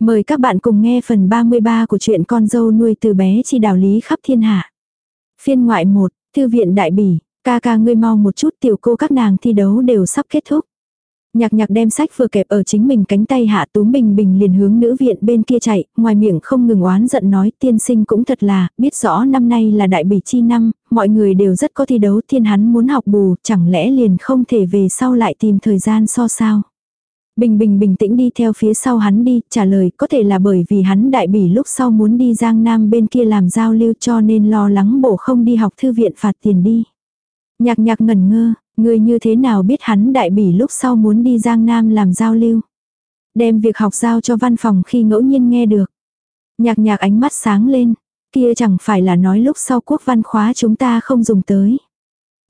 Mời các bạn cùng nghe phần 33 của truyện con dâu nuôi từ bé chi đạo lý khắp thiên hạ. Phiên ngoại 1, Thư viện Đại Bỉ, ca ca ngươi mau một chút tiểu cô các nàng thi đấu đều sắp kết thúc. Nhạc nhạc đem sách vừa kẹp ở chính mình cánh tay hạ túm bình bình liền hướng nữ viện bên kia chạy, ngoài miệng không ngừng oán giận nói tiên sinh cũng thật là, biết rõ năm nay là đại bỉ chi năm, mọi người đều rất có thi đấu thiên hắn muốn học bù, chẳng lẽ liền không thể về sau lại tìm thời gian so sao. Bình bình bình tĩnh đi theo phía sau hắn đi, trả lời có thể là bởi vì hắn đại bỉ lúc sau muốn đi Giang Nam bên kia làm giao lưu cho nên lo lắng bổ không đi học thư viện phạt tiền đi. Nhạc nhạc ngẩn ngơ, người như thế nào biết hắn đại bỉ lúc sau muốn đi Giang Nam làm giao lưu. Đem việc học giao cho văn phòng khi ngẫu nhiên nghe được. Nhạc nhạc ánh mắt sáng lên, kia chẳng phải là nói lúc sau quốc văn khóa chúng ta không dùng tới.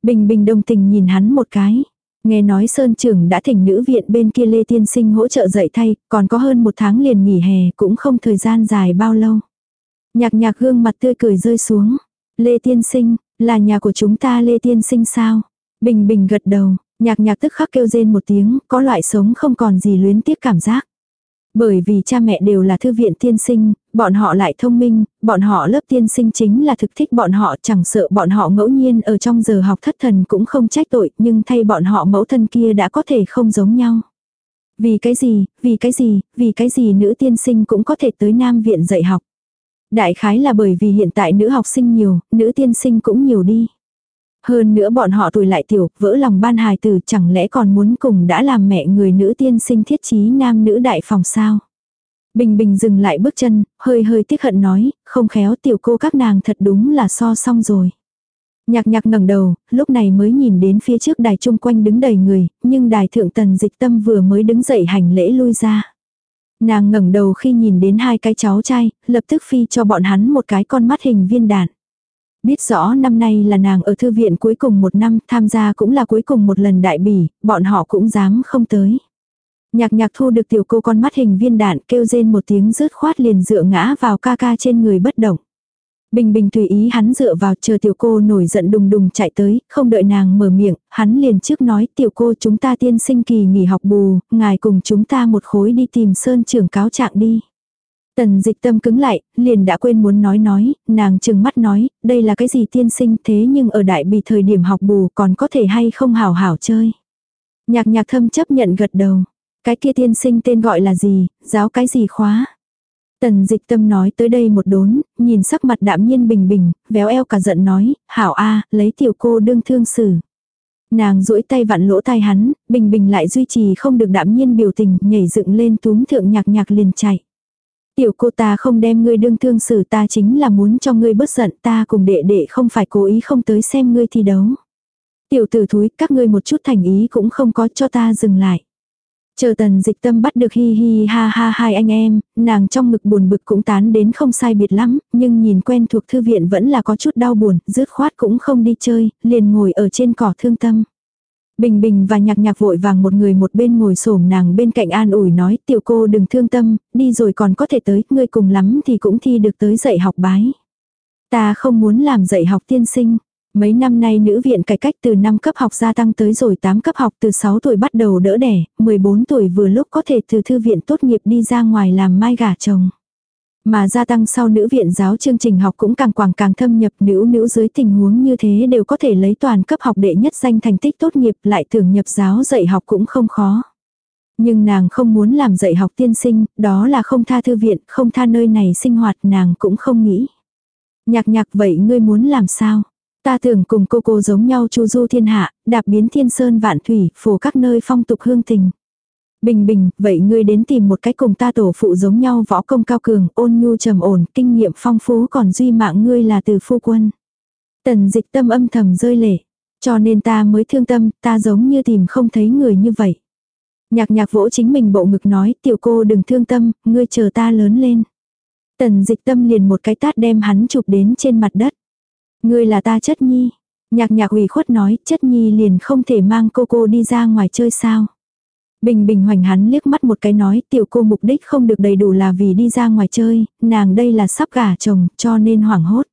Bình bình đồng tình nhìn hắn một cái. Nghe nói Sơn trưởng đã thỉnh nữ viện bên kia Lê Tiên Sinh hỗ trợ dạy thay, còn có hơn một tháng liền nghỉ hè cũng không thời gian dài bao lâu. Nhạc nhạc gương mặt tươi cười rơi xuống. Lê Tiên Sinh, là nhà của chúng ta Lê Tiên Sinh sao? Bình bình gật đầu, nhạc nhạc tức khắc kêu rên một tiếng, có loại sống không còn gì luyến tiếc cảm giác. Bởi vì cha mẹ đều là thư viện tiên sinh, bọn họ lại thông minh, bọn họ lớp tiên sinh chính là thực thích bọn họ chẳng sợ bọn họ ngẫu nhiên ở trong giờ học thất thần cũng không trách tội nhưng thay bọn họ mẫu thân kia đã có thể không giống nhau. Vì cái gì, vì cái gì, vì cái gì nữ tiên sinh cũng có thể tới nam viện dạy học. Đại khái là bởi vì hiện tại nữ học sinh nhiều, nữ tiên sinh cũng nhiều đi. Hơn nữa bọn họ tuổi lại tiểu, vỡ lòng ban hài tử chẳng lẽ còn muốn cùng đã làm mẹ người nữ tiên sinh thiết trí nam nữ đại phòng sao. Bình bình dừng lại bước chân, hơi hơi tiếc hận nói, không khéo tiểu cô các nàng thật đúng là so xong rồi. Nhạc nhạc ngẩng đầu, lúc này mới nhìn đến phía trước đài chung quanh đứng đầy người, nhưng đài thượng tần dịch tâm vừa mới đứng dậy hành lễ lui ra. Nàng ngẩng đầu khi nhìn đến hai cái cháu trai, lập tức phi cho bọn hắn một cái con mắt hình viên đạn. Biết rõ năm nay là nàng ở thư viện cuối cùng một năm, tham gia cũng là cuối cùng một lần đại bỉ, bọn họ cũng dám không tới. Nhạc nhạc thu được tiểu cô con mắt hình viên đạn kêu rên một tiếng rớt khoát liền dựa ngã vào ca ca trên người bất động. Bình bình tùy ý hắn dựa vào chờ tiểu cô nổi giận đùng đùng chạy tới, không đợi nàng mở miệng, hắn liền trước nói tiểu cô chúng ta tiên sinh kỳ nghỉ học bù, ngài cùng chúng ta một khối đi tìm sơn trưởng cáo trạng đi. Tần dịch tâm cứng lại, liền đã quên muốn nói nói, nàng chừng mắt nói, đây là cái gì tiên sinh thế nhưng ở đại bị thời điểm học bù còn có thể hay không hảo hảo chơi. Nhạc nhạc thâm chấp nhận gật đầu. Cái kia tiên sinh tên gọi là gì, giáo cái gì khóa. Tần dịch tâm nói tới đây một đốn, nhìn sắc mặt đạm nhiên bình bình, véo eo cả giận nói, hảo a lấy tiểu cô đương thương xử. Nàng duỗi tay vặn lỗ tai hắn, bình bình lại duy trì không được đạm nhiên biểu tình, nhảy dựng lên túm thượng nhạc nhạc liền chạy. Tiểu cô ta không đem ngươi đương thương xử ta chính là muốn cho ngươi bớt giận ta cùng đệ đệ không phải cố ý không tới xem ngươi thi đấu. Tiểu tử thúi các ngươi một chút thành ý cũng không có cho ta dừng lại. Chờ tần dịch tâm bắt được hi hi ha ha hai anh em, nàng trong ngực buồn bực cũng tán đến không sai biệt lắm, nhưng nhìn quen thuộc thư viện vẫn là có chút đau buồn, dứt khoát cũng không đi chơi, liền ngồi ở trên cỏ thương tâm. Bình Bình và nhạc nhạc vội vàng một người một bên ngồi xổm nàng bên cạnh an ủi nói tiểu cô đừng thương tâm, đi rồi còn có thể tới, ngươi cùng lắm thì cũng thi được tới dạy học bái. Ta không muốn làm dạy học tiên sinh. Mấy năm nay nữ viện cải cách từ 5 cấp học gia tăng tới rồi 8 cấp học từ 6 tuổi bắt đầu đỡ đẻ, 14 tuổi vừa lúc có thể từ thư viện tốt nghiệp đi ra ngoài làm mai gả chồng. Mà gia tăng sau nữ viện giáo chương trình học cũng càng quảng càng thâm nhập nữ nữ dưới tình huống như thế đều có thể lấy toàn cấp học đệ nhất danh thành tích tốt nghiệp lại tưởng nhập giáo dạy học cũng không khó. Nhưng nàng không muốn làm dạy học tiên sinh, đó là không tha thư viện, không tha nơi này sinh hoạt nàng cũng không nghĩ. Nhạc nhạc vậy ngươi muốn làm sao? Ta tưởng cùng cô cô giống nhau chu du thiên hạ, đạp biến thiên sơn vạn thủy, phổ các nơi phong tục hương tình. Bình bình, vậy ngươi đến tìm một cái cùng ta tổ phụ giống nhau võ công cao cường, ôn nhu trầm ổn, kinh nghiệm phong phú còn duy mạng ngươi là từ phu quân. Tần dịch tâm âm thầm rơi lệ. Cho nên ta mới thương tâm, ta giống như tìm không thấy người như vậy. Nhạc nhạc vỗ chính mình bộ ngực nói, tiểu cô đừng thương tâm, ngươi chờ ta lớn lên. Tần dịch tâm liền một cái tát đem hắn chụp đến trên mặt đất. Ngươi là ta chất nhi. Nhạc nhạc ủy khuất nói, chất nhi liền không thể mang cô cô đi ra ngoài chơi sao. Bình bình hoành hắn liếc mắt một cái nói tiểu cô mục đích không được đầy đủ là vì đi ra ngoài chơi, nàng đây là sắp gả chồng cho nên hoảng hốt.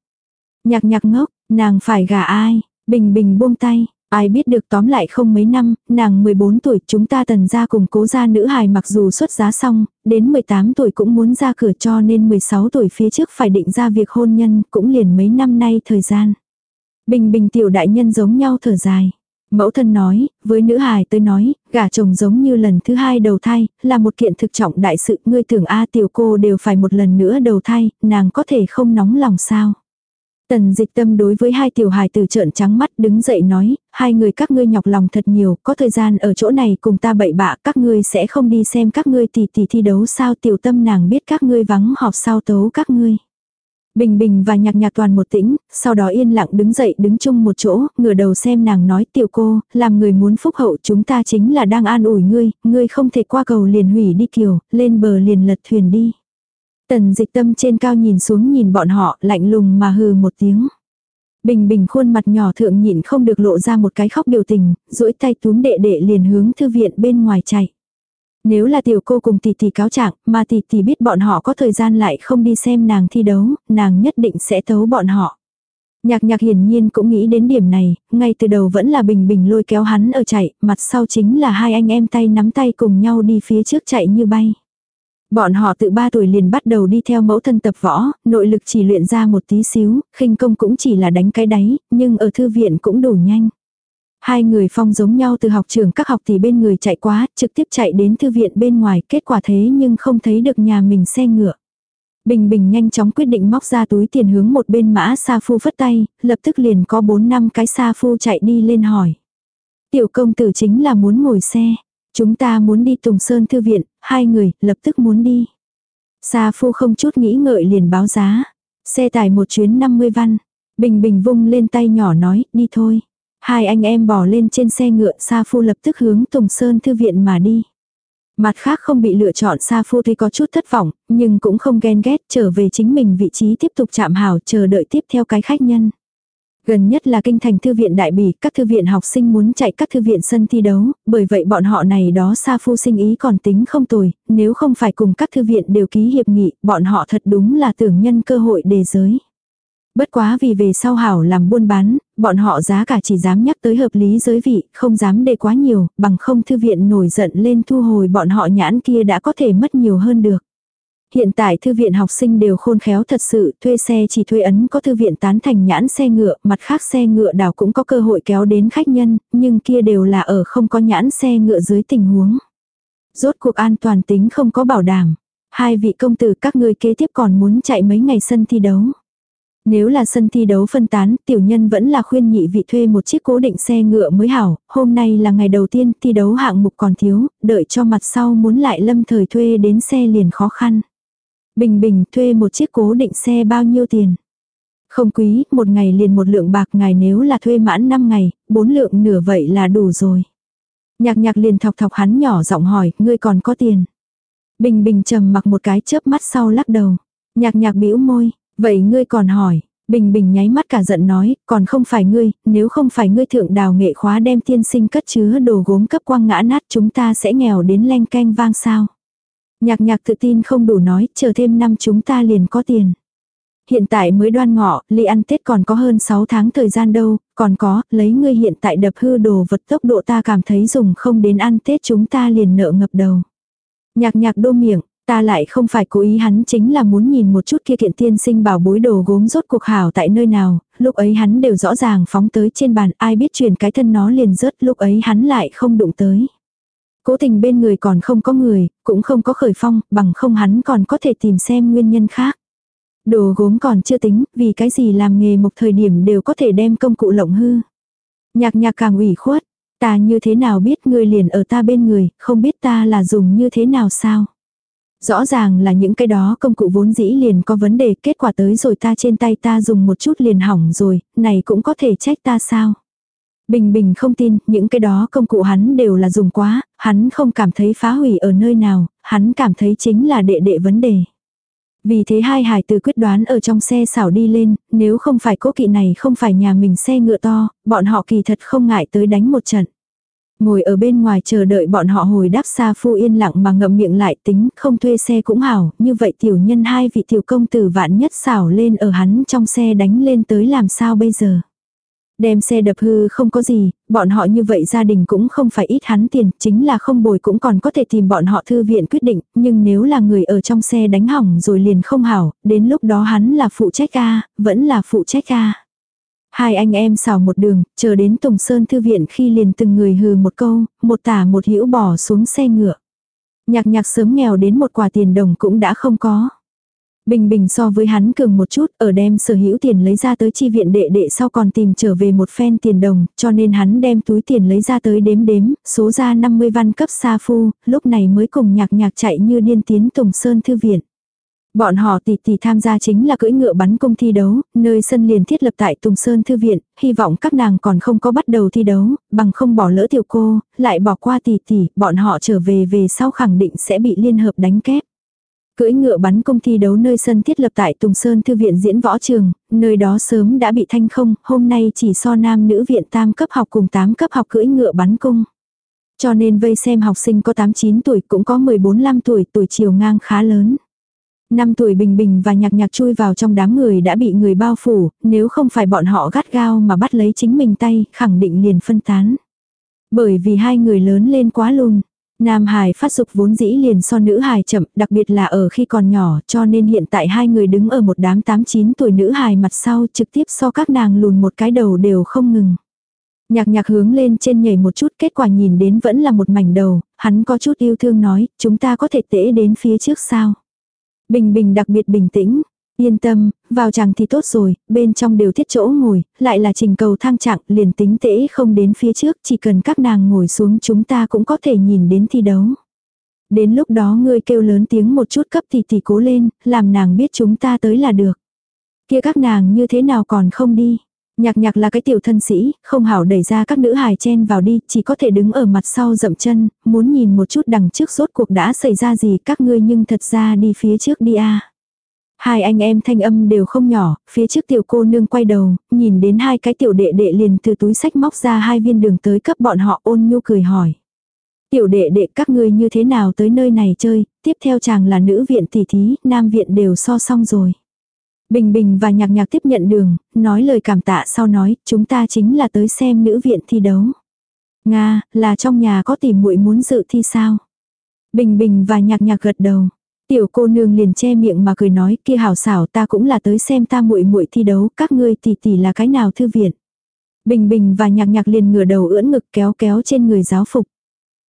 Nhạc nhạc ngốc, nàng phải gả ai, bình bình buông tay, Ai biết được tóm lại không mấy năm, nàng 14 tuổi chúng ta tần ra cùng cố gia nữ hài mặc dù xuất giá xong, đến 18 tuổi cũng muốn ra cửa cho nên 16 tuổi phía trước phải định ra việc hôn nhân cũng liền mấy năm nay thời gian. Bình bình tiểu đại nhân giống nhau thở dài. Mẫu thân nói, với nữ hài tới nói, gả chồng giống như lần thứ hai đầu thai, là một kiện thực trọng đại sự, ngươi tưởng A tiểu cô đều phải một lần nữa đầu thai, nàng có thể không nóng lòng sao. Tần dịch tâm đối với hai tiểu hài từ trợn trắng mắt đứng dậy nói, hai người các ngươi nhọc lòng thật nhiều, có thời gian ở chỗ này cùng ta bậy bạ, các ngươi sẽ không đi xem các ngươi tỷ tỷ thi đấu sao tiểu tâm nàng biết các ngươi vắng họp sao tấu các ngươi. Bình bình và nhạc nhạc toàn một tĩnh, sau đó yên lặng đứng dậy đứng chung một chỗ, ngửa đầu xem nàng nói tiểu cô, làm người muốn phúc hậu chúng ta chính là đang an ủi ngươi, ngươi không thể qua cầu liền hủy đi kiều, lên bờ liền lật thuyền đi. Tần dịch tâm trên cao nhìn xuống nhìn bọn họ lạnh lùng mà hừ một tiếng. Bình bình khuôn mặt nhỏ thượng nhịn không được lộ ra một cái khóc biểu tình, duỗi tay túm đệ đệ liền hướng thư viện bên ngoài chạy. Nếu là tiểu cô cùng tỷ tỷ cáo trạng, mà tỷ tỷ biết bọn họ có thời gian lại không đi xem nàng thi đấu, nàng nhất định sẽ tấu bọn họ. Nhạc nhạc hiển nhiên cũng nghĩ đến điểm này, ngay từ đầu vẫn là bình bình lôi kéo hắn ở chạy, mặt sau chính là hai anh em tay nắm tay cùng nhau đi phía trước chạy như bay. Bọn họ từ 3 tuổi liền bắt đầu đi theo mẫu thân tập võ, nội lực chỉ luyện ra một tí xíu, khinh công cũng chỉ là đánh cái đáy, nhưng ở thư viện cũng đủ nhanh. Hai người phong giống nhau từ học trường các học thì bên người chạy quá, trực tiếp chạy đến thư viện bên ngoài, kết quả thế nhưng không thấy được nhà mình xe ngựa. Bình Bình nhanh chóng quyết định móc ra túi tiền hướng một bên mã Sa Phu phất tay, lập tức liền có 4 năm cái Sa Phu chạy đi lên hỏi. Tiểu công tử chính là muốn ngồi xe. Chúng ta muốn đi Tùng Sơn Thư Viện, hai người, lập tức muốn đi. Sa Phu không chút nghĩ ngợi liền báo giá. Xe tải một chuyến 50 văn. Bình Bình vung lên tay nhỏ nói, đi thôi. Hai anh em bỏ lên trên xe ngựa Sa Phu lập tức hướng Tùng Sơn Thư Viện mà đi. Mặt khác không bị lựa chọn Sa Phu tuy có chút thất vọng, nhưng cũng không ghen ghét trở về chính mình vị trí tiếp tục chạm hảo chờ đợi tiếp theo cái khách nhân. Gần nhất là kinh thành thư viện đại bỉ, các thư viện học sinh muốn chạy các thư viện sân thi đấu, bởi vậy bọn họ này đó Sa Phu sinh ý còn tính không tồi, nếu không phải cùng các thư viện đều ký hiệp nghị, bọn họ thật đúng là tưởng nhân cơ hội đề giới. Bất quá vì về sau hảo làm buôn bán, bọn họ giá cả chỉ dám nhắc tới hợp lý giới vị, không dám để quá nhiều, bằng không thư viện nổi giận lên thu hồi bọn họ nhãn kia đã có thể mất nhiều hơn được. Hiện tại thư viện học sinh đều khôn khéo thật sự, thuê xe chỉ thuê ấn có thư viện tán thành nhãn xe ngựa, mặt khác xe ngựa đảo cũng có cơ hội kéo đến khách nhân, nhưng kia đều là ở không có nhãn xe ngựa dưới tình huống. Rốt cuộc an toàn tính không có bảo đảm. Hai vị công tử các ngươi kế tiếp còn muốn chạy mấy ngày sân thi đấu. Nếu là sân thi đấu phân tán, tiểu nhân vẫn là khuyên nhị vị thuê một chiếc cố định xe ngựa mới hảo, hôm nay là ngày đầu tiên thi đấu hạng mục còn thiếu, đợi cho mặt sau muốn lại lâm thời thuê đến xe liền khó khăn. Bình bình thuê một chiếc cố định xe bao nhiêu tiền? Không quý, một ngày liền một lượng bạc ngài nếu là thuê mãn 5 ngày, bốn lượng nửa vậy là đủ rồi. Nhạc nhạc liền thọc thọc hắn nhỏ giọng hỏi, ngươi còn có tiền. Bình bình trầm mặc một cái chớp mắt sau lắc đầu. Nhạc nhạc bĩu môi, Vậy ngươi còn hỏi, Bình Bình nháy mắt cả giận nói, còn không phải ngươi, nếu không phải ngươi thượng đào nghệ khóa đem tiên sinh cất chứa đồ gốm cấp quang ngã nát chúng ta sẽ nghèo đến len canh vang sao. Nhạc nhạc tự tin không đủ nói, chờ thêm năm chúng ta liền có tiền. Hiện tại mới đoan ngọ, ly ăn Tết còn có hơn 6 tháng thời gian đâu, còn có, lấy ngươi hiện tại đập hư đồ vật tốc độ ta cảm thấy dùng không đến ăn Tết chúng ta liền nợ ngập đầu. Nhạc nhạc đô miệng, Ta lại không phải cố ý hắn chính là muốn nhìn một chút kia kiện tiên sinh bảo bối đồ gốm rốt cuộc hảo tại nơi nào, lúc ấy hắn đều rõ ràng phóng tới trên bàn ai biết truyền cái thân nó liền rớt lúc ấy hắn lại không đụng tới. Cố tình bên người còn không có người, cũng không có khởi phong, bằng không hắn còn có thể tìm xem nguyên nhân khác. Đồ gốm còn chưa tính, vì cái gì làm nghề một thời điểm đều có thể đem công cụ lộng hư. Nhạc nhạc càng ủy khuất, ta như thế nào biết người liền ở ta bên người, không biết ta là dùng như thế nào sao. Rõ ràng là những cái đó công cụ vốn dĩ liền có vấn đề, kết quả tới rồi ta trên tay ta dùng một chút liền hỏng rồi, này cũng có thể trách ta sao. Bình bình không tin, những cái đó công cụ hắn đều là dùng quá, hắn không cảm thấy phá hủy ở nơi nào, hắn cảm thấy chính là đệ đệ vấn đề. Vì thế hai hải từ quyết đoán ở trong xe xảo đi lên, nếu không phải cố kỵ này không phải nhà mình xe ngựa to, bọn họ kỳ thật không ngại tới đánh một trận. Ngồi ở bên ngoài chờ đợi bọn họ hồi đáp xa phu yên lặng mà ngậm miệng lại tính không thuê xe cũng hảo, như vậy tiểu nhân hai vị tiểu công tử vạn nhất xảo lên ở hắn trong xe đánh lên tới làm sao bây giờ. Đem xe đập hư không có gì, bọn họ như vậy gia đình cũng không phải ít hắn tiền, chính là không bồi cũng còn có thể tìm bọn họ thư viện quyết định, nhưng nếu là người ở trong xe đánh hỏng rồi liền không hảo, đến lúc đó hắn là phụ trách ca, vẫn là phụ trách ca. Hai anh em xào một đường, chờ đến Tùng Sơn Thư viện khi liền từng người hừ một câu, một tả một hữu bỏ xuống xe ngựa. Nhạc nhạc sớm nghèo đến một quả tiền đồng cũng đã không có. Bình bình so với hắn cường một chút, ở đem sở hữu tiền lấy ra tới chi viện đệ đệ sau còn tìm trở về một phen tiền đồng, cho nên hắn đem túi tiền lấy ra tới đếm đếm, số ra 50 văn cấp sa phu, lúc này mới cùng nhạc nhạc chạy như điên tiến Tùng Sơn Thư viện. Bọn họ tỷ tỷ tham gia chính là cưỡi ngựa bắn cung thi đấu, nơi sân liền thiết lập tại Tùng Sơn Thư Viện, hy vọng các nàng còn không có bắt đầu thi đấu, bằng không bỏ lỡ tiểu cô, lại bỏ qua tỷ tỷ, bọn họ trở về về sau khẳng định sẽ bị liên hợp đánh kép. Cưỡi ngựa bắn cung thi đấu nơi sân thiết lập tại Tùng Sơn Thư viện diễn võ trường, nơi đó sớm đã bị thanh không, hôm nay chỉ so nam nữ viện tam cấp học cùng 8 cấp học cưỡi ngựa bắn cung. Cho nên vây xem học sinh có 8-9 tuổi cũng có 14-15 tuổi, tuổi chiều ngang khá lớn. Năm tuổi Bình Bình và Nhạc Nhạc chui vào trong đám người đã bị người bao phủ, nếu không phải bọn họ gắt gao mà bắt lấy chính mình tay, khẳng định liền phân tán. Bởi vì hai người lớn lên quá lùn. Nam hài phát dục vốn dĩ liền so nữ hài chậm, đặc biệt là ở khi còn nhỏ, cho nên hiện tại hai người đứng ở một đám 8-9 tuổi nữ hài mặt sau trực tiếp so các nàng lùn một cái đầu đều không ngừng. Nhạc nhạc hướng lên trên nhảy một chút kết quả nhìn đến vẫn là một mảnh đầu, hắn có chút yêu thương nói, chúng ta có thể tễ đến phía trước sao. Bình bình đặc biệt bình tĩnh, Yên tâm, vào chàng thì tốt rồi, bên trong đều thiết chỗ ngồi, lại là trình cầu thang trạng, liền tính tễ không đến phía trước, chỉ cần các nàng ngồi xuống chúng ta cũng có thể nhìn đến thi đấu. Đến lúc đó ngươi kêu lớn tiếng một chút cấp thì thì cố lên, làm nàng biết chúng ta tới là được. Kia các nàng như thế nào còn không đi. Nhạc nhạc là cái tiểu thân sĩ, không hảo đẩy ra các nữ hài chen vào đi, chỉ có thể đứng ở mặt sau dậm chân, muốn nhìn một chút đằng trước rốt cuộc đã xảy ra gì các ngươi nhưng thật ra đi phía trước đi a Hai anh em thanh âm đều không nhỏ, phía trước tiểu cô nương quay đầu, nhìn đến hai cái tiểu đệ đệ liền từ túi sách móc ra hai viên đường tới cấp bọn họ ôn nhu cười hỏi. Tiểu đệ đệ các ngươi như thế nào tới nơi này chơi, tiếp theo chàng là nữ viện tỷ thí, nam viện đều so xong rồi. Bình Bình và Nhạc Nhạc tiếp nhận đường, nói lời cảm tạ sau nói, chúng ta chính là tới xem nữ viện thi đấu. Nga, là trong nhà có tìm muội muốn dự thi sao? Bình Bình và Nhạc Nhạc gật đầu. Tiểu cô nương liền che miệng mà cười nói kia hảo xảo ta cũng là tới xem ta muội muội thi đấu, các ngươi tỷ tỷ là cái nào thư viện. Bình bình và nhạc nhạc liền ngửa đầu ưỡn ngực kéo kéo trên người giáo phục.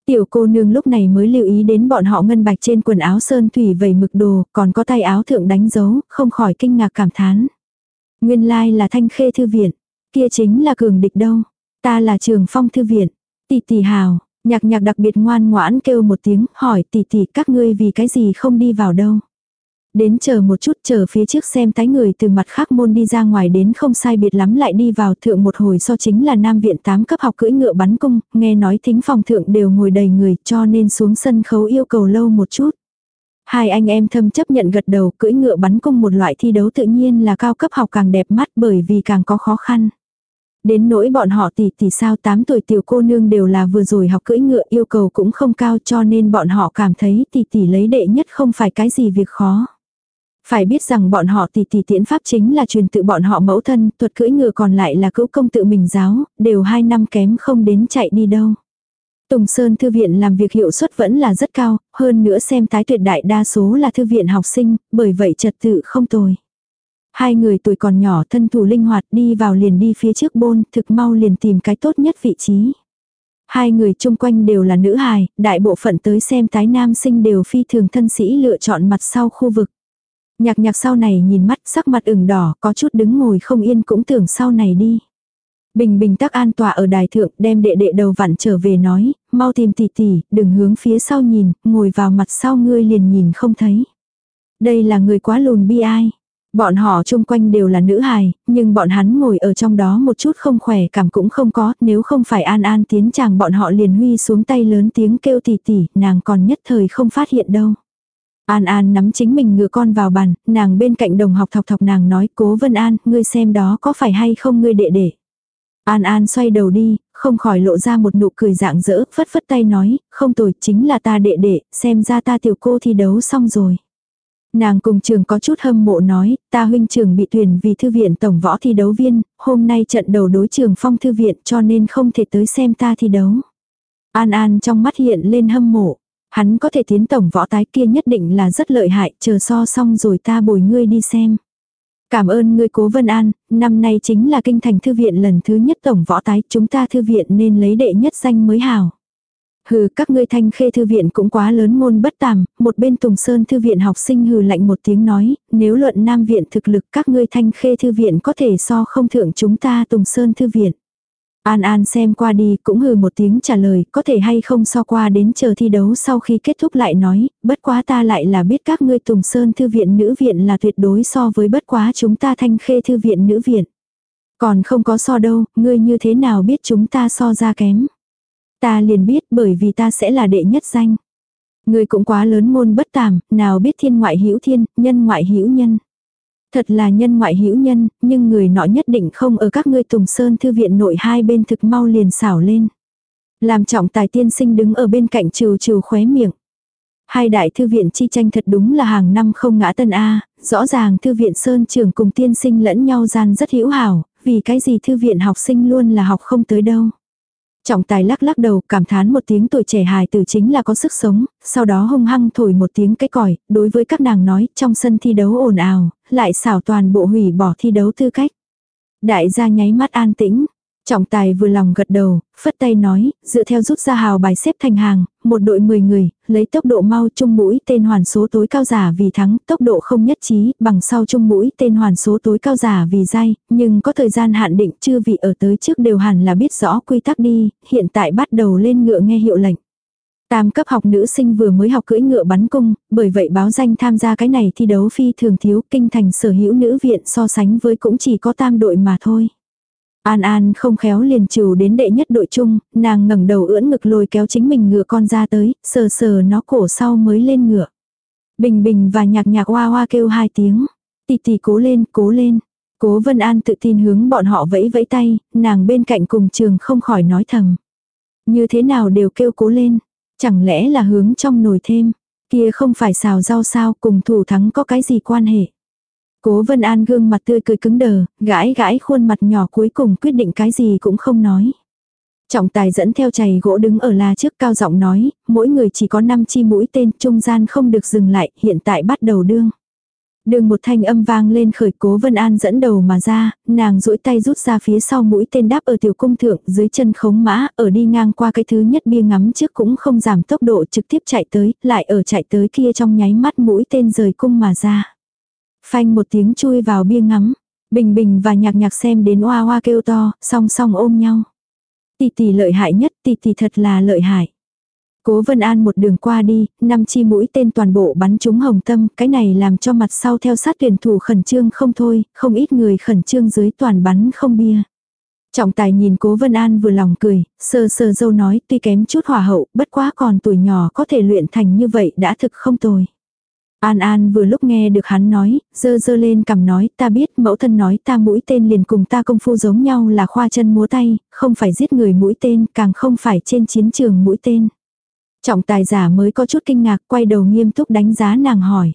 Tiểu cô nương lúc này mới lưu ý đến bọn họ ngân bạch trên quần áo sơn thủy vầy mực đồ, còn có tay áo thượng đánh dấu, không khỏi kinh ngạc cảm thán. Nguyên lai là thanh khê thư viện, kia chính là cường địch đâu. Ta là trường phong thư viện, tỷ tỷ hào, Nhạc nhạc đặc biệt ngoan ngoãn kêu một tiếng, hỏi tỷ tỷ các ngươi vì cái gì không đi vào đâu. Đến chờ một chút chờ phía trước xem tái người từ mặt khác môn đi ra ngoài đến không sai biệt lắm lại đi vào thượng một hồi so chính là nam viện 8 cấp học cưỡi ngựa bắn cung, nghe nói thính phòng thượng đều ngồi đầy người cho nên xuống sân khấu yêu cầu lâu một chút. Hai anh em thâm chấp nhận gật đầu cưỡi ngựa bắn cung một loại thi đấu tự nhiên là cao cấp học càng đẹp mắt bởi vì càng có khó khăn. Đến nỗi bọn họ tỷ tỷ sao 8 tuổi tiểu cô nương đều là vừa rồi học cưỡi ngựa yêu cầu cũng không cao cho nên bọn họ cảm thấy tỷ tỷ lấy đệ nhất không phải cái gì việc khó. Phải biết rằng bọn họ tỷ tỷ tiễn pháp chính là truyền tự bọn họ mẫu thân, thuật cưỡi ngựa còn lại là cữu công tự mình giáo, đều hai năm kém không đến chạy đi đâu. Tùng Sơn Thư viện làm việc hiệu suất vẫn là rất cao, hơn nữa xem tái tuyệt đại đa số là thư viện học sinh, bởi vậy trật tự không tồi. Hai người tuổi còn nhỏ thân thủ linh hoạt đi vào liền đi phía trước bôn, thực mau liền tìm cái tốt nhất vị trí. Hai người chung quanh đều là nữ hài, đại bộ phận tới xem tái nam sinh đều phi thường thân sĩ lựa chọn mặt sau khu vực. Nhạc nhạc sau này nhìn mắt sắc mặt ửng đỏ, có chút đứng ngồi không yên cũng tưởng sau này đi. Bình bình tắc an tọa ở đài thượng đem đệ đệ đầu vặn trở về nói, mau tìm tỷ tỷ, đừng hướng phía sau nhìn, ngồi vào mặt sau ngươi liền nhìn không thấy. Đây là người quá lùn bi ai. Bọn họ chung quanh đều là nữ hài, nhưng bọn hắn ngồi ở trong đó một chút không khỏe cảm cũng không có, nếu không phải an an tiến chàng bọn họ liền huy xuống tay lớn tiếng kêu tỷ tỉ, nàng còn nhất thời không phát hiện đâu. An An nắm chính mình ngựa con vào bàn, nàng bên cạnh đồng học thọc thọc nàng nói cố Vân An, ngươi xem đó có phải hay không ngươi đệ đệ. An An xoay đầu đi, không khỏi lộ ra một nụ cười dạng dỡ, phất phất tay nói, không tồi, chính là ta đệ đệ, xem ra ta tiểu cô thi đấu xong rồi. Nàng cùng trường có chút hâm mộ nói, ta huynh trường bị tuyển vì thư viện tổng võ thi đấu viên, hôm nay trận đầu đối trường phong thư viện cho nên không thể tới xem ta thi đấu. An An trong mắt hiện lên hâm mộ. Hắn có thể tiến tổng võ tái kia nhất định là rất lợi hại, chờ so xong rồi ta bồi ngươi đi xem. Cảm ơn ngươi cố Vân An, năm nay chính là kinh thành thư viện lần thứ nhất tổng võ tái, chúng ta thư viện nên lấy đệ nhất danh mới hảo. Hừ, các ngươi thanh khê thư viện cũng quá lớn ngôn bất tàm, một bên Tùng Sơn thư viện học sinh hừ lạnh một tiếng nói, nếu luận nam viện thực lực các ngươi thanh khê thư viện có thể so không thượng chúng ta Tùng Sơn thư viện. An An xem qua đi cũng hừ một tiếng trả lời, có thể hay không so qua đến chờ thi đấu sau khi kết thúc lại nói, bất quá ta lại là biết các ngươi Tùng Sơn Thư viện nữ viện là tuyệt đối so với bất quá chúng ta thanh khê Thư viện nữ viện. Còn không có so đâu, ngươi như thế nào biết chúng ta so ra kém. Ta liền biết bởi vì ta sẽ là đệ nhất danh. Ngươi cũng quá lớn môn bất tàm, nào biết thiên ngoại hữu thiên, nhân ngoại hữu nhân. Thật là nhân ngoại hữu nhân, nhưng người nọ nhất định không ở các ngươi Tùng Sơn thư viện nội hai bên thực mau liền xảo lên. Làm trọng tài tiên sinh đứng ở bên cạnh trừ trừ khóe miệng. Hai đại thư viện chi tranh thật đúng là hàng năm không ngã tân A, rõ ràng thư viện Sơn trường cùng tiên sinh lẫn nhau gian rất hữu hảo, vì cái gì thư viện học sinh luôn là học không tới đâu. Trọng tài lắc lắc đầu cảm thán một tiếng tuổi trẻ hài tử chính là có sức sống, sau đó hung hăng thổi một tiếng cái còi, đối với các nàng nói trong sân thi đấu ồn ào, lại xảo toàn bộ hủy bỏ thi đấu tư cách. Đại gia nháy mắt an tĩnh, Trọng tài vừa lòng gật đầu, phất tay nói, dựa theo rút ra hào bài xếp thành hàng, một đội 10 người, lấy tốc độ mau chung mũi tên hoàn số tối cao giả vì thắng, tốc độ không nhất trí, bằng sau chung mũi tên hoàn số tối cao giả vì dai, nhưng có thời gian hạn định chưa vị ở tới trước đều hẳn là biết rõ quy tắc đi, hiện tại bắt đầu lên ngựa nghe hiệu lệnh. Tam cấp học nữ sinh vừa mới học cưỡi ngựa bắn cung, bởi vậy báo danh tham gia cái này thi đấu phi thường thiếu kinh thành sở hữu nữ viện so sánh với cũng chỉ có tam đội mà thôi. An An không khéo liền trừ đến đệ nhất đội chung, nàng ngẩng đầu ưỡn ngực lôi kéo chính mình ngựa con ra tới, sờ sờ nó cổ sau mới lên ngựa. Bình bình và nhạc nhạc hoa hoa kêu hai tiếng. Tì tì cố lên, cố lên. Cố Vân An tự tin hướng bọn họ vẫy vẫy tay, nàng bên cạnh cùng trường không khỏi nói thầm. Như thế nào đều kêu cố lên. Chẳng lẽ là hướng trong nồi thêm. Kia không phải xào rau sao cùng thủ thắng có cái gì quan hệ. Cố Vân An gương mặt tươi cười cứng đờ, gãi gãi khuôn mặt nhỏ cuối cùng quyết định cái gì cũng không nói. Trọng tài dẫn theo chày gỗ đứng ở la trước cao giọng nói, mỗi người chỉ có 5 chi mũi tên, trung gian không được dừng lại, hiện tại bắt đầu đương. Đường một thanh âm vang lên khởi cố Vân An dẫn đầu mà ra, nàng duỗi tay rút ra phía sau mũi tên đáp ở tiểu cung thượng dưới chân khống mã, ở đi ngang qua cái thứ nhất bia ngắm trước cũng không giảm tốc độ trực tiếp chạy tới, lại ở chạy tới kia trong nháy mắt mũi tên rời cung mà ra. Phanh một tiếng chui vào bia ngắm. Bình bình và nhạc nhạc xem đến oa oa kêu to, song song ôm nhau. Tỷ tỷ lợi hại nhất, tỷ tỷ thật là lợi hại. Cố Vân An một đường qua đi, năm chi mũi tên toàn bộ bắn trúng hồng tâm, cái này làm cho mặt sau theo sát tuyển thủ khẩn trương không thôi, không ít người khẩn trương dưới toàn bắn không bia. Trọng tài nhìn cố Vân An vừa lòng cười, sơ sơ dâu nói tuy kém chút hỏa hậu, bất quá còn tuổi nhỏ có thể luyện thành như vậy đã thực không tồi. An An vừa lúc nghe được hắn nói, dơ dơ lên cầm nói, ta biết mẫu thân nói ta mũi tên liền cùng ta công phu giống nhau là khoa chân múa tay, không phải giết người mũi tên, càng không phải trên chiến trường mũi tên. Trọng tài giả mới có chút kinh ngạc, quay đầu nghiêm túc đánh giá nàng hỏi.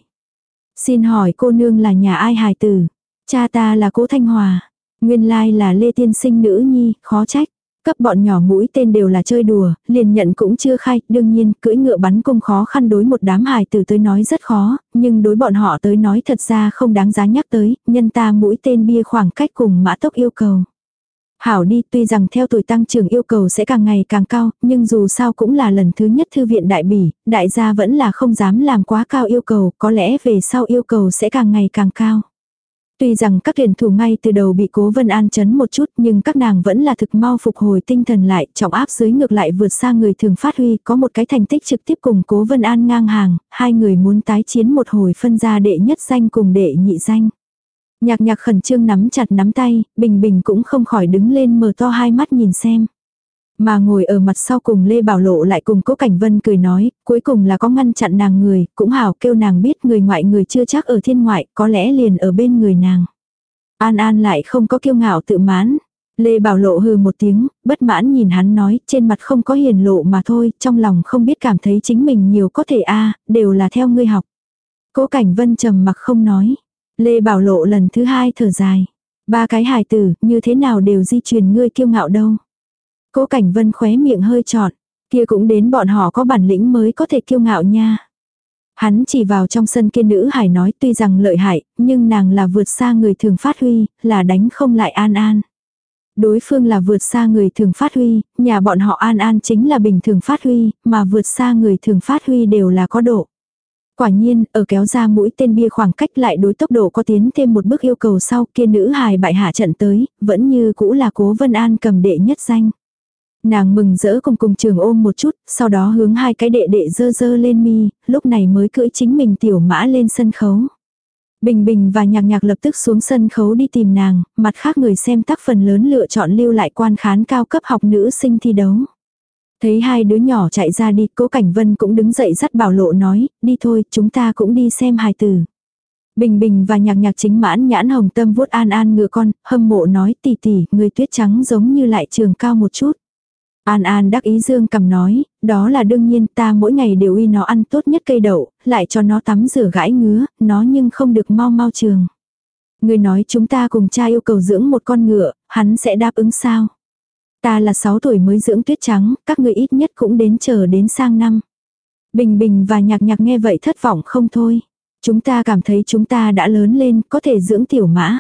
Xin hỏi cô nương là nhà ai hài tử? Cha ta là cố Thanh Hòa. Nguyên lai là Lê Tiên Sinh nữ nhi, khó trách. Cấp bọn nhỏ mũi tên đều là chơi đùa, liền nhận cũng chưa khai, đương nhiên, cưỡi ngựa bắn cung khó khăn đối một đám hài tử tới nói rất khó, nhưng đối bọn họ tới nói thật ra không đáng giá nhắc tới, nhân ta mũi tên bia khoảng cách cùng mã tốc yêu cầu. Hảo đi, tuy rằng theo tuổi tăng trưởng yêu cầu sẽ càng ngày càng cao, nhưng dù sao cũng là lần thứ nhất thư viện đại bỉ, đại gia vẫn là không dám làm quá cao yêu cầu, có lẽ về sau yêu cầu sẽ càng ngày càng cao. Tuy rằng các tuyển thủ ngay từ đầu bị cố vân an chấn một chút nhưng các nàng vẫn là thực mau phục hồi tinh thần lại, trọng áp dưới ngược lại vượt xa người thường phát huy, có một cái thành tích trực tiếp cùng cố vân an ngang hàng, hai người muốn tái chiến một hồi phân ra đệ nhất danh cùng đệ nhị danh. Nhạc nhạc khẩn trương nắm chặt nắm tay, bình bình cũng không khỏi đứng lên mở to hai mắt nhìn xem. Mà ngồi ở mặt sau cùng Lê Bảo Lộ lại cùng Cố Cảnh Vân cười nói, cuối cùng là có ngăn chặn nàng người, cũng hảo kêu nàng biết người ngoại người chưa chắc ở thiên ngoại, có lẽ liền ở bên người nàng. An An lại không có kiêu ngạo tự mãn. Lê Bảo Lộ hừ một tiếng, bất mãn nhìn hắn nói, trên mặt không có hiền lộ mà thôi, trong lòng không biết cảm thấy chính mình nhiều có thể a đều là theo ngươi học. Cố Cảnh Vân trầm mặc không nói. Lê Bảo Lộ lần thứ hai thở dài. Ba cái hài tử, như thế nào đều di truyền ngươi kiêu ngạo đâu. Cố Cảnh Vân khóe miệng hơi trọn. Kia cũng đến bọn họ có bản lĩnh mới có thể kiêu ngạo nha. Hắn chỉ vào trong sân kia nữ hải nói tuy rằng lợi hại, nhưng nàng là vượt xa người thường phát huy, là đánh không lại An An. Đối phương là vượt xa người thường phát huy, nhà bọn họ An An chính là bình thường phát huy, mà vượt xa người thường phát huy đều là có độ. Quả nhiên, ở kéo ra mũi tên bia khoảng cách lại đối tốc độ có tiến thêm một bước yêu cầu sau kia nữ hài bại hạ trận tới, vẫn như cũ là cố Vân An cầm đệ nhất danh. Nàng mừng rỡ cùng cùng trường ôm một chút, sau đó hướng hai cái đệ đệ dơ dơ lên mi, lúc này mới cưỡi chính mình tiểu mã lên sân khấu. Bình Bình và Nhạc Nhạc lập tức xuống sân khấu đi tìm nàng, mặt khác người xem tác phần lớn lựa chọn lưu lại quan khán cao cấp học nữ sinh thi đấu. Thấy hai đứa nhỏ chạy ra đi, cố Cảnh Vân cũng đứng dậy dắt bảo lộ nói, đi thôi, chúng ta cũng đi xem hài tử. Bình Bình và Nhạc Nhạc chính mãn nhãn hồng tâm vuốt an an ngựa con, hâm mộ nói tỷ tỷ, người tuyết trắng giống như lại trường cao một chút. An An đắc ý dương cầm nói, đó là đương nhiên ta mỗi ngày đều uy nó ăn tốt nhất cây đậu, lại cho nó tắm rửa gãi ngứa, nó nhưng không được mau mau trường. Người nói chúng ta cùng cha yêu cầu dưỡng một con ngựa, hắn sẽ đáp ứng sao? Ta là 6 tuổi mới dưỡng tuyết trắng, các người ít nhất cũng đến chờ đến sang năm. Bình Bình và Nhạc Nhạc nghe vậy thất vọng không thôi. Chúng ta cảm thấy chúng ta đã lớn lên, có thể dưỡng tiểu mã.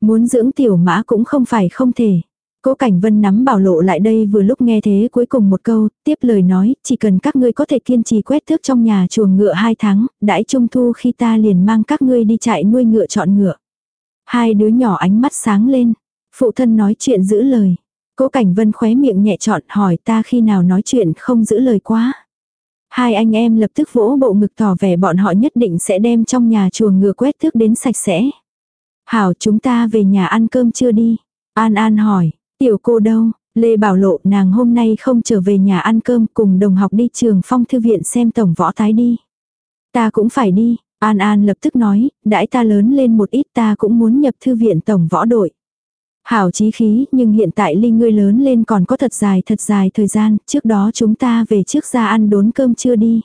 Muốn dưỡng tiểu mã cũng không phải không thể. Cố Cảnh Vân nắm bảo lộ lại đây vừa lúc nghe thế cuối cùng một câu, tiếp lời nói, chỉ cần các ngươi có thể kiên trì quét thước trong nhà chuồng ngựa hai tháng, đãi trung thu khi ta liền mang các ngươi đi chạy nuôi ngựa chọn ngựa. Hai đứa nhỏ ánh mắt sáng lên, phụ thân nói chuyện giữ lời. Cố Cảnh Vân khóe miệng nhẹ chọn hỏi ta khi nào nói chuyện không giữ lời quá. Hai anh em lập tức vỗ bộ ngực tỏ vẻ bọn họ nhất định sẽ đem trong nhà chuồng ngựa quét thước đến sạch sẽ. Hảo chúng ta về nhà ăn cơm chưa đi? An An hỏi, Tiểu cô đâu, Lê Bảo Lộ nàng hôm nay không trở về nhà ăn cơm cùng đồng học đi trường phong thư viện xem tổng võ tái đi. Ta cũng phải đi, An An lập tức nói, đãi ta lớn lên một ít ta cũng muốn nhập thư viện tổng võ đội. Hảo chí khí, nhưng hiện tại Linh ngươi lớn lên còn có thật dài thật dài thời gian, trước đó chúng ta về trước ra ăn đốn cơm chưa đi.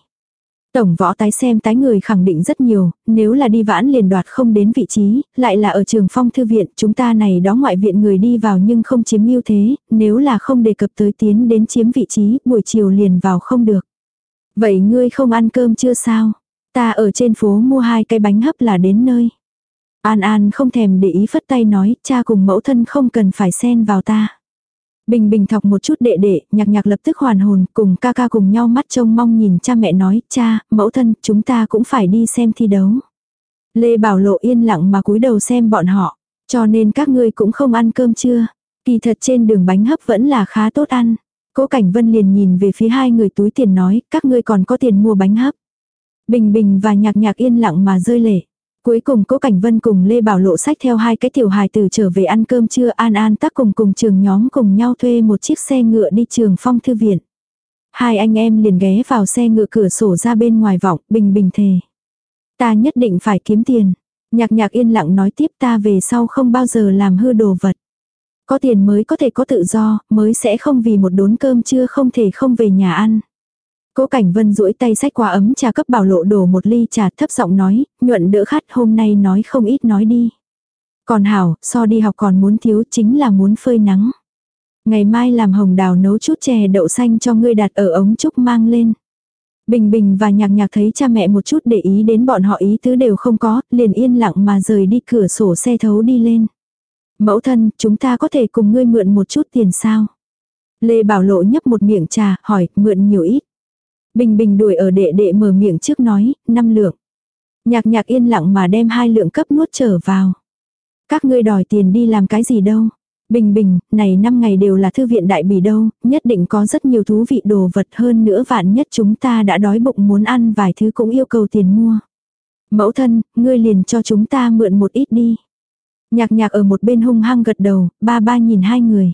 Tổng võ tái xem tái người khẳng định rất nhiều, nếu là đi vãn liền đoạt không đến vị trí, lại là ở trường phong thư viện, chúng ta này đó ngoại viện người đi vào nhưng không chiếm ưu thế, nếu là không đề cập tới tiến đến chiếm vị trí, buổi chiều liền vào không được. Vậy ngươi không ăn cơm chưa sao? Ta ở trên phố mua hai cái bánh hấp là đến nơi. An An không thèm để ý phất tay nói, cha cùng mẫu thân không cần phải xen vào ta. Bình bình thọc một chút đệ đệ, nhạc nhạc lập tức hoàn hồn, cùng ca ca cùng nhau mắt trông mong nhìn cha mẹ nói, cha, mẫu thân, chúng ta cũng phải đi xem thi đấu. Lê Bảo Lộ yên lặng mà cúi đầu xem bọn họ, cho nên các ngươi cũng không ăn cơm chưa. Kỳ thật trên đường bánh hấp vẫn là khá tốt ăn. Cố Cảnh Vân liền nhìn về phía hai người túi tiền nói, các ngươi còn có tiền mua bánh hấp. Bình Bình và Nhạc Nhạc yên lặng mà rơi lệ. Cuối cùng Cố Cảnh Vân cùng Lê Bảo Lộ sách theo hai cái tiểu hài tử trở về ăn cơm trưa An An tắc cùng cùng trường nhóm cùng nhau thuê một chiếc xe ngựa đi trường phong thư viện. Hai anh em liền ghé vào xe ngựa cửa sổ ra bên ngoài vọng, bình bình thề. Ta nhất định phải kiếm tiền. Nhạc nhạc yên lặng nói tiếp ta về sau không bao giờ làm hư đồ vật. Có tiền mới có thể có tự do, mới sẽ không vì một đốn cơm trưa không thể không về nhà ăn. Cố Cảnh Vân duỗi tay xách qua ấm trà cấp bảo lộ đổ một ly trà thấp giọng nói, nhuận đỡ khát hôm nay nói không ít nói đi. Còn hảo, so đi học còn muốn thiếu chính là muốn phơi nắng. Ngày mai làm hồng đào nấu chút chè đậu xanh cho ngươi đặt ở ống trúc mang lên. Bình Bình và nhạc nhạc thấy cha mẹ một chút để ý đến bọn họ ý tứ đều không có, liền yên lặng mà rời đi cửa sổ xe thấu đi lên. Mẫu thân, chúng ta có thể cùng ngươi mượn một chút tiền sao? Lê Bảo Lộ nhấp một miệng trà, hỏi, mượn nhiều ít. Bình bình đuổi ở đệ đệ mở miệng trước nói, năm lượng. Nhạc nhạc yên lặng mà đem hai lượng cấp nuốt trở vào. Các ngươi đòi tiền đi làm cái gì đâu. Bình bình, này năm ngày đều là thư viện đại bỉ đâu, nhất định có rất nhiều thú vị đồ vật hơn nữa vạn nhất chúng ta đã đói bụng muốn ăn vài thứ cũng yêu cầu tiền mua. Mẫu thân, ngươi liền cho chúng ta mượn một ít đi. Nhạc nhạc ở một bên hung hăng gật đầu, ba ba nhìn hai người.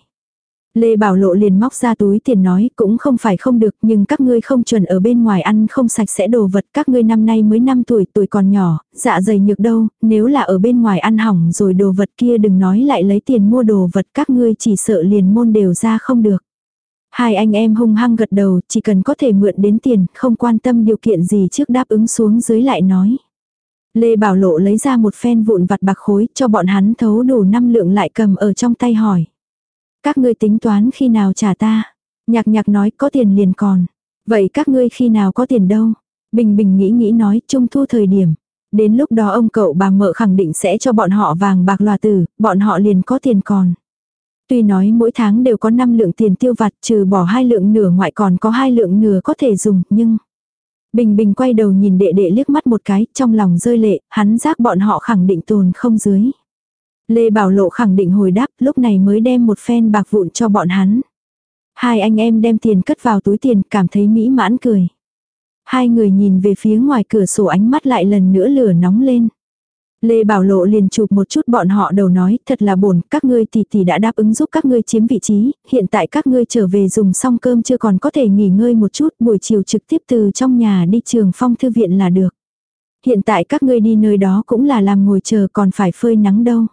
Lê Bảo Lộ liền móc ra túi tiền nói cũng không phải không được nhưng các ngươi không chuẩn ở bên ngoài ăn không sạch sẽ đồ vật các ngươi năm nay mới 5 tuổi tuổi còn nhỏ, dạ dày nhược đâu, nếu là ở bên ngoài ăn hỏng rồi đồ vật kia đừng nói lại lấy tiền mua đồ vật các ngươi chỉ sợ liền môn đều ra không được. Hai anh em hung hăng gật đầu chỉ cần có thể mượn đến tiền không quan tâm điều kiện gì trước đáp ứng xuống dưới lại nói. Lê Bảo Lộ lấy ra một phen vụn vặt bạc khối cho bọn hắn thấu đủ năm lượng lại cầm ở trong tay hỏi. Các ngươi tính toán khi nào trả ta? Nhạc nhạc nói có tiền liền còn. Vậy các ngươi khi nào có tiền đâu? Bình bình nghĩ nghĩ nói trung thu thời điểm. Đến lúc đó ông cậu bà mợ khẳng định sẽ cho bọn họ vàng bạc loà tử, bọn họ liền có tiền còn. Tuy nói mỗi tháng đều có 5 lượng tiền tiêu vặt trừ bỏ hai lượng nửa ngoại còn có hai lượng nửa có thể dùng, nhưng... Bình Bình quay đầu nhìn đệ đệ liếc mắt một cái, trong lòng rơi lệ, hắn giác bọn họ khẳng định tồn không dưới. Lê Bảo Lộ khẳng định hồi đáp, lúc này mới đem một phen bạc vụn cho bọn hắn. Hai anh em đem tiền cất vào túi tiền, cảm thấy mỹ mãn cười. Hai người nhìn về phía ngoài cửa sổ ánh mắt lại lần nữa lửa nóng lên. Lê Bảo Lộ liền chụp một chút bọn họ đầu nói, thật là buồn các ngươi tỷ tỷ đã đáp ứng giúp các ngươi chiếm vị trí, hiện tại các ngươi trở về dùng xong cơm chưa còn có thể nghỉ ngơi một chút, buổi chiều trực tiếp từ trong nhà đi trường phong thư viện là được. Hiện tại các ngươi đi nơi đó cũng là làm ngồi chờ còn phải phơi nắng đâu.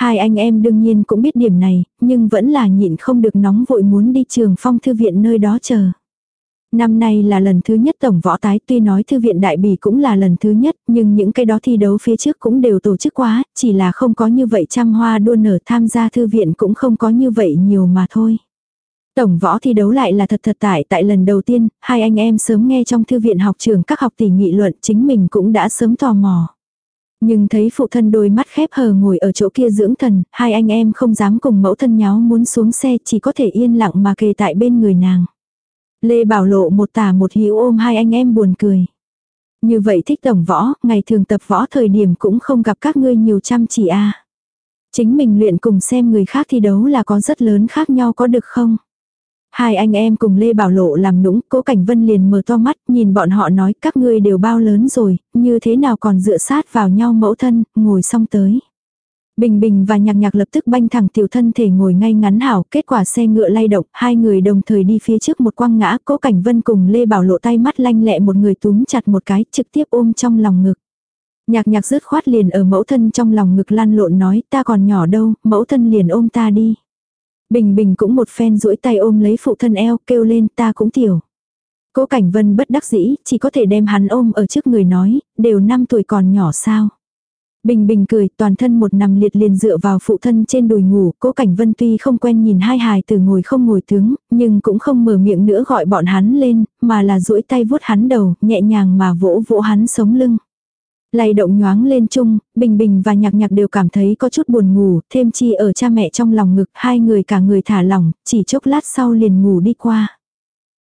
Hai anh em đương nhiên cũng biết điểm này, nhưng vẫn là nhịn không được nóng vội muốn đi trường phong thư viện nơi đó chờ. Năm nay là lần thứ nhất tổng võ tái tuy nói thư viện đại bỉ cũng là lần thứ nhất nhưng những cái đó thi đấu phía trước cũng đều tổ chức quá, chỉ là không có như vậy trăm hoa đua nở tham gia thư viện cũng không có như vậy nhiều mà thôi. Tổng võ thi đấu lại là thật thật tại tại lần đầu tiên, hai anh em sớm nghe trong thư viện học trường các học tỷ nghị luận chính mình cũng đã sớm tò mò. Nhưng thấy phụ thân đôi mắt khép hờ ngồi ở chỗ kia dưỡng thần, hai anh em không dám cùng mẫu thân nháo muốn xuống xe chỉ có thể yên lặng mà kề tại bên người nàng. Lê Bảo Lộ một tả một hữu ôm hai anh em buồn cười. Như vậy thích tổng võ, ngày thường tập võ thời điểm cũng không gặp các ngươi nhiều chăm chỉ a. Chính mình luyện cùng xem người khác thi đấu là có rất lớn khác nhau có được không? Hai anh em cùng Lê Bảo Lộ làm nũng, Cố Cảnh Vân liền mở to mắt, nhìn bọn họ nói các ngươi đều bao lớn rồi, như thế nào còn dựa sát vào nhau mẫu thân, ngồi xong tới. Bình Bình và Nhạc Nhạc lập tức banh thẳng tiểu thân thể ngồi ngay ngắn hảo, kết quả xe ngựa lay động, hai người đồng thời đi phía trước một quăng ngã, Cố Cảnh Vân cùng Lê Bảo Lộ tay mắt lanh lẹ một người túm chặt một cái, trực tiếp ôm trong lòng ngực. Nhạc Nhạc rứt khoát liền ở mẫu thân trong lòng ngực lăn lộn nói, ta còn nhỏ đâu, mẫu thân liền ôm ta đi. Bình Bình cũng một phen duỗi tay ôm lấy phụ thân eo, kêu lên ta cũng tiểu. Cố Cảnh Vân bất đắc dĩ, chỉ có thể đem hắn ôm ở trước người nói, đều năm tuổi còn nhỏ sao. Bình bình cười, toàn thân một nằm liệt liền dựa vào phụ thân trên đùi ngủ, cố cảnh vân tuy không quen nhìn hai hài từ ngồi không ngồi tướng, nhưng cũng không mở miệng nữa gọi bọn hắn lên, mà là duỗi tay vuốt hắn đầu, nhẹ nhàng mà vỗ vỗ hắn sống lưng. Lay động nhoáng lên chung, Bình Bình và Nhạc Nhạc đều cảm thấy có chút buồn ngủ, thêm chi ở cha mẹ trong lòng ngực, hai người cả người thả lỏng, chỉ chốc lát sau liền ngủ đi qua.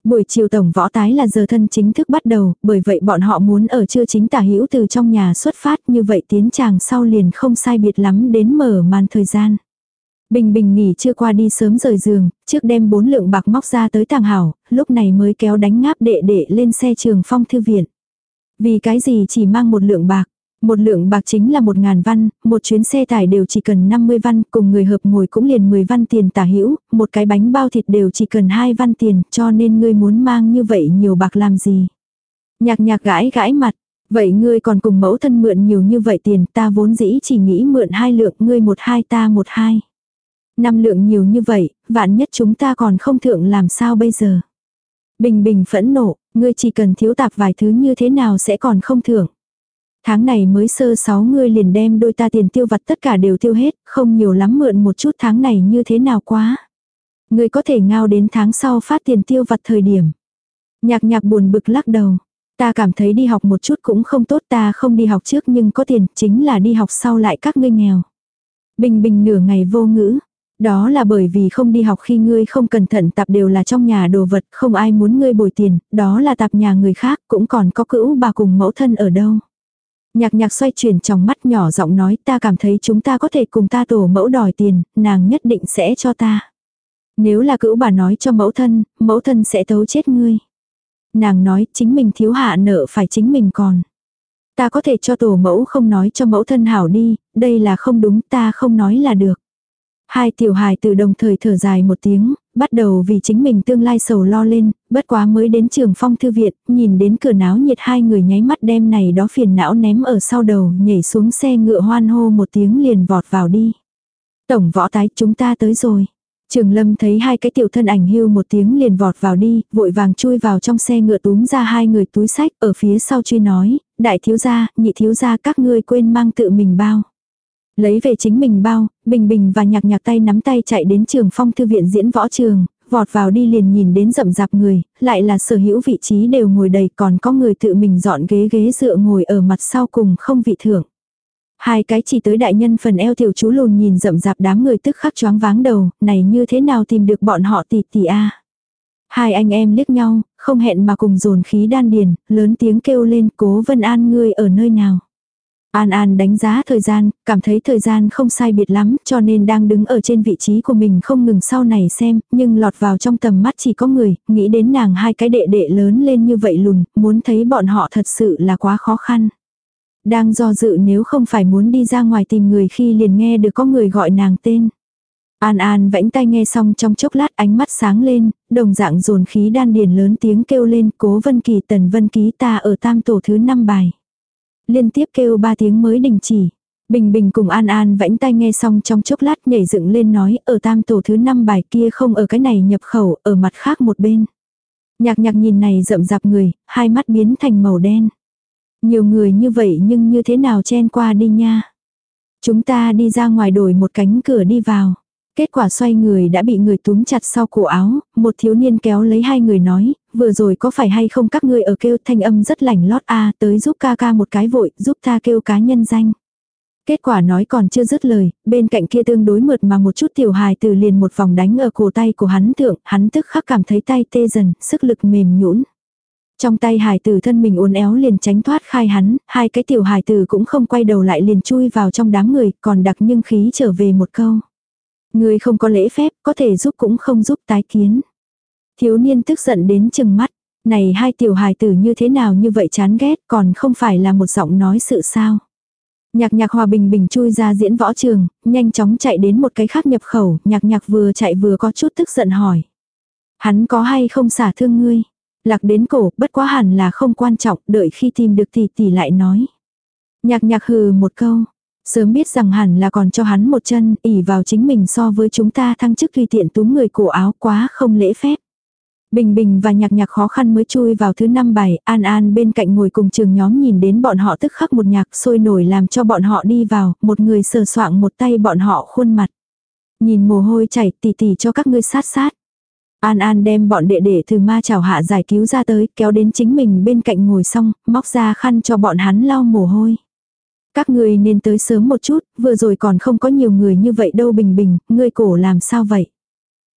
Buổi chiều tổng võ tái là giờ thân chính thức bắt đầu, bởi vậy bọn họ muốn ở trưa chính tả hữu từ trong nhà xuất phát như vậy tiến chàng sau liền không sai biệt lắm đến mở màn thời gian. Bình bình nghỉ chưa qua đi sớm rời giường, trước đem bốn lượng bạc móc ra tới tàng hảo, lúc này mới kéo đánh ngáp đệ đệ lên xe trường phong thư viện. Vì cái gì chỉ mang một lượng bạc, một lượng bạc chính là một ngàn văn, một chuyến xe tải đều chỉ cần 50 văn, cùng người hợp ngồi cũng liền 10 văn tiền tả hữu, một cái bánh bao thịt đều chỉ cần 2 văn tiền, cho nên ngươi muốn mang như vậy nhiều bạc làm gì. Nhạc nhạc gãi gãi mặt, vậy ngươi còn cùng mẫu thân mượn nhiều như vậy tiền, ta vốn dĩ chỉ nghĩ mượn hai lượng, ngươi một hai ta một hai. Năm lượng nhiều như vậy, vạn nhất chúng ta còn không thượng làm sao bây giờ. Bình bình phẫn nộ, ngươi chỉ cần thiếu tạp vài thứ như thế nào sẽ còn không thưởng. Tháng này mới sơ sáu ngươi liền đem đôi ta tiền tiêu vặt tất cả đều tiêu hết, không nhiều lắm mượn một chút tháng này như thế nào quá. Ngươi có thể ngao đến tháng sau phát tiền tiêu vặt thời điểm. Nhạc nhạc buồn bực lắc đầu. Ta cảm thấy đi học một chút cũng không tốt ta không đi học trước nhưng có tiền chính là đi học sau lại các ngươi nghèo. Bình bình nửa ngày vô ngữ. Đó là bởi vì không đi học khi ngươi không cẩn thận tạp đều là trong nhà đồ vật, không ai muốn ngươi bồi tiền, đó là tạp nhà người khác, cũng còn có cữu bà cùng mẫu thân ở đâu. Nhạc nhạc xoay chuyển trong mắt nhỏ giọng nói ta cảm thấy chúng ta có thể cùng ta tổ mẫu đòi tiền, nàng nhất định sẽ cho ta. Nếu là cữu bà nói cho mẫu thân, mẫu thân sẽ tấu chết ngươi. Nàng nói chính mình thiếu hạ nợ phải chính mình còn. Ta có thể cho tổ mẫu không nói cho mẫu thân hảo đi, đây là không đúng ta không nói là được. Hai tiểu hài từ đồng thời thở dài một tiếng, bắt đầu vì chính mình tương lai sầu lo lên, bất quá mới đến trường phong thư viện, nhìn đến cửa náo nhiệt hai người nháy mắt đem này đó phiền não ném ở sau đầu, nhảy xuống xe ngựa hoan hô một tiếng liền vọt vào đi. Tổng võ tái chúng ta tới rồi. Trường Lâm thấy hai cái tiểu thân ảnh hưu một tiếng liền vọt vào đi, vội vàng chui vào trong xe ngựa túm ra hai người túi sách, ở phía sau truy nói, đại thiếu gia, nhị thiếu gia các ngươi quên mang tự mình bao. Lấy về chính mình bao, bình bình và nhạc nhạc tay nắm tay chạy đến trường phong thư viện diễn võ trường, vọt vào đi liền nhìn đến rậm rạp người, lại là sở hữu vị trí đều ngồi đầy còn có người tự mình dọn ghế ghế dựa ngồi ở mặt sau cùng không vị thưởng. Hai cái chỉ tới đại nhân phần eo tiểu chú lùn nhìn rậm rạp đám người tức khắc choáng váng đầu, này như thế nào tìm được bọn họ tỷ tỷ a Hai anh em liếc nhau, không hẹn mà cùng dồn khí đan điền, lớn tiếng kêu lên cố vân an ngươi ở nơi nào. An An đánh giá thời gian, cảm thấy thời gian không sai biệt lắm, cho nên đang đứng ở trên vị trí của mình không ngừng sau này xem, nhưng lọt vào trong tầm mắt chỉ có người, nghĩ đến nàng hai cái đệ đệ lớn lên như vậy lùn, muốn thấy bọn họ thật sự là quá khó khăn. Đang do dự nếu không phải muốn đi ra ngoài tìm người khi liền nghe được có người gọi nàng tên. An An vẫy tay nghe xong trong chốc lát ánh mắt sáng lên, đồng dạng dồn khí đan điền lớn tiếng kêu lên cố vân kỳ tần vân ký ta ở tam tổ thứ năm bài. Liên tiếp kêu ba tiếng mới đình chỉ. Bình Bình cùng An An vẫy tay nghe xong trong chốc lát nhảy dựng lên nói ở tam tổ thứ năm bài kia không ở cái này nhập khẩu, ở mặt khác một bên. Nhạc nhạc nhìn này rậm rạp người, hai mắt biến thành màu đen. Nhiều người như vậy nhưng như thế nào chen qua đi nha. Chúng ta đi ra ngoài đổi một cánh cửa đi vào. Kết quả xoay người đã bị người túm chặt sau cổ áo, một thiếu niên kéo lấy hai người nói, vừa rồi có phải hay không các ngươi ở kêu thanh âm rất lành lót a tới giúp ca ca một cái vội, giúp ta kêu cá nhân danh. Kết quả nói còn chưa dứt lời, bên cạnh kia tương đối mượt mà một chút tiểu hài từ liền một vòng đánh ở cổ tay của hắn thượng, hắn tức khắc cảm thấy tay tê dần, sức lực mềm nhũn. Trong tay hài tử thân mình uốn éo liền tránh thoát khai hắn, hai cái tiểu hài tử cũng không quay đầu lại liền chui vào trong đám người, còn đặc nhưng khí trở về một câu. Người không có lễ phép, có thể giúp cũng không giúp tái kiến. Thiếu niên tức giận đến chừng mắt. Này hai tiểu hài tử như thế nào như vậy chán ghét còn không phải là một giọng nói sự sao. Nhạc nhạc hòa bình bình chui ra diễn võ trường, nhanh chóng chạy đến một cái khác nhập khẩu, nhạc nhạc vừa chạy vừa có chút tức giận hỏi. Hắn có hay không xả thương ngươi? Lạc đến cổ, bất quá hẳn là không quan trọng, đợi khi tìm được tỷ tỷ lại nói. Nhạc nhạc hừ một câu, Sớm biết rằng hẳn là còn cho hắn một chân, ỉ vào chính mình so với chúng ta thăng chức tùy tiện túm người cổ áo quá không lễ phép. Bình Bình và nhạc nhạc khó khăn mới chui vào thứ năm bài, An An bên cạnh ngồi cùng trường nhóm nhìn đến bọn họ tức khắc một nhạc sôi nổi làm cho bọn họ đi vào, một người sờ soạng một tay bọn họ khuôn mặt. Nhìn mồ hôi chảy tỉ tỉ cho các ngươi sát sát. An An đem bọn đệ đệ từ ma chảo hạ giải cứu ra tới, kéo đến chính mình bên cạnh ngồi xong, móc ra khăn cho bọn hắn lau mồ hôi. Các người nên tới sớm một chút, vừa rồi còn không có nhiều người như vậy đâu bình bình, ngươi cổ làm sao vậy?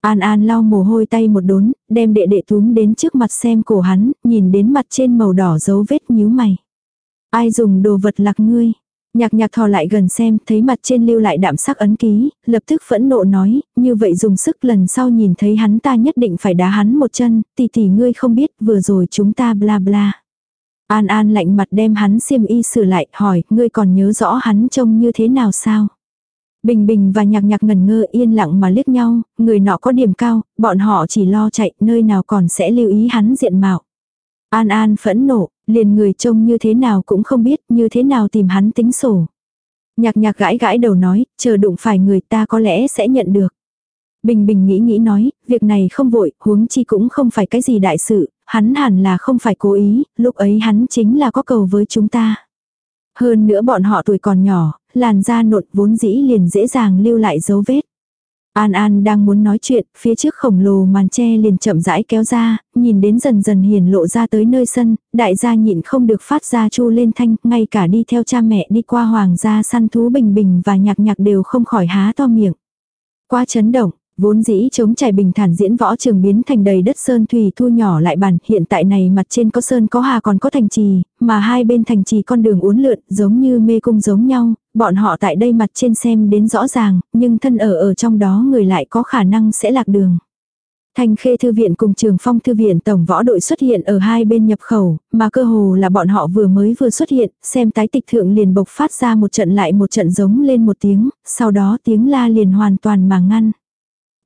An An lau mồ hôi tay một đốn, đem đệ đệ túm đến trước mặt xem cổ hắn, nhìn đến mặt trên màu đỏ dấu vết nhíu mày. Ai dùng đồ vật lạc ngươi? Nhạc nhạc thò lại gần xem, thấy mặt trên lưu lại đạm sắc ấn ký, lập tức phẫn nộ nói, như vậy dùng sức lần sau nhìn thấy hắn ta nhất định phải đá hắn một chân, tỷ tỷ ngươi không biết vừa rồi chúng ta bla bla. An An lạnh mặt đem hắn xiêm y sửa lại, hỏi, ngươi còn nhớ rõ hắn trông như thế nào sao? Bình Bình và nhạc nhạc ngần ngơ yên lặng mà liếc nhau, người nọ có điểm cao, bọn họ chỉ lo chạy, nơi nào còn sẽ lưu ý hắn diện mạo. An An phẫn nộ, liền người trông như thế nào cũng không biết, như thế nào tìm hắn tính sổ. Nhạc nhạc gãi gãi đầu nói, chờ đụng phải người ta có lẽ sẽ nhận được. Bình Bình nghĩ nghĩ nói, việc này không vội, huống chi cũng không phải cái gì đại sự, hắn hẳn là không phải cố ý, lúc ấy hắn chính là có cầu với chúng ta. Hơn nữa bọn họ tuổi còn nhỏ, làn da nộn vốn dĩ liền dễ dàng lưu lại dấu vết. An An đang muốn nói chuyện, phía trước khổng lồ màn tre liền chậm rãi kéo ra, nhìn đến dần dần hiền lộ ra tới nơi sân, đại gia nhịn không được phát ra chu lên thanh, ngay cả đi theo cha mẹ đi qua hoàng gia săn thú bình bình và nhạc nhạc đều không khỏi há to miệng. Qua chấn động, Vốn dĩ chống trải bình thản diễn võ trường biến thành đầy đất sơn thủy thu nhỏ lại bản, hiện tại này mặt trên có sơn có hà còn có thành trì, mà hai bên thành trì con đường uốn lượn giống như mê cung giống nhau, bọn họ tại đây mặt trên xem đến rõ ràng, nhưng thân ở ở trong đó người lại có khả năng sẽ lạc đường. Thành Khê Thư viện cùng Trường Phong Thư viện tổng võ đội xuất hiện ở hai bên nhập khẩu, mà cơ hồ là bọn họ vừa mới vừa xuất hiện, xem tái tịch thượng liền bộc phát ra một trận lại một trận giống lên một tiếng, sau đó tiếng la liền hoàn toàn mà ngăn.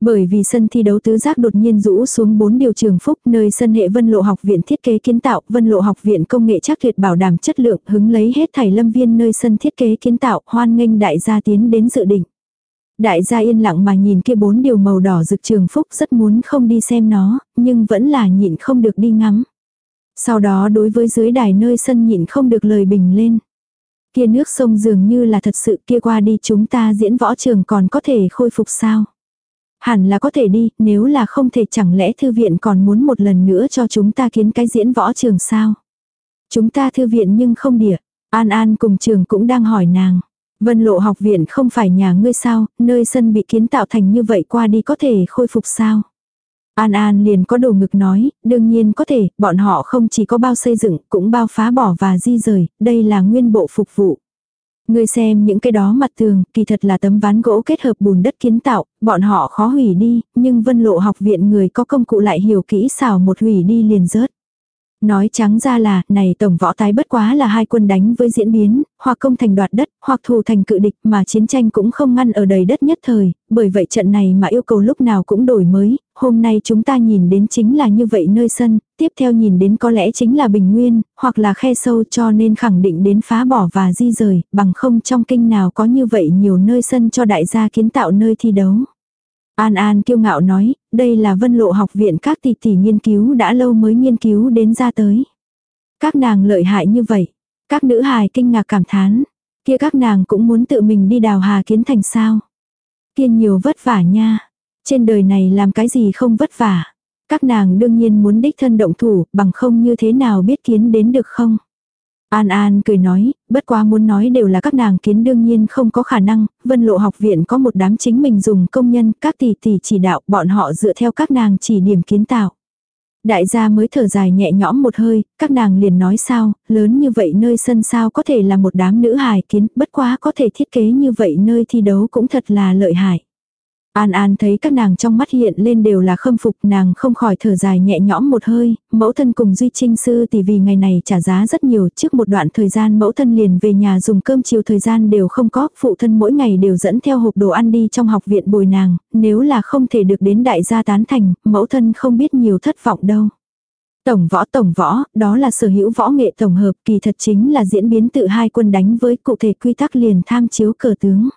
Bởi vì sân thi đấu tứ giác đột nhiên rũ xuống bốn điều trường phúc nơi sân hệ vân lộ học viện thiết kế kiến tạo, vân lộ học viện công nghệ chắc tuyệt bảo đảm chất lượng hứng lấy hết thảy lâm viên nơi sân thiết kế kiến tạo, hoan nghênh đại gia tiến đến dự định. Đại gia yên lặng mà nhìn kia bốn điều màu đỏ rực trường phúc rất muốn không đi xem nó, nhưng vẫn là nhịn không được đi ngắm. Sau đó đối với dưới đài nơi sân nhịn không được lời bình lên. Kia nước sông dường như là thật sự kia qua đi chúng ta diễn võ trường còn có thể khôi phục sao. Hẳn là có thể đi, nếu là không thể chẳng lẽ thư viện còn muốn một lần nữa cho chúng ta kiến cái diễn võ trường sao. Chúng ta thư viện nhưng không địa. An An cùng trường cũng đang hỏi nàng. Vân lộ học viện không phải nhà ngươi sao, nơi sân bị kiến tạo thành như vậy qua đi có thể khôi phục sao. An An liền có đồ ngực nói, đương nhiên có thể, bọn họ không chỉ có bao xây dựng, cũng bao phá bỏ và di rời, đây là nguyên bộ phục vụ. Ngươi xem những cái đó mặt tường, kỳ thật là tấm ván gỗ kết hợp bùn đất kiến tạo, bọn họ khó hủy đi, nhưng vân lộ học viện người có công cụ lại hiểu kỹ xảo một hủy đi liền rớt. Nói trắng ra là, này tổng võ tái bất quá là hai quân đánh với diễn biến, hoặc công thành đoạt đất, hoặc thù thành cự địch mà chiến tranh cũng không ngăn ở đầy đất nhất thời, bởi vậy trận này mà yêu cầu lúc nào cũng đổi mới, hôm nay chúng ta nhìn đến chính là như vậy nơi sân, tiếp theo nhìn đến có lẽ chính là bình nguyên, hoặc là khe sâu cho nên khẳng định đến phá bỏ và di rời, bằng không trong kinh nào có như vậy nhiều nơi sân cho đại gia kiến tạo nơi thi đấu. An An kiêu ngạo nói, đây là vân lộ học viện các tỷ tỷ nghiên cứu đã lâu mới nghiên cứu đến ra tới. Các nàng lợi hại như vậy. Các nữ hài kinh ngạc cảm thán. Kia các nàng cũng muốn tự mình đi đào hà kiến thành sao. Kia nhiều vất vả nha. Trên đời này làm cái gì không vất vả. Các nàng đương nhiên muốn đích thân động thủ, bằng không như thế nào biết kiến đến được không. An An cười nói, bất quá muốn nói đều là các nàng kiến đương nhiên không có khả năng, vân lộ học viện có một đám chính mình dùng công nhân, các tỷ tỷ chỉ đạo, bọn họ dựa theo các nàng chỉ điểm kiến tạo. Đại gia mới thở dài nhẹ nhõm một hơi, các nàng liền nói sao, lớn như vậy nơi sân sao có thể là một đám nữ hài kiến, bất quá có thể thiết kế như vậy nơi thi đấu cũng thật là lợi hại. An An thấy các nàng trong mắt hiện lên đều là khâm phục nàng không khỏi thở dài nhẹ nhõm một hơi, mẫu thân cùng Duy Trinh Sư thì vì ngày này trả giá rất nhiều trước một đoạn thời gian mẫu thân liền về nhà dùng cơm chiều thời gian đều không có, phụ thân mỗi ngày đều dẫn theo hộp đồ ăn đi trong học viện bồi nàng, nếu là không thể được đến đại gia tán thành, mẫu thân không biết nhiều thất vọng đâu. Tổng võ tổng võ, đó là sở hữu võ nghệ tổng hợp kỳ thật chính là diễn biến tự hai quân đánh với cụ thể quy tắc liền tham chiếu cờ tướng.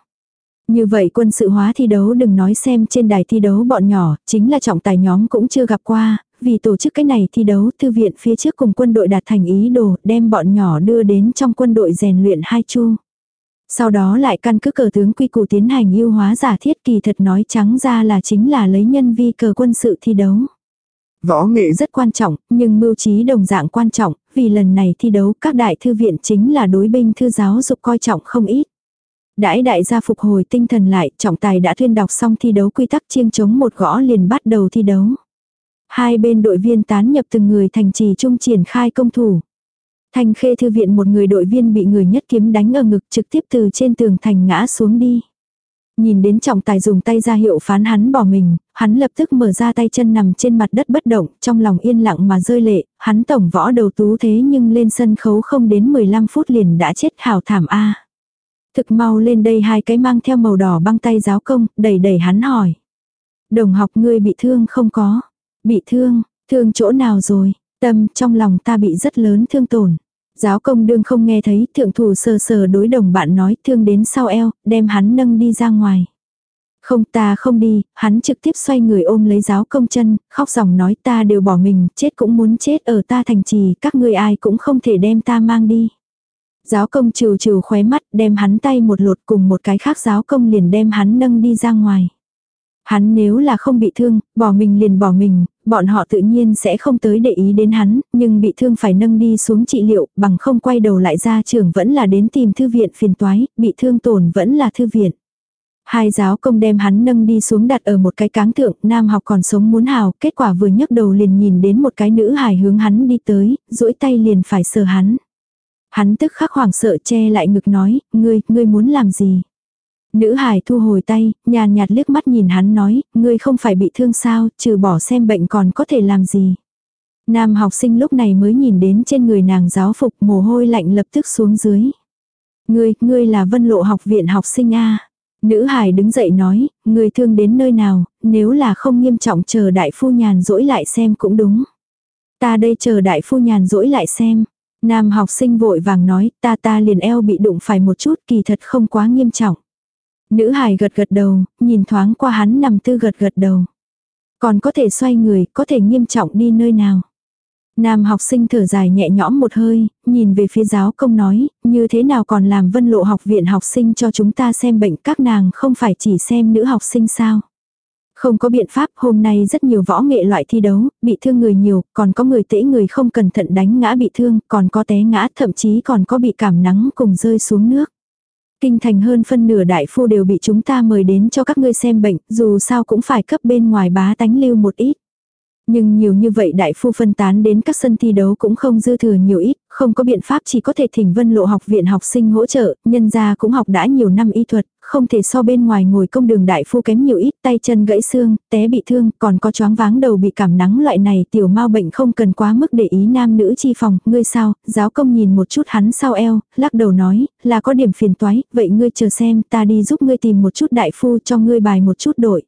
Như vậy quân sự hóa thi đấu đừng nói xem trên đài thi đấu bọn nhỏ, chính là trọng tài nhóm cũng chưa gặp qua, vì tổ chức cái này thi đấu thư viện phía trước cùng quân đội đạt thành ý đồ đem bọn nhỏ đưa đến trong quân đội rèn luyện hai chu. Sau đó lại căn cứ cờ tướng quy củ tiến hành yêu hóa giả thiết kỳ thật nói trắng ra là chính là lấy nhân vi cờ quân sự thi đấu. Võ nghệ rất quan trọng, nhưng mưu trí đồng dạng quan trọng, vì lần này thi đấu các đại thư viện chính là đối binh thư giáo dục coi trọng không ít. Đãi đại gia phục hồi tinh thần lại, trọng tài đã thuyên đọc xong thi đấu quy tắc chiêng chống một gõ liền bắt đầu thi đấu. Hai bên đội viên tán nhập từng người thành trì trung triển khai công thủ. Thành khê thư viện một người đội viên bị người nhất kiếm đánh ở ngực trực tiếp từ trên tường thành ngã xuống đi. Nhìn đến trọng tài dùng tay ra hiệu phán hắn bỏ mình, hắn lập tức mở ra tay chân nằm trên mặt đất bất động, trong lòng yên lặng mà rơi lệ, hắn tổng võ đầu tú thế nhưng lên sân khấu không đến 15 phút liền đã chết hào thảm A. Thực mau lên đây hai cái mang theo màu đỏ băng tay giáo công, đẩy đẩy hắn hỏi. Đồng học ngươi bị thương không có? Bị thương, thương chỗ nào rồi? Tâm trong lòng ta bị rất lớn thương tổn. Giáo công đương không nghe thấy, thượng thủ sờ sờ đối đồng bạn nói thương đến sau eo, đem hắn nâng đi ra ngoài. Không ta không đi, hắn trực tiếp xoay người ôm lấy giáo công chân, khóc dòng nói ta đều bỏ mình, chết cũng muốn chết ở ta thành trì, các ngươi ai cũng không thể đem ta mang đi. Giáo công trừ trừ khóe mắt đem hắn tay một lột cùng một cái khác giáo công liền đem hắn nâng đi ra ngoài. Hắn nếu là không bị thương, bỏ mình liền bỏ mình, bọn họ tự nhiên sẽ không tới để ý đến hắn, nhưng bị thương phải nâng đi xuống trị liệu, bằng không quay đầu lại ra trường vẫn là đến tìm thư viện phiền toái, bị thương tổn vẫn là thư viện. Hai giáo công đem hắn nâng đi xuống đặt ở một cái cáng thượng, nam học còn sống muốn hào, kết quả vừa nhấc đầu liền nhìn đến một cái nữ hài hướng hắn đi tới, duỗi tay liền phải sờ hắn. Hắn tức khắc hoảng sợ che lại ngực nói, ngươi, ngươi muốn làm gì? Nữ hải thu hồi tay, nhàn nhạt liếc mắt nhìn hắn nói, ngươi không phải bị thương sao, trừ bỏ xem bệnh còn có thể làm gì. Nam học sinh lúc này mới nhìn đến trên người nàng giáo phục mồ hôi lạnh lập tức xuống dưới. Ngươi, ngươi là vân lộ học viện học sinh A. Nữ hải đứng dậy nói, ngươi thương đến nơi nào, nếu là không nghiêm trọng chờ đại phu nhàn dỗi lại xem cũng đúng. Ta đây chờ đại phu nhàn dỗi lại xem. Nam học sinh vội vàng nói, ta ta liền eo bị đụng phải một chút kỳ thật không quá nghiêm trọng. Nữ hài gật gật đầu, nhìn thoáng qua hắn nằm tư gật gật đầu. Còn có thể xoay người, có thể nghiêm trọng đi nơi nào. Nam học sinh thở dài nhẹ nhõm một hơi, nhìn về phía giáo công nói, như thế nào còn làm vân lộ học viện học sinh cho chúng ta xem bệnh các nàng không phải chỉ xem nữ học sinh sao. Không có biện pháp, hôm nay rất nhiều võ nghệ loại thi đấu, bị thương người nhiều, còn có người tễ người không cẩn thận đánh ngã bị thương, còn có té ngã, thậm chí còn có bị cảm nắng cùng rơi xuống nước. Kinh thành hơn phân nửa đại phu đều bị chúng ta mời đến cho các ngươi xem bệnh, dù sao cũng phải cấp bên ngoài bá tánh lưu một ít. Nhưng nhiều như vậy đại phu phân tán đến các sân thi đấu cũng không dư thừa nhiều ít, không có biện pháp chỉ có thể thỉnh vân lộ học viện học sinh hỗ trợ, nhân gia cũng học đã nhiều năm y thuật, không thể so bên ngoài ngồi công đường đại phu kém nhiều ít, tay chân gãy xương, té bị thương, còn có choáng váng đầu bị cảm nắng loại này tiểu mau bệnh không cần quá mức để ý nam nữ chi phòng, ngươi sao, giáo công nhìn một chút hắn sau eo, lắc đầu nói, là có điểm phiền toái, vậy ngươi chờ xem, ta đi giúp ngươi tìm một chút đại phu cho ngươi bài một chút đội.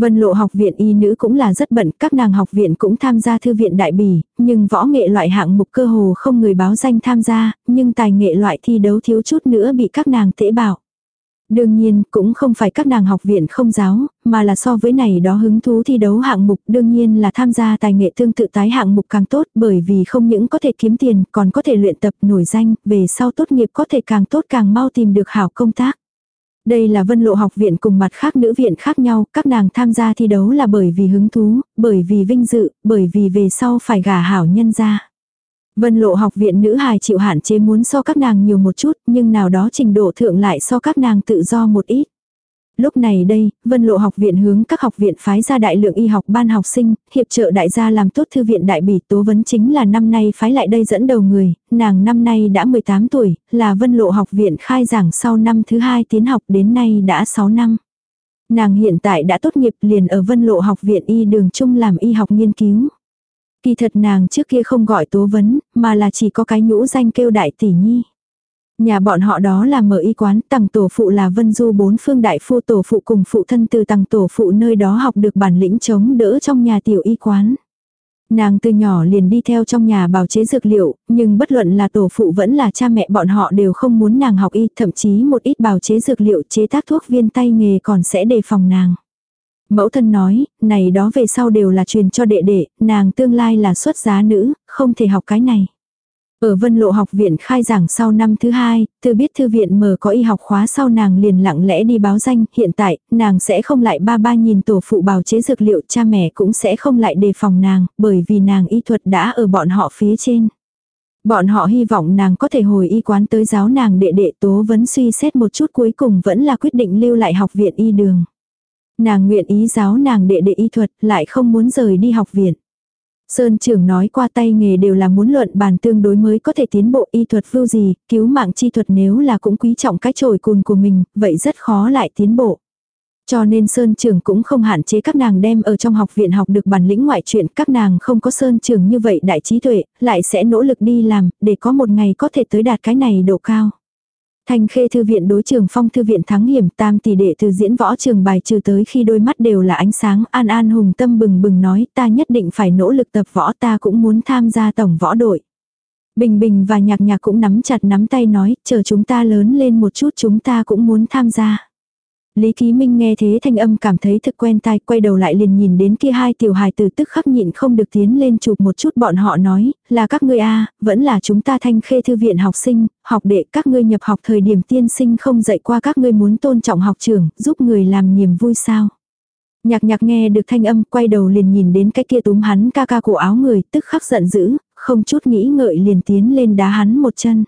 Vân lộ học viện y nữ cũng là rất bận, các nàng học viện cũng tham gia thư viện đại bỉ, nhưng võ nghệ loại hạng mục cơ hồ không người báo danh tham gia, nhưng tài nghệ loại thi đấu thiếu chút nữa bị các nàng tễ bảo. Đương nhiên, cũng không phải các nàng học viện không giáo, mà là so với này đó hứng thú thi đấu hạng mục đương nhiên là tham gia tài nghệ tương tự tái hạng mục càng tốt bởi vì không những có thể kiếm tiền còn có thể luyện tập nổi danh, về sau tốt nghiệp có thể càng tốt càng mau tìm được hảo công tác. Đây là vân lộ học viện cùng mặt khác nữ viện khác nhau, các nàng tham gia thi đấu là bởi vì hứng thú, bởi vì vinh dự, bởi vì về sau phải gả hảo nhân ra. Vân lộ học viện nữ hài chịu hạn chế muốn so các nàng nhiều một chút, nhưng nào đó trình độ thượng lại so các nàng tự do một ít. Lúc này đây, Vân Lộ học viện hướng các học viện phái ra đại lượng y học ban học sinh, hiệp trợ đại gia làm tốt thư viện đại bỉ tố vấn chính là năm nay phái lại đây dẫn đầu người, nàng năm nay đã 18 tuổi, là Vân Lộ học viện khai giảng sau năm thứ hai tiến học đến nay đã 6 năm. Nàng hiện tại đã tốt nghiệp liền ở Vân Lộ học viện y đường chung làm y học nghiên cứu. Kỳ thật nàng trước kia không gọi tố vấn, mà là chỉ có cái nhũ danh kêu đại tỷ nhi. Nhà bọn họ đó là mở y quán, tầng tổ phụ là vân du bốn phương đại phu tổ phụ cùng phụ thân từ tầng tổ phụ nơi đó học được bản lĩnh chống đỡ trong nhà tiểu y quán. Nàng từ nhỏ liền đi theo trong nhà bào chế dược liệu, nhưng bất luận là tổ phụ vẫn là cha mẹ bọn họ đều không muốn nàng học y, thậm chí một ít bào chế dược liệu chế tác thuốc viên tay nghề còn sẽ đề phòng nàng. Mẫu thân nói, này đó về sau đều là truyền cho đệ đệ, nàng tương lai là xuất giá nữ, không thể học cái này. Ở Vân Lộ học viện khai giảng sau năm thứ hai, từ biết thư viện mở có y học khóa sau nàng liền lặng lẽ đi báo danh, hiện tại, nàng sẽ không lại ba ba nhìn tổ phụ bào chế dược liệu, cha mẹ cũng sẽ không lại đề phòng nàng, bởi vì nàng y thuật đã ở bọn họ phía trên. Bọn họ hy vọng nàng có thể hồi y quán tới giáo nàng đệ đệ tố vấn suy xét một chút cuối cùng vẫn là quyết định lưu lại học viện y đường. Nàng nguyện ý giáo nàng đệ đệ y thuật, lại không muốn rời đi học viện. Sơn trưởng nói qua tay nghề đều là muốn luận bàn tương đối mới có thể tiến bộ y thuật vưu gì, cứu mạng chi thuật nếu là cũng quý trọng cái trồi cùn của mình, vậy rất khó lại tiến bộ. Cho nên Sơn trưởng cũng không hạn chế các nàng đem ở trong học viện học được bản lĩnh ngoại truyện, các nàng không có Sơn trưởng như vậy đại trí tuệ, lại sẽ nỗ lực đi làm, để có một ngày có thể tới đạt cái này độ cao. Thanh khê thư viện đối trường phong thư viện thắng hiểm, tam tỷ đệ từ diễn võ trường bài trừ tới khi đôi mắt đều là ánh sáng, an an hùng tâm bừng bừng nói, ta nhất định phải nỗ lực tập võ, ta cũng muốn tham gia tổng võ đội. Bình bình và nhạc nhạc cũng nắm chặt nắm tay nói, chờ chúng ta lớn lên một chút, chúng ta cũng muốn tham gia. Lý Ký Minh nghe thế thanh âm cảm thấy thực quen tai, quay đầu lại liền nhìn đến kia hai tiểu hài tử tức khắc nhịn không được tiến lên chụp một chút bọn họ nói, là các ngươi a vẫn là chúng ta thanh khê thư viện học sinh, học đệ các ngươi nhập học thời điểm tiên sinh không dạy qua các ngươi muốn tôn trọng học trường, giúp người làm niềm vui sao. Nhạc nhạc nghe được thanh âm, quay đầu liền nhìn đến cái kia túm hắn ca ca cổ áo người, tức khắc giận dữ, không chút nghĩ ngợi liền tiến lên đá hắn một chân.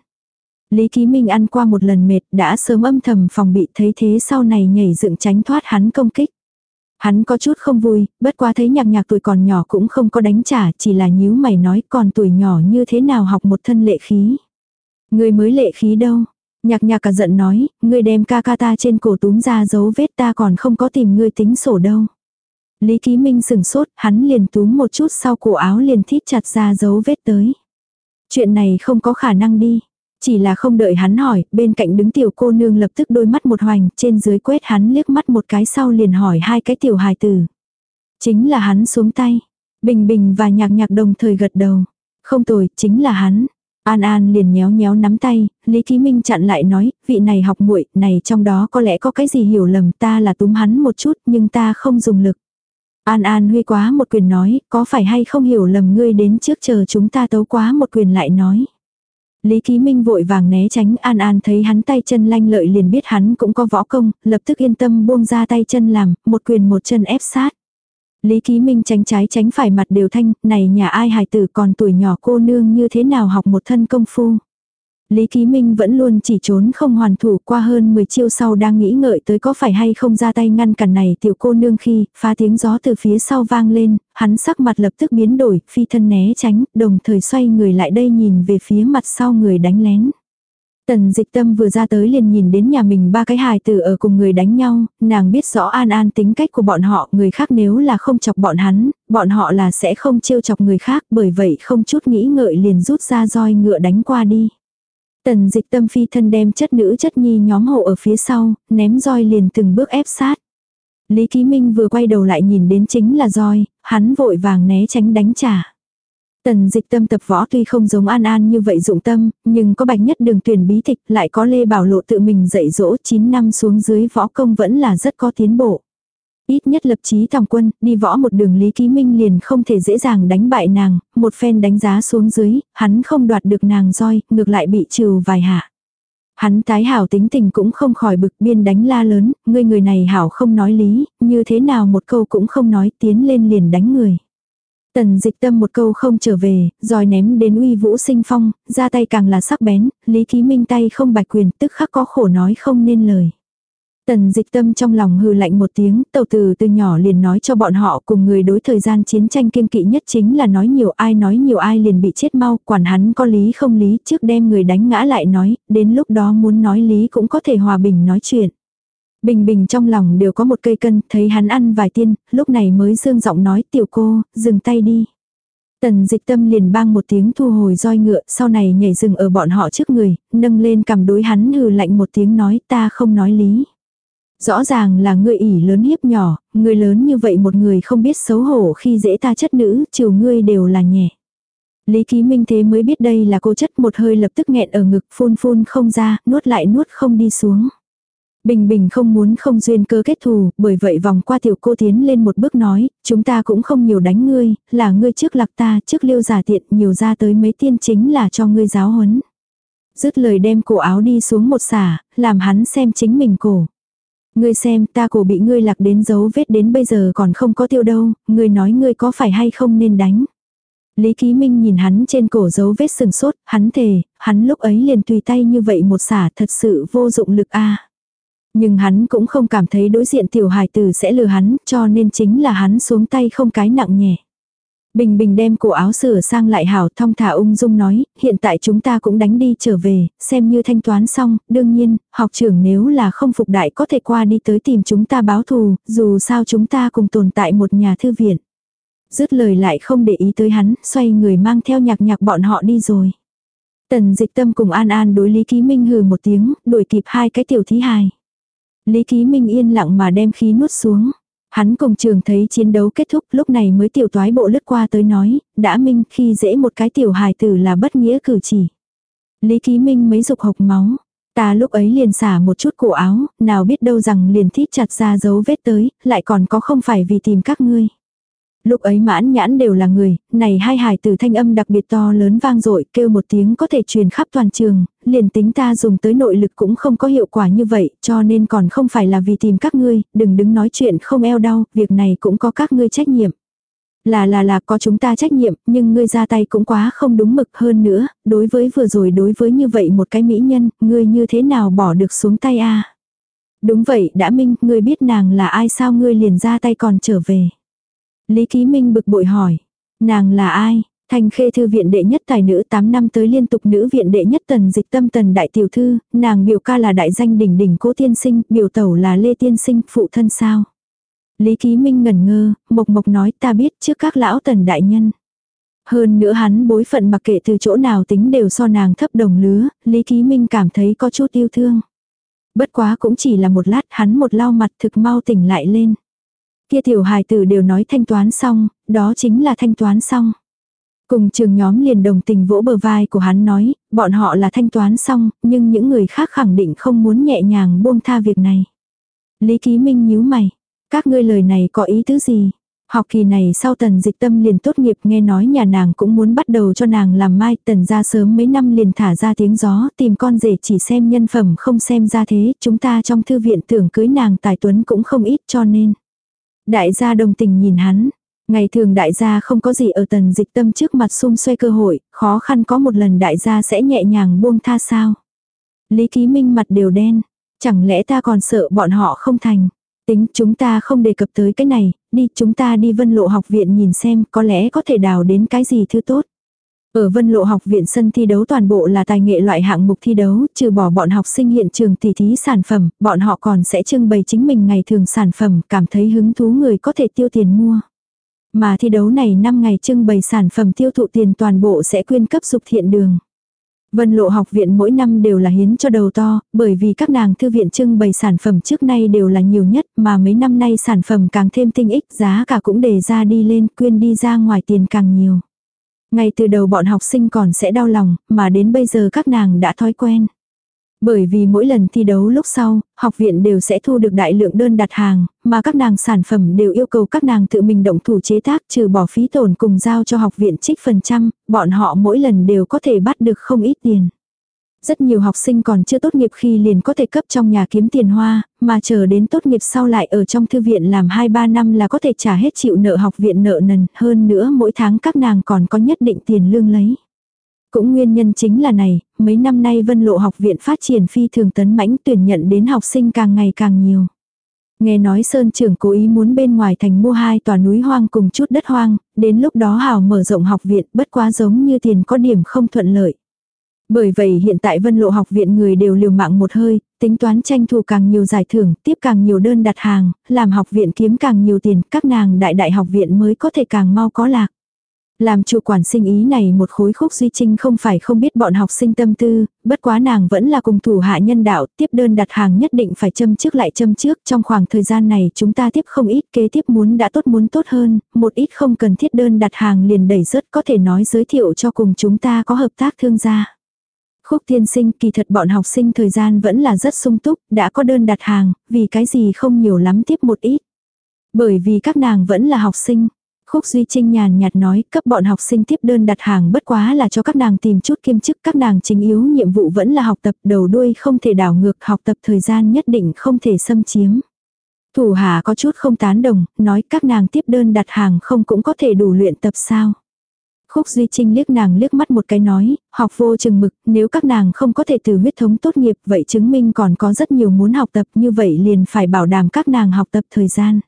Lý Ký Minh ăn qua một lần mệt đã sớm âm thầm phòng bị thấy thế sau này nhảy dựng tránh thoát hắn công kích. Hắn có chút không vui, bất quá thấy nhạc nhạc tuổi còn nhỏ cũng không có đánh trả, chỉ là nhíu mày nói còn tuổi nhỏ như thế nào học một thân lệ khí. Người mới lệ khí đâu. Nhạc nhạc cả giận nói, người đem ca ca ta trên cổ túm ra dấu vết ta còn không có tìm ngươi tính sổ đâu. Lý Ký Minh sừng sốt, hắn liền túm một chút sau cổ áo liền thít chặt ra dấu vết tới. Chuyện này không có khả năng đi. Chỉ là không đợi hắn hỏi, bên cạnh đứng tiểu cô nương lập tức đôi mắt một hoành, trên dưới quét hắn liếc mắt một cái sau liền hỏi hai cái tiểu hài tử. Chính là hắn xuống tay. Bình bình và nhạc nhạc đồng thời gật đầu. Không tồi, chính là hắn. An An liền nhéo nhéo nắm tay, Lý Ký Minh chặn lại nói, vị này học muội, này trong đó có lẽ có cái gì hiểu lầm, ta là túm hắn một chút, nhưng ta không dùng lực. An An huy quá một quyền nói, có phải hay không hiểu lầm ngươi đến trước chờ chúng ta tấu quá một quyền lại nói. Lý Ký Minh vội vàng né tránh An An thấy hắn tay chân lanh lợi liền biết hắn cũng có võ công, lập tức yên tâm buông ra tay chân làm, một quyền một chân ép sát. Lý Ký Minh tránh trái tránh phải mặt đều thanh, này nhà ai hài tử còn tuổi nhỏ cô nương như thế nào học một thân công phu. Lý Ký Minh vẫn luôn chỉ trốn không hoàn thủ qua hơn 10 chiêu sau đang nghĩ ngợi tới có phải hay không ra tay ngăn cản này tiểu cô nương khi phá tiếng gió từ phía sau vang lên, hắn sắc mặt lập tức biến đổi, phi thân né tránh, đồng thời xoay người lại đây nhìn về phía mặt sau người đánh lén. Tần dịch tâm vừa ra tới liền nhìn đến nhà mình ba cái hài tử ở cùng người đánh nhau, nàng biết rõ an an tính cách của bọn họ, người khác nếu là không chọc bọn hắn, bọn họ là sẽ không trêu chọc người khác, bởi vậy không chút nghĩ ngợi liền rút ra roi ngựa đánh qua đi. Tần dịch tâm phi thân đem chất nữ chất nhi nhóm hộ ở phía sau, ném roi liền từng bước ép sát. Lý Ký Minh vừa quay đầu lại nhìn đến chính là roi, hắn vội vàng né tránh đánh trả. Tần dịch tâm tập võ tuy không giống An An như vậy dụng tâm, nhưng có bạch nhất đường tuyển bí tịch lại có Lê Bảo Lộ tự mình dạy dỗ 9 năm xuống dưới võ công vẫn là rất có tiến bộ. Ít nhất lập chí tòng quân, đi võ một đường Lý Ký Minh liền không thể dễ dàng đánh bại nàng, một phen đánh giá xuống dưới, hắn không đoạt được nàng roi, ngược lại bị trừ vài hạ. Hắn tái hảo tính tình cũng không khỏi bực biên đánh la lớn, ngươi người này hảo không nói lý, như thế nào một câu cũng không nói tiến lên liền đánh người. Tần dịch tâm một câu không trở về, rồi ném đến uy vũ sinh phong, ra tay càng là sắc bén, Lý Ký Minh tay không bạch quyền tức khắc có khổ nói không nên lời. Tần dịch tâm trong lòng hư lạnh một tiếng, tàu từ từ nhỏ liền nói cho bọn họ cùng người đối thời gian chiến tranh kiên kỵ nhất chính là nói nhiều ai nói nhiều ai liền bị chết mau, quản hắn có lý không lý trước đem người đánh ngã lại nói, đến lúc đó muốn nói lý cũng có thể hòa bình nói chuyện. Bình bình trong lòng đều có một cây cân, thấy hắn ăn vài tiên, lúc này mới dương giọng nói tiểu cô, dừng tay đi. Tần dịch tâm liền bang một tiếng thu hồi roi ngựa, sau này nhảy rừng ở bọn họ trước người, nâng lên cầm đối hắn hừ lạnh một tiếng nói ta không nói lý. Rõ ràng là ngươi ỉ lớn hiếp nhỏ, người lớn như vậy một người không biết xấu hổ khi dễ ta chất nữ, chiều ngươi đều là nhẹ. Lý ký minh thế mới biết đây là cô chất một hơi lập tức nghẹn ở ngực phun phun không ra, nuốt lại nuốt không đi xuống. Bình Bình không muốn không duyên cơ kết thù, bởi vậy vòng qua tiểu cô tiến lên một bước nói, chúng ta cũng không nhiều đánh ngươi, là ngươi trước lạc ta, trước liêu giả tiện, nhiều ra tới mấy tiên chính là cho ngươi giáo huấn. Dứt lời đem cổ áo đi xuống một xả, làm hắn xem chính mình cổ. Ngươi xem ta cổ bị ngươi lạc đến dấu vết đến bây giờ còn không có tiêu đâu, ngươi nói ngươi có phải hay không nên đánh. Lý Ký Minh nhìn hắn trên cổ dấu vết sừng sốt, hắn thề, hắn lúc ấy liền tùy tay như vậy một xả thật sự vô dụng lực a. Nhưng hắn cũng không cảm thấy đối diện tiểu hài tử sẽ lừa hắn, cho nên chính là hắn xuống tay không cái nặng nhẹ. Bình Bình đem cổ áo sửa sang lại hảo thong thả ung dung nói, hiện tại chúng ta cũng đánh đi trở về, xem như thanh toán xong, đương nhiên, học trưởng nếu là không phục đại có thể qua đi tới tìm chúng ta báo thù, dù sao chúng ta cùng tồn tại một nhà thư viện. Dứt lời lại không để ý tới hắn, xoay người mang theo nhạc nhạc bọn họ đi rồi. Tần dịch tâm cùng An An đối Lý Ký Minh hừ một tiếng, đuổi kịp hai cái tiểu thí hài. Lý Ký Minh yên lặng mà đem khí nuốt xuống. Hắn cùng trường thấy chiến đấu kết thúc lúc này mới tiểu toái bộ lướt qua tới nói, đã minh khi dễ một cái tiểu hài tử là bất nghĩa cử chỉ. Lý Ký Minh mấy dục hộc máu. Ta lúc ấy liền xả một chút cổ áo, nào biết đâu rằng liền thít chặt ra dấu vết tới, lại còn có không phải vì tìm các ngươi. Lúc ấy mãn nhãn đều là người, này hai hài từ thanh âm đặc biệt to lớn vang dội kêu một tiếng có thể truyền khắp toàn trường, liền tính ta dùng tới nội lực cũng không có hiệu quả như vậy, cho nên còn không phải là vì tìm các ngươi, đừng đứng nói chuyện không eo đau, việc này cũng có các ngươi trách nhiệm. Là là là có chúng ta trách nhiệm, nhưng ngươi ra tay cũng quá không đúng mực hơn nữa, đối với vừa rồi đối với như vậy một cái mỹ nhân, ngươi như thế nào bỏ được xuống tay a Đúng vậy, đã minh, ngươi biết nàng là ai sao ngươi liền ra tay còn trở về. Lý Ký Minh bực bội hỏi. Nàng là ai? Thành khê thư viện đệ nhất tài nữ 8 năm tới liên tục nữ viện đệ nhất tần dịch tâm tần đại tiểu thư, nàng biểu ca là đại danh đỉnh đỉnh cố tiên sinh, biểu tẩu là lê tiên sinh, phụ thân sao. Lý Ký Minh ngẩn ngơ, mộc mộc nói ta biết trước các lão tần đại nhân. Hơn nữa hắn bối phận mặc kệ từ chỗ nào tính đều so nàng thấp đồng lứa, Lý Ký Minh cảm thấy có chút yêu thương. Bất quá cũng chỉ là một lát hắn một lau mặt thực mau tỉnh lại lên. Kia tiểu hài tử đều nói thanh toán xong, đó chính là thanh toán xong. Cùng trường nhóm liền đồng tình vỗ bờ vai của hắn nói, bọn họ là thanh toán xong, nhưng những người khác khẳng định không muốn nhẹ nhàng buông tha việc này. Lý Ký Minh nhíu mày, các ngươi lời này có ý tứ gì? Học kỳ này sau tần dịch tâm liền tốt nghiệp nghe nói nhà nàng cũng muốn bắt đầu cho nàng làm mai tần ra sớm mấy năm liền thả ra tiếng gió tìm con rể chỉ xem nhân phẩm không xem ra thế chúng ta trong thư viện tưởng cưới nàng tài tuấn cũng không ít cho nên. Đại gia đồng tình nhìn hắn. Ngày thường đại gia không có gì ở tần dịch tâm trước mặt xung xoay cơ hội, khó khăn có một lần đại gia sẽ nhẹ nhàng buông tha sao. Lý Ký Minh mặt đều đen. Chẳng lẽ ta còn sợ bọn họ không thành. Tính chúng ta không đề cập tới cái này, đi chúng ta đi vân lộ học viện nhìn xem có lẽ có thể đào đến cái gì thứ tốt. Ở vân lộ học viện sân thi đấu toàn bộ là tài nghệ loại hạng mục thi đấu, trừ bỏ bọn học sinh hiện trường tỉ thí sản phẩm, bọn họ còn sẽ trưng bày chính mình ngày thường sản phẩm, cảm thấy hứng thú người có thể tiêu tiền mua. Mà thi đấu này 5 ngày trưng bày sản phẩm tiêu thụ tiền toàn bộ sẽ quyên cấp dục thiện đường. Vân lộ học viện mỗi năm đều là hiến cho đầu to, bởi vì các nàng thư viện trưng bày sản phẩm trước nay đều là nhiều nhất mà mấy năm nay sản phẩm càng thêm tinh ích giá cả cũng đề ra đi lên quyên đi ra ngoài tiền càng nhiều. Ngay từ đầu bọn học sinh còn sẽ đau lòng, mà đến bây giờ các nàng đã thói quen. Bởi vì mỗi lần thi đấu lúc sau, học viện đều sẽ thu được đại lượng đơn đặt hàng, mà các nàng sản phẩm đều yêu cầu các nàng tự mình động thủ chế tác trừ bỏ phí tổn cùng giao cho học viện trích phần trăm, bọn họ mỗi lần đều có thể bắt được không ít tiền. Rất nhiều học sinh còn chưa tốt nghiệp khi liền có thể cấp trong nhà kiếm tiền hoa, mà chờ đến tốt nghiệp sau lại ở trong thư viện làm 2-3 năm là có thể trả hết chịu nợ học viện nợ nần, hơn nữa mỗi tháng các nàng còn có nhất định tiền lương lấy. Cũng nguyên nhân chính là này, mấy năm nay vân lộ học viện phát triển phi thường tấn mãnh tuyển nhận đến học sinh càng ngày càng nhiều. Nghe nói Sơn trưởng cố ý muốn bên ngoài thành mua hai tòa núi hoang cùng chút đất hoang, đến lúc đó hào mở rộng học viện bất quá giống như tiền có điểm không thuận lợi. Bởi vậy hiện tại vân lộ học viện người đều liều mạng một hơi, tính toán tranh thủ càng nhiều giải thưởng, tiếp càng nhiều đơn đặt hàng, làm học viện kiếm càng nhiều tiền, các nàng đại đại học viện mới có thể càng mau có lạc. Làm chủ quản sinh ý này một khối khúc duy trinh không phải không biết bọn học sinh tâm tư, bất quá nàng vẫn là cùng thủ hạ nhân đạo, tiếp đơn đặt hàng nhất định phải châm trước lại châm trước, trong khoảng thời gian này chúng ta tiếp không ít, kế tiếp muốn đã tốt muốn tốt hơn, một ít không cần thiết đơn đặt hàng liền đẩy rớt có thể nói giới thiệu cho cùng chúng ta có hợp tác thương gia. Khúc tiên sinh kỳ thật bọn học sinh thời gian vẫn là rất sung túc, đã có đơn đặt hàng, vì cái gì không nhiều lắm tiếp một ít. Bởi vì các nàng vẫn là học sinh. Khúc Duy Trinh nhàn nhạt nói cấp bọn học sinh tiếp đơn đặt hàng bất quá là cho các nàng tìm chút kiêm chức các nàng chính yếu nhiệm vụ vẫn là học tập đầu đuôi không thể đảo ngược học tập thời gian nhất định không thể xâm chiếm. Thủ hạ có chút không tán đồng, nói các nàng tiếp đơn đặt hàng không cũng có thể đủ luyện tập sao. Khúc Duy Trinh liếc nàng liếc mắt một cái nói, học vô chừng mực, nếu các nàng không có thể từ huyết thống tốt nghiệp vậy chứng minh còn có rất nhiều muốn học tập như vậy liền phải bảo đảm các nàng học tập thời gian.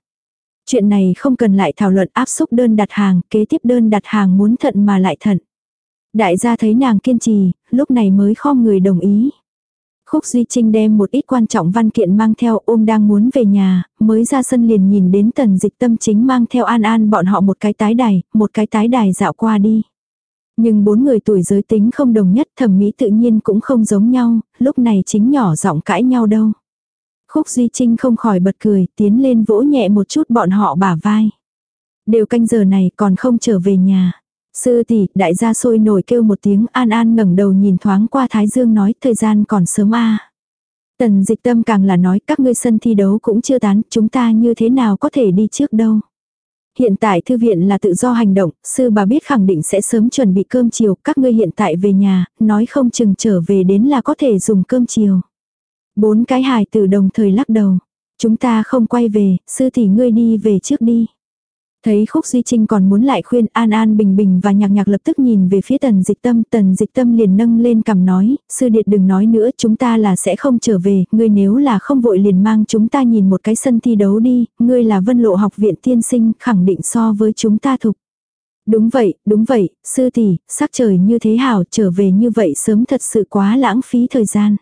Chuyện này không cần lại thảo luận áp xúc đơn đặt hàng, kế tiếp đơn đặt hàng muốn thận mà lại thận. Đại gia thấy nàng kiên trì, lúc này mới khom người đồng ý. Khúc Duy Trinh đem một ít quan trọng văn kiện mang theo ôm đang muốn về nhà, mới ra sân liền nhìn đến tần dịch tâm chính mang theo an an bọn họ một cái tái đài, một cái tái đài dạo qua đi. Nhưng bốn người tuổi giới tính không đồng nhất thẩm mỹ tự nhiên cũng không giống nhau, lúc này chính nhỏ giọng cãi nhau đâu. Khúc Duy Trinh không khỏi bật cười, tiến lên vỗ nhẹ một chút bọn họ bả vai. Đều canh giờ này còn không trở về nhà. Sư tỷ, đại gia sôi nổi kêu một tiếng an an ngẩng đầu nhìn thoáng qua Thái Dương nói thời gian còn sớm a. Tần dịch tâm càng là nói các ngươi sân thi đấu cũng chưa tán, chúng ta như thế nào có thể đi trước đâu. Hiện tại thư viện là tự do hành động, sư bà biết khẳng định sẽ sớm chuẩn bị cơm chiều, các ngươi hiện tại về nhà, nói không chừng trở về đến là có thể dùng cơm chiều. Bốn cái hài từ đồng thời lắc đầu. Chúng ta không quay về, sư tỷ ngươi đi về trước đi. Thấy Khúc Duy Trinh còn muốn lại khuyên An An Bình Bình và Nhạc Nhạc lập tức nhìn về phía Tần Dịch Tâm. Tần Dịch Tâm liền nâng lên cầm nói, sư điệt đừng nói nữa chúng ta là sẽ không trở về, ngươi nếu là không vội liền mang chúng ta nhìn một cái sân thi đấu đi, ngươi là vân lộ học viện tiên sinh khẳng định so với chúng ta thục. Đúng vậy, đúng vậy, sư tỷ, sắc trời như thế hảo trở về như vậy sớm thật sự quá lãng phí thời gian.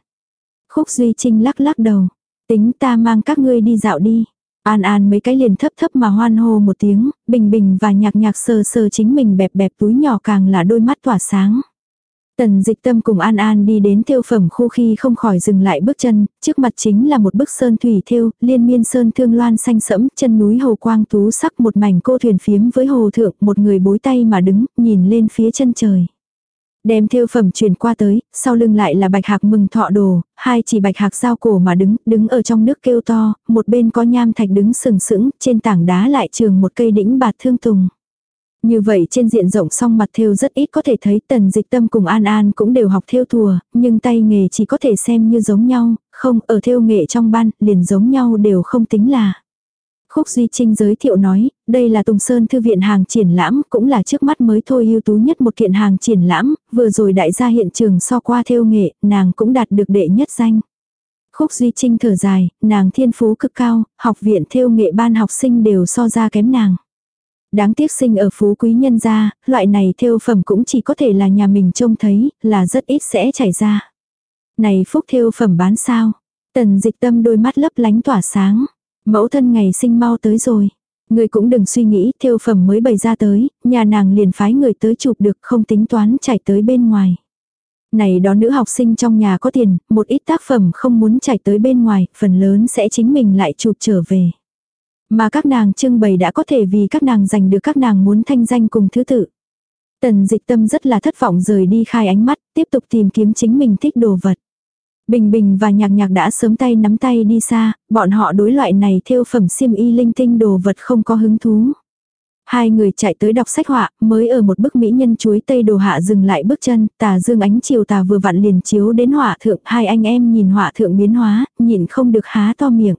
Khúc Duy Trinh lắc lắc đầu. Tính ta mang các ngươi đi dạo đi. An An mấy cái liền thấp thấp mà hoan hô một tiếng, bình bình và nhạc nhạc sờ sờ chính mình bẹp bẹp túi nhỏ càng là đôi mắt tỏa sáng. Tần dịch tâm cùng An An đi đến theo phẩm khu khi không khỏi dừng lại bước chân, trước mặt chính là một bức sơn thủy theo, liên miên sơn thương loan xanh sẫm, chân núi hồ quang tú sắc một mảnh cô thuyền phiếm với hồ thượng, một người bối tay mà đứng, nhìn lên phía chân trời. Đem theo phẩm truyền qua tới, sau lưng lại là bạch hạc mừng thọ đồ, hai chỉ bạch hạc giao cổ mà đứng, đứng ở trong nước kêu to, một bên có nham thạch đứng sừng sững, trên tảng đá lại trường một cây đĩnh bạt thương tùng. Như vậy trên diện rộng song mặt thêu rất ít có thể thấy tần dịch tâm cùng An An cũng đều học thêu thùa, nhưng tay nghề chỉ có thể xem như giống nhau, không ở thêu nghệ trong ban, liền giống nhau đều không tính là. Khúc Duy Trinh giới thiệu nói, đây là Tùng Sơn Thư viện hàng triển lãm, cũng là trước mắt mới thôi ưu tú nhất một kiện hàng triển lãm, vừa rồi đại gia hiện trường so qua theo nghệ, nàng cũng đạt được đệ nhất danh. Khúc Duy Trinh thở dài, nàng thiên phú cực cao, học viện theo nghệ ban học sinh đều so ra kém nàng. Đáng tiếc sinh ở phú quý nhân gia, loại này theo phẩm cũng chỉ có thể là nhà mình trông thấy, là rất ít sẽ chảy ra. Này phúc theo phẩm bán sao? Tần dịch tâm đôi mắt lấp lánh tỏa sáng. Mẫu thân ngày sinh mau tới rồi. Người cũng đừng suy nghĩ, theo phẩm mới bày ra tới, nhà nàng liền phái người tới chụp được không tính toán chạy tới bên ngoài. Này đó nữ học sinh trong nhà có tiền, một ít tác phẩm không muốn chạy tới bên ngoài, phần lớn sẽ chính mình lại chụp trở về. Mà các nàng trưng bày đã có thể vì các nàng giành được các nàng muốn thanh danh cùng thứ tự. Tần dịch tâm rất là thất vọng rời đi khai ánh mắt, tiếp tục tìm kiếm chính mình thích đồ vật. Bình Bình và Nhạc Nhạc đã sớm tay nắm tay đi xa, bọn họ đối loại này theo phẩm xiêm y linh tinh đồ vật không có hứng thú. Hai người chạy tới đọc sách họa, mới ở một bức mỹ nhân chuối tây đồ hạ dừng lại bước chân, tà dương ánh chiều tà vừa vặn liền chiếu đến họa thượng, hai anh em nhìn họa thượng biến hóa, nhìn không được há to miệng.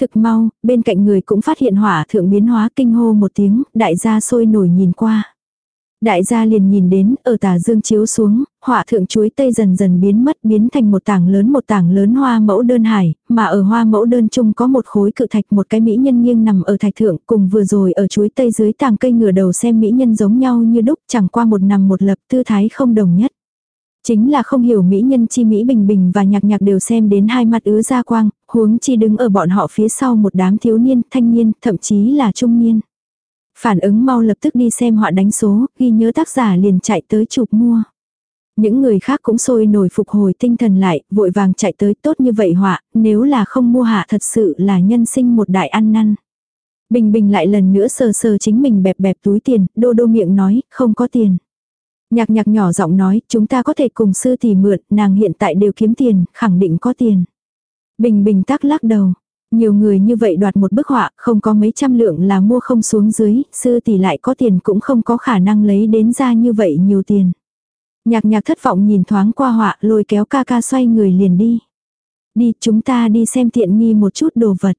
Thực mau, bên cạnh người cũng phát hiện họa thượng biến hóa kinh hô một tiếng, đại gia sôi nổi nhìn qua. Đại gia liền nhìn đến, ở tà dương chiếu xuống, họa thượng chuối tây dần dần biến mất biến thành một tảng lớn một tảng lớn hoa mẫu đơn hải, mà ở hoa mẫu đơn chung có một khối cự thạch một cái mỹ nhân nghiêng nằm ở thạch thượng cùng vừa rồi ở chuối tây dưới tàng cây ngửa đầu xem mỹ nhân giống nhau như đúc chẳng qua một nằm một lập tư thái không đồng nhất. Chính là không hiểu mỹ nhân chi Mỹ Bình Bình và nhạc nhạc đều xem đến hai mặt ứa ra quang, huống chi đứng ở bọn họ phía sau một đám thiếu niên, thanh niên, thậm chí là trung niên. Phản ứng mau lập tức đi xem họa đánh số, ghi nhớ tác giả liền chạy tới chụp mua. Những người khác cũng sôi nổi phục hồi tinh thần lại, vội vàng chạy tới tốt như vậy họa, nếu là không mua hạ thật sự là nhân sinh một đại ăn năn. Bình bình lại lần nữa sờ sờ chính mình bẹp bẹp túi tiền, đô đô miệng nói, không có tiền. Nhạc nhạc nhỏ giọng nói, chúng ta có thể cùng sư tỷ mượn, nàng hiện tại đều kiếm tiền, khẳng định có tiền. Bình bình tắc lắc đầu. Nhiều người như vậy đoạt một bức họa, không có mấy trăm lượng là mua không xuống dưới, sư tỷ lại có tiền cũng không có khả năng lấy đến ra như vậy nhiều tiền. Nhạc nhạc thất vọng nhìn thoáng qua họa, lôi kéo ca ca xoay người liền đi. Đi, chúng ta đi xem tiện nghi một chút đồ vật.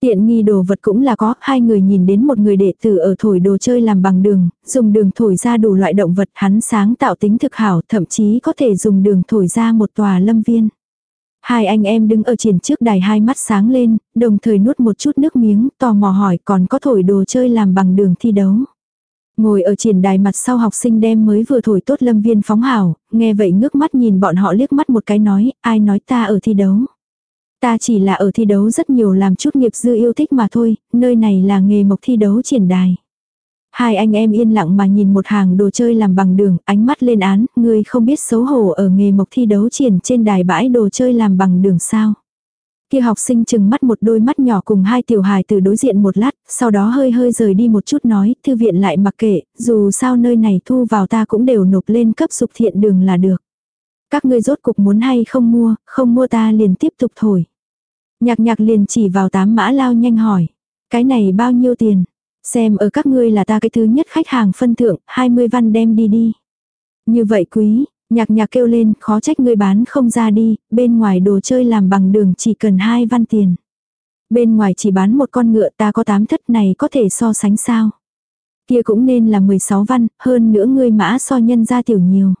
Tiện nghi đồ vật cũng là có, hai người nhìn đến một người đệ tử ở thổi đồ chơi làm bằng đường, dùng đường thổi ra đủ loại động vật hắn sáng tạo tính thực hảo, thậm chí có thể dùng đường thổi ra một tòa lâm viên. Hai anh em đứng ở triển trước đài hai mắt sáng lên, đồng thời nuốt một chút nước miếng, tò mò hỏi còn có thổi đồ chơi làm bằng đường thi đấu. Ngồi ở triển đài mặt sau học sinh đem mới vừa thổi tốt lâm viên phóng hảo, nghe vậy ngước mắt nhìn bọn họ liếc mắt một cái nói, ai nói ta ở thi đấu. Ta chỉ là ở thi đấu rất nhiều làm chút nghiệp dư yêu thích mà thôi, nơi này là nghề mộc thi đấu triển đài. Hai anh em yên lặng mà nhìn một hàng đồ chơi làm bằng đường, ánh mắt lên án, người không biết xấu hổ ở nghề mộc thi đấu triển trên đài bãi đồ chơi làm bằng đường sao. Kia học sinh chừng mắt một đôi mắt nhỏ cùng hai tiểu hài từ đối diện một lát, sau đó hơi hơi rời đi một chút nói, thư viện lại mặc kệ, dù sao nơi này thu vào ta cũng đều nộp lên cấp dục thiện đường là được. Các ngươi rốt cục muốn hay không mua, không mua ta liền tiếp tục thổi. Nhạc nhạc liền chỉ vào tám mã lao nhanh hỏi. Cái này bao nhiêu tiền? Xem ở các ngươi là ta cái thứ nhất khách hàng phân thượng, 20 văn đem đi đi. Như vậy quý, nhạc nhạc kêu lên, khó trách ngươi bán không ra đi, bên ngoài đồ chơi làm bằng đường chỉ cần 2 văn tiền. Bên ngoài chỉ bán một con ngựa ta có tám thất này có thể so sánh sao. Kia cũng nên là 16 văn, hơn nữa ngươi mã so nhân ra tiểu nhiều.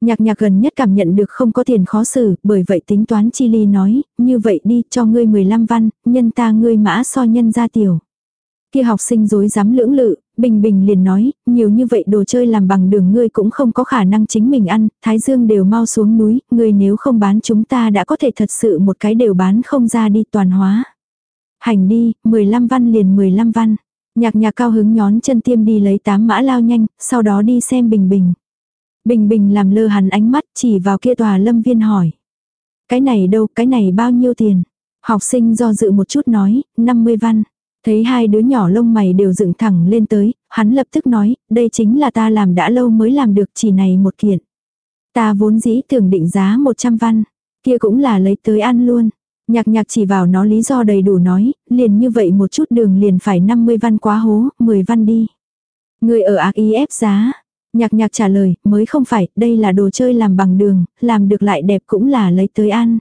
Nhạc nhạc gần nhất cảm nhận được không có tiền khó xử, bởi vậy tính toán chi ly nói, như vậy đi cho ngươi 15 văn, nhân ta ngươi mã so nhân ra tiểu. Kia học sinh dối dám lưỡng lự, bình bình liền nói, nhiều như vậy đồ chơi làm bằng đường ngươi cũng không có khả năng chính mình ăn, thái dương đều mau xuống núi, ngươi nếu không bán chúng ta đã có thể thật sự một cái đều bán không ra đi toàn hóa. Hành đi, 15 văn liền 15 văn. Nhạc nhạc cao hứng nhón chân tiêm đi lấy tám mã lao nhanh, sau đó đi xem bình bình. Bình bình làm lơ hắn ánh mắt chỉ vào kia tòa lâm viên hỏi. Cái này đâu, cái này bao nhiêu tiền? Học sinh do dự một chút nói, 50 văn. Thấy hai đứa nhỏ lông mày đều dựng thẳng lên tới, hắn lập tức nói, đây chính là ta làm đã lâu mới làm được chỉ này một kiện. Ta vốn dĩ tưởng định giá 100 văn, kia cũng là lấy tới ăn luôn. Nhạc nhạc chỉ vào nó lý do đầy đủ nói, liền như vậy một chút đường liền phải 50 văn quá hố, 10 văn đi. Người ở ác ý ép giá. Nhạc nhạc trả lời, mới không phải, đây là đồ chơi làm bằng đường, làm được lại đẹp cũng là lấy tới ăn.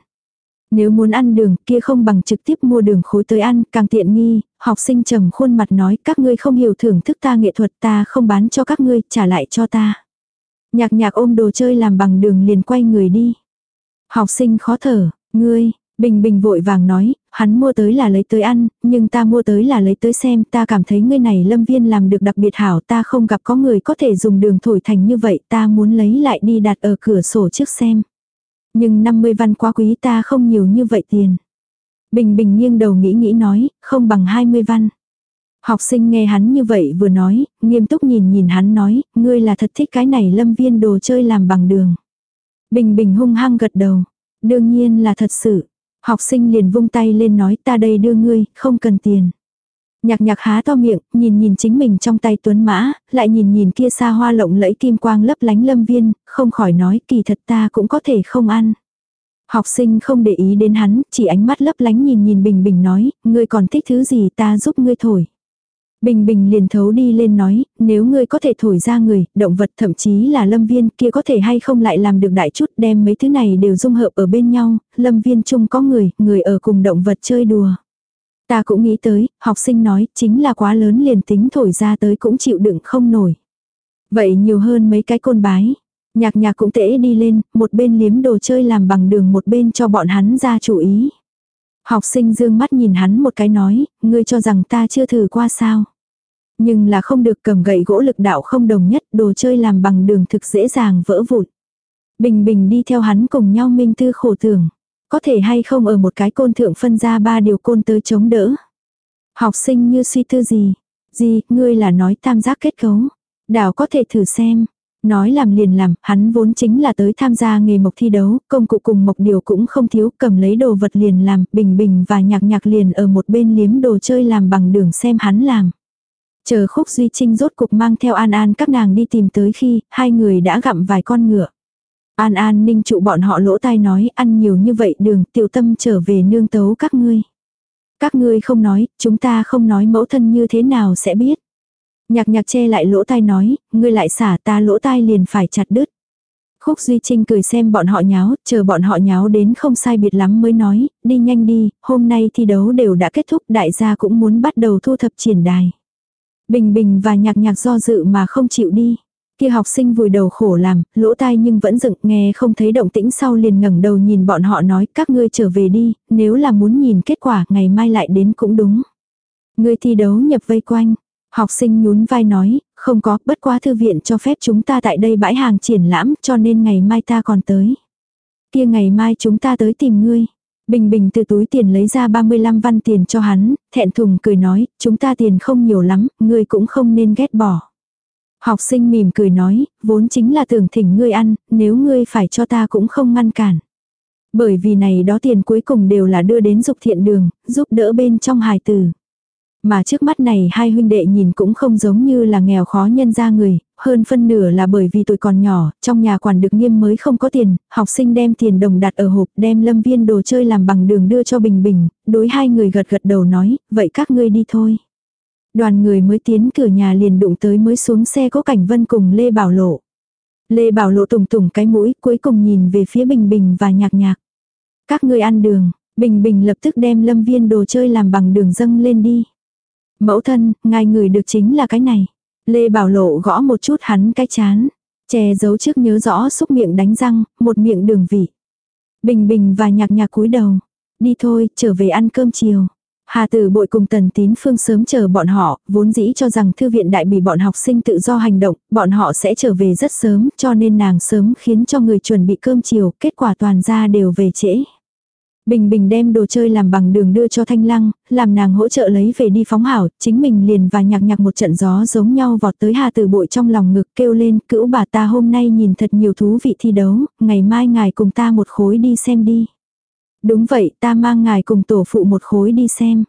Nếu muốn ăn đường kia không bằng trực tiếp mua đường khối tới ăn, càng tiện nghi, học sinh trầm khuôn mặt nói các ngươi không hiểu thưởng thức ta nghệ thuật ta không bán cho các ngươi, trả lại cho ta. Nhạc nhạc ôm đồ chơi làm bằng đường liền quay người đi. Học sinh khó thở, ngươi, Bình Bình vội vàng nói, hắn mua tới là lấy tới ăn, nhưng ta mua tới là lấy tới xem, ta cảm thấy ngươi này lâm viên làm được đặc biệt hảo, ta không gặp có người có thể dùng đường thổi thành như vậy, ta muốn lấy lại đi đặt ở cửa sổ trước xem. Nhưng 50 văn quá quý ta không nhiều như vậy tiền. Bình Bình nghiêng đầu nghĩ nghĩ nói, không bằng 20 văn. Học sinh nghe hắn như vậy vừa nói, nghiêm túc nhìn nhìn hắn nói, ngươi là thật thích cái này lâm viên đồ chơi làm bằng đường. Bình Bình hung hăng gật đầu. Đương nhiên là thật sự. Học sinh liền vung tay lên nói ta đây đưa ngươi, không cần tiền. Nhạc nhạc há to miệng, nhìn nhìn chính mình trong tay tuấn mã, lại nhìn nhìn kia xa hoa lộng lẫy kim quang lấp lánh lâm viên, không khỏi nói kỳ thật ta cũng có thể không ăn. Học sinh không để ý đến hắn, chỉ ánh mắt lấp lánh nhìn nhìn Bình Bình nói, ngươi còn thích thứ gì ta giúp ngươi thổi. Bình Bình liền thấu đi lên nói, nếu ngươi có thể thổi ra người, động vật thậm chí là lâm viên kia có thể hay không lại làm được đại chút đem mấy thứ này đều dung hợp ở bên nhau, lâm viên chung có người, người ở cùng động vật chơi đùa. Ta cũng nghĩ tới, học sinh nói, chính là quá lớn liền tính thổi ra tới cũng chịu đựng không nổi. Vậy nhiều hơn mấy cái côn bái. Nhạc nhạc cũng tễ đi lên, một bên liếm đồ chơi làm bằng đường một bên cho bọn hắn ra chủ ý. Học sinh dương mắt nhìn hắn một cái nói, ngươi cho rằng ta chưa thử qua sao. Nhưng là không được cầm gậy gỗ lực đạo không đồng nhất, đồ chơi làm bằng đường thực dễ dàng vỡ vụn. Bình bình đi theo hắn cùng nhau minh tư khổ tưởng. Có thể hay không ở một cái côn thượng phân ra ba điều côn tới chống đỡ. Học sinh như suy tư gì. Gì, ngươi là nói tam giác kết cấu. Đảo có thể thử xem. Nói làm liền làm, hắn vốn chính là tới tham gia nghề mộc thi đấu, công cụ cùng mộc điều cũng không thiếu, cầm lấy đồ vật liền làm, bình bình và nhạc nhạc liền ở một bên liếm đồ chơi làm bằng đường xem hắn làm. Chờ khúc Duy Trinh rốt cục mang theo An An các nàng đi tìm tới khi, hai người đã gặm vài con ngựa. An An ninh trụ bọn họ lỗ tai nói ăn nhiều như vậy đường tiểu tâm trở về nương tấu các ngươi. Các ngươi không nói, chúng ta không nói mẫu thân như thế nào sẽ biết. Nhạc nhạc che lại lỗ tai nói, ngươi lại xả ta lỗ tai liền phải chặt đứt. Khúc Duy Trinh cười xem bọn họ nháo, chờ bọn họ nháo đến không sai biệt lắm mới nói, đi nhanh đi, hôm nay thi đấu đều đã kết thúc đại gia cũng muốn bắt đầu thu thập triển đài. Bình bình và nhạc nhạc do dự mà không chịu đi. Kia học sinh vùi đầu khổ làm, lỗ tai nhưng vẫn dựng nghe không thấy động tĩnh sau liền ngẩng đầu nhìn bọn họ nói các ngươi trở về đi, nếu là muốn nhìn kết quả ngày mai lại đến cũng đúng. Ngươi thi đấu nhập vây quanh. Học sinh nhún vai nói, không có, bất quá thư viện cho phép chúng ta tại đây bãi hàng triển lãm cho nên ngày mai ta còn tới. Kia ngày mai chúng ta tới tìm ngươi. Bình Bình từ túi tiền lấy ra 35 văn tiền cho hắn, thẹn thùng cười nói, chúng ta tiền không nhiều lắm, ngươi cũng không nên ghét bỏ. Học sinh mỉm cười nói, vốn chính là tưởng thỉnh ngươi ăn, nếu ngươi phải cho ta cũng không ngăn cản. Bởi vì này đó tiền cuối cùng đều là đưa đến dục thiện đường, giúp đỡ bên trong hài tử. Mà trước mắt này hai huynh đệ nhìn cũng không giống như là nghèo khó nhân ra người, hơn phân nửa là bởi vì tuổi còn nhỏ, trong nhà quản được nghiêm mới không có tiền, học sinh đem tiền đồng đặt ở hộp đem lâm viên đồ chơi làm bằng đường đưa cho Bình Bình, đối hai người gật gật đầu nói, vậy các ngươi đi thôi. Đoàn người mới tiến cửa nhà liền đụng tới mới xuống xe có cảnh vân cùng Lê Bảo Lộ. Lê Bảo Lộ tùng tùng cái mũi cuối cùng nhìn về phía Bình Bình và nhạc nhạc. Các ngươi ăn đường, Bình Bình lập tức đem lâm viên đồ chơi làm bằng đường dâng lên đi. Mẫu thân, ngài người được chính là cái này. Lê Bảo Lộ gõ một chút hắn cái chán. Che giấu trước nhớ rõ xúc miệng đánh răng, một miệng đường vị. Bình bình và nhạc nhạc cúi đầu. Đi thôi, trở về ăn cơm chiều. Hà tử bội cùng tần tín phương sớm chờ bọn họ, vốn dĩ cho rằng thư viện đại bị bọn học sinh tự do hành động, bọn họ sẽ trở về rất sớm, cho nên nàng sớm khiến cho người chuẩn bị cơm chiều, kết quả toàn ra đều về trễ. Bình Bình đem đồ chơi làm bằng đường đưa cho Thanh Lăng, làm nàng hỗ trợ lấy về đi phóng hảo, chính mình liền và nhạc nhạc một trận gió giống nhau vọt tới Hà Tử Bội trong lòng ngực kêu lên, cữu bà ta hôm nay nhìn thật nhiều thú vị thi đấu, ngày mai ngài cùng ta một khối đi xem đi. Đúng vậy, ta mang ngài cùng tổ phụ một khối đi xem.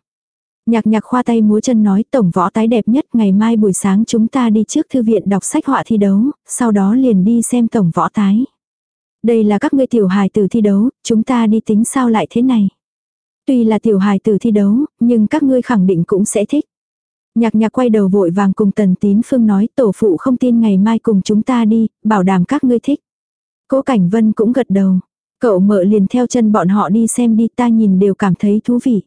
Nhạc nhạc khoa tay múa chân nói tổng võ tái đẹp nhất ngày mai buổi sáng chúng ta đi trước thư viện đọc sách họa thi đấu, sau đó liền đi xem tổng võ tái. Đây là các ngươi tiểu hài tử thi đấu, chúng ta đi tính sao lại thế này. Tuy là tiểu hài tử thi đấu, nhưng các ngươi khẳng định cũng sẽ thích. Nhạc nhạc quay đầu vội vàng cùng tần tín phương nói tổ phụ không tin ngày mai cùng chúng ta đi, bảo đảm các ngươi thích. Cố Cảnh Vân cũng gật đầu. Cậu mợ liền theo chân bọn họ đi xem đi ta nhìn đều cảm thấy thú vị.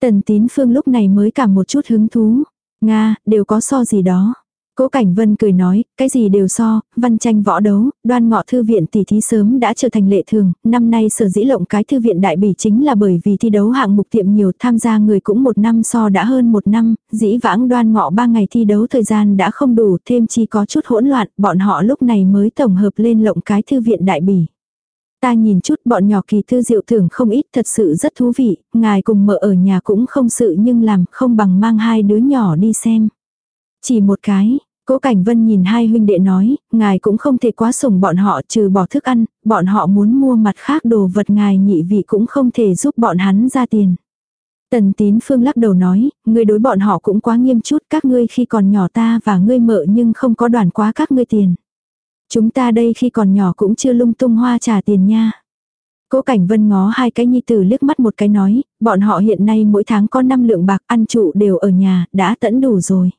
Tần tín phương lúc này mới cảm một chút hứng thú. Nga, đều có so gì đó. Cố Cảnh Vân cười nói, cái gì đều so, văn tranh võ đấu, đoan ngọ thư viện tỷ thí sớm đã trở thành lệ thường, năm nay sở dĩ lộng cái thư viện đại bỉ chính là bởi vì thi đấu hạng mục tiệm nhiều tham gia người cũng một năm so đã hơn một năm, dĩ vãng đoan ngọ ba ngày thi đấu thời gian đã không đủ, thêm chi có chút hỗn loạn, bọn họ lúc này mới tổng hợp lên lộng cái thư viện đại bỉ. Ta nhìn chút bọn nhỏ kỳ thư diệu thưởng không ít thật sự rất thú vị, ngài cùng mợ ở nhà cũng không sự nhưng làm không bằng mang hai đứa nhỏ đi xem. Chỉ một cái, Cố Cảnh Vân nhìn hai huynh đệ nói, ngài cũng không thể quá sủng bọn họ trừ bỏ thức ăn, bọn họ muốn mua mặt khác đồ vật ngài nhị vị cũng không thể giúp bọn hắn ra tiền. Tần tín phương lắc đầu nói, ngươi đối bọn họ cũng quá nghiêm chút các ngươi khi còn nhỏ ta và ngươi mợ nhưng không có đoàn quá các ngươi tiền. Chúng ta đây khi còn nhỏ cũng chưa lung tung hoa trả tiền nha. Cố Cảnh Vân ngó hai cái nhi tử liếc mắt một cái nói, bọn họ hiện nay mỗi tháng có 5 lượng bạc ăn trụ đều ở nhà, đã tẫn đủ rồi.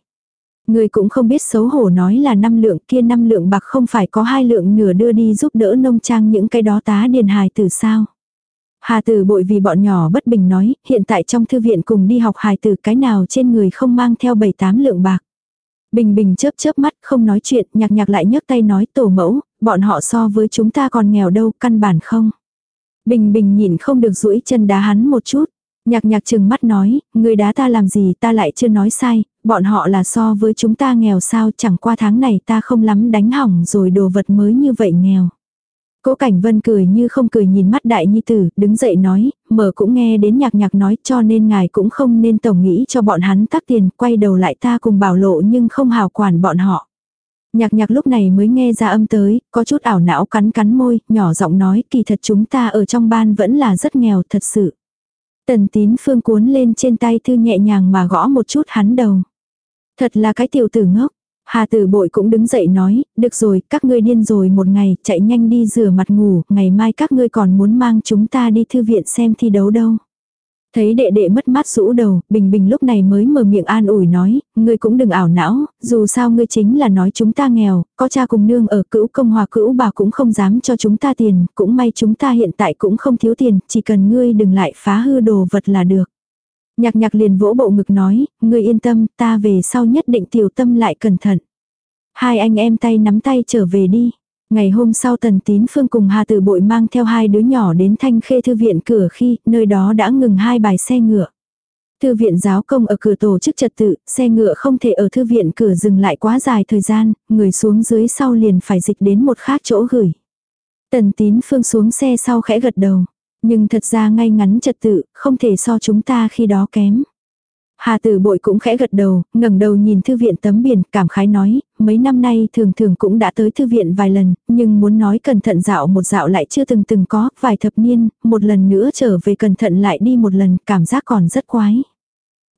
Người cũng không biết xấu hổ nói là năm lượng kia năm lượng bạc không phải có hai lượng nửa đưa đi giúp đỡ nông trang những cái đó tá điền hài tử sao. Hà tử bội vì bọn nhỏ bất bình nói, hiện tại trong thư viện cùng đi học hài tử cái nào trên người không mang theo bảy tám lượng bạc. Bình bình chớp chớp mắt không nói chuyện, nhạc nhạc lại nhấc tay nói tổ mẫu, bọn họ so với chúng ta còn nghèo đâu, căn bản không. Bình bình nhìn không được duỗi chân đá hắn một chút. Nhạc nhạc chừng mắt nói, người đá ta làm gì ta lại chưa nói sai, bọn họ là so với chúng ta nghèo sao chẳng qua tháng này ta không lắm đánh hỏng rồi đồ vật mới như vậy nghèo. Cố Cảnh Vân cười như không cười nhìn mắt đại nhi tử, đứng dậy nói, mở cũng nghe đến nhạc nhạc nói cho nên ngài cũng không nên tổng nghĩ cho bọn hắn tắc tiền, quay đầu lại ta cùng bảo lộ nhưng không hào quản bọn họ. Nhạc nhạc lúc này mới nghe ra âm tới, có chút ảo não cắn cắn môi, nhỏ giọng nói kỳ thật chúng ta ở trong ban vẫn là rất nghèo thật sự. Tần tín phương cuốn lên trên tay thư nhẹ nhàng mà gõ một chút hắn đầu. Thật là cái tiểu tử ngốc. Hà tử bội cũng đứng dậy nói, được rồi, các ngươi điên rồi một ngày, chạy nhanh đi rửa mặt ngủ, ngày mai các ngươi còn muốn mang chúng ta đi thư viện xem thi đấu đâu. Thấy đệ đệ mất mát rũ đầu, Bình Bình lúc này mới mở miệng an ủi nói, ngươi cũng đừng ảo não, dù sao ngươi chính là nói chúng ta nghèo, có cha cùng nương ở cữu công hòa cữu bà cũng không dám cho chúng ta tiền, cũng may chúng ta hiện tại cũng không thiếu tiền, chỉ cần ngươi đừng lại phá hư đồ vật là được. Nhạc nhạc liền vỗ bộ ngực nói, ngươi yên tâm, ta về sau nhất định tiểu tâm lại cẩn thận. Hai anh em tay nắm tay trở về đi. Ngày hôm sau Tần Tín Phương cùng Hà Tử Bội mang theo hai đứa nhỏ đến Thanh Khê Thư viện cửa khi nơi đó đã ngừng hai bài xe ngựa. Thư viện giáo công ở cửa tổ chức trật tự, xe ngựa không thể ở thư viện cửa dừng lại quá dài thời gian, người xuống dưới sau liền phải dịch đến một khác chỗ gửi. Tần Tín Phương xuống xe sau khẽ gật đầu. Nhưng thật ra ngay ngắn trật tự, không thể so chúng ta khi đó kém. Hà tử bội cũng khẽ gật đầu, ngẩng đầu nhìn thư viện tấm biển, cảm khái nói, mấy năm nay thường thường cũng đã tới thư viện vài lần, nhưng muốn nói cẩn thận dạo một dạo lại chưa từng từng có, vài thập niên, một lần nữa trở về cẩn thận lại đi một lần, cảm giác còn rất quái.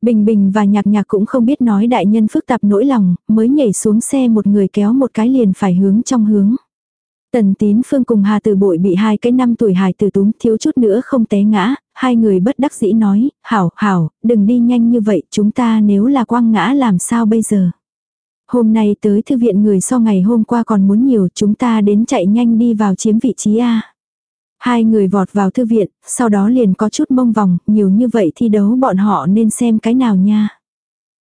Bình Bình và Nhạc Nhạc cũng không biết nói đại nhân phức tạp nỗi lòng, mới nhảy xuống xe một người kéo một cái liền phải hướng trong hướng. Tần tín phương cùng Hà Tử Bội bị hai cái năm tuổi hài tử túm thiếu chút nữa không té ngã, hai người bất đắc dĩ nói, hảo, hảo, đừng đi nhanh như vậy, chúng ta nếu là quăng ngã làm sao bây giờ. Hôm nay tới thư viện người so ngày hôm qua còn muốn nhiều, chúng ta đến chạy nhanh đi vào chiếm vị trí A. Hai người vọt vào thư viện, sau đó liền có chút mông vòng, nhiều như vậy thi đấu bọn họ nên xem cái nào nha.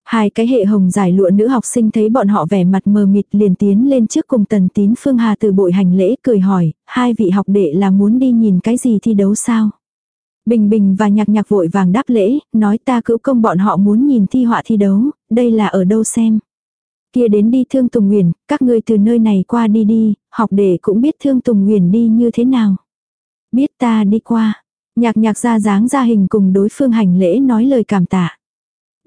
Hai cái hệ hồng giải lụa nữ học sinh thấy bọn họ vẻ mặt mờ mịt liền tiến lên trước cùng tần tín phương hà từ bội hành lễ cười hỏi, hai vị học đệ là muốn đi nhìn cái gì thi đấu sao? Bình Bình và nhạc nhạc vội vàng đáp lễ, nói ta cữu công bọn họ muốn nhìn thi họa thi đấu, đây là ở đâu xem. Kia đến đi Thương Tùng Nguyền, các ngươi từ nơi này qua đi đi, học đệ cũng biết Thương Tùng Nguyền đi như thế nào. Biết ta đi qua, Nhạc nhạc ra dáng ra hình cùng đối phương hành lễ nói lời cảm tạ.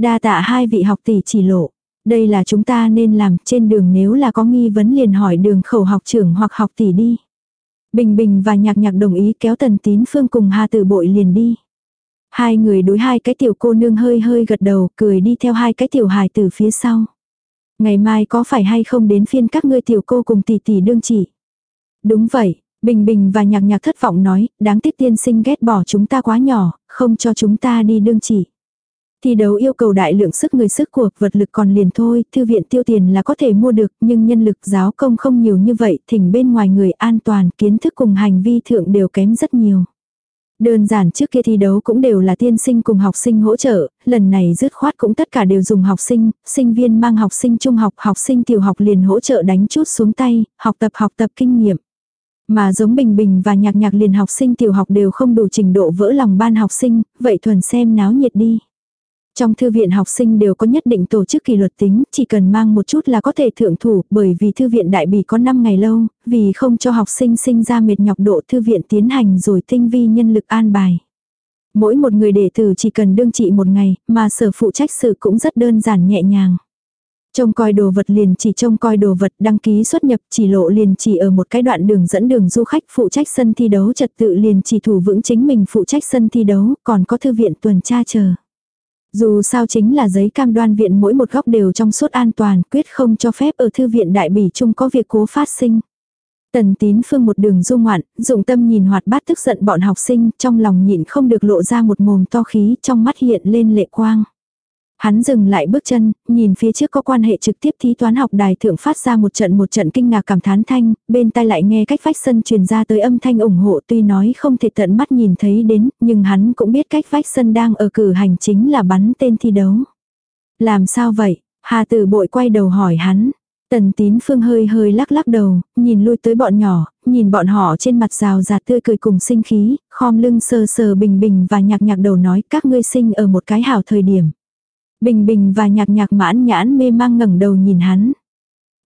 Đa tạ hai vị học tỷ chỉ lộ. Đây là chúng ta nên làm trên đường nếu là có nghi vấn liền hỏi đường khẩu học trưởng hoặc học tỷ đi. Bình Bình và Nhạc Nhạc đồng ý kéo Tần Tín Phương cùng Hà Tử Bội liền đi. Hai người đối hai cái tiểu cô nương hơi hơi gật đầu, cười đi theo hai cái tiểu hài tử phía sau. Ngày mai có phải hay không đến phiên các ngươi tiểu cô cùng tỷ tỷ đương chỉ? Đúng vậy, Bình Bình và Nhạc Nhạc thất vọng nói, đáng tiếc tiên sinh ghét bỏ chúng ta quá nhỏ, không cho chúng ta đi đương chỉ. Thi đấu yêu cầu đại lượng sức người sức của vật lực còn liền thôi, thư viện tiêu tiền là có thể mua được, nhưng nhân lực giáo công không nhiều như vậy, thỉnh bên ngoài người an toàn, kiến thức cùng hành vi thượng đều kém rất nhiều. Đơn giản trước kia thi đấu cũng đều là tiên sinh cùng học sinh hỗ trợ, lần này dứt khoát cũng tất cả đều dùng học sinh, sinh viên mang học sinh trung học, học sinh tiểu học liền hỗ trợ đánh chút xuống tay, học tập học tập kinh nghiệm. Mà giống Bình Bình và Nhạc Nhạc liền học sinh tiểu học đều không đủ trình độ vỡ lòng ban học sinh, vậy thuần xem náo nhiệt đi. Trong thư viện học sinh đều có nhất định tổ chức kỷ luật tính, chỉ cần mang một chút là có thể thượng thủ, bởi vì thư viện đại bỉ có 5 ngày lâu, vì không cho học sinh sinh ra mệt nhọc độ thư viện tiến hành rồi tinh vi nhân lực an bài. Mỗi một người đệ tử chỉ cần đương trị một ngày, mà sở phụ trách sự cũng rất đơn giản nhẹ nhàng. Trông coi đồ vật liền chỉ trông coi đồ vật đăng ký xuất nhập chỉ lộ liền chỉ ở một cái đoạn đường dẫn đường du khách phụ trách sân thi đấu trật tự liền chỉ thủ vững chính mình phụ trách sân thi đấu, còn có thư viện tuần tra chờ. Dù sao chính là giấy cam đoan viện mỗi một góc đều trong suốt an toàn, quyết không cho phép ở thư viện đại bỉ chung có việc cố phát sinh. Tần tín phương một đường du ngoạn, dụng tâm nhìn hoạt bát tức giận bọn học sinh, trong lòng nhịn không được lộ ra một mồm to khí, trong mắt hiện lên lệ quang. Hắn dừng lại bước chân, nhìn phía trước có quan hệ trực tiếp thí toán học đài thượng phát ra một trận một trận kinh ngạc cảm thán thanh, bên tai lại nghe cách vách sân truyền ra tới âm thanh ủng hộ tuy nói không thể tận mắt nhìn thấy đến, nhưng hắn cũng biết cách vách sân đang ở cử hành chính là bắn tên thi đấu. Làm sao vậy? Hà tử bội quay đầu hỏi hắn. Tần tín phương hơi hơi lắc lắc đầu, nhìn lui tới bọn nhỏ, nhìn bọn họ trên mặt rào rạt tươi cười cùng sinh khí, khom lưng sờ sờ bình bình và nhạc nhạc đầu nói các ngươi sinh ở một cái hảo thời điểm. Bình bình và nhạc nhạc mãn nhãn mê mang ngẩng đầu nhìn hắn.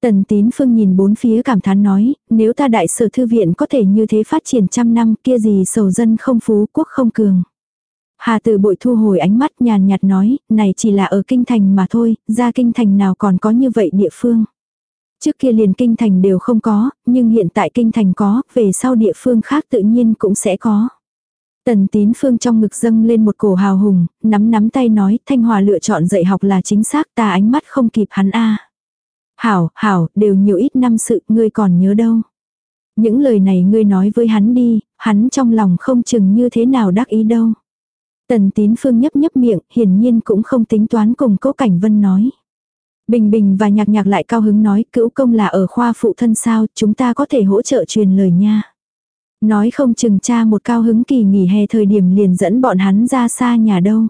Tần tín phương nhìn bốn phía cảm thán nói, nếu ta đại sở thư viện có thể như thế phát triển trăm năm kia gì sầu dân không phú quốc không cường. Hà tử bội thu hồi ánh mắt nhàn nhạt nói, này chỉ là ở kinh thành mà thôi, ra kinh thành nào còn có như vậy địa phương. Trước kia liền kinh thành đều không có, nhưng hiện tại kinh thành có, về sau địa phương khác tự nhiên cũng sẽ có. Tần tín phương trong ngực dâng lên một cổ hào hùng, nắm nắm tay nói Thanh Hòa lựa chọn dạy học là chính xác ta ánh mắt không kịp hắn a Hảo, hảo, đều nhiều ít năm sự, ngươi còn nhớ đâu. Những lời này ngươi nói với hắn đi, hắn trong lòng không chừng như thế nào đắc ý đâu. Tần tín phương nhấp nhấp miệng, hiển nhiên cũng không tính toán cùng cố cảnh vân nói. Bình bình và nhạc nhạc lại cao hứng nói cữu công là ở khoa phụ thân sao, chúng ta có thể hỗ trợ truyền lời nha. Nói không chừng cha một cao hứng kỳ nghỉ hè thời điểm liền dẫn bọn hắn ra xa nhà đâu.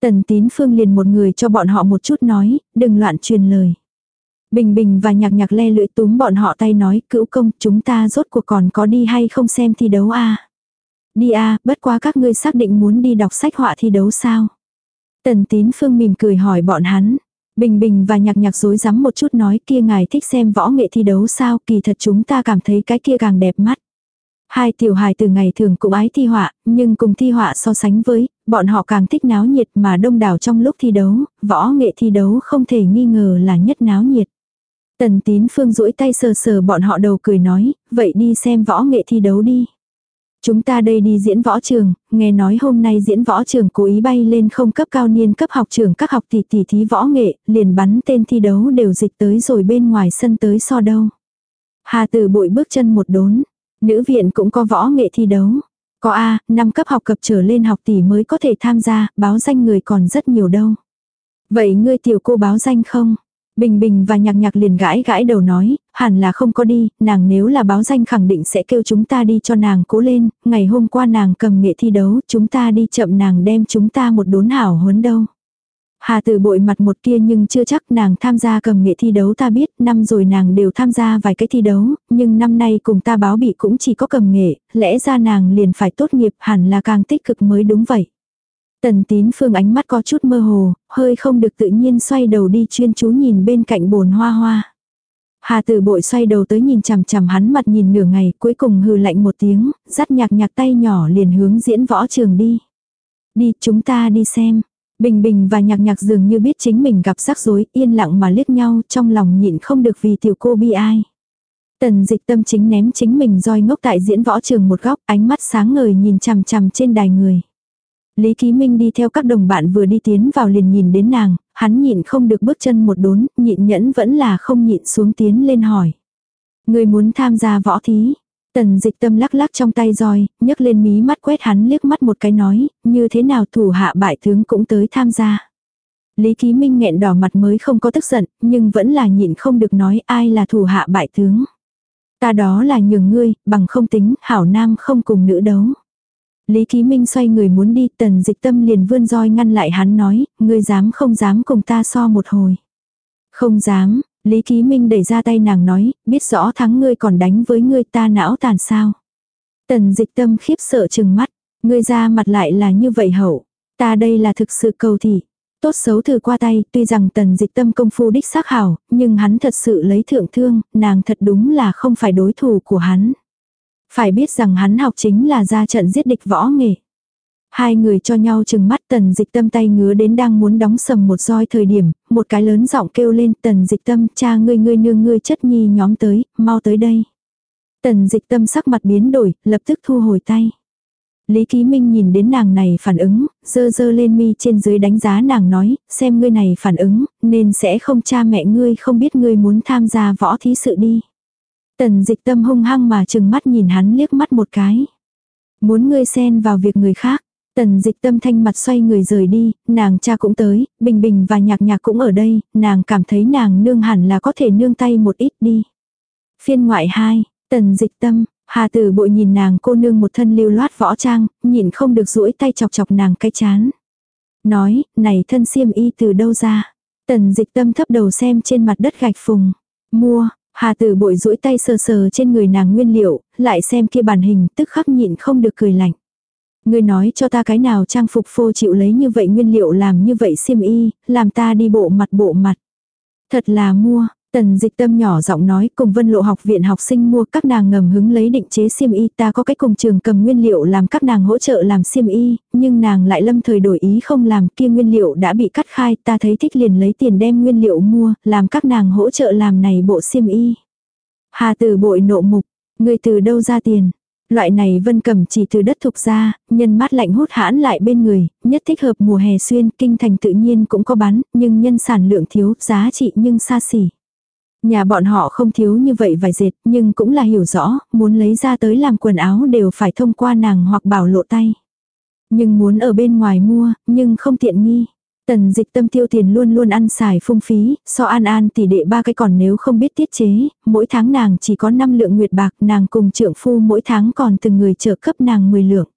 Tần tín phương liền một người cho bọn họ một chút nói, đừng loạn truyền lời. Bình bình và nhạc nhạc le lưỡi túm bọn họ tay nói, cữu công, chúng ta rốt cuộc còn có đi hay không xem thi đấu a Đi a bất quá các ngươi xác định muốn đi đọc sách họa thi đấu sao? Tần tín phương mỉm cười hỏi bọn hắn. Bình bình và nhạc nhạc dối rắm một chút nói kia ngài thích xem võ nghệ thi đấu sao kỳ thật chúng ta cảm thấy cái kia càng đẹp mắt. Hai tiểu hài từ ngày thường cũng ái thi họa, nhưng cùng thi họa so sánh với, bọn họ càng thích náo nhiệt mà đông đảo trong lúc thi đấu, võ nghệ thi đấu không thể nghi ngờ là nhất náo nhiệt. Tần tín phương duỗi tay sờ sờ bọn họ đầu cười nói, vậy đi xem võ nghệ thi đấu đi. Chúng ta đây đi diễn võ trường, nghe nói hôm nay diễn võ trường cố ý bay lên không cấp cao niên cấp học trường các học tỷ tỷ thí võ nghệ, liền bắn tên thi đấu đều dịch tới rồi bên ngoài sân tới so đâu. Hà tử bội bước chân một đốn, Nữ viện cũng có võ nghệ thi đấu. Có A, năm cấp học cập trở lên học tỷ mới có thể tham gia, báo danh người còn rất nhiều đâu. Vậy ngươi tiểu cô báo danh không? Bình Bình và Nhạc Nhạc liền gãi gãi đầu nói, hẳn là không có đi, nàng nếu là báo danh khẳng định sẽ kêu chúng ta đi cho nàng cố lên, ngày hôm qua nàng cầm nghệ thi đấu, chúng ta đi chậm nàng đem chúng ta một đốn hảo huấn đâu. Hà từ bội mặt một kia nhưng chưa chắc nàng tham gia cầm nghệ thi đấu ta biết, năm rồi nàng đều tham gia vài cái thi đấu, nhưng năm nay cùng ta báo bị cũng chỉ có cầm nghệ, lẽ ra nàng liền phải tốt nghiệp hẳn là càng tích cực mới đúng vậy. Tần tín phương ánh mắt có chút mơ hồ, hơi không được tự nhiên xoay đầu đi chuyên chú nhìn bên cạnh bồn hoa hoa. Hà tử bội xoay đầu tới nhìn chằm chằm hắn mặt nhìn nửa ngày, cuối cùng hừ lạnh một tiếng, dắt nhạc nhạc tay nhỏ liền hướng diễn võ trường đi. Đi, chúng ta đi xem. Bình Bình và nhạc nhạc dường như biết chính mình gặp rắc rối, yên lặng mà liếc nhau, trong lòng nhịn không được vì tiểu cô bi ai. Tần dịch tâm chính ném chính mình roi ngốc tại diễn võ trường một góc, ánh mắt sáng ngời nhìn chằm chằm trên đài người. Lý Ký Minh đi theo các đồng bạn vừa đi tiến vào liền nhìn đến nàng, hắn nhịn không được bước chân một đốn, nhịn nhẫn vẫn là không nhịn xuống tiến lên hỏi. Người muốn tham gia võ thí. Tần dịch tâm lắc lắc trong tay roi, nhấc lên mí mắt quét hắn liếc mắt một cái nói, như thế nào thủ hạ bại tướng cũng tới tham gia. Lý Ký Minh nghẹn đỏ mặt mới không có tức giận, nhưng vẫn là nhịn không được nói ai là thủ hạ bại tướng. Ta đó là nhường ngươi, bằng không tính, hảo nam không cùng nữ đấu. Lý Ký Minh xoay người muốn đi, tần dịch tâm liền vươn roi ngăn lại hắn nói, ngươi dám không dám cùng ta so một hồi. Không dám, Lý Ký Minh đẩy ra tay nàng nói, biết rõ thắng ngươi còn đánh với ngươi ta não tàn sao. Tần dịch tâm khiếp sợ chừng mắt, ngươi ra mặt lại là như vậy hậu. Ta đây là thực sự cầu thị. Tốt xấu thử qua tay, tuy rằng tần dịch tâm công phu đích xác hảo, nhưng hắn thật sự lấy thượng thương, nàng thật đúng là không phải đối thủ của hắn. Phải biết rằng hắn học chính là ra trận giết địch võ nghề. Hai người cho nhau chừng mắt tần dịch tâm tay ngứa đến đang muốn đóng sầm một roi thời điểm, một cái lớn giọng kêu lên tần dịch tâm cha ngươi ngươi nương ngươi chất nhi nhóm tới, mau tới đây. Tần dịch tâm sắc mặt biến đổi, lập tức thu hồi tay. Lý Ký Minh nhìn đến nàng này phản ứng, dơ dơ lên mi trên dưới đánh giá nàng nói, xem ngươi này phản ứng, nên sẽ không cha mẹ ngươi không biết ngươi muốn tham gia võ thí sự đi. Tần dịch tâm hung hăng mà chừng mắt nhìn hắn liếc mắt một cái. Muốn ngươi xen vào việc người khác. Tần dịch tâm thanh mặt xoay người rời đi, nàng cha cũng tới, bình bình và nhạc nhạc cũng ở đây, nàng cảm thấy nàng nương hẳn là có thể nương tay một ít đi. Phiên ngoại 2, tần dịch tâm, hà tử bội nhìn nàng cô nương một thân lưu loát võ trang, nhìn không được duỗi tay chọc chọc nàng cái chán. Nói, này thân xiêm y từ đâu ra. Tần dịch tâm thấp đầu xem trên mặt đất gạch phùng. Mua, Hà tử bội duỗi tay sờ sờ trên người nàng nguyên liệu, lại xem kia bản hình tức khắc nhịn không được cười lạnh. Ngươi nói cho ta cái nào trang phục phô chịu lấy như vậy nguyên liệu làm như vậy xiêm y, làm ta đi bộ mặt bộ mặt. Thật là mua, Tần dịch tâm nhỏ giọng nói cùng vân lộ học viện học sinh mua các nàng ngầm hứng lấy định chế xiêm y ta có cách cùng trường cầm nguyên liệu làm các nàng hỗ trợ làm xiêm y, nhưng nàng lại lâm thời đổi ý không làm kia nguyên liệu đã bị cắt khai ta thấy thích liền lấy tiền đem nguyên liệu mua, làm các nàng hỗ trợ làm này bộ xiêm y. Hà từ bội nộ mục, người từ đâu ra tiền, Loại này vân cầm chỉ từ đất thục ra, nhân mát lạnh hút hãn lại bên người, nhất thích hợp mùa hè xuyên, kinh thành tự nhiên cũng có bán, nhưng nhân sản lượng thiếu, giá trị nhưng xa xỉ. Nhà bọn họ không thiếu như vậy vài dệt, nhưng cũng là hiểu rõ, muốn lấy ra tới làm quần áo đều phải thông qua nàng hoặc bảo lộ tay. Nhưng muốn ở bên ngoài mua, nhưng không tiện nghi. Tần dịch tâm tiêu tiền luôn luôn ăn xài phung phí, so an an tỷ đệ ba cái còn nếu không biết tiết chế, mỗi tháng nàng chỉ có 5 lượng nguyệt bạc, nàng cùng trượng phu mỗi tháng còn từng người trợ cấp nàng 10 lượng.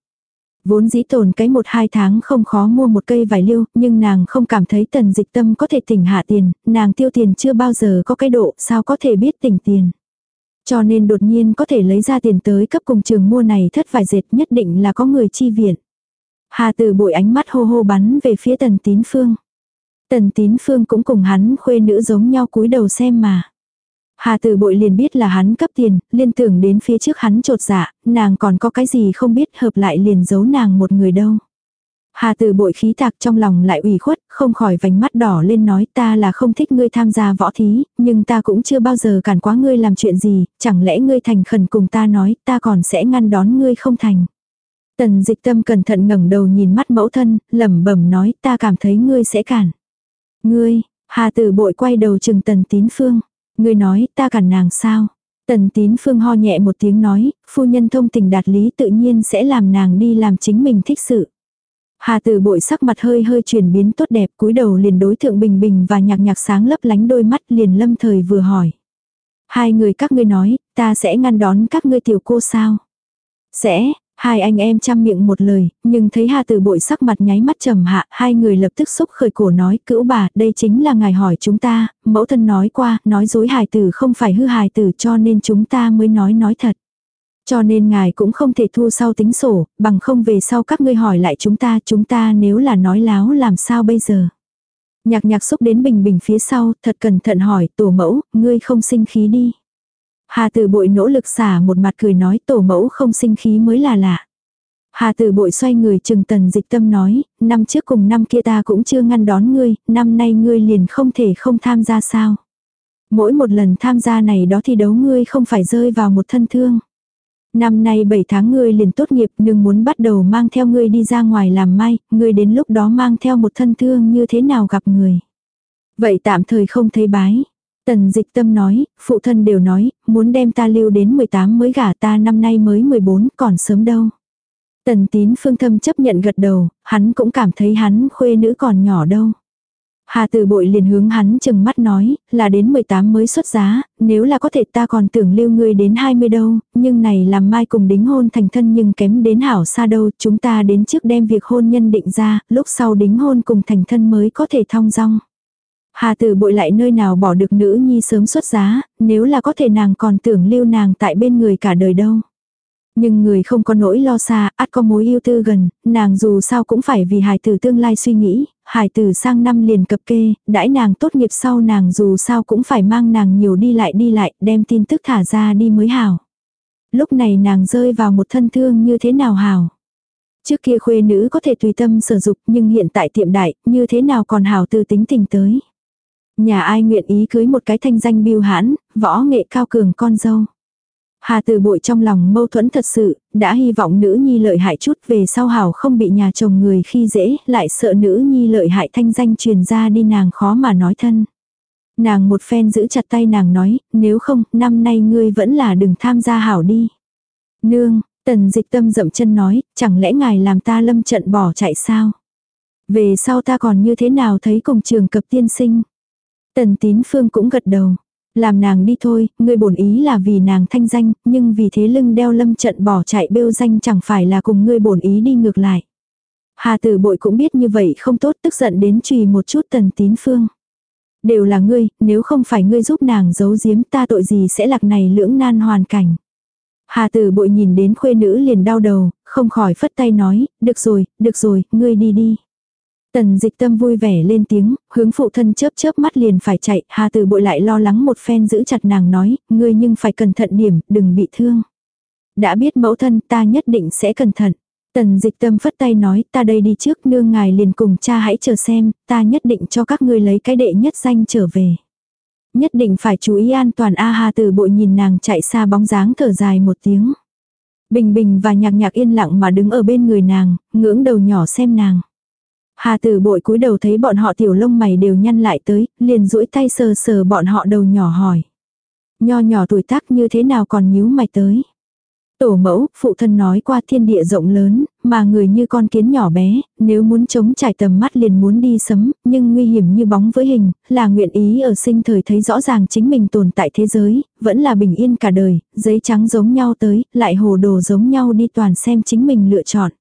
Vốn dĩ tồn cái một hai tháng không khó mua một cây vải liêu, nhưng nàng không cảm thấy tần dịch tâm có thể tỉnh hạ tiền, nàng tiêu tiền chưa bao giờ có cái độ, sao có thể biết tỉnh tiền. Cho nên đột nhiên có thể lấy ra tiền tới cấp cùng trường mua này thất vải dệt nhất định là có người chi viện. Hà từ bội ánh mắt hô hô bắn về phía tần tín phương. Tần tín phương cũng cùng hắn khuê nữ giống nhau cúi đầu xem mà. Hà từ bội liền biết là hắn cấp tiền, liên tưởng đến phía trước hắn trột dạ, nàng còn có cái gì không biết hợp lại liền giấu nàng một người đâu. Hà từ bội khí tạc trong lòng lại ủy khuất, không khỏi vành mắt đỏ lên nói ta là không thích ngươi tham gia võ thí, nhưng ta cũng chưa bao giờ cản quá ngươi làm chuyện gì, chẳng lẽ ngươi thành khẩn cùng ta nói ta còn sẽ ngăn đón ngươi không thành. Tần dịch tâm cẩn thận ngẩng đầu nhìn mắt mẫu thân, lẩm bẩm nói ta cảm thấy ngươi sẽ cản. Ngươi, hà tử bội quay đầu chừng tần tín phương. Ngươi nói ta cản nàng sao? Tần tín phương ho nhẹ một tiếng nói, phu nhân thông tình đạt lý tự nhiên sẽ làm nàng đi làm chính mình thích sự. Hà tử bội sắc mặt hơi hơi chuyển biến tốt đẹp cúi đầu liền đối thượng bình bình và nhạc nhạc sáng lấp lánh đôi mắt liền lâm thời vừa hỏi. Hai người các ngươi nói, ta sẽ ngăn đón các ngươi tiểu cô sao? Sẽ, Hai anh em chăm miệng một lời, nhưng thấy Hà Tử Bội sắc mặt nháy mắt trầm hạ, hai người lập tức xúc khởi cổ nói, cữu bà, đây chính là ngài hỏi chúng ta, mẫu thân nói qua, nói dối hài tử không phải hư hài tử cho nên chúng ta mới nói nói thật. Cho nên ngài cũng không thể thu sau tính sổ, bằng không về sau các ngươi hỏi lại chúng ta, chúng ta nếu là nói láo làm sao bây giờ. Nhạc nhạc xúc đến bình bình phía sau, thật cẩn thận hỏi, tổ mẫu, ngươi không sinh khí đi. Hà tử bội nỗ lực xả một mặt cười nói tổ mẫu không sinh khí mới là lạ. Hà tử bội xoay người trừng tần dịch tâm nói, năm trước cùng năm kia ta cũng chưa ngăn đón ngươi, năm nay ngươi liền không thể không tham gia sao. Mỗi một lần tham gia này đó thi đấu ngươi không phải rơi vào một thân thương. Năm nay 7 tháng ngươi liền tốt nghiệp nương muốn bắt đầu mang theo ngươi đi ra ngoài làm may, ngươi đến lúc đó mang theo một thân thương như thế nào gặp người. Vậy tạm thời không thấy bái. Tần dịch tâm nói, phụ thân đều nói, muốn đem ta lưu đến 18 mới gả ta năm nay mới 14, còn sớm đâu. Tần tín phương thâm chấp nhận gật đầu, hắn cũng cảm thấy hắn khuê nữ còn nhỏ đâu. Hà từ bội liền hướng hắn chừng mắt nói, là đến 18 mới xuất giá, nếu là có thể ta còn tưởng lưu ngươi đến 20 đâu, nhưng này làm mai cùng đính hôn thành thân nhưng kém đến hảo xa đâu, chúng ta đến trước đem việc hôn nhân định ra, lúc sau đính hôn cùng thành thân mới có thể thong dong. Hà tử bội lại nơi nào bỏ được nữ nhi sớm xuất giá, nếu là có thể nàng còn tưởng lưu nàng tại bên người cả đời đâu. Nhưng người không có nỗi lo xa, ắt có mối yêu tư gần, nàng dù sao cũng phải vì hài tử tương lai suy nghĩ, hài tử sang năm liền cập kê, đãi nàng tốt nghiệp sau nàng dù sao cũng phải mang nàng nhiều đi lại đi lại, đem tin tức thả ra đi mới hảo. Lúc này nàng rơi vào một thân thương như thế nào hảo. Trước kia khuê nữ có thể tùy tâm sử dụng nhưng hiện tại tiệm đại, như thế nào còn hảo từ tính tình tới. Nhà ai nguyện ý cưới một cái thanh danh biêu hãn, võ nghệ cao cường con dâu. Hà từ bội trong lòng mâu thuẫn thật sự, đã hy vọng nữ nhi lợi hại chút về sau hảo không bị nhà chồng người khi dễ, lại sợ nữ nhi lợi hại thanh danh truyền ra đi nàng khó mà nói thân. Nàng một phen giữ chặt tay nàng nói, nếu không, năm nay ngươi vẫn là đừng tham gia hảo đi. Nương, tần dịch tâm dậm chân nói, chẳng lẽ ngài làm ta lâm trận bỏ chạy sao? Về sau ta còn như thế nào thấy cùng trường cập tiên sinh? Tần tín phương cũng gật đầu. Làm nàng đi thôi, ngươi bổn ý là vì nàng thanh danh, nhưng vì thế lưng đeo lâm trận bỏ chạy bêu danh chẳng phải là cùng ngươi bổn ý đi ngược lại. Hà tử bội cũng biết như vậy không tốt tức giận đến trùy một chút tần tín phương. Đều là ngươi, nếu không phải ngươi giúp nàng giấu giếm ta tội gì sẽ lạc này lưỡng nan hoàn cảnh. Hà tử bội nhìn đến khuê nữ liền đau đầu, không khỏi phất tay nói, được rồi, được rồi, ngươi đi đi. Tần dịch tâm vui vẻ lên tiếng, hướng phụ thân chớp chớp mắt liền phải chạy, hà từ bội lại lo lắng một phen giữ chặt nàng nói, ngươi nhưng phải cẩn thận điểm, đừng bị thương. Đã biết mẫu thân ta nhất định sẽ cẩn thận. Tần dịch tâm phất tay nói, ta đây đi trước nương ngài liền cùng cha hãy chờ xem, ta nhất định cho các ngươi lấy cái đệ nhất danh trở về. Nhất định phải chú ý an toàn A Hà từ bội nhìn nàng chạy xa bóng dáng thở dài một tiếng. Bình bình và nhạc nhạc yên lặng mà đứng ở bên người nàng, ngưỡng đầu nhỏ xem nàng. Hà tử bội cúi đầu thấy bọn họ tiểu lông mày đều nhăn lại tới, liền duỗi tay sờ sờ bọn họ đầu nhỏ hỏi. Nho nhỏ tuổi tác như thế nào còn nhíu mày tới. Tổ mẫu, phụ thân nói qua thiên địa rộng lớn, mà người như con kiến nhỏ bé, nếu muốn chống trải tầm mắt liền muốn đi sấm, nhưng nguy hiểm như bóng với hình, là nguyện ý ở sinh thời thấy rõ ràng chính mình tồn tại thế giới, vẫn là bình yên cả đời, giấy trắng giống nhau tới, lại hồ đồ giống nhau đi toàn xem chính mình lựa chọn.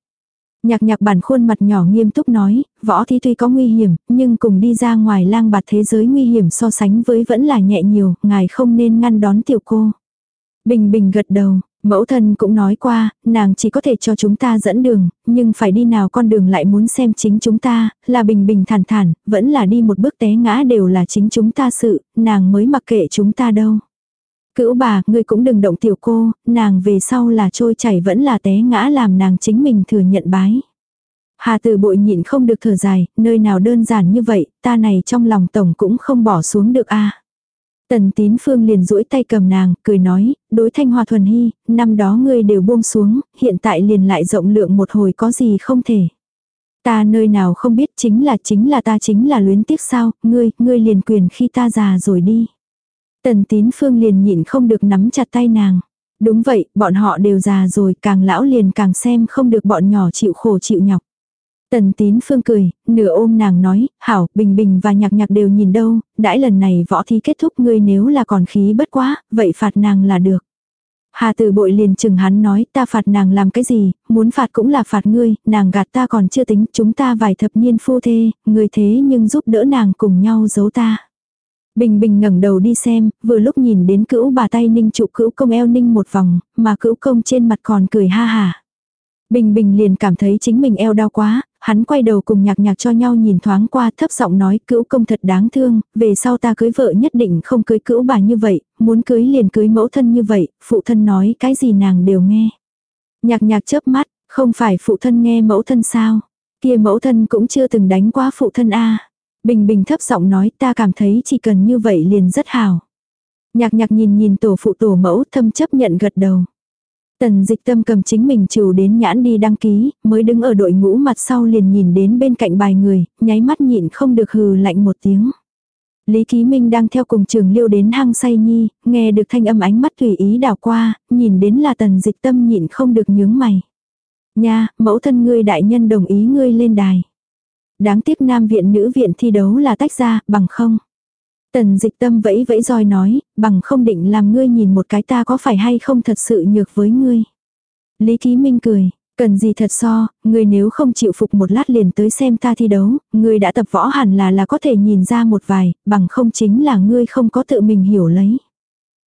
Nhạc nhạc bản khuôn mặt nhỏ nghiêm túc nói, võ thi tuy có nguy hiểm, nhưng cùng đi ra ngoài lang bạt thế giới nguy hiểm so sánh với vẫn là nhẹ nhiều, ngài không nên ngăn đón tiểu cô. Bình bình gật đầu, mẫu thân cũng nói qua, nàng chỉ có thể cho chúng ta dẫn đường, nhưng phải đi nào con đường lại muốn xem chính chúng ta, là bình bình thản thản, vẫn là đi một bước té ngã đều là chính chúng ta sự, nàng mới mặc kệ chúng ta đâu. Cữu bà, ngươi cũng đừng động tiểu cô, nàng về sau là trôi chảy vẫn là té ngã làm nàng chính mình thừa nhận bái. Hà từ bội nhịn không được thở dài, nơi nào đơn giản như vậy, ta này trong lòng tổng cũng không bỏ xuống được a. Tần tín phương liền duỗi tay cầm nàng, cười nói, đối thanh hòa thuần hy, năm đó ngươi đều buông xuống, hiện tại liền lại rộng lượng một hồi có gì không thể. Ta nơi nào không biết chính là chính là ta chính là luyến tiếc sao, ngươi, ngươi liền quyền khi ta già rồi đi. Tần tín phương liền nhịn không được nắm chặt tay nàng. Đúng vậy, bọn họ đều già rồi, càng lão liền càng xem không được bọn nhỏ chịu khổ chịu nhọc. Tần tín phương cười, nửa ôm nàng nói, hảo, bình bình và nhạc nhạc đều nhìn đâu, đãi lần này võ thi kết thúc ngươi nếu là còn khí bất quá, vậy phạt nàng là được. Hà tử bội liền chừng hắn nói ta phạt nàng làm cái gì, muốn phạt cũng là phạt ngươi, nàng gạt ta còn chưa tính, chúng ta vài thập niên phu thê, người thế nhưng giúp đỡ nàng cùng nhau giấu ta. Bình bình ngẩng đầu đi xem, vừa lúc nhìn đến cữu bà tay ninh trụ cữu công eo ninh một vòng, mà cữu công trên mặt còn cười ha hà. Bình bình liền cảm thấy chính mình eo đau quá, hắn quay đầu cùng nhạc nhạc cho nhau nhìn thoáng qua thấp giọng nói cữu công thật đáng thương, về sau ta cưới vợ nhất định không cưới cữu bà như vậy, muốn cưới liền cưới mẫu thân như vậy, phụ thân nói cái gì nàng đều nghe. Nhạc nhạc chớp mắt, không phải phụ thân nghe mẫu thân sao, kia mẫu thân cũng chưa từng đánh quá phụ thân a Bình bình thấp giọng nói ta cảm thấy chỉ cần như vậy liền rất hào. Nhạc nhạc nhìn nhìn tổ phụ tổ mẫu thâm chấp nhận gật đầu. Tần dịch tâm cầm chính mình trừ đến nhãn đi đăng ký, mới đứng ở đội ngũ mặt sau liền nhìn đến bên cạnh bài người, nháy mắt nhịn không được hừ lạnh một tiếng. Lý Ký Minh đang theo cùng trường liêu đến hang say nhi, nghe được thanh âm ánh mắt tùy ý đảo qua, nhìn đến là tần dịch tâm nhịn không được nhướng mày. Nha, mẫu thân ngươi đại nhân đồng ý ngươi lên đài. Đáng tiếc nam viện nữ viện thi đấu là tách ra, bằng không. Tần dịch tâm vẫy vẫy roi nói, bằng không định làm ngươi nhìn một cái ta có phải hay không thật sự nhược với ngươi. Lý Ký Minh cười, cần gì thật so, ngươi nếu không chịu phục một lát liền tới xem ta thi đấu, ngươi đã tập võ hẳn là là có thể nhìn ra một vài, bằng không chính là ngươi không có tự mình hiểu lấy.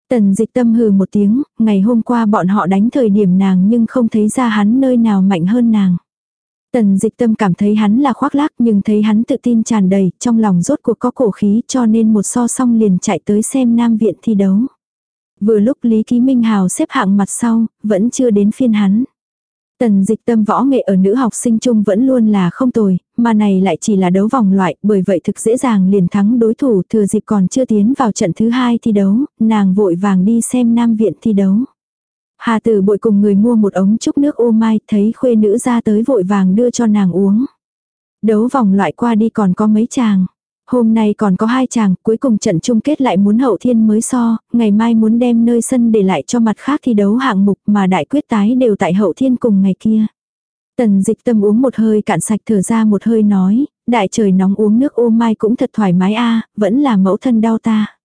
Tần dịch tâm hừ một tiếng, ngày hôm qua bọn họ đánh thời điểm nàng nhưng không thấy ra hắn nơi nào mạnh hơn nàng. Tần dịch tâm cảm thấy hắn là khoác lác nhưng thấy hắn tự tin tràn đầy, trong lòng rốt cuộc có cổ khí cho nên một so song liền chạy tới xem nam viện thi đấu. Vừa lúc Lý Ký Minh Hào xếp hạng mặt sau, vẫn chưa đến phiên hắn. Tần dịch tâm võ nghệ ở nữ học sinh chung vẫn luôn là không tồi, mà này lại chỉ là đấu vòng loại, bởi vậy thực dễ dàng liền thắng đối thủ thừa dịp còn chưa tiến vào trận thứ hai thi đấu, nàng vội vàng đi xem nam viện thi đấu. Hà tử bội cùng người mua một ống chúc nước ô mai, thấy khuê nữ ra tới vội vàng đưa cho nàng uống. Đấu vòng loại qua đi còn có mấy chàng. Hôm nay còn có hai chàng, cuối cùng trận chung kết lại muốn hậu thiên mới so, ngày mai muốn đem nơi sân để lại cho mặt khác thi đấu hạng mục mà đại quyết tái đều tại hậu thiên cùng ngày kia. Tần dịch tâm uống một hơi cạn sạch thở ra một hơi nói, đại trời nóng uống nước ô mai cũng thật thoải mái a vẫn là mẫu thân đau ta.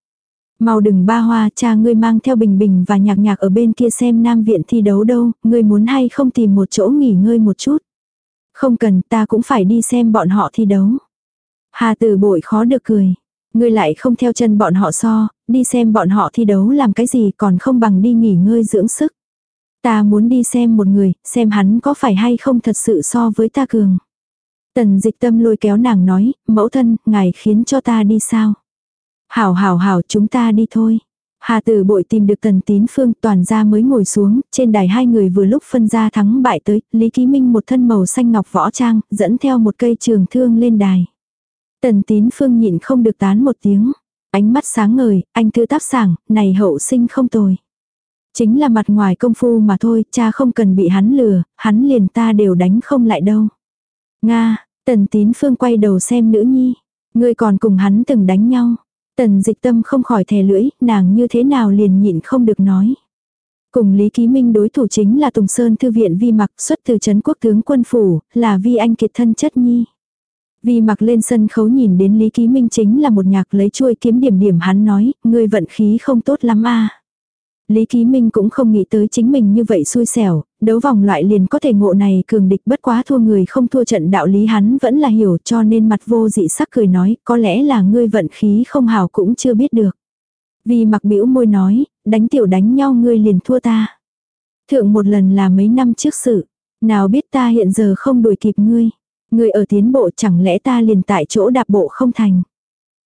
Mau đừng ba hoa, cha ngươi mang theo bình bình và nhạc nhạc ở bên kia xem nam viện thi đấu đâu, ngươi muốn hay không tìm một chỗ nghỉ ngơi một chút. Không cần, ta cũng phải đi xem bọn họ thi đấu. Hà tử bội khó được cười. Ngươi lại không theo chân bọn họ so, đi xem bọn họ thi đấu làm cái gì còn không bằng đi nghỉ ngơi dưỡng sức. Ta muốn đi xem một người, xem hắn có phải hay không thật sự so với ta cường. Tần dịch tâm lôi kéo nàng nói, mẫu thân, ngài khiến cho ta đi sao? Hảo hảo hảo chúng ta đi thôi. Hà tử bội tìm được tần tín phương toàn ra mới ngồi xuống, trên đài hai người vừa lúc phân ra thắng bại tới, Lý Ký Minh một thân màu xanh ngọc võ trang, dẫn theo một cây trường thương lên đài. Tần tín phương nhịn không được tán một tiếng. Ánh mắt sáng ngời, anh thư tác sảng, này hậu sinh không tồi. Chính là mặt ngoài công phu mà thôi, cha không cần bị hắn lừa, hắn liền ta đều đánh không lại đâu. Nga, tần tín phương quay đầu xem nữ nhi. Ngươi còn cùng hắn từng đánh nhau. Tần dịch tâm không khỏi thè lưỡi, nàng như thế nào liền nhịn không được nói. Cùng Lý Ký Minh đối thủ chính là Tùng Sơn Thư viện Vi Mặc xuất từ Trấn Quốc tướng quân phủ, là Vi Anh Kiệt thân chất nhi. Vi Mặc lên sân khấu nhìn đến Lý Ký Minh chính là một nhạc lấy chuôi kiếm điểm điểm hắn nói, ngươi vận khí không tốt lắm a Lý Ký Minh cũng không nghĩ tới chính mình như vậy xui xẻo, đấu vòng loại liền có thể ngộ này cường địch bất quá thua người không thua trận đạo lý hắn vẫn là hiểu cho nên mặt vô dị sắc cười nói, có lẽ là ngươi vận khí không hào cũng chưa biết được. Vì mặc bĩu môi nói, đánh tiểu đánh nhau ngươi liền thua ta. Thượng một lần là mấy năm trước sự, nào biết ta hiện giờ không đuổi kịp ngươi. Ngươi ở tiến bộ chẳng lẽ ta liền tại chỗ đạp bộ không thành.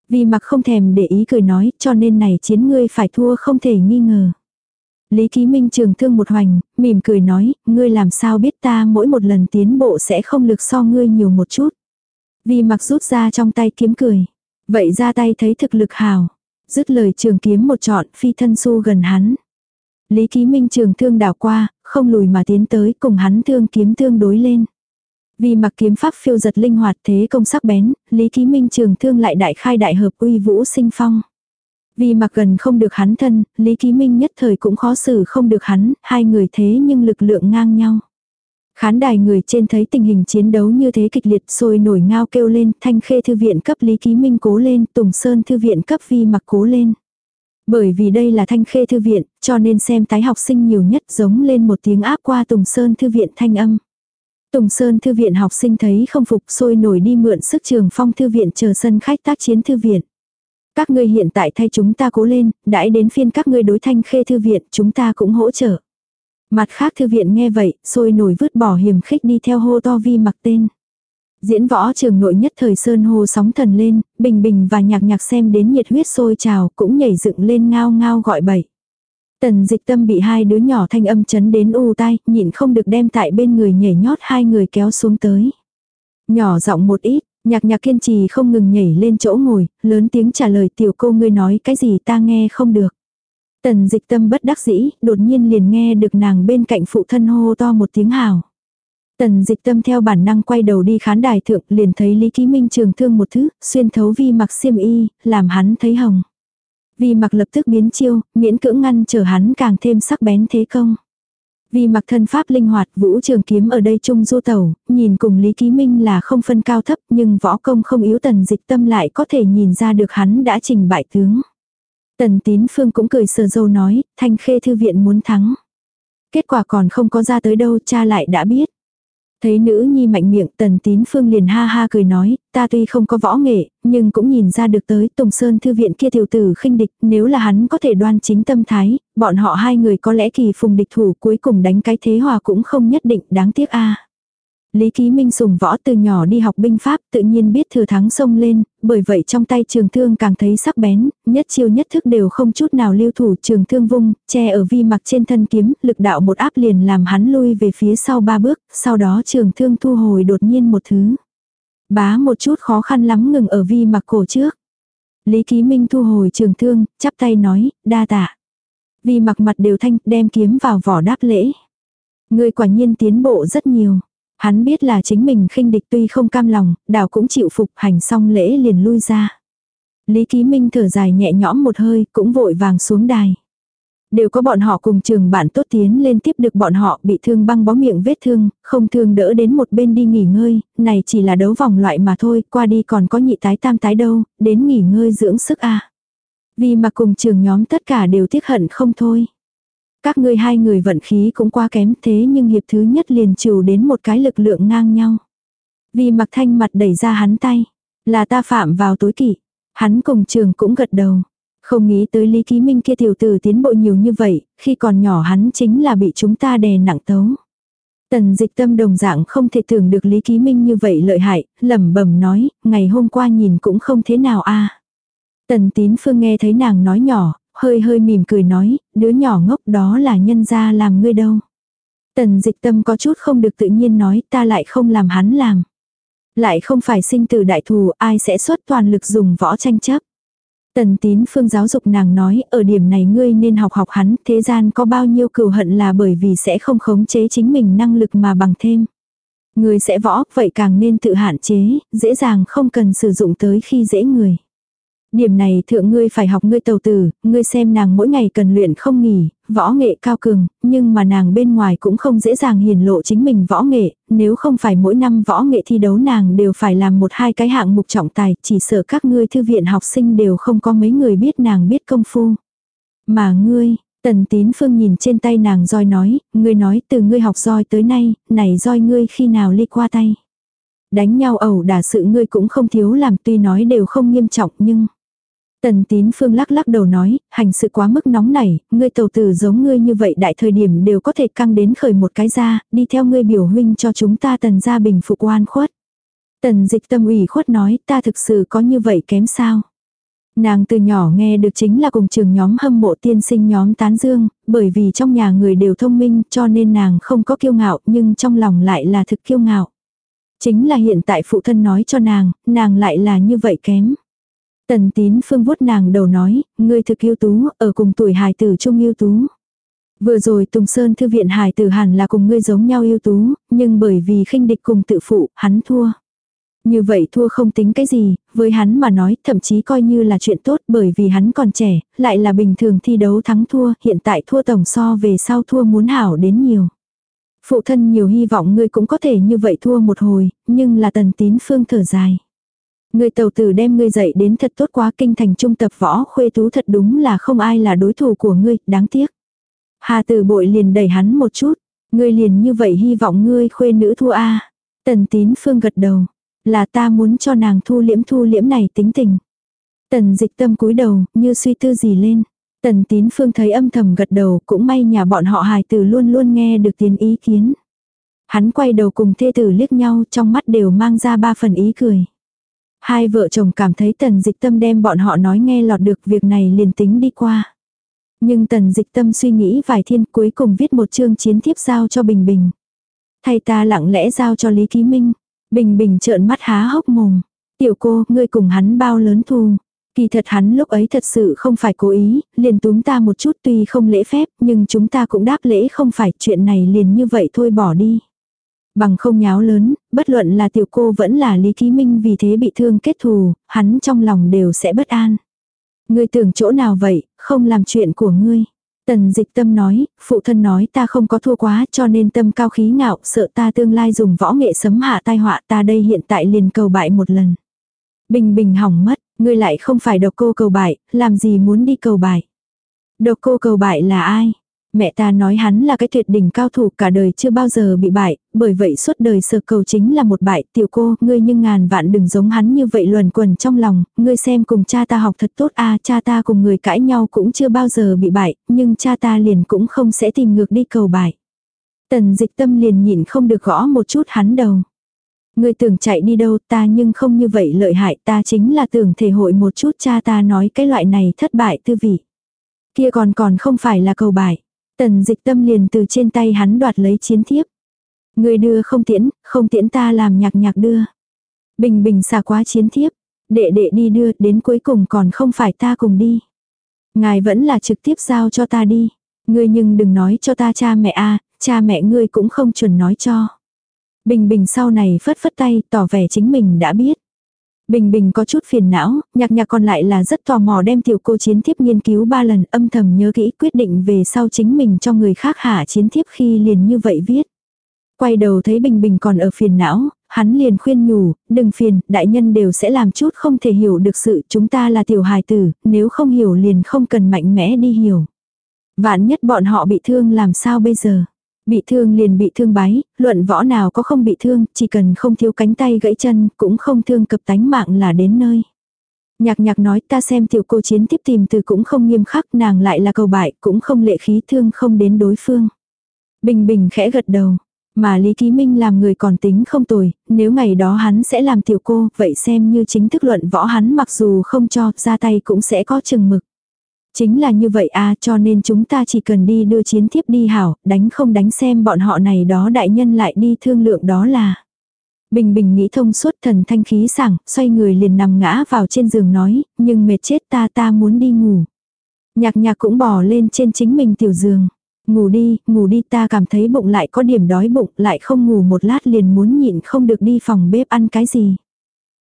Vì mặc không thèm để ý cười nói cho nên này chiến ngươi phải thua không thể nghi ngờ. Lý Ký Minh trường thương một hoành, mỉm cười nói, ngươi làm sao biết ta mỗi một lần tiến bộ sẽ không lực so ngươi nhiều một chút. Vì mặc rút ra trong tay kiếm cười. Vậy ra tay thấy thực lực hào. Dứt lời trường kiếm một trọn phi thân su gần hắn. Lý Ký Minh trường thương đảo qua, không lùi mà tiến tới cùng hắn thương kiếm thương đối lên. Vì mặc kiếm pháp phiêu giật linh hoạt thế công sắc bén, Lý Ký Minh trường thương lại đại khai đại hợp uy vũ sinh phong. Vì mặc gần không được hắn thân, Lý Ký Minh nhất thời cũng khó xử không được hắn, hai người thế nhưng lực lượng ngang nhau. Khán đài người trên thấy tình hình chiến đấu như thế kịch liệt sôi nổi ngao kêu lên, thanh khê thư viện cấp Lý Ký Minh cố lên, Tùng Sơn thư viện cấp Vi mặc cố lên. Bởi vì đây là thanh khê thư viện, cho nên xem tái học sinh nhiều nhất giống lên một tiếng áp qua Tùng Sơn thư viện thanh âm. Tùng Sơn thư viện học sinh thấy không phục sôi nổi đi mượn sức trường phong thư viện chờ sân khách tác chiến thư viện. Các ngươi hiện tại thay chúng ta cố lên, đãi đến phiên các ngươi đối thanh khê thư viện, chúng ta cũng hỗ trợ. Mặt khác thư viện nghe vậy, sôi nổi vứt bỏ hiểm khích đi theo hô to vi mặc tên. Diễn võ trường nội nhất thời sơn hô sóng thần lên, bình bình và nhạc nhạc xem đến nhiệt huyết sôi trào cũng nhảy dựng lên ngao ngao gọi bậy. Tần dịch tâm bị hai đứa nhỏ thanh âm chấn đến u tai, nhịn không được đem tại bên người nhảy nhót hai người kéo xuống tới. Nhỏ giọng một ít, nhạc nhạc kiên trì không ngừng nhảy lên chỗ ngồi, lớn tiếng trả lời tiểu cô ngươi nói cái gì ta nghe không được. Tần dịch tâm bất đắc dĩ, đột nhiên liền nghe được nàng bên cạnh phụ thân hô to một tiếng hào. Tần dịch tâm theo bản năng quay đầu đi khán đài thượng liền thấy Lý Ký Minh trường thương một thứ, xuyên thấu vi mặc xiêm y, làm hắn thấy hồng. Vi mặc lập tức biến chiêu, miễn cưỡng ngăn trở hắn càng thêm sắc bén thế công vì mặc thân pháp linh hoạt, vũ trường kiếm ở đây trung du tẩu, nhìn cùng Lý Ký Minh là không phân cao thấp nhưng võ công không yếu tần dịch tâm lại có thể nhìn ra được hắn đã trình bại tướng. Tần tín phương cũng cười sờ dâu nói, thanh khê thư viện muốn thắng. Kết quả còn không có ra tới đâu cha lại đã biết. Thấy nữ nhi mạnh miệng tần tín phương liền ha ha cười nói, ta tuy không có võ nghệ, nhưng cũng nhìn ra được tới Tùng Sơn Thư viện kia tiểu tử khinh địch, nếu là hắn có thể đoan chính tâm thái, bọn họ hai người có lẽ kỳ phùng địch thủ cuối cùng đánh cái thế hòa cũng không nhất định đáng tiếc a. Lý Ký Minh sùng võ từ nhỏ đi học binh pháp tự nhiên biết thừa thắng sông lên, bởi vậy trong tay trường thương càng thấy sắc bén, nhất chiêu nhất thức đều không chút nào lưu thủ trường thương vung, che ở vi mặc trên thân kiếm, lực đạo một áp liền làm hắn lui về phía sau ba bước, sau đó trường thương thu hồi đột nhiên một thứ. Bá một chút khó khăn lắm ngừng ở vi mặc cổ trước. Lý Ký Minh thu hồi trường thương, chắp tay nói, đa tạ. Vi mặc mặt đều thanh, đem kiếm vào vỏ đáp lễ. Người quả nhiên tiến bộ rất nhiều. Hắn biết là chính mình khinh địch tuy không cam lòng, đảo cũng chịu phục hành xong lễ liền lui ra. Lý Ký Minh thở dài nhẹ nhõm một hơi, cũng vội vàng xuống đài. Đều có bọn họ cùng trường bạn tốt tiến lên tiếp được bọn họ bị thương băng bó miệng vết thương, không thương đỡ đến một bên đi nghỉ ngơi, này chỉ là đấu vòng loại mà thôi, qua đi còn có nhị tái tam tái đâu, đến nghỉ ngơi dưỡng sức a Vì mà cùng trường nhóm tất cả đều tiếc hận không thôi. Các ngươi hai người vận khí cũng quá kém thế nhưng hiệp thứ nhất liền trừ đến một cái lực lượng ngang nhau. Vì mặc thanh mặt đẩy ra hắn tay. Là ta phạm vào tối kỵ. Hắn cùng trường cũng gật đầu. Không nghĩ tới Lý Ký Minh kia tiểu tử tiến bộ nhiều như vậy, khi còn nhỏ hắn chính là bị chúng ta đè nặng tấu. Tần dịch tâm đồng dạng không thể tưởng được Lý Ký Minh như vậy lợi hại, lẩm bẩm nói, ngày hôm qua nhìn cũng không thế nào a Tần tín phương nghe thấy nàng nói nhỏ, hơi hơi mỉm cười nói, đứa nhỏ ngốc đó là nhân gia làm ngươi đâu. Tần dịch tâm có chút không được tự nhiên nói ta lại không làm hắn làm. Lại không phải sinh từ đại thù ai sẽ xuất toàn lực dùng võ tranh chấp. Tần tín phương giáo dục nàng nói ở điểm này ngươi nên học học hắn thế gian có bao nhiêu cừu hận là bởi vì sẽ không khống chế chính mình năng lực mà bằng thêm. Ngươi sẽ võ vậy càng nên tự hạn chế, dễ dàng không cần sử dụng tới khi dễ người. Điểm này thượng ngươi phải học ngươi tàu tử, ngươi xem nàng mỗi ngày cần luyện không nghỉ, võ nghệ cao cường, nhưng mà nàng bên ngoài cũng không dễ dàng hiển lộ chính mình võ nghệ, nếu không phải mỗi năm võ nghệ thi đấu nàng đều phải làm một hai cái hạng mục trọng tài, chỉ sợ các ngươi thư viện học sinh đều không có mấy người biết nàng biết công phu. Mà ngươi, tần tín phương nhìn trên tay nàng roi nói, ngươi nói từ ngươi học roi tới nay, này roi ngươi khi nào ly qua tay. Đánh nhau ẩu đả sự ngươi cũng không thiếu làm tuy nói đều không nghiêm trọng nhưng Tần tín phương lắc lắc đầu nói, hành sự quá mức nóng nảy, ngươi tàu tử giống ngươi như vậy đại thời điểm đều có thể căng đến khởi một cái ra, đi theo ngươi biểu huynh cho chúng ta tần gia bình phục oan khuất. Tần dịch tâm ủy khuất nói ta thực sự có như vậy kém sao. Nàng từ nhỏ nghe được chính là cùng trường nhóm hâm mộ tiên sinh nhóm tán dương, bởi vì trong nhà người đều thông minh cho nên nàng không có kiêu ngạo nhưng trong lòng lại là thực kiêu ngạo. Chính là hiện tại phụ thân nói cho nàng, nàng lại là như vậy kém. Tần tín phương vuốt nàng đầu nói, ngươi thực yêu tú, ở cùng tuổi hài tử trung yêu tú. Vừa rồi Tùng Sơn thư viện hài tử hẳn là cùng ngươi giống nhau yêu tú, nhưng bởi vì khinh địch cùng tự phụ, hắn thua. Như vậy thua không tính cái gì, với hắn mà nói thậm chí coi như là chuyện tốt bởi vì hắn còn trẻ, lại là bình thường thi đấu thắng thua, hiện tại thua tổng so về sau thua muốn hảo đến nhiều. Phụ thân nhiều hy vọng ngươi cũng có thể như vậy thua một hồi, nhưng là tần tín phương thở dài. Người tàu tử đem ngươi dạy đến thật tốt quá kinh thành trung tập võ khuê tú thật đúng là không ai là đối thủ của ngươi, đáng tiếc. Hà tử bội liền đẩy hắn một chút, ngươi liền như vậy hy vọng ngươi khuê nữ thua a Tần tín phương gật đầu, là ta muốn cho nàng thu liễm thu liễm này tính tình. Tần dịch tâm cúi đầu, như suy tư gì lên. Tần tín phương thấy âm thầm gật đầu, cũng may nhà bọn họ hài tử luôn luôn nghe được tiền ý kiến. Hắn quay đầu cùng thê tử liếc nhau trong mắt đều mang ra ba phần ý cười. Hai vợ chồng cảm thấy tần dịch tâm đem bọn họ nói nghe lọt được việc này liền tính đi qua. Nhưng tần dịch tâm suy nghĩ vài thiên cuối cùng viết một chương chiến thiếp giao cho Bình Bình. Thay ta lặng lẽ giao cho Lý Ký Minh. Bình Bình trợn mắt há hốc mồm. Tiểu cô, ngươi cùng hắn bao lớn thù. Kỳ thật hắn lúc ấy thật sự không phải cố ý, liền túm ta một chút tuy không lễ phép, nhưng chúng ta cũng đáp lễ không phải chuyện này liền như vậy thôi bỏ đi. Bằng không nháo lớn, bất luận là tiểu cô vẫn là Lý Ký Minh vì thế bị thương kết thù, hắn trong lòng đều sẽ bất an. Ngươi tưởng chỗ nào vậy, không làm chuyện của ngươi. Tần dịch tâm nói, phụ thân nói ta không có thua quá cho nên tâm cao khí ngạo, sợ ta tương lai dùng võ nghệ sấm hạ tai họa ta đây hiện tại liền cầu bại một lần. Bình bình hỏng mất, ngươi lại không phải độc cô cầu bại, làm gì muốn đi cầu bại. Độc cô cầu bại là ai? Mẹ ta nói hắn là cái tuyệt đỉnh cao thủ cả đời chưa bao giờ bị bại, bởi vậy suốt đời sở cầu chính là một bại. Tiểu cô, ngươi nhưng ngàn vạn đừng giống hắn như vậy luẩn quẩn trong lòng, ngươi xem cùng cha ta học thật tốt a cha ta cùng người cãi nhau cũng chưa bao giờ bị bại, nhưng cha ta liền cũng không sẽ tìm ngược đi cầu bại. Tần dịch tâm liền nhịn không được gõ một chút hắn đầu. Ngươi tưởng chạy đi đâu ta nhưng không như vậy lợi hại ta chính là tưởng thể hội một chút cha ta nói cái loại này thất bại tư vị. Kia còn còn không phải là cầu bại. Tần dịch tâm liền từ trên tay hắn đoạt lấy chiến thiếp. Người đưa không tiễn, không tiễn ta làm nhạc nhạc đưa. Bình bình xả quá chiến thiếp. Đệ đệ đi đưa, đến cuối cùng còn không phải ta cùng đi. Ngài vẫn là trực tiếp giao cho ta đi. Ngươi nhưng đừng nói cho ta cha mẹ a cha mẹ ngươi cũng không chuẩn nói cho. Bình bình sau này phất phất tay, tỏ vẻ chính mình đã biết. Bình Bình có chút phiền não, nhạc nhạc còn lại là rất tò mò đem tiểu cô chiến thiếp nghiên cứu ba lần âm thầm nhớ kỹ quyết định về sau chính mình cho người khác hạ chiến thiếp khi liền như vậy viết. Quay đầu thấy Bình Bình còn ở phiền não, hắn liền khuyên nhủ, đừng phiền, đại nhân đều sẽ làm chút không thể hiểu được sự chúng ta là tiểu hài tử, nếu không hiểu liền không cần mạnh mẽ đi hiểu. Vạn nhất bọn họ bị thương làm sao bây giờ. Bị thương liền bị thương bái, luận võ nào có không bị thương, chỉ cần không thiếu cánh tay gãy chân, cũng không thương cập tánh mạng là đến nơi. Nhạc nhạc nói ta xem tiểu cô chiến tiếp tìm từ cũng không nghiêm khắc nàng lại là cầu bại, cũng không lệ khí thương không đến đối phương. Bình bình khẽ gật đầu. Mà Lý Ký Minh làm người còn tính không tồi, nếu ngày đó hắn sẽ làm tiểu cô, vậy xem như chính thức luận võ hắn mặc dù không cho, ra tay cũng sẽ có chừng mực. Chính là như vậy à cho nên chúng ta chỉ cần đi đưa chiến thiếp đi hảo, đánh không đánh xem bọn họ này đó đại nhân lại đi thương lượng đó là. Bình bình nghĩ thông suốt thần thanh khí sảng, xoay người liền nằm ngã vào trên giường nói, nhưng mệt chết ta ta muốn đi ngủ. Nhạc nhạc cũng bỏ lên trên chính mình tiểu giường. Ngủ đi, ngủ đi ta cảm thấy bụng lại có điểm đói bụng lại không ngủ một lát liền muốn nhịn không được đi phòng bếp ăn cái gì.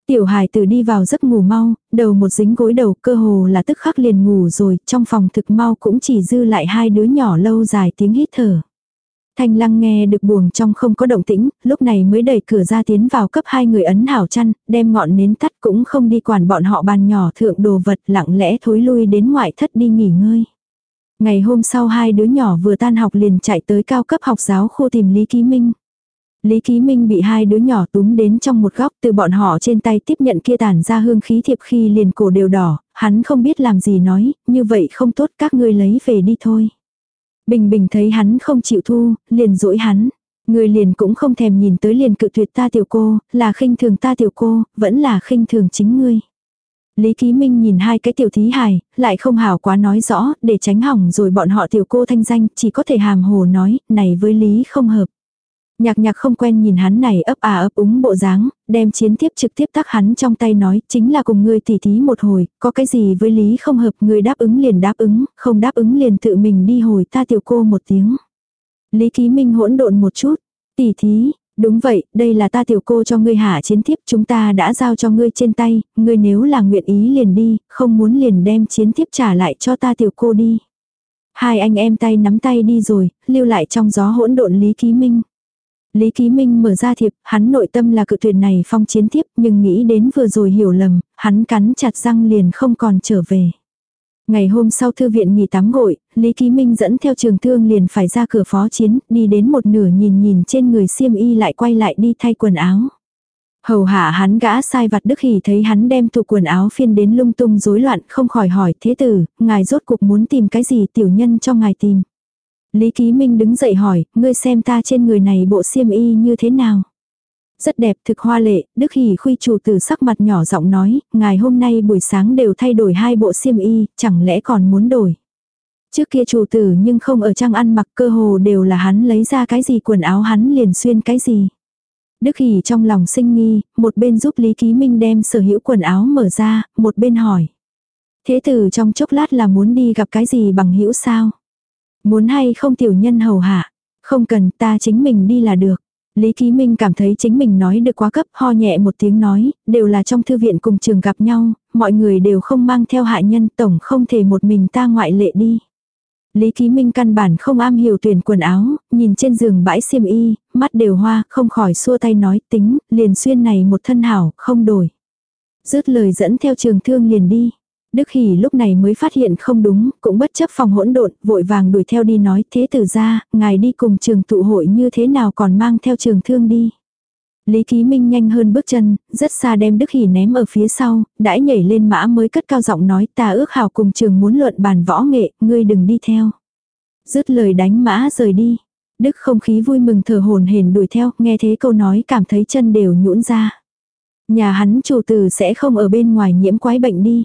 Tiểu hài tử đi vào giấc ngủ mau, đầu một dính gối đầu cơ hồ là tức khắc liền ngủ rồi, trong phòng thực mau cũng chỉ dư lại hai đứa nhỏ lâu dài tiếng hít thở. Thanh lăng nghe được buồng trong không có động tĩnh, lúc này mới đẩy cửa ra tiến vào cấp hai người ấn hảo chăn, đem ngọn nến tắt cũng không đi quản bọn họ bàn nhỏ thượng đồ vật lặng lẽ thối lui đến ngoại thất đi nghỉ ngơi. Ngày hôm sau hai đứa nhỏ vừa tan học liền chạy tới cao cấp học giáo khu tìm Lý Ký Minh. Lý Ký Minh bị hai đứa nhỏ túm đến trong một góc từ bọn họ trên tay tiếp nhận kia tản ra hương khí thiệp khi liền cổ đều đỏ, hắn không biết làm gì nói, như vậy không tốt các ngươi lấy về đi thôi. Bình bình thấy hắn không chịu thu, liền dỗi hắn. Người liền cũng không thèm nhìn tới liền cự tuyệt ta tiểu cô, là khinh thường ta tiểu cô, vẫn là khinh thường chính ngươi. Lý Ký Minh nhìn hai cái tiểu thí hài, lại không hảo quá nói rõ, để tránh hỏng rồi bọn họ tiểu cô thanh danh, chỉ có thể hàm hồ nói, này với Lý không hợp. Nhạc nhạc không quen nhìn hắn này ấp à ấp úng bộ dáng, đem chiến tiếp trực tiếp tắc hắn trong tay nói, chính là cùng ngươi tỉ thí một hồi, có cái gì với lý không hợp, ngươi đáp ứng liền đáp ứng, không đáp ứng liền tự mình đi hồi ta tiểu cô một tiếng. Lý ký minh hỗn độn một chút, tỉ thí, đúng vậy, đây là ta tiểu cô cho ngươi hạ chiến tiếp, chúng ta đã giao cho ngươi trên tay, ngươi nếu là nguyện ý liền đi, không muốn liền đem chiến tiếp trả lại cho ta tiểu cô đi. Hai anh em tay nắm tay đi rồi, lưu lại trong gió hỗn độn Lý Ký Minh. Lý Ký Minh mở ra thiệp, hắn nội tâm là cự tuyệt này phong chiến thiếp, nhưng nghĩ đến vừa rồi hiểu lầm, hắn cắn chặt răng liền không còn trở về. Ngày hôm sau thư viện nghỉ tắm gội, Lý Ký Minh dẫn theo trường thương liền phải ra cửa phó chiến, đi đến một nửa nhìn nhìn trên người xiêm y lại quay lại đi thay quần áo. Hầu hạ hắn gã sai vặt đức hỉ thấy hắn đem tụ quần áo phiên đến lung tung rối loạn không khỏi hỏi thế tử, ngài rốt cuộc muốn tìm cái gì tiểu nhân cho ngài tìm. Lý Ký Minh đứng dậy hỏi, ngươi xem ta trên người này bộ xiêm y như thế nào? Rất đẹp thực hoa lệ, Đức Hỷ khuy chủ tử sắc mặt nhỏ giọng nói, ngài hôm nay buổi sáng đều thay đổi hai bộ xiêm y, chẳng lẽ còn muốn đổi. Trước kia chủ tử nhưng không ở trang ăn mặc cơ hồ đều là hắn lấy ra cái gì quần áo hắn liền xuyên cái gì. Đức Hỷ trong lòng sinh nghi, một bên giúp Lý Ký Minh đem sở hữu quần áo mở ra, một bên hỏi. Thế tử trong chốc lát là muốn đi gặp cái gì bằng hữu sao? Muốn hay không tiểu nhân hầu hạ? Không cần ta chính mình đi là được. Lý Ký Minh cảm thấy chính mình nói được quá cấp, ho nhẹ một tiếng nói, đều là trong thư viện cùng trường gặp nhau, mọi người đều không mang theo hạ nhân, tổng không thể một mình ta ngoại lệ đi. Lý Ký Minh căn bản không am hiểu tuyển quần áo, nhìn trên giường bãi xiêm y, mắt đều hoa, không khỏi xua tay nói tính, liền xuyên này một thân hảo, không đổi. Dứt lời dẫn theo trường thương liền đi. Đức Hỷ lúc này mới phát hiện không đúng, cũng bất chấp phòng hỗn độn, vội vàng đuổi theo đi nói thế tử ra, ngài đi cùng trường tụ hội như thế nào còn mang theo trường thương đi. Lý Ký Minh nhanh hơn bước chân, rất xa đem Đức Hỷ ném ở phía sau, đãi nhảy lên mã mới cất cao giọng nói ta ước hảo cùng trường muốn luận bàn võ nghệ, ngươi đừng đi theo. Dứt lời đánh mã rời đi. Đức không khí vui mừng thở hồn hển đuổi theo, nghe thế câu nói cảm thấy chân đều nhũn ra. Nhà hắn chủ tử sẽ không ở bên ngoài nhiễm quái bệnh đi.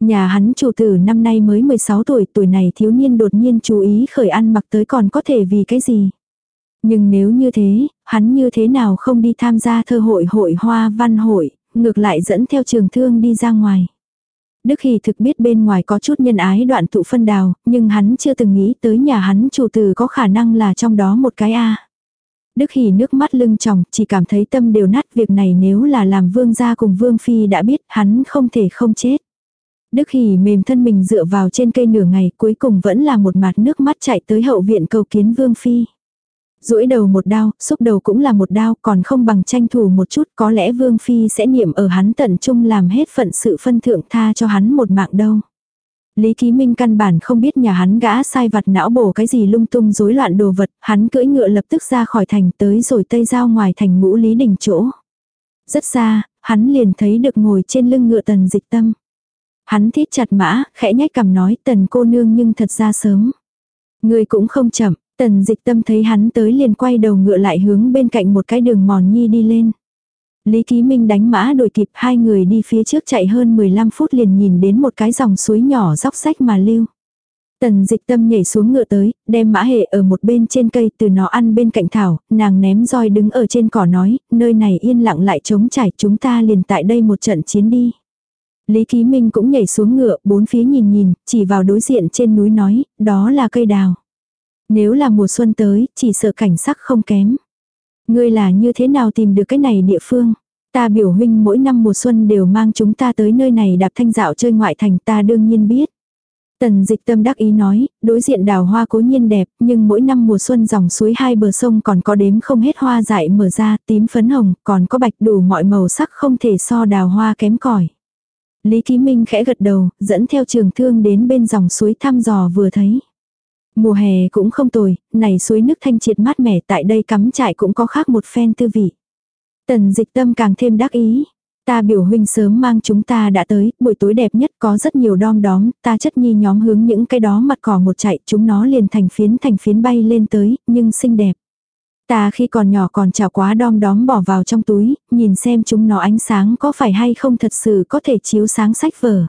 Nhà hắn chủ tử năm nay mới 16 tuổi, tuổi này thiếu niên đột nhiên chú ý khởi ăn mặc tới còn có thể vì cái gì. Nhưng nếu như thế, hắn như thế nào không đi tham gia thơ hội hội hoa văn hội, ngược lại dẫn theo trường thương đi ra ngoài. Đức Hỷ thực biết bên ngoài có chút nhân ái đoạn tụ phân đào, nhưng hắn chưa từng nghĩ tới nhà hắn chủ tử có khả năng là trong đó một cái A. Đức Hỷ nước mắt lưng tròng, chỉ cảm thấy tâm đều nát việc này nếu là làm vương gia cùng vương phi đã biết hắn không thể không chết. Đức Hỷ mềm thân mình dựa vào trên cây nửa ngày cuối cùng vẫn là một mặt nước mắt chạy tới hậu viện cầu kiến vương phi duỗi đầu một đao, xúc đầu cũng là một đao, còn không bằng tranh thủ một chút, có lẽ Vương Phi sẽ niệm ở hắn tận trung làm hết phận sự phân thượng tha cho hắn một mạng đâu. Lý Ký Minh căn bản không biết nhà hắn gã sai vặt não bổ cái gì lung tung rối loạn đồ vật, hắn cưỡi ngựa lập tức ra khỏi thành tới rồi tây giao ngoài thành ngũ Lý Đình chỗ. Rất xa, hắn liền thấy được ngồi trên lưng ngựa tần dịch tâm. Hắn thít chặt mã, khẽ nhách cầm nói tần cô nương nhưng thật ra sớm. Người cũng không chậm, Tần dịch tâm thấy hắn tới liền quay đầu ngựa lại hướng bên cạnh một cái đường mòn nhi đi lên. Lý Ký Minh đánh mã đuổi kịp hai người đi phía trước chạy hơn 15 phút liền nhìn đến một cái dòng suối nhỏ dốc sách mà lưu. Tần dịch tâm nhảy xuống ngựa tới, đem mã hệ ở một bên trên cây từ nó ăn bên cạnh thảo, nàng ném roi đứng ở trên cỏ nói, nơi này yên lặng lại trống trải chúng ta liền tại đây một trận chiến đi. Lý Ký Minh cũng nhảy xuống ngựa, bốn phía nhìn nhìn, chỉ vào đối diện trên núi nói, đó là cây đào. Nếu là mùa xuân tới, chỉ sợ cảnh sắc không kém. Ngươi là như thế nào tìm được cái này địa phương? Ta biểu huynh mỗi năm mùa xuân đều mang chúng ta tới nơi này đạp thanh dạo chơi ngoại thành ta đương nhiên biết. Tần dịch tâm đắc ý nói, đối diện đào hoa cố nhiên đẹp, nhưng mỗi năm mùa xuân dòng suối hai bờ sông còn có đếm không hết hoa dại mở ra, tím phấn hồng, còn có bạch đủ mọi màu sắc không thể so đào hoa kém cỏi. Lý Ký Minh khẽ gật đầu, dẫn theo trường thương đến bên dòng suối thăm dò vừa thấy. Mùa hè cũng không tồi, này suối nước thanh triệt mát mẻ tại đây cắm trại cũng có khác một phen tư vị. Tần dịch tâm càng thêm đắc ý. Ta biểu huynh sớm mang chúng ta đã tới, buổi tối đẹp nhất có rất nhiều đom đóm, ta chất nhi nhóm hướng những cái đó mặt cỏ một chạy, chúng nó liền thành phiến thành phiến bay lên tới, nhưng xinh đẹp. Ta khi còn nhỏ còn chào quá đom đóm bỏ vào trong túi, nhìn xem chúng nó ánh sáng có phải hay không thật sự có thể chiếu sáng sách vở.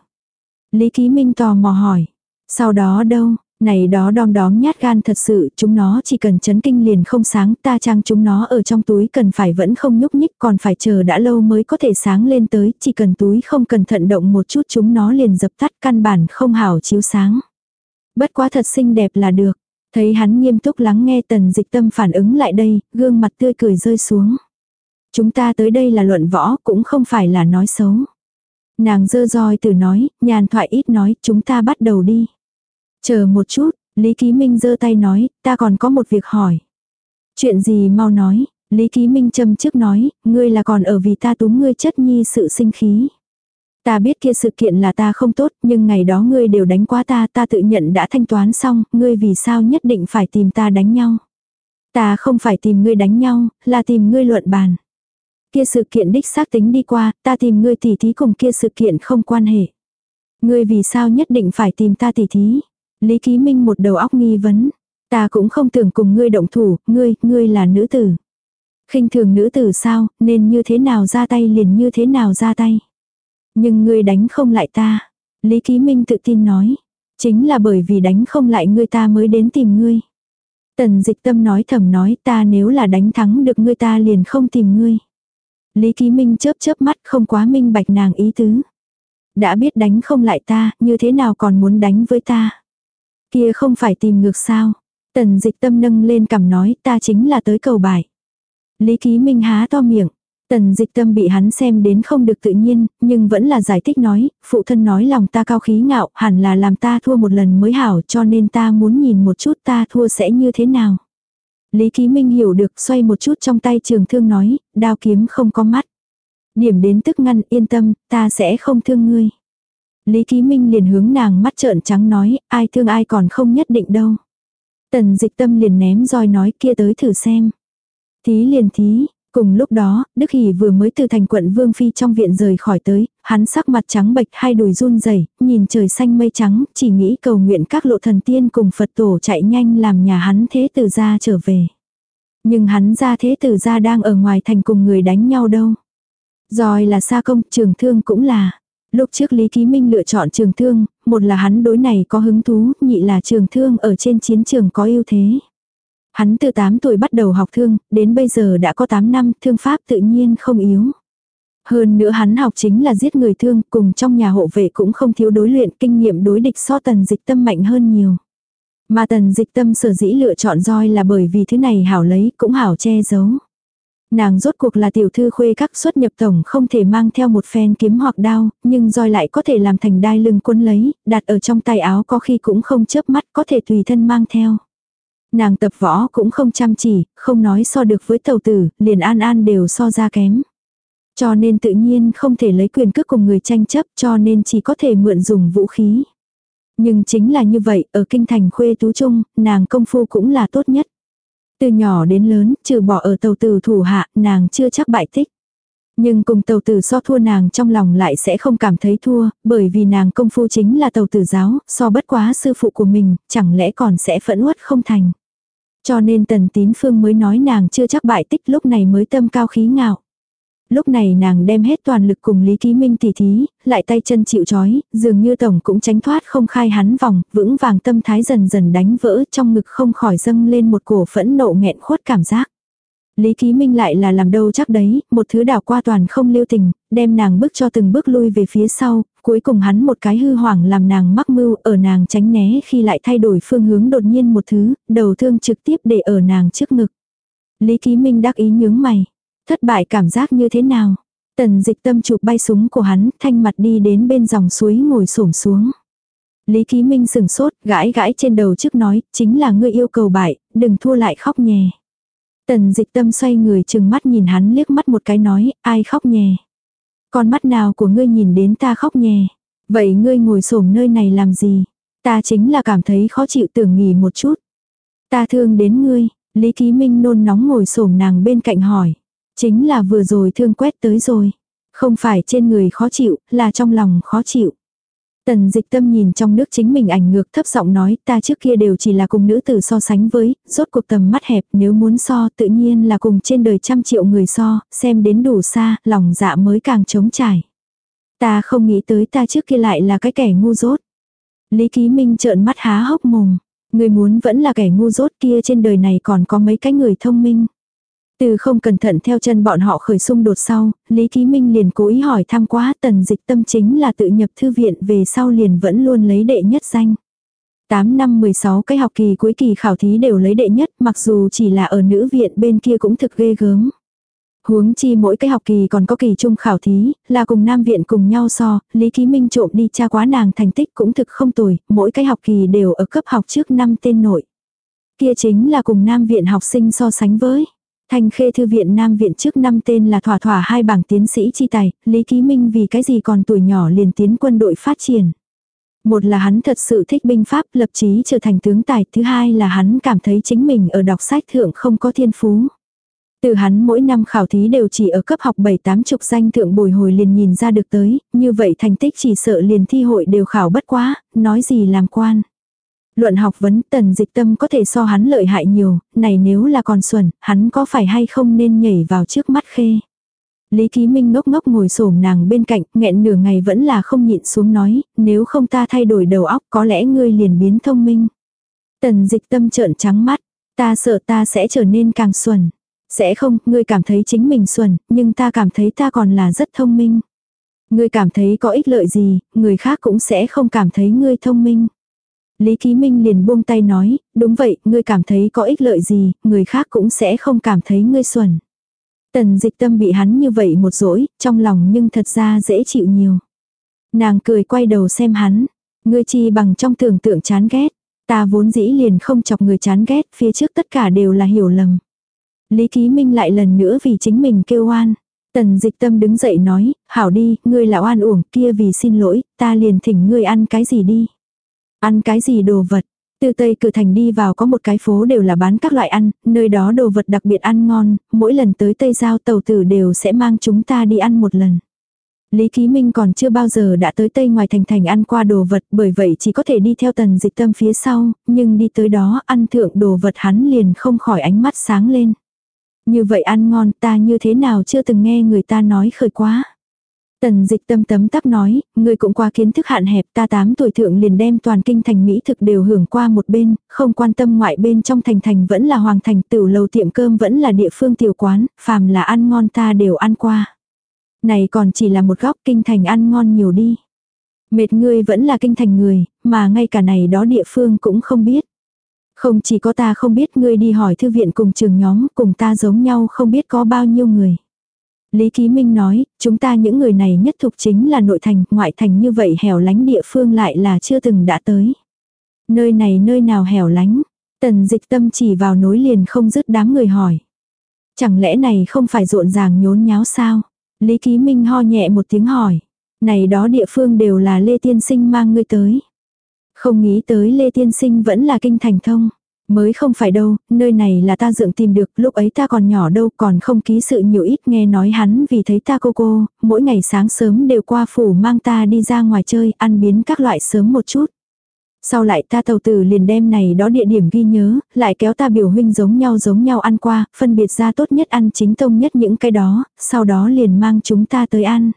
Lý Ký Minh tò mò hỏi. Sau đó đâu, này đó đom đóm nhát gan thật sự, chúng nó chỉ cần chấn kinh liền không sáng, ta trang chúng nó ở trong túi cần phải vẫn không nhúc nhích, còn phải chờ đã lâu mới có thể sáng lên tới, chỉ cần túi không cần thận động một chút chúng nó liền dập tắt căn bản không hảo chiếu sáng. Bất quá thật xinh đẹp là được. Thấy hắn nghiêm túc lắng nghe tần dịch tâm phản ứng lại đây, gương mặt tươi cười rơi xuống. Chúng ta tới đây là luận võ, cũng không phải là nói xấu. Nàng dơ roi từ nói, nhàn thoại ít nói, chúng ta bắt đầu đi. Chờ một chút, Lý Ký Minh giơ tay nói, ta còn có một việc hỏi. Chuyện gì mau nói, Lý Ký Minh châm trước nói, ngươi là còn ở vì ta túm ngươi chất nhi sự sinh khí. Ta biết kia sự kiện là ta không tốt, nhưng ngày đó ngươi đều đánh quá ta, ta tự nhận đã thanh toán xong, ngươi vì sao nhất định phải tìm ta đánh nhau. Ta không phải tìm ngươi đánh nhau, là tìm ngươi luận bàn. Kia sự kiện đích xác tính đi qua, ta tìm ngươi tỉ thí cùng kia sự kiện không quan hệ. Ngươi vì sao nhất định phải tìm ta tỉ thí. Lý Ký Minh một đầu óc nghi vấn. Ta cũng không tưởng cùng ngươi động thủ, ngươi, ngươi là nữ tử. khinh thường nữ tử sao, nên như thế nào ra tay liền như thế nào ra tay. Nhưng ngươi đánh không lại ta. Lý Ký Minh tự tin nói. Chính là bởi vì đánh không lại ngươi ta mới đến tìm ngươi. Tần dịch tâm nói thầm nói ta nếu là đánh thắng được ngươi ta liền không tìm ngươi. Lý Ký Minh chớp chớp mắt không quá minh bạch nàng ý tứ. Đã biết đánh không lại ta, như thế nào còn muốn đánh với ta. Kia không phải tìm ngược sao. Tần dịch tâm nâng lên cầm nói ta chính là tới cầu bài. Lý Ký Minh há to miệng. Tần dịch tâm bị hắn xem đến không được tự nhiên, nhưng vẫn là giải thích nói, phụ thân nói lòng ta cao khí ngạo, hẳn là làm ta thua một lần mới hảo cho nên ta muốn nhìn một chút ta thua sẽ như thế nào. Lý Ký Minh hiểu được xoay một chút trong tay trường thương nói, đao kiếm không có mắt. Điểm đến tức ngăn yên tâm, ta sẽ không thương ngươi. Lý Ký Minh liền hướng nàng mắt trợn trắng nói, ai thương ai còn không nhất định đâu. Tần dịch tâm liền ném roi nói kia tới thử xem. Thí liền thí, Cùng lúc đó, Đức Hỷ vừa mới từ thành quận Vương Phi trong viện rời khỏi tới, hắn sắc mặt trắng bệch hai đùi run rẩy nhìn trời xanh mây trắng, chỉ nghĩ cầu nguyện các lộ thần tiên cùng Phật tổ chạy nhanh làm nhà hắn thế tử ra trở về. Nhưng hắn ra thế tử ra đang ở ngoài thành cùng người đánh nhau đâu. Rồi là xa công, trường thương cũng là. Lúc trước Lý Ký Minh lựa chọn trường thương, một là hắn đối này có hứng thú, nhị là trường thương ở trên chiến trường có ưu thế. Hắn từ 8 tuổi bắt đầu học thương, đến bây giờ đã có 8 năm, thương pháp tự nhiên không yếu. Hơn nữa hắn học chính là giết người thương, cùng trong nhà hộ vệ cũng không thiếu đối luyện, kinh nghiệm đối địch so tần dịch tâm mạnh hơn nhiều. Mà tần dịch tâm sở dĩ lựa chọn roi là bởi vì thứ này hảo lấy, cũng hảo che giấu. Nàng rốt cuộc là tiểu thư khuê các xuất nhập tổng không thể mang theo một phen kiếm hoặc đao, nhưng roi lại có thể làm thành đai lưng quân lấy, đặt ở trong tay áo có khi cũng không chớp mắt có thể tùy thân mang theo. Nàng tập võ cũng không chăm chỉ, không nói so được với tàu tử, liền an an đều so ra kém. Cho nên tự nhiên không thể lấy quyền cước cùng người tranh chấp cho nên chỉ có thể mượn dùng vũ khí. Nhưng chính là như vậy, ở kinh thành khuê tú trung, nàng công phu cũng là tốt nhất. Từ nhỏ đến lớn, trừ bỏ ở tàu tử thủ hạ, nàng chưa chắc bại tích. Nhưng cùng tàu tử so thua nàng trong lòng lại sẽ không cảm thấy thua, bởi vì nàng công phu chính là tàu tử giáo, so bất quá sư phụ của mình, chẳng lẽ còn sẽ phẫn uất không thành. Cho nên tần tín phương mới nói nàng chưa chắc bại tích lúc này mới tâm cao khí ngạo. Lúc này nàng đem hết toàn lực cùng Lý Ký Minh tỉ thí, lại tay chân chịu chói, dường như tổng cũng tránh thoát không khai hắn vòng, vững vàng tâm thái dần dần đánh vỡ trong ngực không khỏi dâng lên một cổ phẫn nộ nghẹn khuất cảm giác. Lý Ký Minh lại là làm đâu chắc đấy, một thứ đảo qua toàn không lưu tình, đem nàng bước cho từng bước lui về phía sau, cuối cùng hắn một cái hư hoảng làm nàng mắc mưu ở nàng tránh né khi lại thay đổi phương hướng đột nhiên một thứ, đầu thương trực tiếp để ở nàng trước ngực. Lý Ký Minh đắc ý nhướng mày. Thất bại cảm giác như thế nào? Tần dịch tâm chụp bay súng của hắn, thanh mặt đi đến bên dòng suối ngồi xổm xuống. Lý Ký Minh sừng sốt, gãi gãi trên đầu trước nói, chính là ngươi yêu cầu bại, đừng thua lại khóc nhè. Tần dịch tâm xoay người chừng mắt nhìn hắn liếc mắt một cái nói, ai khóc nhè. Con mắt nào của ngươi nhìn đến ta khóc nhè. Vậy ngươi ngồi xổm nơi này làm gì? Ta chính là cảm thấy khó chịu tưởng nghỉ một chút. Ta thương đến ngươi, Lý Ký Minh nôn nóng ngồi xổm nàng bên cạnh hỏi. Chính là vừa rồi thương quét tới rồi. Không phải trên người khó chịu, là trong lòng khó chịu. Tần dịch tâm nhìn trong nước chính mình ảnh ngược thấp giọng nói ta trước kia đều chỉ là cùng nữ tử so sánh với, rốt cuộc tầm mắt hẹp nếu muốn so tự nhiên là cùng trên đời trăm triệu người so, xem đến đủ xa, lòng dạ mới càng trống trải. Ta không nghĩ tới ta trước kia lại là cái kẻ ngu dốt. Lý Ký Minh trợn mắt há hốc mồm. Người muốn vẫn là kẻ ngu dốt kia trên đời này còn có mấy cái người thông minh. Từ không cẩn thận theo chân bọn họ khởi xung đột sau, Lý Ký Minh liền cố ý hỏi thăm quá tần dịch tâm chính là tự nhập thư viện về sau liền vẫn luôn lấy đệ nhất danh. 8 năm 16 cái học kỳ cuối kỳ khảo thí đều lấy đệ nhất mặc dù chỉ là ở nữ viện bên kia cũng thực ghê gớm. Huống chi mỗi cái học kỳ còn có kỳ trung khảo thí, là cùng nam viện cùng nhau so, Lý Ký Minh trộm đi tra quá nàng thành tích cũng thực không tồi, mỗi cái học kỳ đều ở cấp học trước năm tên nội. Kia chính là cùng nam viện học sinh so sánh với. Thanh khê thư viện Nam viện trước năm tên là thỏa thỏa hai bảng tiến sĩ chi tài, Lý Ký Minh vì cái gì còn tuổi nhỏ liền tiến quân đội phát triển. Một là hắn thật sự thích binh pháp lập chí trở thành tướng tài, thứ hai là hắn cảm thấy chính mình ở đọc sách thượng không có thiên phú. Từ hắn mỗi năm khảo thí đều chỉ ở cấp học 7-8 chục danh thượng bồi hồi liền nhìn ra được tới, như vậy thành tích chỉ sợ liền thi hội đều khảo bất quá, nói gì làm quan. Luận học vấn tần dịch tâm có thể so hắn lợi hại nhiều, này nếu là còn xuẩn, hắn có phải hay không nên nhảy vào trước mắt khê. Lý Ký Minh ngốc ngốc ngồi xổm nàng bên cạnh, nghẹn nửa ngày vẫn là không nhịn xuống nói, nếu không ta thay đổi đầu óc có lẽ ngươi liền biến thông minh. Tần dịch tâm trợn trắng mắt, ta sợ ta sẽ trở nên càng xuẩn. Sẽ không, ngươi cảm thấy chính mình xuẩn, nhưng ta cảm thấy ta còn là rất thông minh. Ngươi cảm thấy có ích lợi gì, người khác cũng sẽ không cảm thấy ngươi thông minh. Lý Ký Minh liền buông tay nói, đúng vậy, ngươi cảm thấy có ích lợi gì, người khác cũng sẽ không cảm thấy ngươi xuẩn. Tần dịch tâm bị hắn như vậy một dỗi, trong lòng nhưng thật ra dễ chịu nhiều. Nàng cười quay đầu xem hắn, ngươi chi bằng trong tưởng tượng chán ghét, ta vốn dĩ liền không chọc người chán ghét, phía trước tất cả đều là hiểu lầm. Lý Ký Minh lại lần nữa vì chính mình kêu oan. Tần dịch tâm đứng dậy nói, hảo đi, ngươi là oan uổng kia vì xin lỗi, ta liền thỉnh ngươi ăn cái gì đi. Ăn cái gì đồ vật. Từ Tây Cử Thành đi vào có một cái phố đều là bán các loại ăn, nơi đó đồ vật đặc biệt ăn ngon, mỗi lần tới Tây Giao tàu tử đều sẽ mang chúng ta đi ăn một lần. Lý Ký Minh còn chưa bao giờ đã tới Tây ngoài thành thành ăn qua đồ vật bởi vậy chỉ có thể đi theo tần dịch tâm phía sau, nhưng đi tới đó ăn thượng đồ vật hắn liền không khỏi ánh mắt sáng lên. Như vậy ăn ngon ta như thế nào chưa từng nghe người ta nói khởi quá. Tần dịch tâm tấm tắc nói, người cũng qua kiến thức hạn hẹp ta tám tuổi thượng liền đem toàn kinh thành Mỹ thực đều hưởng qua một bên, không quan tâm ngoại bên trong thành thành vẫn là hoàng thành tiểu lầu tiệm cơm vẫn là địa phương tiểu quán, phàm là ăn ngon ta đều ăn qua. Này còn chỉ là một góc kinh thành ăn ngon nhiều đi. Mệt ngươi vẫn là kinh thành người, mà ngay cả này đó địa phương cũng không biết. Không chỉ có ta không biết ngươi đi hỏi thư viện cùng trường nhóm cùng ta giống nhau không biết có bao nhiêu người. Lý Ký Minh nói, chúng ta những người này nhất thuộc chính là nội thành, ngoại thành như vậy hẻo lánh địa phương lại là chưa từng đã tới. Nơi này nơi nào hẻo lánh, tần dịch tâm chỉ vào nối liền không dứt đám người hỏi. Chẳng lẽ này không phải rộn ràng nhốn nháo sao? Lý Ký Minh ho nhẹ một tiếng hỏi. Này đó địa phương đều là Lê Tiên Sinh mang ngươi tới. Không nghĩ tới Lê Tiên Sinh vẫn là kinh thành thông. Mới không phải đâu, nơi này là ta dượng tìm được, lúc ấy ta còn nhỏ đâu còn không ký sự nhiều ít nghe nói hắn vì thấy ta cô cô, mỗi ngày sáng sớm đều qua phủ mang ta đi ra ngoài chơi, ăn biến các loại sớm một chút. Sau lại ta tàu tử liền đem này đó địa điểm ghi nhớ, lại kéo ta biểu huynh giống nhau giống nhau ăn qua, phân biệt ra tốt nhất ăn chính tông nhất những cái đó, sau đó liền mang chúng ta tới ăn.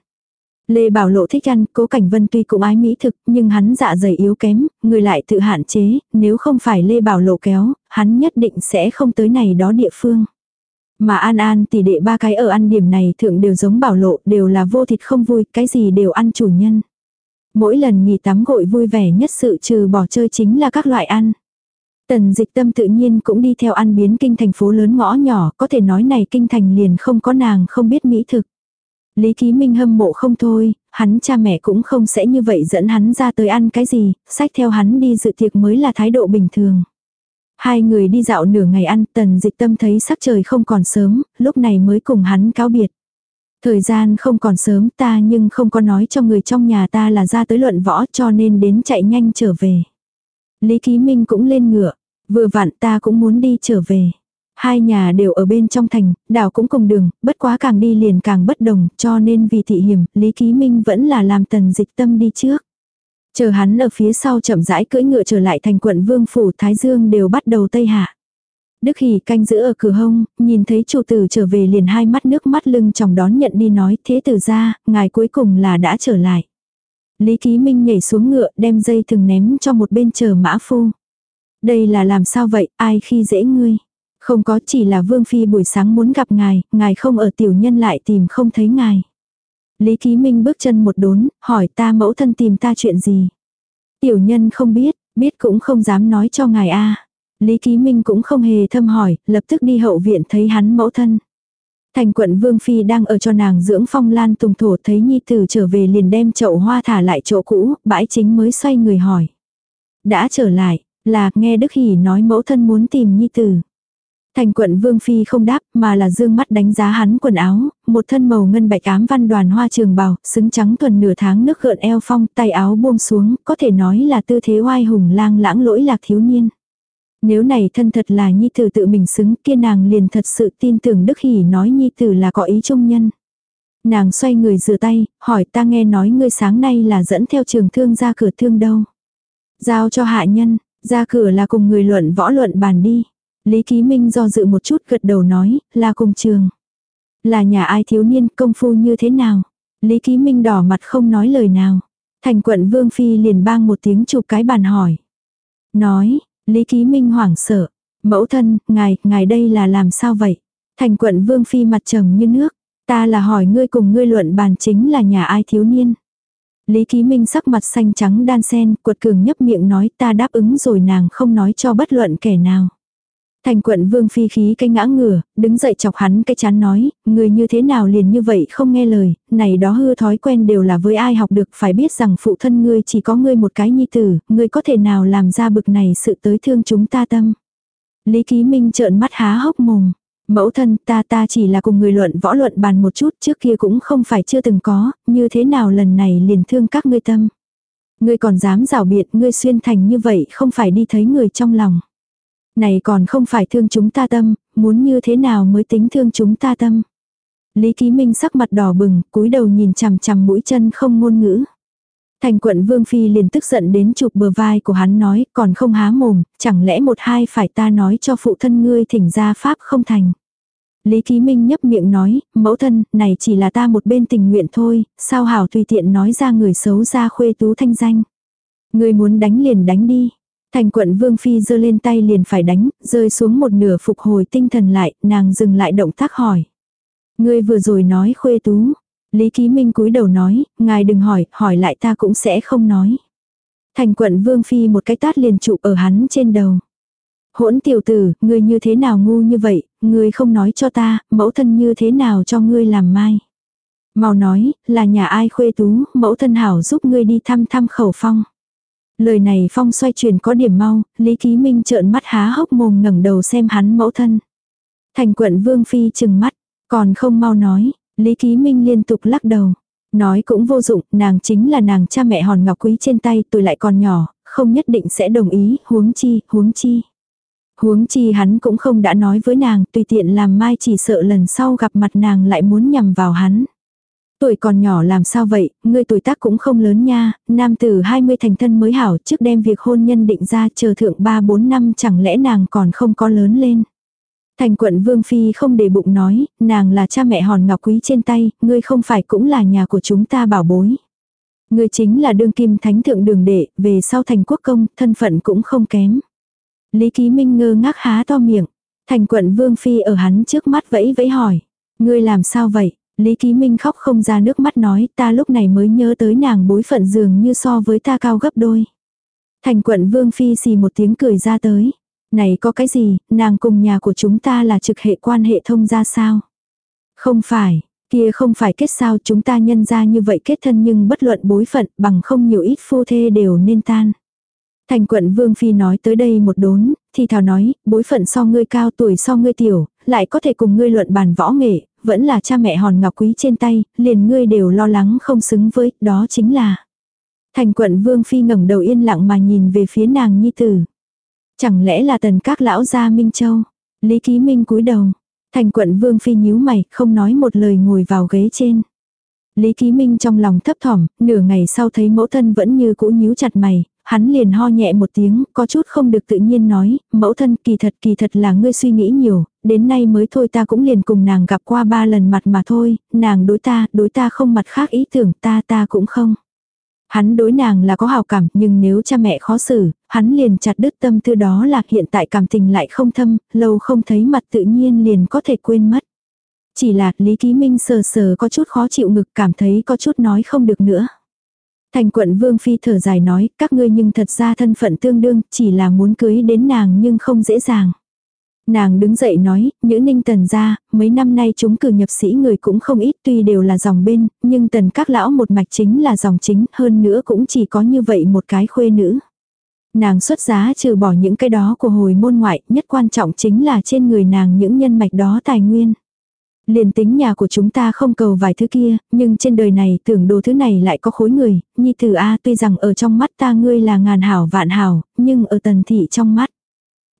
Lê Bảo Lộ thích ăn, cố Cảnh Vân tuy cũng ái mỹ thực, nhưng hắn dạ dày yếu kém, người lại tự hạn chế, nếu không phải Lê Bảo Lộ kéo, hắn nhất định sẽ không tới này đó địa phương. Mà An An tỷ đệ ba cái ở ăn điểm này thượng đều giống Bảo Lộ, đều là vô thịt không vui, cái gì đều ăn chủ nhân. Mỗi lần nghỉ tắm gội vui vẻ nhất sự trừ bỏ chơi chính là các loại ăn. Tần dịch tâm tự nhiên cũng đi theo ăn biến kinh thành phố lớn ngõ nhỏ, có thể nói này kinh thành liền không có nàng không biết mỹ thực. Lý Ký Minh hâm mộ không thôi, hắn cha mẹ cũng không sẽ như vậy dẫn hắn ra tới ăn cái gì, sách theo hắn đi dự tiệc mới là thái độ bình thường. Hai người đi dạo nửa ngày ăn, tần dịch tâm thấy sắc trời không còn sớm, lúc này mới cùng hắn cáo biệt. Thời gian không còn sớm ta nhưng không có nói cho người trong nhà ta là ra tới luận võ cho nên đến chạy nhanh trở về. Lý Ký Minh cũng lên ngựa, vừa vặn ta cũng muốn đi trở về. Hai nhà đều ở bên trong thành, đảo cũng cùng đường, bất quá càng đi liền càng bất đồng, cho nên vì thị hiểm, Lý Ký Minh vẫn là làm tần dịch tâm đi trước. Chờ hắn ở phía sau chậm rãi cưỡi ngựa trở lại thành quận Vương Phủ Thái Dương đều bắt đầu tây hạ. Đức Hỷ canh giữ ở cửa hông, nhìn thấy chủ tử trở về liền hai mắt nước mắt lưng chồng đón nhận đi nói thế tử ra, ngài cuối cùng là đã trở lại. Lý Ký Minh nhảy xuống ngựa đem dây thừng ném cho một bên chờ mã phu. Đây là làm sao vậy, ai khi dễ ngươi. Không có chỉ là Vương Phi buổi sáng muốn gặp ngài, ngài không ở tiểu nhân lại tìm không thấy ngài. Lý Ký Minh bước chân một đốn, hỏi ta mẫu thân tìm ta chuyện gì. Tiểu nhân không biết, biết cũng không dám nói cho ngài a. Lý Ký Minh cũng không hề thâm hỏi, lập tức đi hậu viện thấy hắn mẫu thân. Thành quận Vương Phi đang ở cho nàng dưỡng phong lan tùng thổ thấy nhi tử trở về liền đem chậu hoa thả lại chỗ cũ, bãi chính mới xoay người hỏi. Đã trở lại, là nghe Đức Hỷ nói mẫu thân muốn tìm nhi tử. Thành quận Vương Phi không đáp mà là dương mắt đánh giá hắn quần áo, một thân màu ngân bạch ám văn đoàn hoa trường bào, xứng trắng tuần nửa tháng nước gợn eo phong, tay áo buông xuống, có thể nói là tư thế oai hùng lang lãng lỗi lạc thiếu niên. Nếu này thân thật là nhi tử tự mình xứng kia nàng liền thật sự tin tưởng Đức Hỷ nói nhi tử là có ý trung nhân. Nàng xoay người rửa tay, hỏi ta nghe nói ngươi sáng nay là dẫn theo trường thương ra cửa thương đâu. Giao cho hạ nhân, Ra cửa là cùng người luận võ luận bàn đi. Lý Ký Minh do dự một chút gật đầu nói, là cùng trường. Là nhà ai thiếu niên công phu như thế nào? Lý Ký Minh đỏ mặt không nói lời nào. Thành quận Vương Phi liền bang một tiếng chụp cái bàn hỏi. Nói, Lý Ký Minh hoảng sợ. Mẫu thân, ngài, ngài đây là làm sao vậy? Thành quận Vương Phi mặt trầm như nước. Ta là hỏi ngươi cùng ngươi luận bàn chính là nhà ai thiếu niên. Lý Ký Minh sắc mặt xanh trắng đan sen, cuột cường nhấp miệng nói ta đáp ứng rồi nàng không nói cho bất luận kẻ nào. Thành quận vương phi khí cái ngã ngửa, đứng dậy chọc hắn cái chán nói, người như thế nào liền như vậy không nghe lời, này đó hư thói quen đều là với ai học được, phải biết rằng phụ thân ngươi chỉ có ngươi một cái nhi tử, ngươi có thể nào làm ra bực này sự tới thương chúng ta tâm. Lý Ký Minh trợn mắt há hốc mồm. Mẫu thân ta ta chỉ là cùng người luận võ luận bàn một chút trước kia cũng không phải chưa từng có, như thế nào lần này liền thương các ngươi tâm. Ngươi còn dám rào biệt ngươi xuyên thành như vậy không phải đi thấy người trong lòng. Này còn không phải thương chúng ta tâm, muốn như thế nào mới tính thương chúng ta tâm. Lý Ký Minh sắc mặt đỏ bừng, cúi đầu nhìn chằm chằm mũi chân không ngôn ngữ. Thành quận Vương Phi liền tức giận đến chụp bờ vai của hắn nói, còn không há mồm, chẳng lẽ một hai phải ta nói cho phụ thân ngươi thỉnh ra pháp không thành. Lý Ký Minh nhấp miệng nói, mẫu thân, này chỉ là ta một bên tình nguyện thôi, sao hảo tùy tiện nói ra người xấu ra khuê tú thanh danh. Ngươi muốn đánh liền đánh đi. Thành quận Vương Phi giơ lên tay liền phải đánh, rơi xuống một nửa phục hồi tinh thần lại, nàng dừng lại động tác hỏi. Ngươi vừa rồi nói khuê tú. Lý Ký Minh cúi đầu nói, ngài đừng hỏi, hỏi lại ta cũng sẽ không nói. Thành quận Vương Phi một cái tát liền trụ ở hắn trên đầu. Hỗn tiểu tử, ngươi như thế nào ngu như vậy, ngươi không nói cho ta, mẫu thân như thế nào cho ngươi làm mai. Mau nói, là nhà ai khuê tú, mẫu thân hảo giúp ngươi đi thăm thăm khẩu phong. Lời này phong xoay chuyển có điểm mau, Lý Ký Minh trợn mắt há hốc mồm ngẩng đầu xem hắn mẫu thân. Thành quận Vương Phi chừng mắt, còn không mau nói, Lý Ký Minh liên tục lắc đầu. Nói cũng vô dụng, nàng chính là nàng cha mẹ hòn ngọc quý trên tay, tôi lại còn nhỏ, không nhất định sẽ đồng ý, huống chi, huống chi. Huống chi hắn cũng không đã nói với nàng, tùy tiện làm mai chỉ sợ lần sau gặp mặt nàng lại muốn nhằm vào hắn. Tuổi còn nhỏ làm sao vậy, ngươi tuổi tác cũng không lớn nha, nam tử 20 thành thân mới hảo trước đem việc hôn nhân định ra chờ thượng 3-4 năm chẳng lẽ nàng còn không có lớn lên. Thành quận Vương Phi không để bụng nói, nàng là cha mẹ hòn ngọc quý trên tay, ngươi không phải cũng là nhà của chúng ta bảo bối. Ngươi chính là đương kim thánh thượng đường đệ, về sau thành quốc công, thân phận cũng không kém. Lý Ký Minh ngơ ngác há to miệng. Thành quận Vương Phi ở hắn trước mắt vẫy vẫy hỏi. Ngươi làm sao vậy? Lý Ký Minh khóc không ra nước mắt nói ta lúc này mới nhớ tới nàng bối phận dường như so với ta cao gấp đôi. Thành quận Vương Phi xì một tiếng cười ra tới. Này có cái gì, nàng cùng nhà của chúng ta là trực hệ quan hệ thông ra sao? Không phải, kia không phải kết sao chúng ta nhân ra như vậy kết thân nhưng bất luận bối phận bằng không nhiều ít phu thê đều nên tan. Thành quận Vương Phi nói tới đây một đốn, thì thảo nói, bối phận so ngươi cao tuổi so ngươi tiểu, lại có thể cùng ngươi luận bàn võ nghệ, vẫn là cha mẹ hòn ngọc quý trên tay, liền ngươi đều lo lắng không xứng với, đó chính là. Thành quận Vương Phi ngẩng đầu yên lặng mà nhìn về phía nàng nhi tử. Chẳng lẽ là tần các lão gia Minh Châu? Lý Ký Minh cúi đầu. Thành quận Vương Phi nhíu mày, không nói một lời ngồi vào ghế trên. Lý Ký Minh trong lòng thấp thỏm, nửa ngày sau thấy mẫu thân vẫn như cũ nhíu chặt mày, hắn liền ho nhẹ một tiếng, có chút không được tự nhiên nói, mẫu thân kỳ thật kỳ thật là ngươi suy nghĩ nhiều, đến nay mới thôi ta cũng liền cùng nàng gặp qua ba lần mặt mà thôi, nàng đối ta, đối ta không mặt khác ý tưởng ta ta cũng không. Hắn đối nàng là có hào cảm nhưng nếu cha mẹ khó xử, hắn liền chặt đứt tâm tư đó là hiện tại cảm tình lại không thâm, lâu không thấy mặt tự nhiên liền có thể quên mất. Chỉ là Lý Ký Minh sờ sờ có chút khó chịu ngực cảm thấy có chút nói không được nữa. Thành quận Vương Phi thở dài nói, các ngươi nhưng thật ra thân phận tương đương, chỉ là muốn cưới đến nàng nhưng không dễ dàng. Nàng đứng dậy nói, nhữ ninh tần ra, mấy năm nay chúng cử nhập sĩ người cũng không ít tuy đều là dòng bên, nhưng tần các lão một mạch chính là dòng chính, hơn nữa cũng chỉ có như vậy một cái khuê nữ. Nàng xuất giá trừ bỏ những cái đó của hồi môn ngoại, nhất quan trọng chính là trên người nàng những nhân mạch đó tài nguyên. Liền tính nhà của chúng ta không cầu vài thứ kia, nhưng trên đời này tưởng đồ thứ này lại có khối người, nhi tử A tuy rằng ở trong mắt ta ngươi là ngàn hảo vạn hảo, nhưng ở tần thị trong mắt.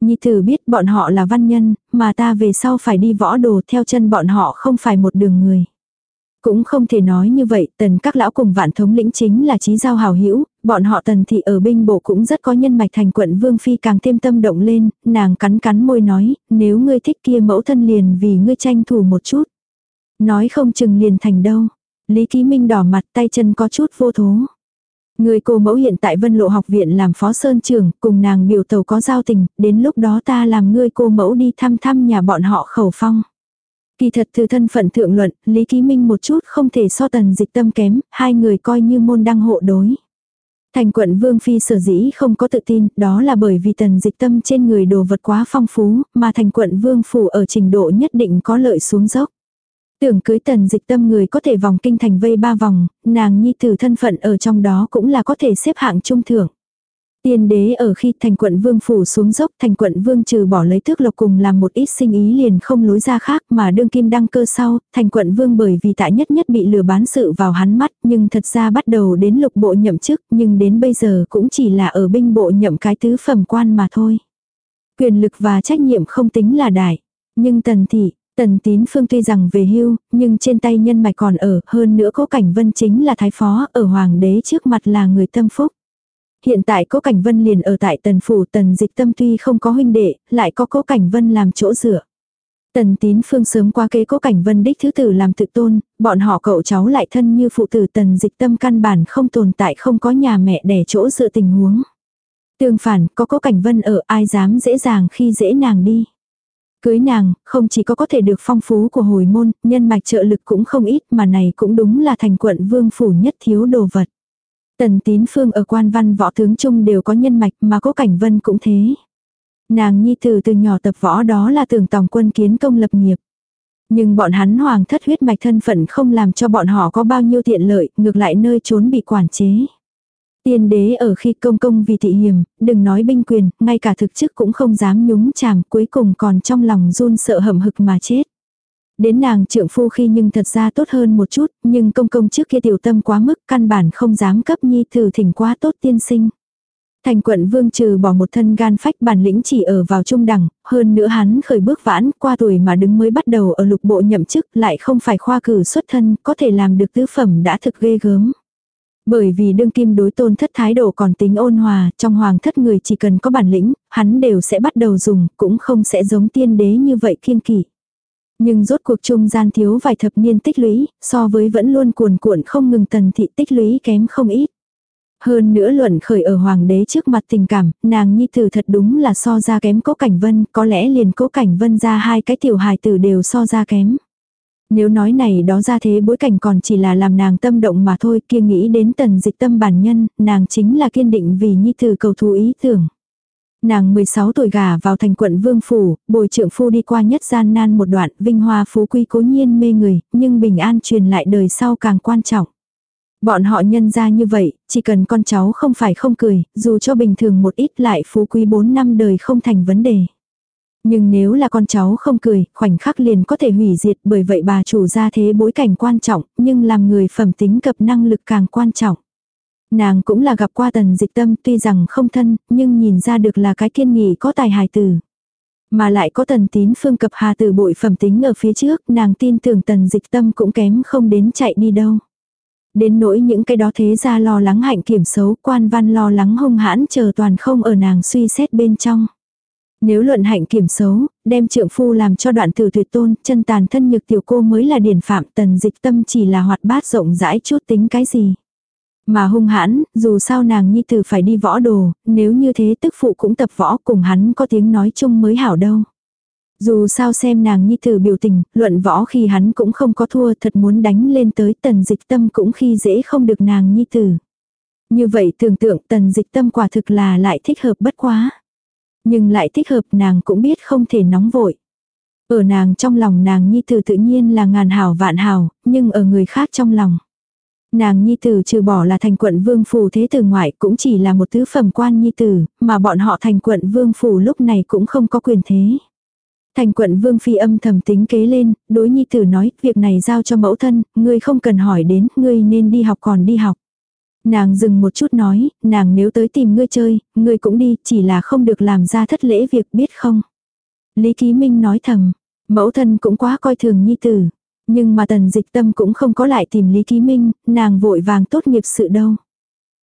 Nhi tử biết bọn họ là văn nhân, mà ta về sau phải đi võ đồ theo chân bọn họ không phải một đường người. Cũng không thể nói như vậy, tần các lão cùng vạn thống lĩnh chính là trí giao hào hữu bọn họ tần thị ở binh bộ cũng rất có nhân mạch thành quận vương phi càng thêm tâm động lên, nàng cắn cắn môi nói, nếu ngươi thích kia mẫu thân liền vì ngươi tranh thủ một chút. Nói không chừng liền thành đâu. Lý Ký Minh đỏ mặt tay chân có chút vô thố. Người cô mẫu hiện tại Vân Lộ học viện làm phó sơn trưởng, cùng nàng biểu tàu có giao tình, đến lúc đó ta làm ngươi cô mẫu đi thăm thăm nhà bọn họ khẩu phong. Kỳ thật từ thân phận thượng luận, Lý Ký Minh một chút không thể so tần dịch tâm kém, hai người coi như môn đăng hộ đối. Thành quận Vương Phi sở dĩ không có tự tin, đó là bởi vì tần dịch tâm trên người đồ vật quá phong phú, mà thành quận Vương Phủ ở trình độ nhất định có lợi xuống dốc. Tưởng cưới tần dịch tâm người có thể vòng kinh thành vây ba vòng, nàng nhi tử thân phận ở trong đó cũng là có thể xếp hạng trung thưởng. Tiên đế ở khi thành quận vương phủ xuống dốc thành quận vương trừ bỏ lấy thước lộc cùng làm một ít sinh ý liền không lối ra khác mà đương kim đăng cơ sau, thành quận vương bởi vì tại nhất nhất bị lừa bán sự vào hắn mắt nhưng thật ra bắt đầu đến lục bộ nhậm chức nhưng đến bây giờ cũng chỉ là ở binh bộ nhậm cái tứ phẩm quan mà thôi. Quyền lực và trách nhiệm không tính là đại, nhưng tần thị, Tần tín phương tuy rằng về hưu, nhưng trên tay nhân mạch còn ở, hơn nữa cố cảnh vân chính là thái phó, ở hoàng đế trước mặt là người tâm phúc. Hiện tại cố cảnh vân liền ở tại tần phủ tần dịch tâm tuy không có huynh đệ, lại có cố cảnh vân làm chỗ dựa. Tần tín phương sớm qua kế cố cảnh vân đích thứ tử làm tự tôn, bọn họ cậu cháu lại thân như phụ tử tần dịch tâm căn bản không tồn tại không có nhà mẹ đẻ chỗ dựa tình huống. Tương phản, có cố cảnh vân ở ai dám dễ dàng khi dễ nàng đi. Cưới nàng, không chỉ có có thể được phong phú của hồi môn, nhân mạch trợ lực cũng không ít mà này cũng đúng là thành quận vương phủ nhất thiếu đồ vật. Tần tín phương ở quan văn võ tướng trung đều có nhân mạch mà cố cảnh vân cũng thế. Nàng nhi từ từ nhỏ tập võ đó là tưởng tòng quân kiến công lập nghiệp. Nhưng bọn hắn hoàng thất huyết mạch thân phận không làm cho bọn họ có bao nhiêu tiện lợi, ngược lại nơi trốn bị quản chế. Tiên đế ở khi công công vì thị hiểm, đừng nói binh quyền, ngay cả thực chức cũng không dám nhúng chàm, cuối cùng còn trong lòng run sợ hậm hực mà chết. Đến nàng trượng phu khi nhưng thật ra tốt hơn một chút, nhưng công công trước kia tiểu tâm quá mức, căn bản không dám cấp nhi thử thỉnh quá tốt tiên sinh. Thành quận vương trừ bỏ một thân gan phách bản lĩnh chỉ ở vào trung đẳng, hơn nữa hắn khởi bước vãn, qua tuổi mà đứng mới bắt đầu ở lục bộ nhậm chức, lại không phải khoa cử xuất thân, có thể làm được tứ phẩm đã thực ghê gớm. Bởi vì đương kim đối tôn thất thái độ còn tính ôn hòa, trong hoàng thất người chỉ cần có bản lĩnh, hắn đều sẽ bắt đầu dùng, cũng không sẽ giống tiên đế như vậy kiên kỵ. Nhưng rốt cuộc trung gian thiếu vài thập niên tích lũy, so với vẫn luôn cuồn cuộn không ngừng tần thị tích lũy kém không ít. Hơn nữa luận khởi ở hoàng đế trước mặt tình cảm, nàng nhi tử thật đúng là so ra kém cố cảnh vân, có lẽ liền cố cảnh vân ra hai cái tiểu hài tử đều so ra kém. Nếu nói này đó ra thế bối cảnh còn chỉ là làm nàng tâm động mà thôi kia nghĩ đến tần dịch tâm bản nhân, nàng chính là kiên định vì nhi tử cầu thú ý tưởng. Nàng 16 tuổi gả vào thành quận Vương Phủ, bồi trượng phu đi qua nhất gian nan một đoạn, vinh hoa phú quý cố nhiên mê người, nhưng bình an truyền lại đời sau càng quan trọng. Bọn họ nhân ra như vậy, chỉ cần con cháu không phải không cười, dù cho bình thường một ít lại phú quý 4 năm đời không thành vấn đề. Nhưng nếu là con cháu không cười, khoảnh khắc liền có thể hủy diệt bởi vậy bà chủ ra thế bối cảnh quan trọng, nhưng làm người phẩm tính cập năng lực càng quan trọng. Nàng cũng là gặp qua tần dịch tâm tuy rằng không thân, nhưng nhìn ra được là cái kiên nghị có tài hài tử. Mà lại có tần tín phương cập hà từ bội phẩm tính ở phía trước, nàng tin tưởng tần dịch tâm cũng kém không đến chạy đi đâu. Đến nỗi những cái đó thế ra lo lắng hạnh kiểm xấu, quan văn lo lắng hung hãn chờ toàn không ở nàng suy xét bên trong. Nếu luận hạnh kiểm xấu, đem trượng phu làm cho đoạn tử tuyệt tôn, chân tàn thân nhược tiểu cô mới là điển phạm tần dịch tâm chỉ là hoạt bát rộng rãi chút tính cái gì. Mà hung hãn, dù sao nàng nhi tử phải đi võ đồ, nếu như thế tức phụ cũng tập võ cùng hắn có tiếng nói chung mới hảo đâu. Dù sao xem nàng nhi tử biểu tình, luận võ khi hắn cũng không có thua thật muốn đánh lên tới tần dịch tâm cũng khi dễ không được nàng nhi tử. Như vậy tưởng tượng tần dịch tâm quả thực là lại thích hợp bất quá. Nhưng lại thích hợp nàng cũng biết không thể nóng vội. Ở nàng trong lòng nàng nhi tử tự nhiên là ngàn hảo vạn hảo, nhưng ở người khác trong lòng. Nàng nhi tử trừ bỏ là thành quận vương phủ thế tử ngoại cũng chỉ là một thứ phẩm quan nhi tử, mà bọn họ thành quận vương phủ lúc này cũng không có quyền thế. Thành quận vương phi âm thầm tính kế lên, đối nhi tử nói, việc này giao cho mẫu thân, ngươi không cần hỏi đến, ngươi nên đi học còn đi học. Nàng dừng một chút nói, nàng nếu tới tìm ngươi chơi, ngươi cũng đi, chỉ là không được làm ra thất lễ việc biết không. Lý Ký Minh nói thầm, mẫu thân cũng quá coi thường nhi tử. Nhưng mà tần dịch tâm cũng không có lại tìm Lý Ký Minh, nàng vội vàng tốt nghiệp sự đâu.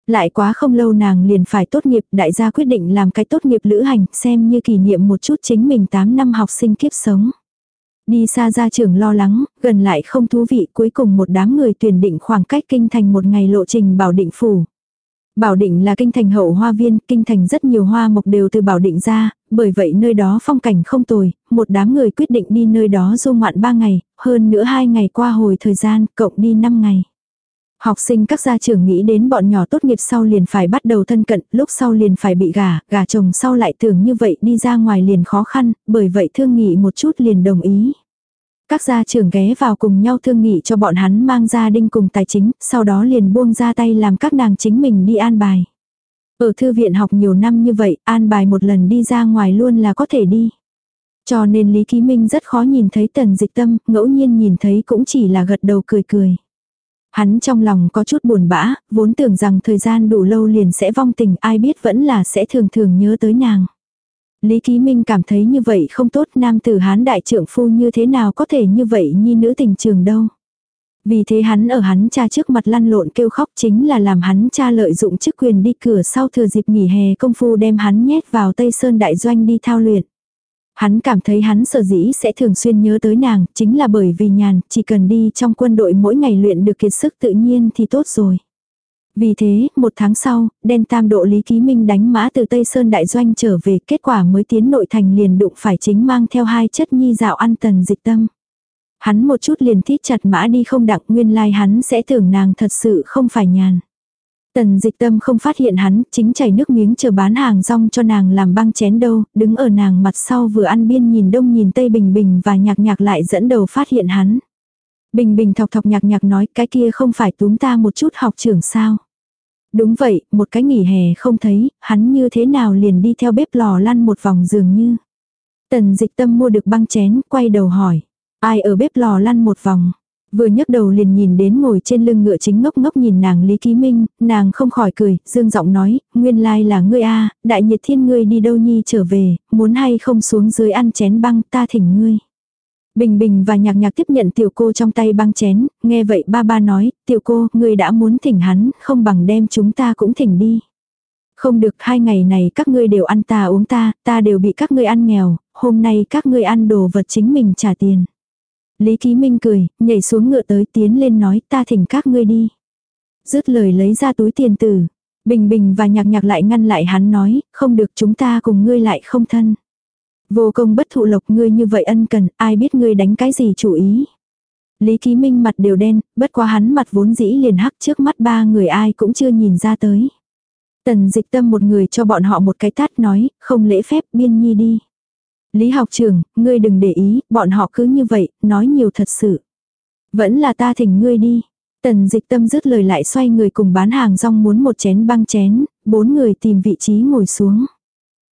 Lại quá không lâu nàng liền phải tốt nghiệp, đại gia quyết định làm cái tốt nghiệp lữ hành, xem như kỷ niệm một chút chính mình 8 năm học sinh kiếp sống. Đi xa ra trường lo lắng, gần lại không thú vị cuối cùng một đám người tuyển định khoảng cách kinh thành một ngày lộ trình bảo định phủ. Bảo định là kinh thành hậu hoa viên, kinh thành rất nhiều hoa mộc đều từ bảo định ra, bởi vậy nơi đó phong cảnh không tồi, một đám người quyết định đi nơi đó du ngoạn ba ngày, hơn nữa hai ngày qua hồi thời gian, cộng đi năm ngày. Học sinh các gia trưởng nghĩ đến bọn nhỏ tốt nghiệp sau liền phải bắt đầu thân cận, lúc sau liền phải bị gả, gả chồng sau lại tưởng như vậy đi ra ngoài liền khó khăn, bởi vậy thương nghị một chút liền đồng ý. Các gia trưởng ghé vào cùng nhau thương nghị cho bọn hắn mang gia đinh cùng tài chính, sau đó liền buông ra tay làm các nàng chính mình đi an bài. Ở thư viện học nhiều năm như vậy, an bài một lần đi ra ngoài luôn là có thể đi. Cho nên Lý Ký Minh rất khó nhìn thấy tần dịch tâm, ngẫu nhiên nhìn thấy cũng chỉ là gật đầu cười cười. Hắn trong lòng có chút buồn bã, vốn tưởng rằng thời gian đủ lâu liền sẽ vong tình, ai biết vẫn là sẽ thường thường nhớ tới nàng. Lý Ký Minh cảm thấy như vậy không tốt, nam tử hán đại trưởng phu như thế nào có thể như vậy như nữ tình trường đâu. Vì thế hắn ở hắn cha trước mặt lăn lộn kêu khóc chính là làm hắn cha lợi dụng chức quyền đi cửa sau thừa dịp nghỉ hè công phu đem hắn nhét vào Tây Sơn Đại Doanh đi thao luyện. Hắn cảm thấy hắn sở dĩ sẽ thường xuyên nhớ tới nàng, chính là bởi vì nhàn, chỉ cần đi trong quân đội mỗi ngày luyện được kiệt sức tự nhiên thì tốt rồi. Vì thế, một tháng sau, đen tam độ Lý Ký Minh đánh mã từ Tây Sơn Đại Doanh trở về, kết quả mới tiến nội thành liền đụng phải chính mang theo hai chất nhi dạo ăn tần dịch tâm. Hắn một chút liền thít chặt mã đi không đặng nguyên lai like hắn sẽ tưởng nàng thật sự không phải nhàn. Tần dịch tâm không phát hiện hắn, chính chảy nước miếng chờ bán hàng rong cho nàng làm băng chén đâu, đứng ở nàng mặt sau vừa ăn biên nhìn đông nhìn tây bình bình và nhạc nhạc lại dẫn đầu phát hiện hắn. Bình bình thọc thọc nhạc nhạc nói cái kia không phải túm ta một chút học trưởng sao. Đúng vậy, một cái nghỉ hè không thấy, hắn như thế nào liền đi theo bếp lò lăn một vòng dường như. Tần dịch tâm mua được băng chén, quay đầu hỏi. Ai ở bếp lò lăn một vòng. Vừa nhấc đầu liền nhìn đến ngồi trên lưng ngựa chính ngốc ngốc nhìn nàng Lý Ký Minh, nàng không khỏi cười, dương giọng nói, nguyên lai là ngươi a đại nhiệt thiên ngươi đi đâu nhi trở về, muốn hay không xuống dưới ăn chén băng ta thỉnh ngươi. Bình Bình và nhạc nhạc tiếp nhận tiểu cô trong tay băng chén, nghe vậy ba ba nói, tiểu cô, ngươi đã muốn thỉnh hắn, không bằng đem chúng ta cũng thỉnh đi. Không được, hai ngày này các ngươi đều ăn ta uống ta, ta đều bị các ngươi ăn nghèo, hôm nay các ngươi ăn đồ vật chính mình trả tiền. Lý Ký Minh cười, nhảy xuống ngựa tới tiến lên nói ta thỉnh các ngươi đi. Dứt lời lấy ra túi tiền tử. Bình Bình và nhạc nhạc lại ngăn lại hắn nói, không được chúng ta cùng ngươi lại không thân. Vô công bất thụ lộc ngươi như vậy ân cần, ai biết ngươi đánh cái gì chủ ý. Lý Ký Minh mặt đều đen, bất quá hắn mặt vốn dĩ liền hắc trước mắt ba người ai cũng chưa nhìn ra tới. Tần dịch tâm một người cho bọn họ một cái tát nói, không lễ phép biên nhi đi. Lý học trưởng, ngươi đừng để ý, bọn họ cứ như vậy, nói nhiều thật sự. Vẫn là ta thỉnh ngươi đi. Tần dịch tâm dứt lời lại xoay người cùng bán hàng rong muốn một chén băng chén, bốn người tìm vị trí ngồi xuống.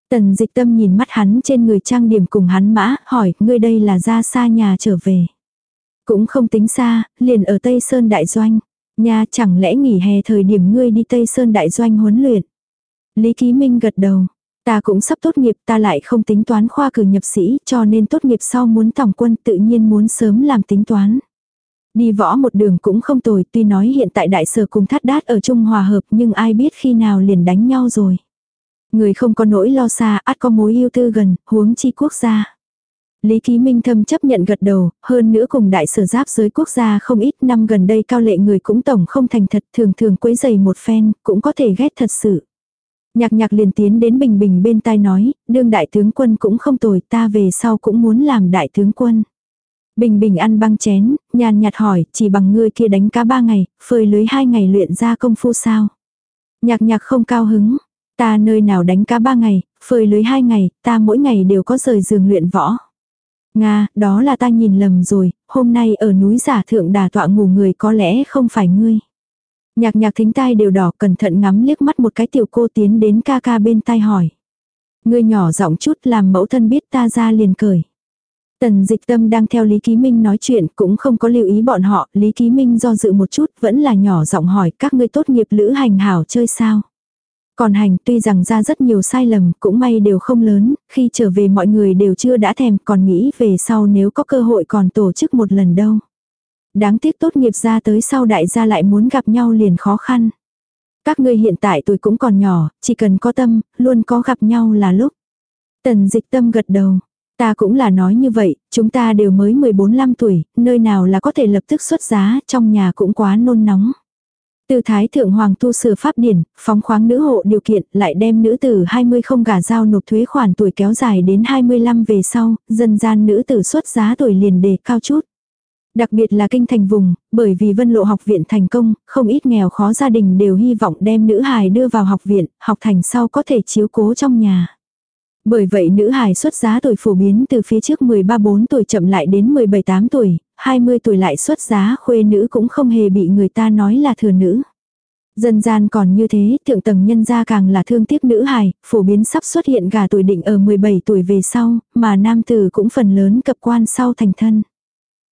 Tần dịch tâm nhìn mắt hắn trên người trang điểm cùng hắn mã, hỏi, ngươi đây là ra xa nhà trở về. Cũng không tính xa, liền ở Tây Sơn Đại Doanh. Nhà chẳng lẽ nghỉ hè thời điểm ngươi đi Tây Sơn Đại Doanh huấn luyện. Lý Ký Minh gật đầu. Ta cũng sắp tốt nghiệp ta lại không tính toán khoa cử nhập sĩ cho nên tốt nghiệp sau muốn tổng quân tự nhiên muốn sớm làm tính toán. Đi võ một đường cũng không tồi tuy nói hiện tại đại sở cùng thắt đát ở trung hòa hợp nhưng ai biết khi nào liền đánh nhau rồi. Người không có nỗi lo xa át có mối yêu tư gần, huống chi quốc gia. Lý Ký Minh thâm chấp nhận gật đầu, hơn nữa cùng đại sở giáp giới quốc gia không ít năm gần đây cao lệ người cũng tổng không thành thật thường thường quấy dày một phen, cũng có thể ghét thật sự. Nhạc nhạc liền tiến đến Bình Bình bên tai nói, đương đại tướng quân cũng không tồi ta về sau cũng muốn làm đại tướng quân. Bình Bình ăn băng chén, nhàn nhạt hỏi, chỉ bằng ngươi kia đánh cá ba ngày, phơi lưới hai ngày luyện ra công phu sao. Nhạc nhạc không cao hứng, ta nơi nào đánh cá ba ngày, phơi lưới hai ngày, ta mỗi ngày đều có rời giường luyện võ. Nga, đó là ta nhìn lầm rồi, hôm nay ở núi giả thượng đà tọa ngủ người có lẽ không phải ngươi. Nhạc nhạc thính tai đều đỏ cẩn thận ngắm liếc mắt một cái tiểu cô tiến đến ca ca bên tai hỏi. Ngươi nhỏ giọng chút làm mẫu thân biết ta ra liền cười. Tần dịch tâm đang theo Lý Ký Minh nói chuyện cũng không có lưu ý bọn họ, Lý Ký Minh do dự một chút vẫn là nhỏ giọng hỏi các ngươi tốt nghiệp lữ hành hảo chơi sao. Còn hành tuy rằng ra rất nhiều sai lầm cũng may đều không lớn, khi trở về mọi người đều chưa đã thèm còn nghĩ về sau nếu có cơ hội còn tổ chức một lần đâu. Đáng tiếc tốt nghiệp ra tới sau đại gia lại muốn gặp nhau liền khó khăn. Các ngươi hiện tại tuổi cũng còn nhỏ, chỉ cần có tâm, luôn có gặp nhau là lúc. Tần dịch tâm gật đầu. Ta cũng là nói như vậy, chúng ta đều mới 14-15 tuổi, nơi nào là có thể lập tức xuất giá, trong nhà cũng quá nôn nóng. Từ Thái Thượng Hoàng tu sửa pháp điển, phóng khoáng nữ hộ điều kiện, lại đem nữ tử 20 không gả giao nộp thuế khoản tuổi kéo dài đến 25 về sau, dân gian nữ tử xuất giá tuổi liền đề cao chút. Đặc biệt là kinh thành vùng, bởi vì vân lộ học viện thành công, không ít nghèo khó gia đình đều hy vọng đem nữ hài đưa vào học viện, học thành sau có thể chiếu cố trong nhà. Bởi vậy nữ hài xuất giá tuổi phổ biến từ phía trước 13-4 tuổi chậm lại đến 17-8 tuổi, 20 tuổi lại xuất giá khuê nữ cũng không hề bị người ta nói là thừa nữ. Dân gian còn như thế, thượng tầng nhân gia càng là thương tiếc nữ hài, phổ biến sắp xuất hiện gà tuổi định ở 17 tuổi về sau, mà nam tử cũng phần lớn cập quan sau thành thân.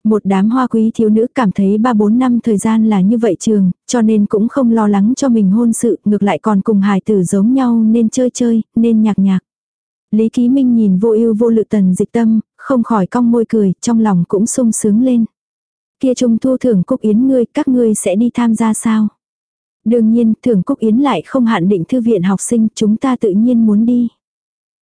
Một đám hoa quý thiếu nữ cảm thấy 3-4 năm thời gian là như vậy trường, cho nên cũng không lo lắng cho mình hôn sự, ngược lại còn cùng hài tử giống nhau nên chơi chơi, nên nhạc nhạc. Lý Ký Minh nhìn vô ưu vô lự tần dịch tâm, không khỏi cong môi cười, trong lòng cũng sung sướng lên. Kia trung thu thưởng cúc yến ngươi, các ngươi sẽ đi tham gia sao? Đương nhiên, thưởng cúc yến lại không hạn định thư viện học sinh, chúng ta tự nhiên muốn đi.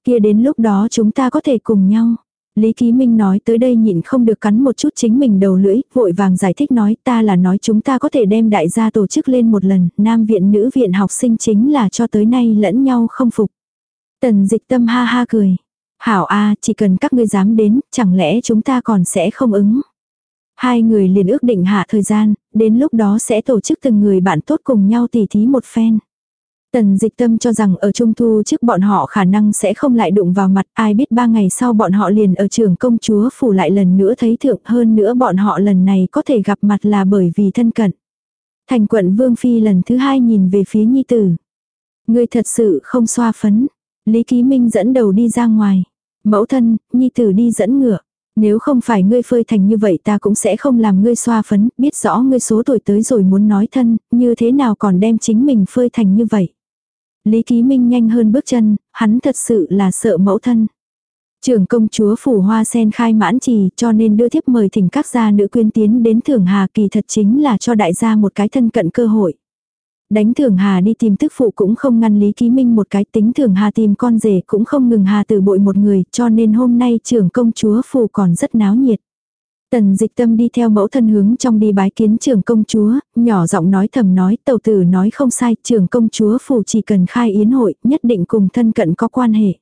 Kia đến lúc đó chúng ta có thể cùng nhau. Lý Ký Minh nói tới đây nhịn không được cắn một chút chính mình đầu lưỡi, vội vàng giải thích nói ta là nói chúng ta có thể đem đại gia tổ chức lên một lần, nam viện nữ viện học sinh chính là cho tới nay lẫn nhau không phục. Tần dịch tâm ha ha cười. Hảo a chỉ cần các ngươi dám đến, chẳng lẽ chúng ta còn sẽ không ứng. Hai người liền ước định hạ thời gian, đến lúc đó sẽ tổ chức từng người bạn tốt cùng nhau tỉ thí một phen. Tần dịch tâm cho rằng ở trung thu trước bọn họ khả năng sẽ không lại đụng vào mặt, ai biết ba ngày sau bọn họ liền ở trường công chúa phủ lại lần nữa thấy thượng hơn nữa bọn họ lần này có thể gặp mặt là bởi vì thân cận. Thành quận Vương Phi lần thứ hai nhìn về phía Nhi Tử. Ngươi thật sự không xoa phấn. Lý Ký Minh dẫn đầu đi ra ngoài. Mẫu thân, Nhi Tử đi dẫn ngựa. Nếu không phải ngươi phơi thành như vậy ta cũng sẽ không làm ngươi xoa phấn, biết rõ ngươi số tuổi tới rồi muốn nói thân, như thế nào còn đem chính mình phơi thành như vậy. Lý Ký Minh nhanh hơn bước chân, hắn thật sự là sợ mẫu thân. Trưởng công chúa phủ hoa sen khai mãn trì cho nên đưa thiếp mời thỉnh các gia nữ quyên tiến đến thưởng hà kỳ thật chính là cho đại gia một cái thân cận cơ hội. Đánh thường hà đi tìm tức phụ cũng không ngăn Lý Ký Minh một cái tính thường hà tìm con rể cũng không ngừng hà từ bội một người cho nên hôm nay trưởng công chúa phủ còn rất náo nhiệt. Tần dịch tâm đi theo mẫu thân hướng trong đi bái kiến trưởng công chúa, nhỏ giọng nói thầm nói tàu tử nói không sai, trưởng công chúa phủ chỉ cần khai yến hội, nhất định cùng thân cận có quan hệ.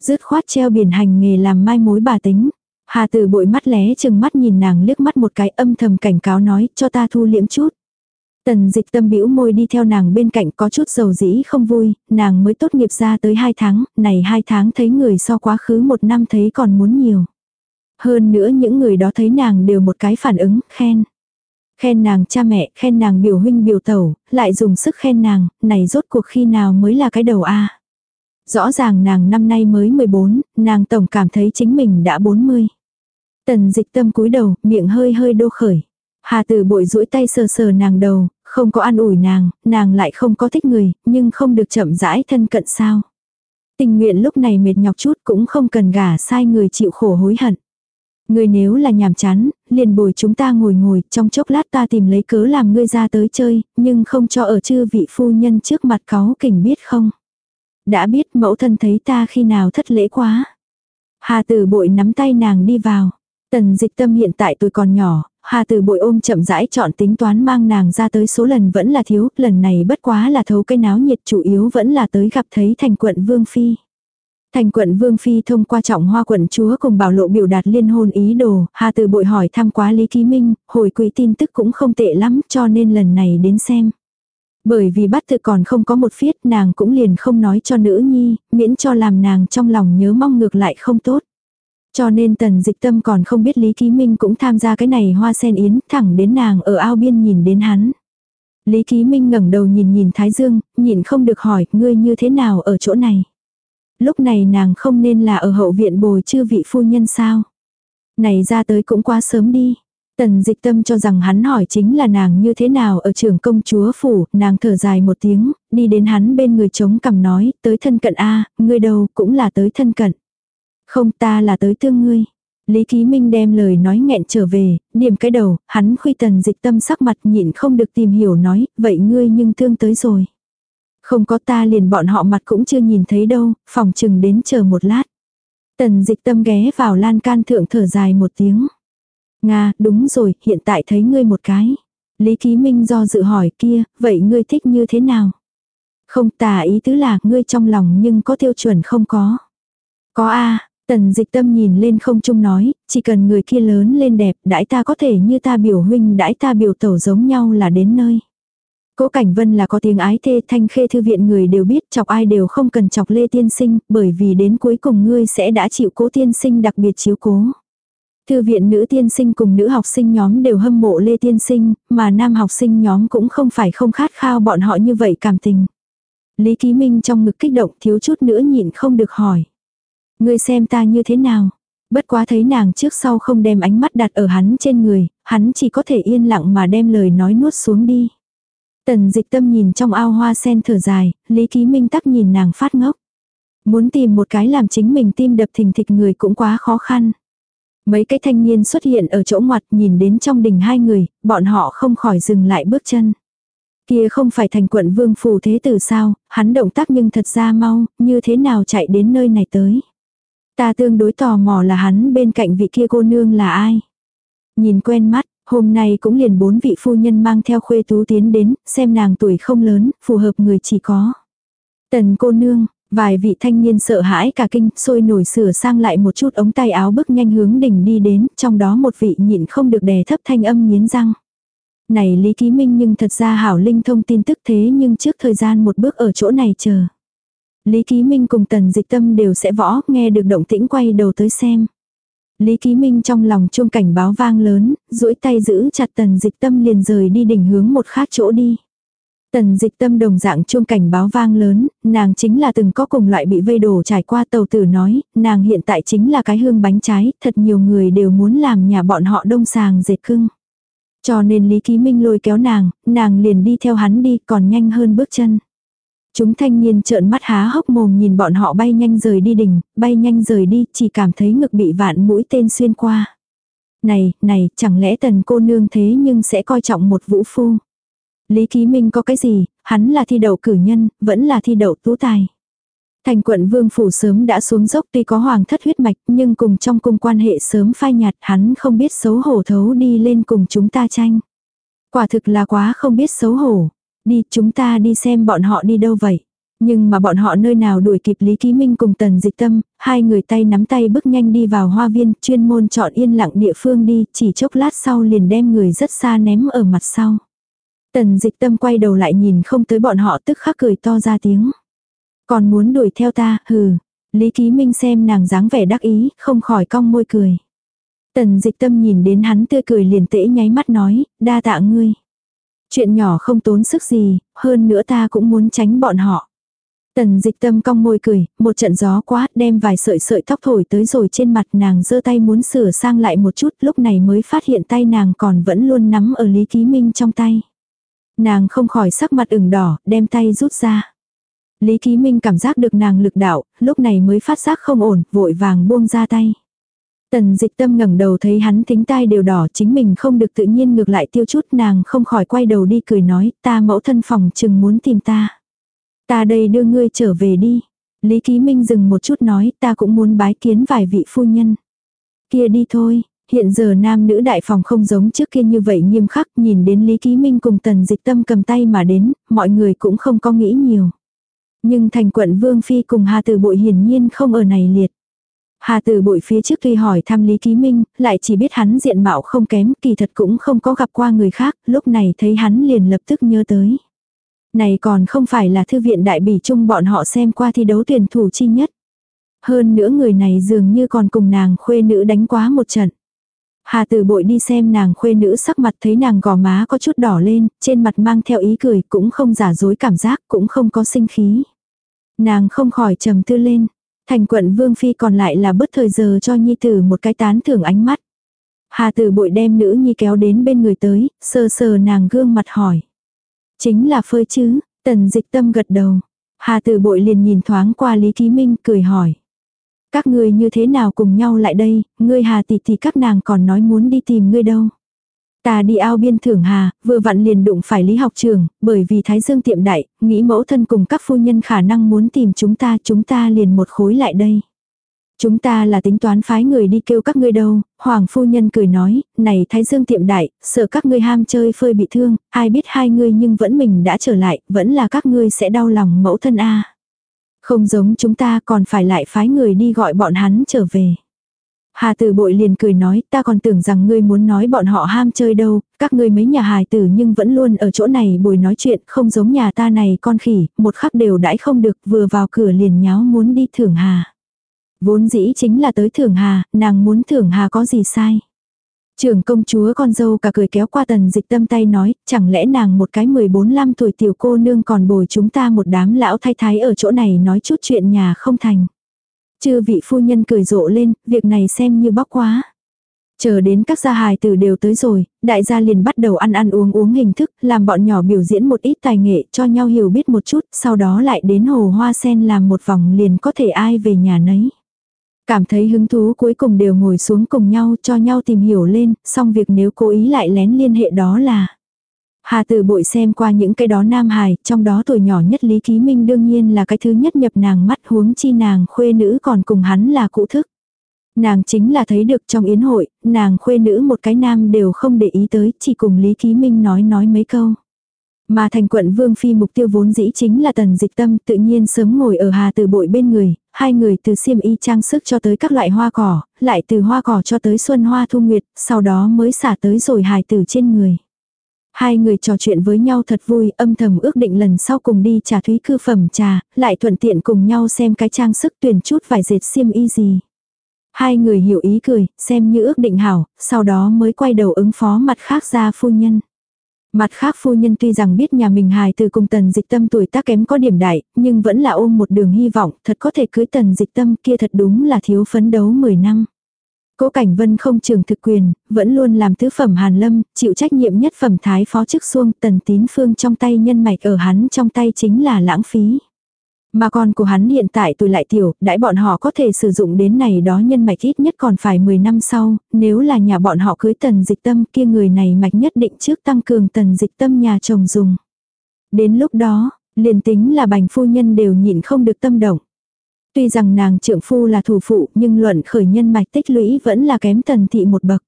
Dứt khoát treo biển hành nghề làm mai mối bà tính. Hà tử bội mắt lé chừng mắt nhìn nàng liếc mắt một cái âm thầm cảnh cáo nói cho ta thu liễm chút. Tần dịch tâm bĩu môi đi theo nàng bên cạnh có chút dầu dĩ không vui, nàng mới tốt nghiệp ra tới hai tháng, này hai tháng thấy người so quá khứ một năm thấy còn muốn nhiều. Hơn nữa những người đó thấy nàng đều một cái phản ứng, khen. Khen nàng cha mẹ, khen nàng biểu huynh biểu tẩu, lại dùng sức khen nàng, này rốt cuộc khi nào mới là cái đầu a Rõ ràng nàng năm nay mới 14, nàng tổng cảm thấy chính mình đã 40. Tần dịch tâm cúi đầu, miệng hơi hơi đô khởi. Hà tử bội duỗi tay sờ sờ nàng đầu, không có an ủi nàng, nàng lại không có thích người, nhưng không được chậm rãi thân cận sao. Tình nguyện lúc này mệt nhọc chút cũng không cần gả sai người chịu khổ hối hận. Người nếu là nhàm chán, liền bồi chúng ta ngồi ngồi, trong chốc lát ta tìm lấy cớ làm ngươi ra tới chơi, nhưng không cho ở chư vị phu nhân trước mặt cáu kỉnh biết không. Đã biết mẫu thân thấy ta khi nào thất lễ quá. Hà tử bội nắm tay nàng đi vào. Tần dịch tâm hiện tại tôi còn nhỏ, Hà từ bội ôm chậm rãi chọn tính toán mang nàng ra tới số lần vẫn là thiếu, lần này bất quá là thấu cây náo nhiệt chủ yếu vẫn là tới gặp thấy thành quận Vương Phi. Thành quận Vương Phi thông qua trọng hoa quận chúa cùng bảo lộ biểu đạt liên hôn ý đồ, Hà từ bội hỏi thăm quá Lý Ký Minh, hồi quý tin tức cũng không tệ lắm cho nên lần này đến xem. Bởi vì bắt tự còn không có một phiết nàng cũng liền không nói cho nữ nhi, miễn cho làm nàng trong lòng nhớ mong ngược lại không tốt. Cho nên tần dịch tâm còn không biết Lý Ký Minh cũng tham gia cái này hoa sen yến, thẳng đến nàng ở ao biên nhìn đến hắn. Lý Ký Minh ngẩng đầu nhìn nhìn Thái Dương, nhìn không được hỏi, ngươi như thế nào ở chỗ này. Lúc này nàng không nên là ở hậu viện bồi chư vị phu nhân sao. Này ra tới cũng quá sớm đi. Tần dịch tâm cho rằng hắn hỏi chính là nàng như thế nào ở trường công chúa phủ, nàng thở dài một tiếng, đi đến hắn bên người chống cằm nói, tới thân cận A, ngươi đâu cũng là tới thân cận. Không ta là tới tương ngươi. Lý Ký Minh đem lời nói nghẹn trở về, điểm cái đầu, hắn khuy tần dịch tâm sắc mặt nhịn không được tìm hiểu nói, vậy ngươi nhưng thương tới rồi. Không có ta liền bọn họ mặt cũng chưa nhìn thấy đâu, phòng chừng đến chờ một lát. Tần dịch tâm ghé vào lan can thượng thở dài một tiếng. Nga, đúng rồi, hiện tại thấy ngươi một cái. Lý Ký Minh do dự hỏi kia, vậy ngươi thích như thế nào? Không tà ý tứ là ngươi trong lòng nhưng có tiêu chuẩn không có. Có a tần dịch tâm nhìn lên không trung nói, chỉ cần người kia lớn lên đẹp, đãi ta có thể như ta biểu huynh đãi ta biểu tẩu giống nhau là đến nơi. Cố Cảnh Vân là có tiếng ái thê thanh khê thư viện người đều biết chọc ai đều không cần chọc Lê Tiên Sinh, bởi vì đến cuối cùng ngươi sẽ đã chịu cố tiên sinh đặc biệt chiếu cố. Thư viện nữ tiên sinh cùng nữ học sinh nhóm đều hâm mộ Lê Tiên Sinh, mà nam học sinh nhóm cũng không phải không khát khao bọn họ như vậy cảm tình. Lý Ký Minh trong ngực kích động thiếu chút nữa nhịn không được hỏi. Ngươi xem ta như thế nào? Bất quá thấy nàng trước sau không đem ánh mắt đặt ở hắn trên người, hắn chỉ có thể yên lặng mà đem lời nói nuốt xuống đi. Tần dịch tâm nhìn trong ao hoa sen thở dài, Lý Ký Minh tắc nhìn nàng phát ngốc. Muốn tìm một cái làm chính mình tim đập thình thịch người cũng quá khó khăn. Mấy cái thanh niên xuất hiện ở chỗ ngoặt nhìn đến trong đình hai người, bọn họ không khỏi dừng lại bước chân. Kia không phải thành quận vương phù thế tử sao, hắn động tác nhưng thật ra mau, như thế nào chạy đến nơi này tới. Ta tương đối tò mò là hắn bên cạnh vị kia cô nương là ai. Nhìn quen mắt, hôm nay cũng liền bốn vị phu nhân mang theo khuê tú tiến đến, xem nàng tuổi không lớn, phù hợp người chỉ có. Tần cô nương, vài vị thanh niên sợ hãi cả kinh, sôi nổi sửa sang lại một chút ống tay áo bước nhanh hướng đỉnh đi đến, trong đó một vị nhịn không được đè thấp thanh âm nghiến răng. Này Lý Ký Minh nhưng thật ra hảo linh thông tin tức thế nhưng trước thời gian một bước ở chỗ này chờ. Lý Ký Minh cùng Tần Dịch Tâm đều sẽ võ, nghe được động tĩnh quay đầu tới xem. Lý Ký Minh trong lòng chuông cảnh báo vang lớn, duỗi tay giữ chặt Tần Dịch Tâm liền rời đi đỉnh hướng một khác chỗ đi. Tần dịch tâm đồng dạng chuông cảnh báo vang lớn, nàng chính là từng có cùng loại bị vây đổ trải qua tàu tử nói, nàng hiện tại chính là cái hương bánh trái, thật nhiều người đều muốn làm nhà bọn họ đông sàng dệt cưng. Cho nên Lý Ký Minh lôi kéo nàng, nàng liền đi theo hắn đi còn nhanh hơn bước chân. Chúng thanh niên trợn mắt há hốc mồm nhìn bọn họ bay nhanh rời đi đỉnh, bay nhanh rời đi, chỉ cảm thấy ngực bị vạn mũi tên xuyên qua. Này, này, chẳng lẽ tần cô nương thế nhưng sẽ coi trọng một vũ phu. Lý Ký Minh có cái gì, hắn là thi đậu cử nhân, vẫn là thi đậu tú tài. Thành quận vương phủ sớm đã xuống dốc tuy có hoàng thất huyết mạch nhưng cùng trong cung quan hệ sớm phai nhạt hắn không biết xấu hổ thấu đi lên cùng chúng ta tranh. Quả thực là quá không biết xấu hổ. Đi chúng ta đi xem bọn họ đi đâu vậy. Nhưng mà bọn họ nơi nào đuổi kịp Lý Ký Minh cùng Tần Dịch Tâm, hai người tay nắm tay bước nhanh đi vào hoa viên, chuyên môn chọn yên lặng địa phương đi, chỉ chốc lát sau liền đem người rất xa ném ở mặt sau. Tần Dịch Tâm quay đầu lại nhìn không tới bọn họ tức khắc cười to ra tiếng. Còn muốn đuổi theo ta, hừ. Lý Ký Minh xem nàng dáng vẻ đắc ý, không khỏi cong môi cười. Tần Dịch Tâm nhìn đến hắn tươi cười liền tễ nháy mắt nói, đa tạ ngươi. Chuyện nhỏ không tốn sức gì, hơn nữa ta cũng muốn tránh bọn họ. Tần dịch tâm cong môi cười, một trận gió quá đem vài sợi sợi tóc thổi tới rồi trên mặt nàng giơ tay muốn sửa sang lại một chút lúc này mới phát hiện tay nàng còn vẫn luôn nắm ở Lý Ký Minh trong tay. Nàng không khỏi sắc mặt ửng đỏ, đem tay rút ra. Lý Ký Minh cảm giác được nàng lực đạo, lúc này mới phát giác không ổn, vội vàng buông ra tay. Tần dịch tâm ngẩng đầu thấy hắn thính tai đều đỏ chính mình không được tự nhiên ngược lại tiêu chút nàng không khỏi quay đầu đi cười nói ta mẫu thân phòng chừng muốn tìm ta. Ta đây đưa ngươi trở về đi. Lý Ký Minh dừng một chút nói ta cũng muốn bái kiến vài vị phu nhân. Kia đi thôi, hiện giờ nam nữ đại phòng không giống trước kia như vậy nghiêm khắc nhìn đến Lý Ký Minh cùng tần dịch tâm cầm tay mà đến, mọi người cũng không có nghĩ nhiều. Nhưng thành quận Vương Phi cùng Hà Tử Bội hiển nhiên không ở này liệt. Hà Từ Bội phía trước tuy hỏi thăm Lý Ký Minh, lại chỉ biết hắn diện mạo không kém, kỳ thật cũng không có gặp qua người khác, lúc này thấy hắn liền lập tức nhớ tới. Này còn không phải là thư viện đại bỉ chung bọn họ xem qua thi đấu tuyển thủ chi nhất. Hơn nữa người này dường như còn cùng nàng khuê nữ đánh quá một trận. Hà Từ bội đi xem nàng khuê nữ sắc mặt thấy nàng gò má có chút đỏ lên, trên mặt mang theo ý cười cũng không giả dối cảm giác cũng không có sinh khí. Nàng không khỏi trầm tư lên. Thành quận vương phi còn lại là bất thời giờ cho nhi tử một cái tán thưởng ánh mắt. Hà tử bội đem nữ nhi kéo đến bên người tới, sờ sờ nàng gương mặt hỏi. Chính là phơi chứ, tần dịch tâm gật đầu. Hà tử bội liền nhìn thoáng qua Lý Ký Minh cười hỏi. Các người như thế nào cùng nhau lại đây, ngươi hà tỷ tỷ các nàng còn nói muốn đi tìm ngươi đâu. Ta đi ao biên thưởng hà, vừa vặn liền đụng phải lý học trường, bởi vì Thái Dương tiệm đại, nghĩ mẫu thân cùng các phu nhân khả năng muốn tìm chúng ta, chúng ta liền một khối lại đây. Chúng ta là tính toán phái người đi kêu các ngươi đâu, Hoàng phu nhân cười nói, này Thái Dương tiệm đại, sợ các ngươi ham chơi phơi bị thương, ai biết hai ngươi nhưng vẫn mình đã trở lại, vẫn là các ngươi sẽ đau lòng mẫu thân a Không giống chúng ta còn phải lại phái người đi gọi bọn hắn trở về. Hà tử bội liền cười nói, ta còn tưởng rằng ngươi muốn nói bọn họ ham chơi đâu, các ngươi mấy nhà hài tử nhưng vẫn luôn ở chỗ này bồi nói chuyện, không giống nhà ta này con khỉ, một khắc đều đãi không được, vừa vào cửa liền nháo muốn đi thưởng hà. Vốn dĩ chính là tới thưởng hà, nàng muốn thưởng hà có gì sai. Trưởng công chúa con dâu cả cười kéo qua tần dịch tâm tay nói, chẳng lẽ nàng một cái 14-15 tuổi tiểu cô nương còn bồi chúng ta một đám lão thái thái ở chỗ này nói chút chuyện nhà không thành. Chư vị phu nhân cười rộ lên, việc này xem như bóc quá. Chờ đến các gia hài tử đều tới rồi, đại gia liền bắt đầu ăn ăn uống uống hình thức, làm bọn nhỏ biểu diễn một ít tài nghệ cho nhau hiểu biết một chút, sau đó lại đến hồ hoa sen làm một vòng liền có thể ai về nhà nấy. Cảm thấy hứng thú cuối cùng đều ngồi xuống cùng nhau cho nhau tìm hiểu lên, xong việc nếu cố ý lại lén liên hệ đó là. Hà tử bội xem qua những cái đó nam hài, trong đó tuổi nhỏ nhất Lý Ký Minh đương nhiên là cái thứ nhất nhập nàng mắt huống chi nàng khuê nữ còn cùng hắn là cụ thức. Nàng chính là thấy được trong yến hội, nàng khuê nữ một cái nam đều không để ý tới, chỉ cùng Lý Ký Minh nói nói mấy câu. Mà thành quận Vương Phi mục tiêu vốn dĩ chính là tần dịch tâm tự nhiên sớm ngồi ở hà từ bội bên người, hai người từ xiêm y trang sức cho tới các loại hoa cỏ, lại từ hoa cỏ cho tới xuân hoa thu nguyệt, sau đó mới xả tới rồi hài tử trên người. Hai người trò chuyện với nhau thật vui, âm thầm ước định lần sau cùng đi trà thúy cư phẩm trà, lại thuận tiện cùng nhau xem cái trang sức tuyển chút vài dệt xiêm y gì. Hai người hiểu ý cười, xem như ước định hảo, sau đó mới quay đầu ứng phó mặt khác ra phu nhân. Mặt khác phu nhân tuy rằng biết nhà mình hài từ cùng tần dịch tâm tuổi tác kém có điểm đại, nhưng vẫn là ôm một đường hy vọng, thật có thể cưới tần dịch tâm kia thật đúng là thiếu phấn đấu 10 năm. Cố Cảnh Vân không trường thực quyền, vẫn luôn làm tứ phẩm Hàn Lâm, chịu trách nhiệm nhất phẩm thái phó chức xuông, tần tín phương trong tay nhân mạch ở hắn trong tay chính là lãng phí. Mà con của hắn hiện tại tuổi lại tiểu, đãi bọn họ có thể sử dụng đến này đó nhân mạch ít nhất còn phải 10 năm sau, nếu là nhà bọn họ cưới tần dịch tâm kia người này mạch nhất định trước tăng cường tần dịch tâm nhà chồng dùng. Đến lúc đó, liền tính là bành phu nhân đều nhịn không được tâm động. Tuy rằng nàng trượng phu là thủ phụ nhưng luận khởi nhân mạch tích lũy vẫn là kém tần thị một bậc.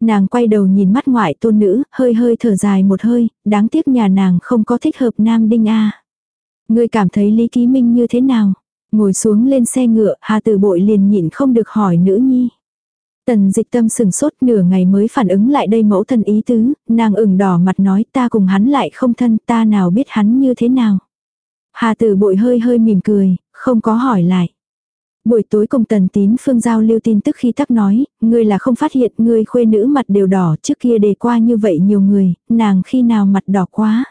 Nàng quay đầu nhìn mắt ngoại tôn nữ, hơi hơi thở dài một hơi, đáng tiếc nhà nàng không có thích hợp nam đinh a. Ngươi cảm thấy Lý Ký Minh như thế nào? Ngồi xuống lên xe ngựa, Hà Tử Bội liền nhịn không được hỏi nữ nhi. Tần dịch tâm sừng sốt nửa ngày mới phản ứng lại đây mẫu thân ý tứ, nàng ửng đỏ mặt nói ta cùng hắn lại không thân ta nào biết hắn như thế nào. Hà tử bội hơi hơi mỉm cười, không có hỏi lại. Buổi tối cùng tần tín phương giao lưu tin tức khi tắc nói, ngươi là không phát hiện ngươi khuê nữ mặt đều đỏ trước kia đề qua như vậy nhiều người, nàng khi nào mặt đỏ quá.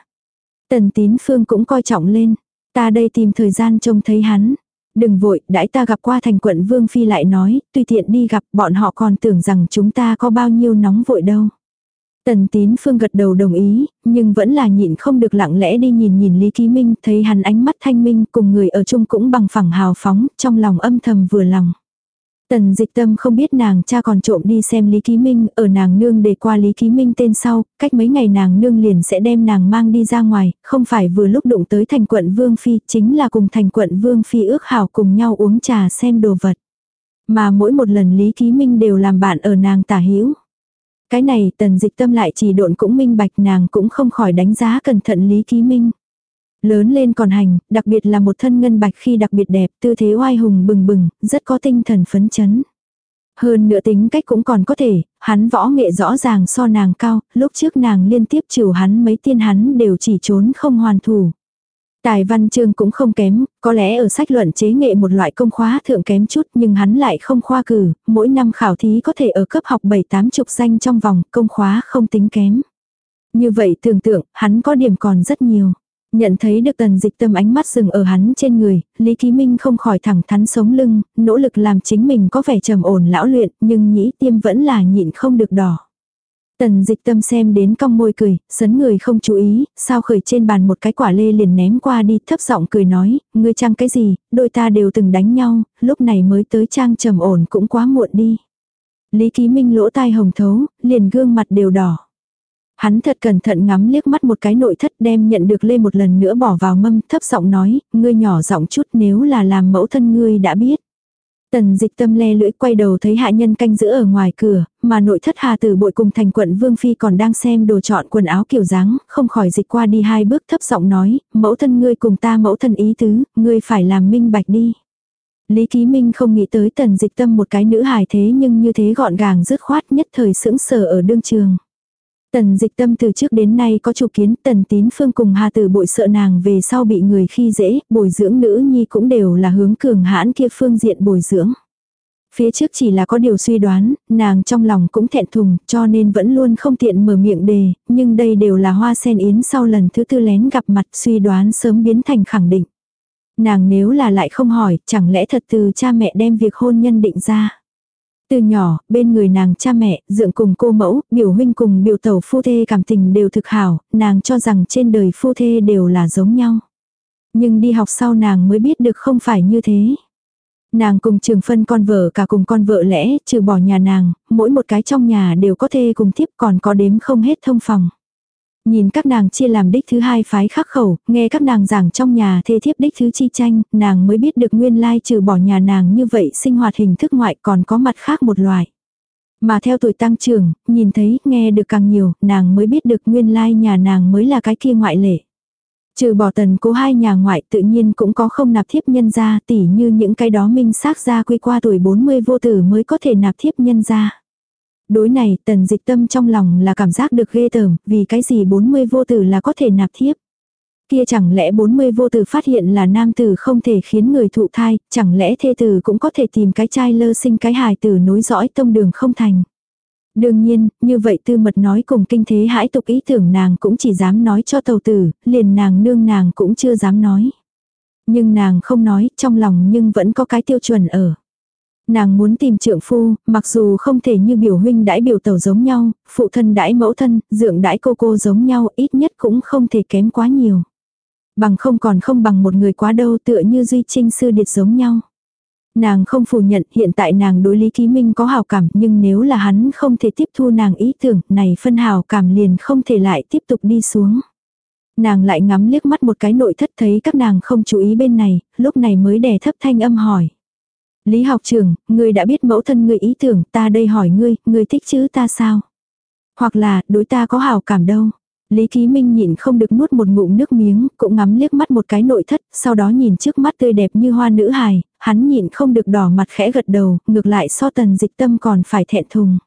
Tần tín phương cũng coi trọng lên, ta đây tìm thời gian trông thấy hắn. Đừng vội, đãi ta gặp qua thành quận Vương Phi lại nói, tùy tiện đi gặp bọn họ còn tưởng rằng chúng ta có bao nhiêu nóng vội đâu. Tần tín phương gật đầu đồng ý, nhưng vẫn là nhịn không được lặng lẽ đi nhìn nhìn Lý Ký Minh, thấy hắn ánh mắt thanh minh cùng người ở chung cũng bằng phẳng hào phóng, trong lòng âm thầm vừa lòng. Tần dịch tâm không biết nàng cha còn trộm đi xem Lý Ký Minh, ở nàng nương để qua Lý Ký Minh tên sau, cách mấy ngày nàng nương liền sẽ đem nàng mang đi ra ngoài, không phải vừa lúc đụng tới thành quận Vương Phi, chính là cùng thành quận Vương Phi ước hảo cùng nhau uống trà xem đồ vật. Mà mỗi một lần Lý Ký Minh đều làm bạn ở nàng tả hữu cái này tần dịch tâm lại chỉ độn cũng minh bạch nàng cũng không khỏi đánh giá cẩn thận Lý Ký Minh. Lớn lên còn hành, đặc biệt là một thân ngân bạch khi đặc biệt đẹp, tư thế oai hùng bừng bừng, rất có tinh thần phấn chấn. Hơn nữa tính cách cũng còn có thể, hắn võ nghệ rõ ràng so nàng cao, lúc trước nàng liên tiếp chiều hắn mấy tiên hắn đều chỉ trốn không hoàn thủ. Tài văn chương cũng không kém, có lẽ ở sách luận chế nghệ một loại công khóa thượng kém chút nhưng hắn lại không khoa cử, mỗi năm khảo thí có thể ở cấp học 7-8 chục danh trong vòng, công khóa không tính kém. Như vậy tưởng tượng, hắn có điểm còn rất nhiều. Nhận thấy được tần dịch tâm ánh mắt dừng ở hắn trên người, Lý Ký Minh không khỏi thẳng thắn sống lưng, nỗ lực làm chính mình có vẻ trầm ổn lão luyện, nhưng nhĩ tiêm vẫn là nhịn không được đỏ. Tần dịch tâm xem đến cong môi cười, sấn người không chú ý, sao khởi trên bàn một cái quả lê liền ném qua đi thấp giọng cười nói, ngươi trang cái gì, đôi ta đều từng đánh nhau, lúc này mới tới trang trầm ổn cũng quá muộn đi. Lý Ký Minh lỗ tai hồng thấu, liền gương mặt đều đỏ. Hắn thật cẩn thận ngắm liếc mắt một cái nội thất đem nhận được lê một lần nữa bỏ vào mâm thấp giọng nói, ngươi nhỏ giọng chút nếu là làm mẫu thân ngươi đã biết. Tần dịch tâm le lưỡi quay đầu thấy hạ nhân canh giữ ở ngoài cửa, mà nội thất hà tử bội cùng thành quận Vương Phi còn đang xem đồ chọn quần áo kiểu dáng, không khỏi dịch qua đi hai bước thấp giọng nói, mẫu thân ngươi cùng ta mẫu thân ý tứ, ngươi phải làm minh bạch đi. Lý Ký Minh không nghĩ tới tần dịch tâm một cái nữ hài thế nhưng như thế gọn gàng dứt khoát nhất thời sững sờ ở đương trường. Tần dịch tâm từ trước đến nay có chủ kiến tần tín phương cùng hà tử bội sợ nàng về sau bị người khi dễ, bồi dưỡng nữ nhi cũng đều là hướng cường hãn kia phương diện bồi dưỡng. Phía trước chỉ là có điều suy đoán, nàng trong lòng cũng thẹn thùng, cho nên vẫn luôn không tiện mở miệng đề, nhưng đây đều là hoa sen yến sau lần thứ tư lén gặp mặt suy đoán sớm biến thành khẳng định. Nàng nếu là lại không hỏi, chẳng lẽ thật từ cha mẹ đem việc hôn nhân định ra. Từ nhỏ, bên người nàng cha mẹ, dượng cùng cô mẫu, biểu huynh cùng biểu tẩu phu thê cảm tình đều thực hảo, nàng cho rằng trên đời phu thê đều là giống nhau. Nhưng đi học sau nàng mới biết được không phải như thế. Nàng cùng trường phân con vợ cả cùng con vợ lẽ, trừ bỏ nhà nàng, mỗi một cái trong nhà đều có thê cùng tiếp còn có đếm không hết thông phòng. Nhìn các nàng chia làm đích thứ hai phái khắc khẩu, nghe các nàng giảng trong nhà thê thiếp đích thứ chi tranh, nàng mới biết được nguyên lai trừ bỏ nhà nàng như vậy sinh hoạt hình thức ngoại còn có mặt khác một loại. Mà theo tuổi tăng trưởng, nhìn thấy, nghe được càng nhiều, nàng mới biết được nguyên lai nhà nàng mới là cái kia ngoại lệ. Trừ bỏ tần cố hai nhà ngoại tự nhiên cũng có không nạp thiếp nhân gia tỉ như những cái đó minh xác ra quy qua tuổi 40 vô tử mới có thể nạp thiếp nhân gia. Đối này tần dịch tâm trong lòng là cảm giác được ghê tởm, vì cái gì 40 vô tử là có thể nạp thiếp. Kia chẳng lẽ 40 vô tử phát hiện là nam tử không thể khiến người thụ thai, chẳng lẽ thê tử cũng có thể tìm cái trai lơ sinh cái hài tử nối dõi tông đường không thành. Đương nhiên, như vậy tư mật nói cùng kinh thế hãi tục ý tưởng nàng cũng chỉ dám nói cho tàu tử, liền nàng nương nàng cũng chưa dám nói. Nhưng nàng không nói, trong lòng nhưng vẫn có cái tiêu chuẩn ở. Nàng muốn tìm trượng phu, mặc dù không thể như biểu huynh đãi biểu tàu giống nhau, phụ thân đãi mẫu thân, dưỡng đãi cô cô giống nhau, ít nhất cũng không thể kém quá nhiều. Bằng không còn không bằng một người quá đâu tựa như duy trinh sư điệt giống nhau. Nàng không phủ nhận hiện tại nàng đối Lý Ký Minh có hào cảm nhưng nếu là hắn không thể tiếp thu nàng ý tưởng này phân hào cảm liền không thể lại tiếp tục đi xuống. Nàng lại ngắm liếc mắt một cái nội thất thấy các nàng không chú ý bên này, lúc này mới đè thấp thanh âm hỏi. Lý học trưởng, ngươi đã biết mẫu thân ngươi ý tưởng, ta đây hỏi ngươi, ngươi thích chữ ta sao? Hoặc là, đối ta có hào cảm đâu? Lý Ký Minh nhịn không được nuốt một ngụm nước miếng, cũng ngắm liếc mắt một cái nội thất, sau đó nhìn trước mắt tươi đẹp như hoa nữ hài, hắn nhịn không được đỏ mặt khẽ gật đầu, ngược lại so tần dịch tâm còn phải thẹn thùng.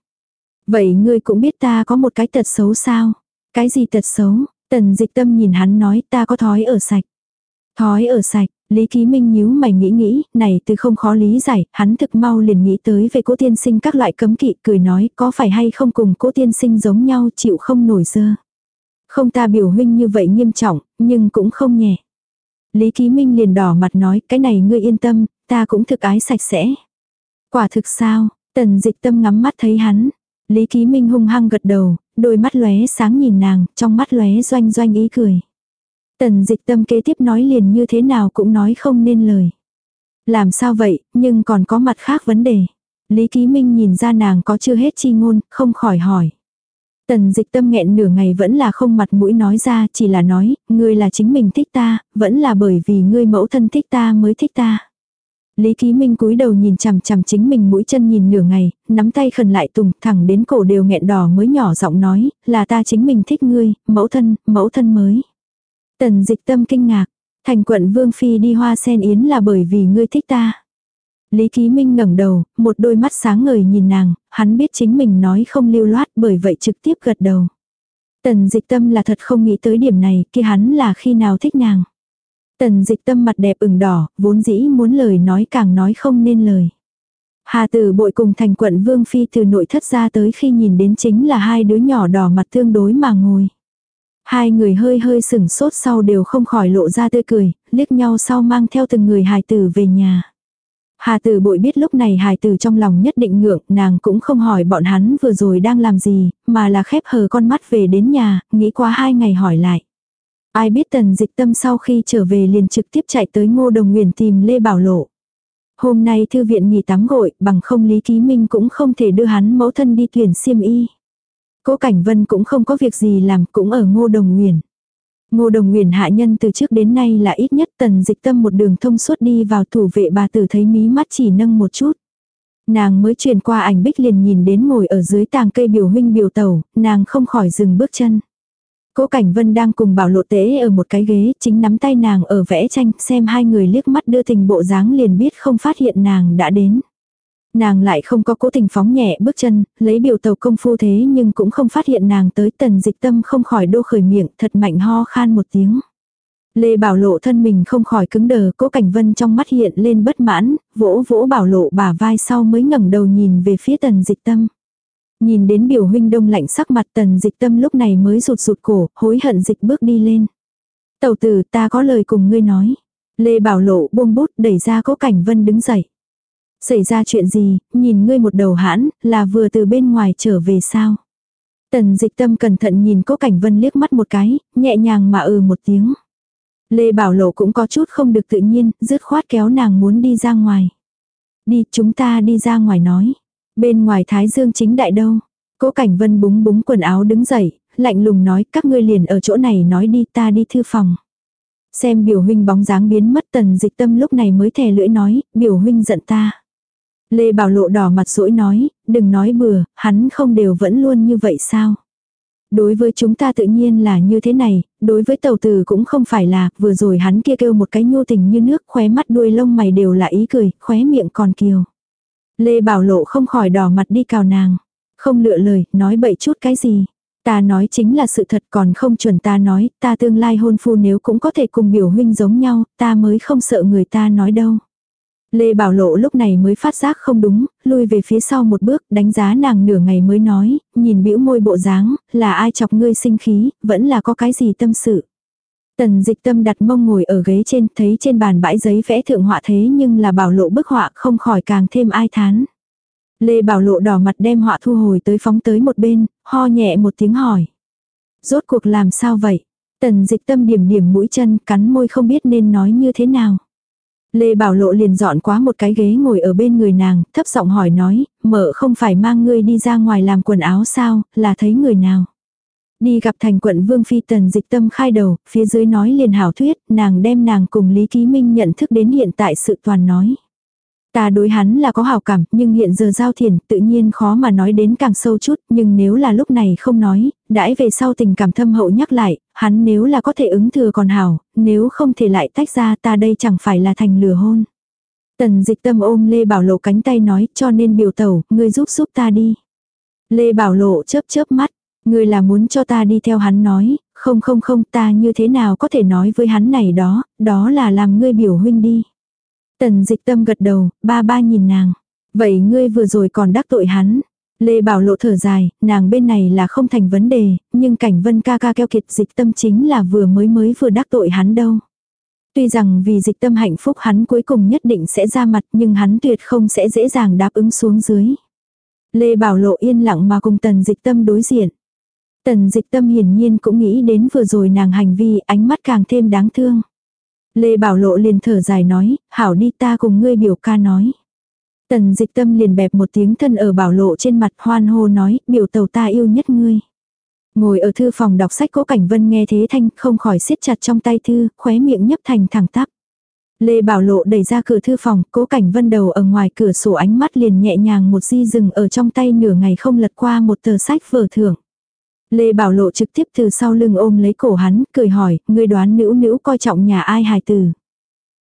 Vậy ngươi cũng biết ta có một cái tật xấu sao? Cái gì tật xấu? Tần dịch tâm nhìn hắn nói ta có thói ở sạch. Thói ở sạch, Lý Ký Minh nhíu mày nghĩ nghĩ, này từ không khó lý giải, hắn thực mau liền nghĩ tới về cố tiên sinh các loại cấm kỵ, cười nói có phải hay không cùng cố tiên sinh giống nhau chịu không nổi dơ. Không ta biểu huynh như vậy nghiêm trọng, nhưng cũng không nhẹ. Lý Ký Minh liền đỏ mặt nói, cái này ngươi yên tâm, ta cũng thực ái sạch sẽ. Quả thực sao, tần dịch tâm ngắm mắt thấy hắn. Lý Ký Minh hung hăng gật đầu, đôi mắt lóe sáng nhìn nàng, trong mắt lóe doanh doanh ý cười. Tần dịch tâm kế tiếp nói liền như thế nào cũng nói không nên lời. Làm sao vậy, nhưng còn có mặt khác vấn đề. Lý Ký Minh nhìn ra nàng có chưa hết chi ngôn, không khỏi hỏi. Tần dịch tâm nghẹn nửa ngày vẫn là không mặt mũi nói ra, chỉ là nói, ngươi là chính mình thích ta, vẫn là bởi vì ngươi mẫu thân thích ta mới thích ta. Lý Ký Minh cúi đầu nhìn chằm chằm chính mình mũi chân nhìn nửa ngày, nắm tay khẩn lại tùng thẳng đến cổ đều nghẹn đỏ mới nhỏ giọng nói, là ta chính mình thích ngươi, mẫu thân, mẫu thân mới. Tần dịch tâm kinh ngạc, thành quận Vương Phi đi hoa sen yến là bởi vì ngươi thích ta. Lý Ký Minh ngẩng đầu, một đôi mắt sáng ngời nhìn nàng, hắn biết chính mình nói không lưu loát bởi vậy trực tiếp gật đầu. Tần dịch tâm là thật không nghĩ tới điểm này, kia hắn là khi nào thích nàng. Tần dịch tâm mặt đẹp ửng đỏ, vốn dĩ muốn lời nói càng nói không nên lời. Hà tử bội cùng thành quận Vương Phi từ nội thất ra tới khi nhìn đến chính là hai đứa nhỏ đỏ mặt tương đối mà ngồi. Hai người hơi hơi sửng sốt sau đều không khỏi lộ ra tươi cười, liếc nhau sau mang theo từng người hài tử về nhà. Hà tử bội biết lúc này hài tử trong lòng nhất định ngượng, nàng cũng không hỏi bọn hắn vừa rồi đang làm gì, mà là khép hờ con mắt về đến nhà, nghĩ qua hai ngày hỏi lại. Ai biết tần dịch tâm sau khi trở về liền trực tiếp chạy tới ngô đồng nguyền tìm Lê Bảo Lộ. Hôm nay thư viện nghỉ tắm gội, bằng không Lý Ký Minh cũng không thể đưa hắn mẫu thân đi tuyển xiêm y. Cố Cảnh Vân cũng không có việc gì làm, cũng ở ngô đồng nguyền. Ngô Đồng Nguyền hạ nhân từ trước đến nay là ít nhất tần dịch tâm một đường thông suốt đi vào thủ vệ bà tử thấy mí mắt chỉ nâng một chút. Nàng mới truyền qua ảnh bích liền nhìn đến ngồi ở dưới tàng cây biểu huynh biểu tẩu, nàng không khỏi dừng bước chân. Cố Cảnh Vân đang cùng bảo lộ tế ở một cái ghế, chính nắm tay nàng ở vẽ tranh, xem hai người liếc mắt đưa tình bộ dáng liền biết không phát hiện nàng đã đến. Nàng lại không có cố tình phóng nhẹ bước chân, lấy biểu tàu công phu thế nhưng cũng không phát hiện nàng tới tần dịch tâm không khỏi đô khởi miệng thật mạnh ho khan một tiếng. Lê Bảo Lộ thân mình không khỏi cứng đờ, Cố Cảnh Vân trong mắt hiện lên bất mãn, vỗ vỗ Bảo Lộ bả vai sau mới ngẩng đầu nhìn về phía Tần Dịch Tâm. Nhìn đến biểu huynh đông lạnh sắc mặt Tần Dịch Tâm lúc này mới rụt rụt cổ, hối hận dịch bước đi lên. Tẩu tử ta có lời cùng ngươi nói. Lê Bảo Lộ buông bút đẩy ra Cố Cảnh Vân đứng dậy. Xảy ra chuyện gì, nhìn ngươi một đầu hãn, là vừa từ bên ngoài trở về sao? Tần dịch tâm cẩn thận nhìn cố cảnh vân liếc mắt một cái, nhẹ nhàng mà ừ một tiếng. Lê Bảo Lộ cũng có chút không được tự nhiên, dứt khoát kéo nàng muốn đi ra ngoài. Đi, chúng ta đi ra ngoài nói. Bên ngoài Thái Dương chính đại đâu. Cố Cảnh Vân búng búng quần áo đứng dậy, lạnh lùng nói các ngươi liền ở chỗ này nói đi ta đi thư phòng. Xem biểu huynh bóng dáng biến mất tần dịch tâm lúc này mới thè lưỡi nói, biểu huynh giận ta. Lê Bảo Lộ đỏ mặt rỗi nói, đừng nói bừa, hắn không đều vẫn luôn như vậy sao? Đối với chúng ta tự nhiên là như thế này, đối với tàu tử cũng không phải là, vừa rồi hắn kia kêu một cái nhu tình như nước, khóe mắt đuôi lông mày đều là ý cười, khóe miệng còn kiều. Lê Bảo Lộ không khỏi đỏ mặt đi cào nàng. Không lựa lời, nói bậy chút cái gì. Ta nói chính là sự thật còn không chuẩn ta nói, ta tương lai hôn phu nếu cũng có thể cùng biểu huynh giống nhau, ta mới không sợ người ta nói đâu. Lê Bảo Lộ lúc này mới phát giác không đúng, lui về phía sau một bước, đánh giá nàng nửa ngày mới nói, nhìn bĩu môi bộ dáng, là ai chọc ngươi sinh khí, vẫn là có cái gì tâm sự. Tần dịch tâm đặt mông ngồi ở ghế trên, thấy trên bàn bãi giấy vẽ thượng họa thế nhưng là bảo lộ bức họa không khỏi càng thêm ai thán. Lê Bảo Lộ đỏ mặt đem họa thu hồi tới phóng tới một bên, ho nhẹ một tiếng hỏi. Rốt cuộc làm sao vậy? Tần dịch tâm điểm điểm mũi chân, cắn môi không biết nên nói như thế nào. Lê Bảo Lộ liền dọn quá một cái ghế ngồi ở bên người nàng, thấp giọng hỏi nói, mợ không phải mang ngươi đi ra ngoài làm quần áo sao, là thấy người nào. Đi gặp thành quận Vương Phi Tần dịch tâm khai đầu, phía dưới nói liền hảo thuyết, nàng đem nàng cùng Lý Ký Minh nhận thức đến hiện tại sự toàn nói. Ta đối hắn là có hào cảm, nhưng hiện giờ giao thiền tự nhiên khó mà nói đến càng sâu chút, nhưng nếu là lúc này không nói, đãi về sau tình cảm thâm hậu nhắc lại, hắn nếu là có thể ứng thừa còn hảo, nếu không thể lại tách ra ta đây chẳng phải là thành lừa hôn. Tần dịch tâm ôm Lê Bảo Lộ cánh tay nói cho nên biểu tẩu, ngươi giúp giúp ta đi. Lê Bảo Lộ chớp chớp mắt, ngươi là muốn cho ta đi theo hắn nói, không không không ta như thế nào có thể nói với hắn này đó, đó là làm ngươi biểu huynh đi. Tần dịch tâm gật đầu, ba ba nhìn nàng. Vậy ngươi vừa rồi còn đắc tội hắn. Lê Bảo lộ thở dài, nàng bên này là không thành vấn đề, nhưng cảnh vân ca ca keo kiệt dịch tâm chính là vừa mới mới vừa đắc tội hắn đâu. Tuy rằng vì dịch tâm hạnh phúc hắn cuối cùng nhất định sẽ ra mặt nhưng hắn tuyệt không sẽ dễ dàng đáp ứng xuống dưới. Lê Bảo lộ yên lặng mà cùng tần dịch tâm đối diện. Tần dịch tâm hiển nhiên cũng nghĩ đến vừa rồi nàng hành vi ánh mắt càng thêm đáng thương. Lê Bảo Lộ liền thở dài nói, hảo đi ta cùng ngươi biểu ca nói. Tần dịch tâm liền bẹp một tiếng thân ở bảo lộ trên mặt hoan hô nói, biểu tàu ta yêu nhất ngươi. Ngồi ở thư phòng đọc sách cố cảnh vân nghe thế thanh không khỏi siết chặt trong tay thư, khóe miệng nhấp thành thẳng tắp. Lê Bảo Lộ đẩy ra cửa thư phòng, cố cảnh vân đầu ở ngoài cửa sổ ánh mắt liền nhẹ nhàng một di rừng ở trong tay nửa ngày không lật qua một tờ sách vở thưởng. Lê Bảo Lộ trực tiếp từ sau lưng ôm lấy cổ hắn, cười hỏi, ngươi đoán nữ nữ coi trọng nhà ai hài tử.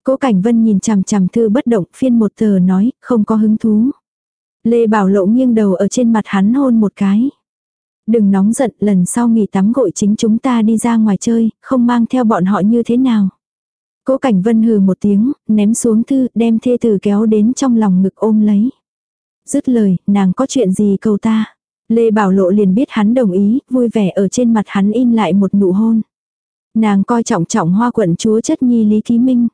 Cố Cảnh Vân nhìn chằm chằm thư bất động, phiên một tờ nói, không có hứng thú. Lê Bảo Lộ nghiêng đầu ở trên mặt hắn hôn một cái. Đừng nóng giận, lần sau nghỉ tắm gội chính chúng ta đi ra ngoài chơi, không mang theo bọn họ như thế nào. Cố Cảnh Vân hừ một tiếng, ném xuống thư, đem thê tử kéo đến trong lòng ngực ôm lấy. Dứt lời, nàng có chuyện gì cầu ta. Lê Bảo Lộ liền biết hắn đồng ý, vui vẻ ở trên mặt hắn in lại một nụ hôn. Nàng coi trọng trọng hoa quận chúa chất nhi Lý Ký Minh.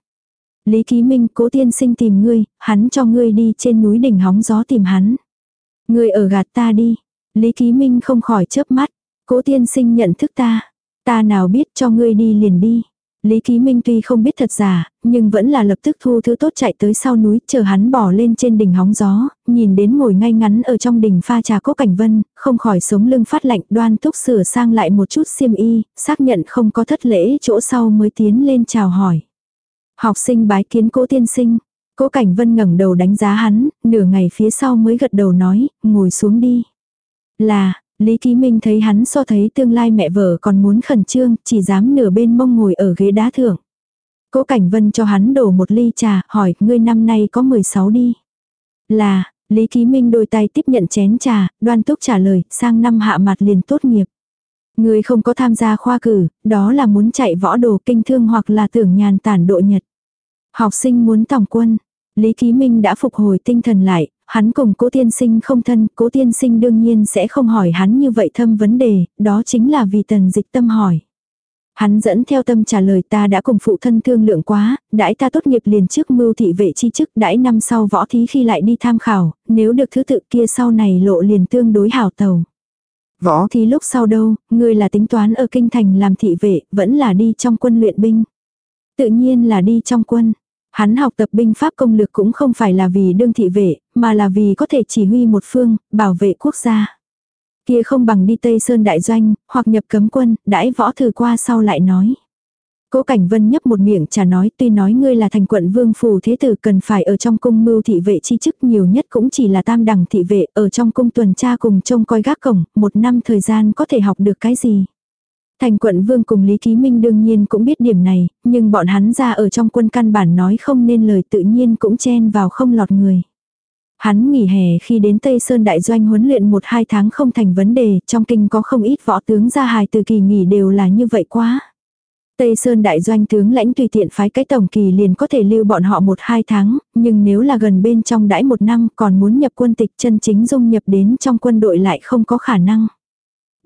Lý Ký Minh cố tiên sinh tìm ngươi, hắn cho ngươi đi trên núi đỉnh hóng gió tìm hắn. Ngươi ở gạt ta đi. Lý Ký Minh không khỏi chớp mắt. Cố tiên sinh nhận thức ta. Ta nào biết cho ngươi đi liền đi. Lý Ký Minh tuy không biết thật giả, nhưng vẫn là lập tức thu thứ tốt chạy tới sau núi, chờ hắn bỏ lên trên đỉnh hóng gió, nhìn đến ngồi ngay ngắn ở trong đỉnh pha trà cố cảnh vân, không khỏi sống lưng phát lạnh đoan thúc sửa sang lại một chút xiêm y, xác nhận không có thất lễ chỗ sau mới tiến lên chào hỏi. Học sinh bái kiến cố tiên sinh, cố cảnh vân ngẩng đầu đánh giá hắn, nửa ngày phía sau mới gật đầu nói, ngồi xuống đi. Là, Lý Ký Minh thấy hắn so thấy tương lai mẹ vợ còn muốn khẩn trương, chỉ dám nửa bên mông ngồi ở ghế đá thượng. Cố Cảnh Vân cho hắn đổ một ly trà, hỏi, ngươi năm nay có 16 đi. Là, Lý Ký Minh đôi tay tiếp nhận chén trà, đoan túc trả lời, sang năm hạ mặt liền tốt nghiệp. Ngươi không có tham gia khoa cử, đó là muốn chạy võ đồ kinh thương hoặc là tưởng nhàn tản độ nhật. Học sinh muốn tổng quân. Lý Ký Minh đã phục hồi tinh thần lại, hắn cùng cố tiên sinh không thân, cố tiên sinh đương nhiên sẽ không hỏi hắn như vậy thâm vấn đề, đó chính là vì tần dịch tâm hỏi. Hắn dẫn theo tâm trả lời ta đã cùng phụ thân thương lượng quá, đãi ta tốt nghiệp liền trước mưu thị vệ chi chức đãi năm sau võ thí khi lại đi tham khảo, nếu được thứ tự kia sau này lộ liền tương đối hảo tàu. Võ thí lúc sau đâu, người là tính toán ở kinh thành làm thị vệ, vẫn là đi trong quân luyện binh. Tự nhiên là đi trong quân. Hắn học tập binh pháp công lược cũng không phải là vì đương thị vệ, mà là vì có thể chỉ huy một phương, bảo vệ quốc gia. Kia không bằng đi Tây Sơn đại doanh, hoặc nhập cấm quân, đãi võ thử qua sau lại nói. Cố Cảnh Vân nhấp một miệng trà nói tuy nói ngươi là thành quận vương phù thế tử cần phải ở trong cung mưu thị vệ chi chức nhiều nhất cũng chỉ là tam đẳng thị vệ ở trong cung tuần tra cùng trông coi gác cổng, một năm thời gian có thể học được cái gì. Thành quận vương cùng Lý Ký Minh đương nhiên cũng biết điểm này, nhưng bọn hắn ra ở trong quân căn bản nói không nên lời tự nhiên cũng chen vào không lọt người. Hắn nghỉ hè khi đến Tây Sơn Đại Doanh huấn luyện một hai tháng không thành vấn đề, trong kinh có không ít võ tướng ra hài từ kỳ nghỉ đều là như vậy quá. Tây Sơn Đại Doanh tướng lãnh tùy tiện phái cái tổng kỳ liền có thể lưu bọn họ một hai tháng, nhưng nếu là gần bên trong đãi một năm còn muốn nhập quân tịch chân chính dung nhập đến trong quân đội lại không có khả năng.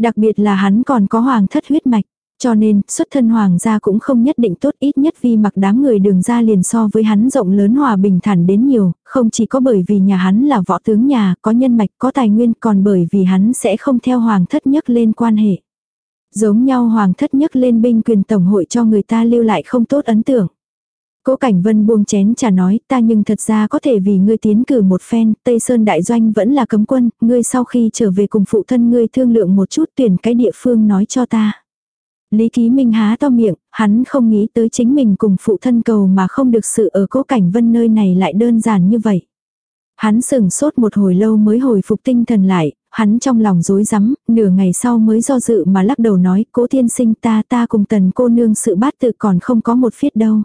Đặc biệt là hắn còn có hoàng thất huyết mạch. Cho nên, xuất thân hoàng gia cũng không nhất định tốt ít nhất vì mặc đám người đường ra liền so với hắn rộng lớn hòa bình thản đến nhiều, không chỉ có bởi vì nhà hắn là võ tướng nhà, có nhân mạch, có tài nguyên, còn bởi vì hắn sẽ không theo hoàng thất nhất lên quan hệ. Giống nhau hoàng thất nhất lên binh quyền tổng hội cho người ta lưu lại không tốt ấn tượng. Cố Cảnh Vân buông chén trà nói, ta nhưng thật ra có thể vì ngươi tiến cử một phen, Tây Sơn Đại Doanh vẫn là cấm quân, ngươi sau khi trở về cùng phụ thân ngươi thương lượng một chút tuyển cái địa phương nói cho ta. Lý Ký Minh há to miệng, hắn không nghĩ tới chính mình cùng phụ thân cầu mà không được sự ở Cố Cảnh Vân nơi này lại đơn giản như vậy. Hắn sừng sốt một hồi lâu mới hồi phục tinh thần lại, hắn trong lòng rối rắm, nửa ngày sau mới do dự mà lắc đầu nói, cố thiên sinh ta ta cùng tần cô nương sự bát tự còn không có một phiết đâu.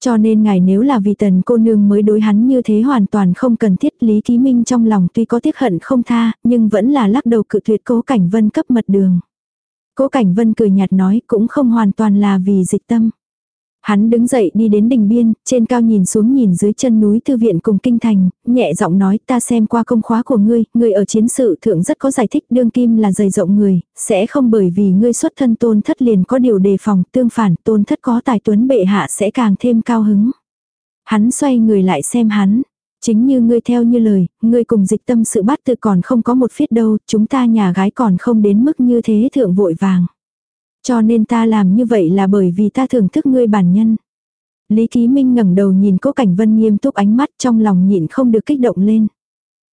Cho nên ngài nếu là vì tần cô nương mới đối hắn như thế hoàn toàn không cần thiết Lý Ký Minh trong lòng tuy có tiếc hận không tha, nhưng vẫn là lắc đầu cự tuyệt cố cảnh vân cấp mật đường. Cố cảnh vân cười nhạt nói cũng không hoàn toàn là vì dịch tâm. Hắn đứng dậy đi đến đỉnh biên, trên cao nhìn xuống nhìn dưới chân núi thư viện cùng kinh thành, nhẹ giọng nói ta xem qua công khóa của ngươi, ngươi ở chiến sự thượng rất có giải thích đương kim là dày rộng người, sẽ không bởi vì ngươi xuất thân tôn thất liền có điều đề phòng, tương phản tôn thất có tài tuấn bệ hạ sẽ càng thêm cao hứng. Hắn xoay người lại xem hắn, chính như ngươi theo như lời, ngươi cùng dịch tâm sự bắt tự còn không có một phiết đâu, chúng ta nhà gái còn không đến mức như thế thượng vội vàng. Cho nên ta làm như vậy là bởi vì ta thưởng thức ngươi bản nhân. Lý Ký Minh ngẩng đầu nhìn cố cảnh vân nghiêm túc ánh mắt trong lòng nhịn không được kích động lên.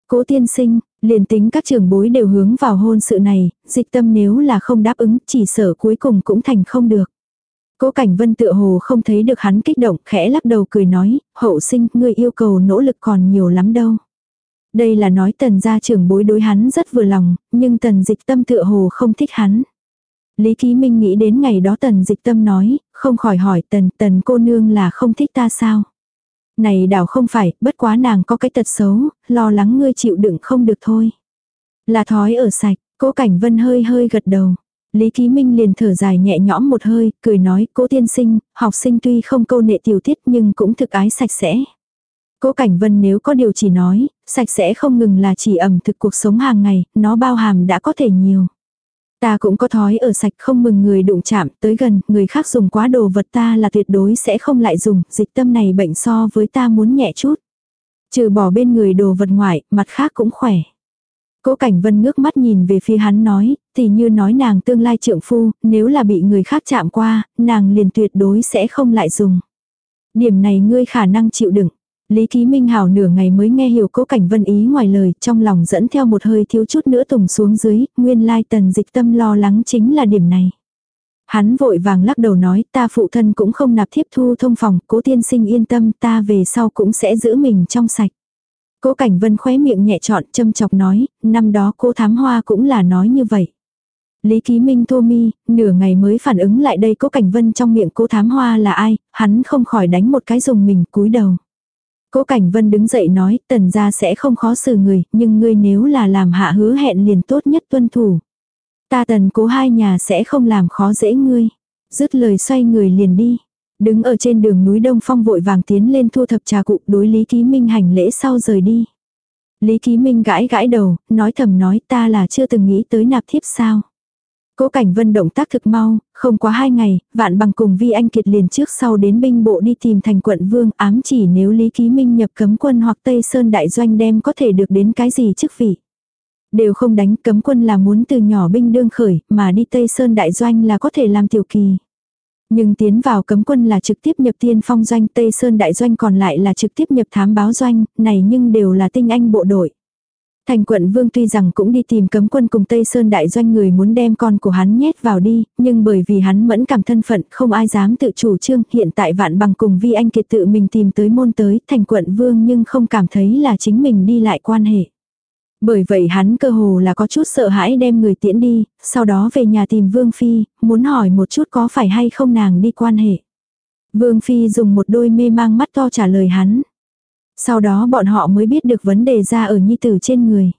Cố tiên sinh, liền tính các trường bối đều hướng vào hôn sự này, dịch tâm nếu là không đáp ứng chỉ sở cuối cùng cũng thành không được. Cố cảnh vân tựa hồ không thấy được hắn kích động, khẽ lắc đầu cười nói, hậu sinh, ngươi yêu cầu nỗ lực còn nhiều lắm đâu. Đây là nói tần gia trưởng bối đối hắn rất vừa lòng, nhưng tần dịch tâm tựa hồ không thích hắn. Lý Ký Minh nghĩ đến ngày đó tần dịch tâm nói, không khỏi hỏi tần tần cô nương là không thích ta sao. Này đảo không phải, bất quá nàng có cái tật xấu, lo lắng ngươi chịu đựng không được thôi. Là thói ở sạch, cố cảnh vân hơi hơi gật đầu. Lý Ký Minh liền thở dài nhẹ nhõm một hơi, cười nói, cố tiên sinh, học sinh tuy không câu nệ tiểu tiết nhưng cũng thực ái sạch sẽ. Cố Cảnh Vân nếu có điều chỉ nói, sạch sẽ không ngừng là chỉ ẩm thực cuộc sống hàng ngày, nó bao hàm đã có thể nhiều. Ta cũng có thói ở sạch không mừng người đụng chạm tới gần, người khác dùng quá đồ vật ta là tuyệt đối sẽ không lại dùng, dịch tâm này bệnh so với ta muốn nhẹ chút. Trừ bỏ bên người đồ vật ngoại, mặt khác cũng khỏe. Cố Cảnh Vân ngước mắt nhìn về phía hắn nói, thì như nói nàng tương lai trượng phu, nếu là bị người khác chạm qua, nàng liền tuyệt đối sẽ không lại dùng. Điểm này ngươi khả năng chịu đựng. Lý Ký Minh Hảo nửa ngày mới nghe hiểu cố cảnh vân ý ngoài lời, trong lòng dẫn theo một hơi thiếu chút nữa tùng xuống dưới, nguyên lai tần dịch tâm lo lắng chính là điểm này. Hắn vội vàng lắc đầu nói ta phụ thân cũng không nạp thiếp thu thông phòng, cố tiên sinh yên tâm ta về sau cũng sẽ giữ mình trong sạch. Cố cảnh vân khóe miệng nhẹ trọn châm chọc nói, năm đó cô thám hoa cũng là nói như vậy. Lý Ký Minh thô mi, nửa ngày mới phản ứng lại đây cố cảnh vân trong miệng cô thám hoa là ai, hắn không khỏi đánh một cái dùng mình cúi đầu. Cố Cảnh Vân đứng dậy nói, tần gia sẽ không khó xử người, nhưng ngươi nếu là làm hạ hứa hẹn liền tốt nhất tuân thủ. Ta tần cố hai nhà sẽ không làm khó dễ ngươi. Dứt lời xoay người liền đi. Đứng ở trên đường núi Đông Phong vội vàng tiến lên thu thập trà cụ đối Lý Ký Minh hành lễ sau rời đi. Lý Ký Minh gãi gãi đầu, nói thầm nói ta là chưa từng nghĩ tới nạp thiếp sao. Cố Cảnh Vân động tác thực mau, không quá hai ngày, vạn bằng cùng Vi Anh Kiệt liền trước sau đến binh bộ đi tìm thành quận vương ám chỉ nếu Lý Ký Minh nhập cấm quân hoặc Tây Sơn Đại Doanh đem có thể được đến cái gì chức vị. Đều không đánh cấm quân là muốn từ nhỏ binh đương khởi, mà đi Tây Sơn Đại Doanh là có thể làm tiểu kỳ. Nhưng tiến vào cấm quân là trực tiếp nhập tiên phong doanh Tây Sơn Đại Doanh còn lại là trực tiếp nhập thám báo doanh, này nhưng đều là tinh anh bộ đội. Thành quận vương tuy rằng cũng đi tìm cấm quân cùng Tây Sơn đại doanh người muốn đem con của hắn nhét vào đi, nhưng bởi vì hắn mẫn cảm thân phận không ai dám tự chủ trương hiện tại vạn bằng cùng vi anh kiệt tự mình tìm tới môn tới thành quận vương nhưng không cảm thấy là chính mình đi lại quan hệ. Bởi vậy hắn cơ hồ là có chút sợ hãi đem người tiễn đi, sau đó về nhà tìm Vương Phi, muốn hỏi một chút có phải hay không nàng đi quan hệ. Vương Phi dùng một đôi mê mang mắt to trả lời hắn. Sau đó bọn họ mới biết được vấn đề ra ở nhi tử trên người.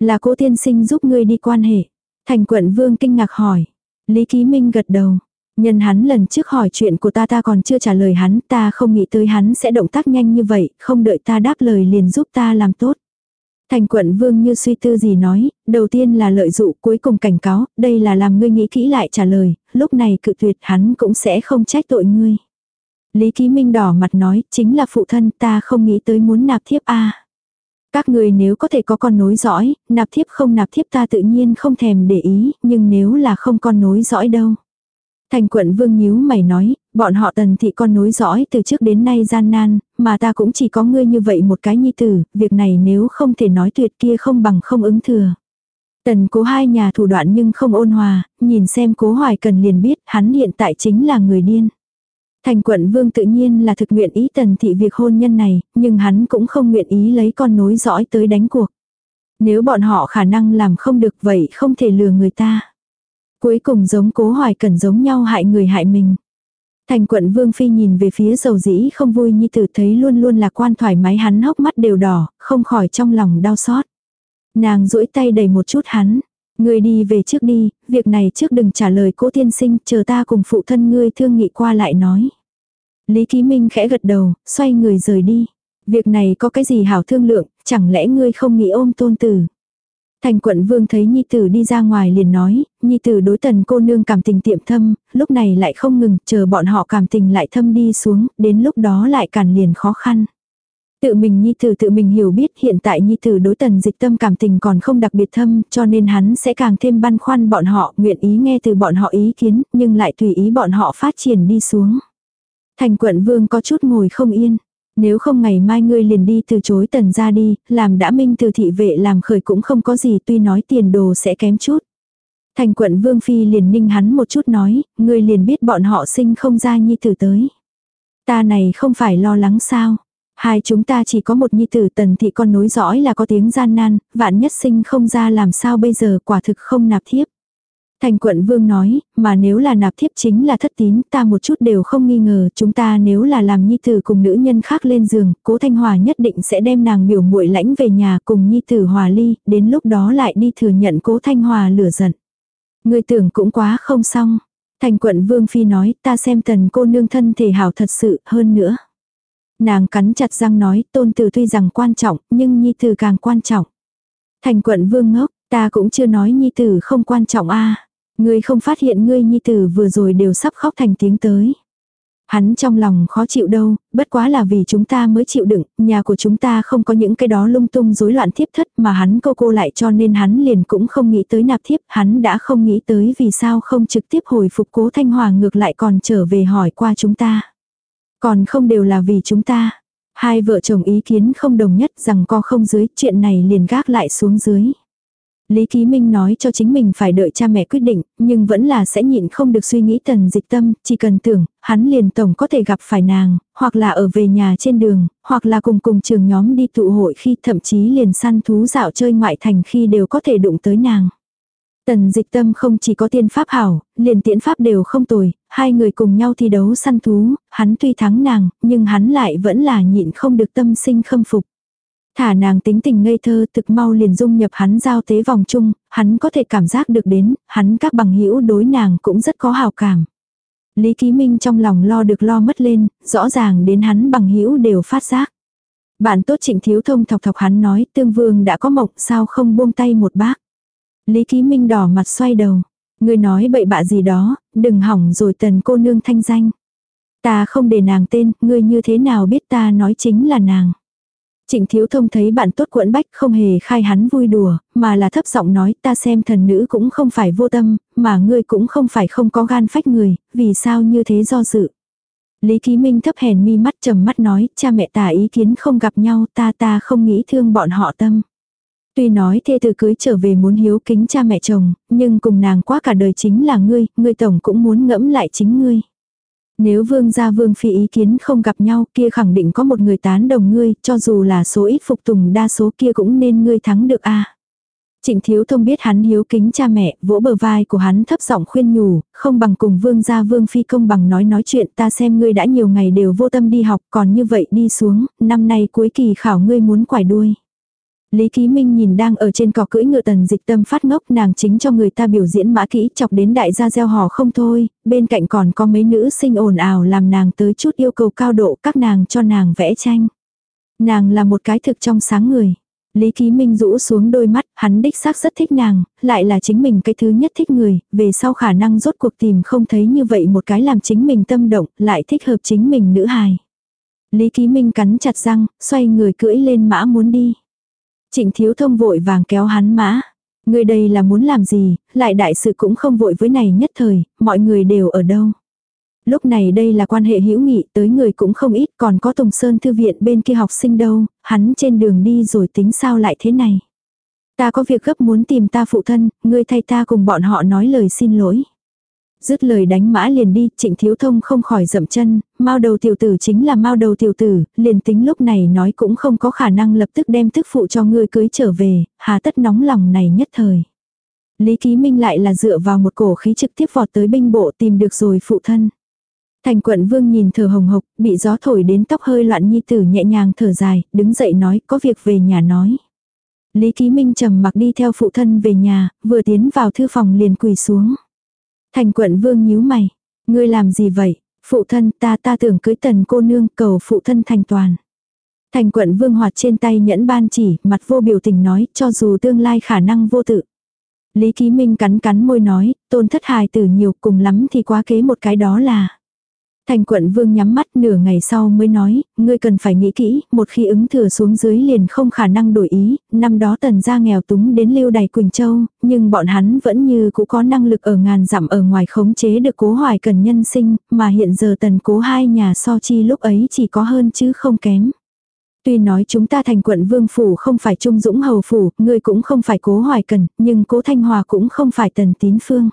Là cố tiên sinh giúp ngươi đi quan hệ. Thành quận vương kinh ngạc hỏi. Lý Ký Minh gật đầu. Nhân hắn lần trước hỏi chuyện của ta ta còn chưa trả lời hắn, ta không nghĩ tới hắn sẽ động tác nhanh như vậy, không đợi ta đáp lời liền giúp ta làm tốt. Thành quận vương như suy tư gì nói, đầu tiên là lợi dụ cuối cùng cảnh cáo, đây là làm ngươi nghĩ kỹ lại trả lời, lúc này cự tuyệt hắn cũng sẽ không trách tội ngươi. Lý Ký Minh đỏ mặt nói, chính là phụ thân ta không nghĩ tới muốn nạp thiếp a. Các người nếu có thể có con nối dõi, nạp thiếp không nạp thiếp ta tự nhiên không thèm để ý, nhưng nếu là không con nối dõi đâu. Thành quận vương nhíu mày nói, bọn họ tần thị con nối dõi từ trước đến nay gian nan, mà ta cũng chỉ có ngươi như vậy một cái nhi tử, việc này nếu không thể nói tuyệt kia không bằng không ứng thừa. Tần cố hai nhà thủ đoạn nhưng không ôn hòa, nhìn xem cố hoài cần liền biết hắn hiện tại chính là người điên. Thành quận vương tự nhiên là thực nguyện ý tần thị việc hôn nhân này, nhưng hắn cũng không nguyện ý lấy con nối dõi tới đánh cuộc. Nếu bọn họ khả năng làm không được vậy không thể lừa người ta. Cuối cùng giống cố hoài cần giống nhau hại người hại mình. Thành quận vương phi nhìn về phía dầu dĩ không vui như tử thấy luôn luôn là quan thoải mái hắn hốc mắt đều đỏ, không khỏi trong lòng đau xót. Nàng duỗi tay đầy một chút hắn, Ngươi đi về trước đi, việc này trước đừng trả lời cố tiên sinh, chờ ta cùng phụ thân ngươi thương nghị qua lại nói. Lý Ký Minh khẽ gật đầu, xoay người rời đi. Việc này có cái gì hảo thương lượng, chẳng lẽ ngươi không nghĩ ôm tôn tử. Thành quận vương thấy Nhi Tử đi ra ngoài liền nói, Nhi Tử đối tần cô nương cảm tình tiệm thâm, lúc này lại không ngừng, chờ bọn họ cảm tình lại thâm đi xuống, đến lúc đó lại cản liền khó khăn. Tự mình nhi tử tự mình hiểu biết hiện tại nhi tử đối tần dịch tâm cảm tình còn không đặc biệt thâm cho nên hắn sẽ càng thêm băn khoăn bọn họ nguyện ý nghe từ bọn họ ý kiến nhưng lại tùy ý bọn họ phát triển đi xuống. Thành quận vương có chút ngồi không yên. Nếu không ngày mai ngươi liền đi từ chối tần ra đi, làm đã minh từ thị vệ làm khởi cũng không có gì tuy nói tiền đồ sẽ kém chút. Thành quận vương phi liền ninh hắn một chút nói, ngươi liền biết bọn họ sinh không ra nhi tử tới. Ta này không phải lo lắng sao. Hai chúng ta chỉ có một nhi tử tần thị con nối dõi là có tiếng gian nan, vạn nhất sinh không ra làm sao bây giờ quả thực không nạp thiếp. Thành quận vương nói, mà nếu là nạp thiếp chính là thất tín, ta một chút đều không nghi ngờ, chúng ta nếu là làm nhi tử cùng nữ nhân khác lên giường, cố thanh hòa nhất định sẽ đem nàng biểu muội lãnh về nhà cùng nhi tử hòa ly, đến lúc đó lại đi thừa nhận cố thanh hòa lửa giận. Người tưởng cũng quá không xong. Thành quận vương phi nói, ta xem tần cô nương thân thể hảo thật sự, hơn nữa. Nàng cắn chặt răng nói, tôn tử tuy rằng quan trọng, nhưng nhi tử càng quan trọng. Thành quận vương ngốc, Ta cũng chưa nói nhi tử không quan trọng a Ngươi không phát hiện ngươi nhi tử vừa rồi đều sắp khóc thành tiếng tới. Hắn trong lòng khó chịu đâu, bất quá là vì chúng ta mới chịu đựng, nhà của chúng ta không có những cái đó lung tung rối loạn thiếp thất mà hắn cô cô lại cho nên hắn liền cũng không nghĩ tới nạp thiếp, hắn đã không nghĩ tới vì sao không trực tiếp hồi phục cố thanh hòa ngược lại còn trở về hỏi qua chúng ta. Còn không đều là vì chúng ta. Hai vợ chồng ý kiến không đồng nhất rằng co không dưới, chuyện này liền gác lại xuống dưới. Lý Ký Minh nói cho chính mình phải đợi cha mẹ quyết định, nhưng vẫn là sẽ nhịn không được suy nghĩ tần dịch tâm, chỉ cần tưởng, hắn liền tổng có thể gặp phải nàng, hoặc là ở về nhà trên đường, hoặc là cùng cùng trường nhóm đi tụ hội khi thậm chí liền săn thú dạo chơi ngoại thành khi đều có thể đụng tới nàng. Tần dịch tâm không chỉ có tiên pháp hảo, liền tiễn pháp đều không tồi, hai người cùng nhau thi đấu săn thú, hắn tuy thắng nàng, nhưng hắn lại vẫn là nhịn không được tâm sinh khâm phục. Thả nàng tính tình ngây thơ thực mau liền dung nhập hắn giao tế vòng chung, hắn có thể cảm giác được đến, hắn các bằng hữu đối nàng cũng rất có hào cảm. Lý Ký Minh trong lòng lo được lo mất lên, rõ ràng đến hắn bằng hữu đều phát giác. Bạn tốt trịnh thiếu thông thọc thọc hắn nói tương vương đã có mộc sao không buông tay một bác. Lý Ký Minh đỏ mặt xoay đầu. Người nói bậy bạ gì đó, đừng hỏng rồi tần cô nương thanh danh. Ta không để nàng tên, ngươi như thế nào biết ta nói chính là nàng. Trịnh Thiếu Thông thấy bạn tốt quẫn bách không hề khai hắn vui đùa, mà là thấp giọng nói ta xem thần nữ cũng không phải vô tâm, mà ngươi cũng không phải không có gan phách người, vì sao như thế do dự. Lý Ký Minh thấp hèn mi mắt trầm mắt nói, cha mẹ ta ý kiến không gặp nhau ta ta không nghĩ thương bọn họ tâm. Tuy nói thê từ cưới trở về muốn hiếu kính cha mẹ chồng, nhưng cùng nàng quá cả đời chính là ngươi, ngươi tổng cũng muốn ngẫm lại chính ngươi. Nếu vương gia vương phi ý kiến không gặp nhau kia khẳng định có một người tán đồng ngươi, cho dù là số ít phục tùng đa số kia cũng nên ngươi thắng được a Trịnh Thiếu Thông biết hắn hiếu kính cha mẹ, vỗ bờ vai của hắn thấp giọng khuyên nhủ, không bằng cùng vương gia vương phi công bằng nói nói chuyện ta xem ngươi đã nhiều ngày đều vô tâm đi học còn như vậy đi xuống, năm nay cuối kỳ khảo ngươi muốn quải đuôi. Lý Ký Minh nhìn đang ở trên cỏ cưỡi ngựa tần dịch tâm phát ngốc nàng chính cho người ta biểu diễn mã kỹ chọc đến đại gia gieo hò không thôi, bên cạnh còn có mấy nữ sinh ồn ào làm nàng tới chút yêu cầu cao độ các nàng cho nàng vẽ tranh. Nàng là một cái thực trong sáng người. Lý Ký Minh rũ xuống đôi mắt, hắn đích xác rất thích nàng, lại là chính mình cái thứ nhất thích người, về sau khả năng rốt cuộc tìm không thấy như vậy một cái làm chính mình tâm động, lại thích hợp chính mình nữ hài. Lý Ký Minh cắn chặt răng, xoay người cưỡi lên mã muốn đi. Trịnh thiếu thông vội vàng kéo hắn mã. Người đây là muốn làm gì, lại đại sự cũng không vội với này nhất thời, mọi người đều ở đâu. Lúc này đây là quan hệ hữu nghị tới người cũng không ít còn có Tùng Sơn Thư viện bên kia học sinh đâu, hắn trên đường đi rồi tính sao lại thế này. Ta có việc gấp muốn tìm ta phụ thân, ngươi thay ta cùng bọn họ nói lời xin lỗi. Dứt lời đánh mã liền đi, trịnh thiếu thông không khỏi dậm chân, mao đầu tiểu tử chính là mao đầu tiểu tử, liền tính lúc này nói cũng không có khả năng lập tức đem tức phụ cho ngươi cưới trở về, hà tất nóng lòng này nhất thời. Lý Ký Minh lại là dựa vào một cổ khí trực tiếp vọt tới binh bộ tìm được rồi phụ thân. Thành quận vương nhìn thở hồng hộc, bị gió thổi đến tóc hơi loạn nhi tử nhẹ nhàng thở dài, đứng dậy nói có việc về nhà nói. Lý Ký Minh trầm mặc đi theo phụ thân về nhà, vừa tiến vào thư phòng liền quỳ xuống. Thành quận vương nhíu mày. Ngươi làm gì vậy? Phụ thân ta ta tưởng cưới tần cô nương cầu phụ thân thành toàn. Thành quận vương hoạt trên tay nhẫn ban chỉ, mặt vô biểu tình nói, cho dù tương lai khả năng vô tự. Lý Ký Minh cắn cắn môi nói, tôn thất hài tử nhiều cùng lắm thì quá kế một cái đó là. Thành quận vương nhắm mắt nửa ngày sau mới nói, ngươi cần phải nghĩ kỹ, một khi ứng thừa xuống dưới liền không khả năng đổi ý, năm đó tần gia nghèo túng đến lưu đài Quỳnh Châu, nhưng bọn hắn vẫn như cũ có năng lực ở ngàn dặm ở ngoài khống chế được cố hoài cần nhân sinh, mà hiện giờ tần cố hai nhà so chi lúc ấy chỉ có hơn chứ không kém. Tuy nói chúng ta thành quận vương phủ không phải trung dũng hầu phủ, ngươi cũng không phải cố hoài cần, nhưng cố thanh hòa cũng không phải tần tín phương.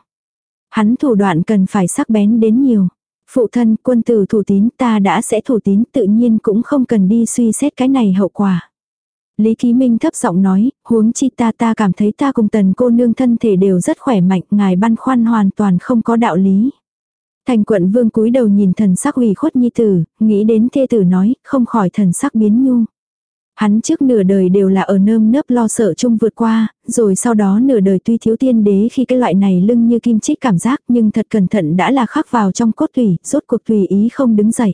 Hắn thủ đoạn cần phải sắc bén đến nhiều. Phụ thân quân tử thủ tín ta đã sẽ thủ tín tự nhiên cũng không cần đi suy xét cái này hậu quả. Lý Ký Minh thấp giọng nói, huống chi ta ta cảm thấy ta cùng tần cô nương thân thể đều rất khỏe mạnh, ngài băn khoăn hoàn toàn không có đạo lý. Thành quận vương cúi đầu nhìn thần sắc ủy khuất nhi tử, nghĩ đến thê tử nói, không khỏi thần sắc biến nhu. Hắn trước nửa đời đều là ở nơm nớp lo sợ chung vượt qua, rồi sau đó nửa đời tuy thiếu tiên đế khi cái loại này lưng như kim chích cảm giác nhưng thật cẩn thận đã là khắc vào trong cốt tủy, rốt cuộc tùy ý không đứng dậy.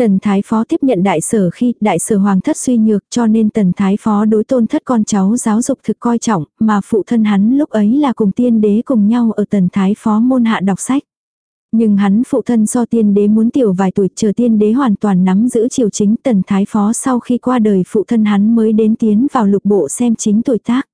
Tần Thái Phó tiếp nhận đại sở khi đại sở hoàng thất suy nhược cho nên Tần Thái Phó đối tôn thất con cháu giáo dục thực coi trọng, mà phụ thân hắn lúc ấy là cùng tiên đế cùng nhau ở Tần Thái Phó môn hạ đọc sách. Nhưng hắn phụ thân so tiên đế muốn tiểu vài tuổi chờ tiên đế hoàn toàn nắm giữ triều chính Tần Thái Phó sau khi qua đời phụ thân hắn mới đến tiến vào lục bộ xem chính tuổi tác.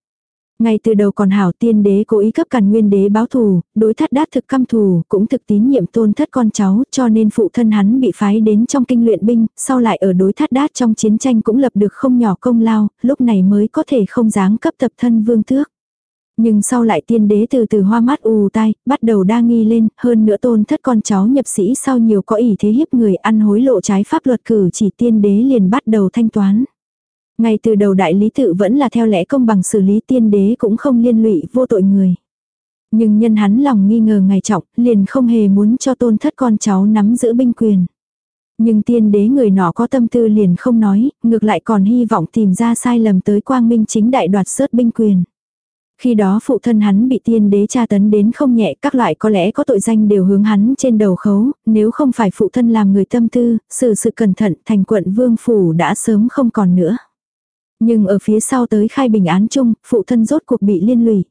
Ngay từ đầu còn hảo tiên đế cố ý cấp càn nguyên đế báo thù, đối thất đát thực căm thù, cũng thực tín nhiệm tôn thất con cháu, cho nên phụ thân hắn bị phái đến trong kinh luyện binh, sau lại ở đối thất đát trong chiến tranh cũng lập được không nhỏ công lao, lúc này mới có thể không dáng cấp tập thân vương tước. Nhưng sau lại tiên đế từ từ hoa mắt ù tai, bắt đầu đa nghi lên, hơn nữa tôn thất con cháu nhập sĩ sau nhiều có ỷ thế hiếp người ăn hối lộ trái pháp luật cử chỉ tiên đế liền bắt đầu thanh toán. Ngay từ đầu đại lý tự vẫn là theo lẽ công bằng xử lý tiên đế cũng không liên lụy vô tội người. Nhưng nhân hắn lòng nghi ngờ ngày trọng, liền không hề muốn cho tôn thất con cháu nắm giữ binh quyền. Nhưng tiên đế người nọ có tâm tư liền không nói, ngược lại còn hy vọng tìm ra sai lầm tới quang minh chính đại đoạt sớt binh quyền. Khi đó phụ thân hắn bị tiên đế tra tấn đến không nhẹ các loại có lẽ có tội danh đều hướng hắn trên đầu khấu, nếu không phải phụ thân làm người tâm tư, sự sự cẩn thận thành quận vương phủ đã sớm không còn nữa. Nhưng ở phía sau tới khai bình án chung, phụ thân rốt cuộc bị liên lụy.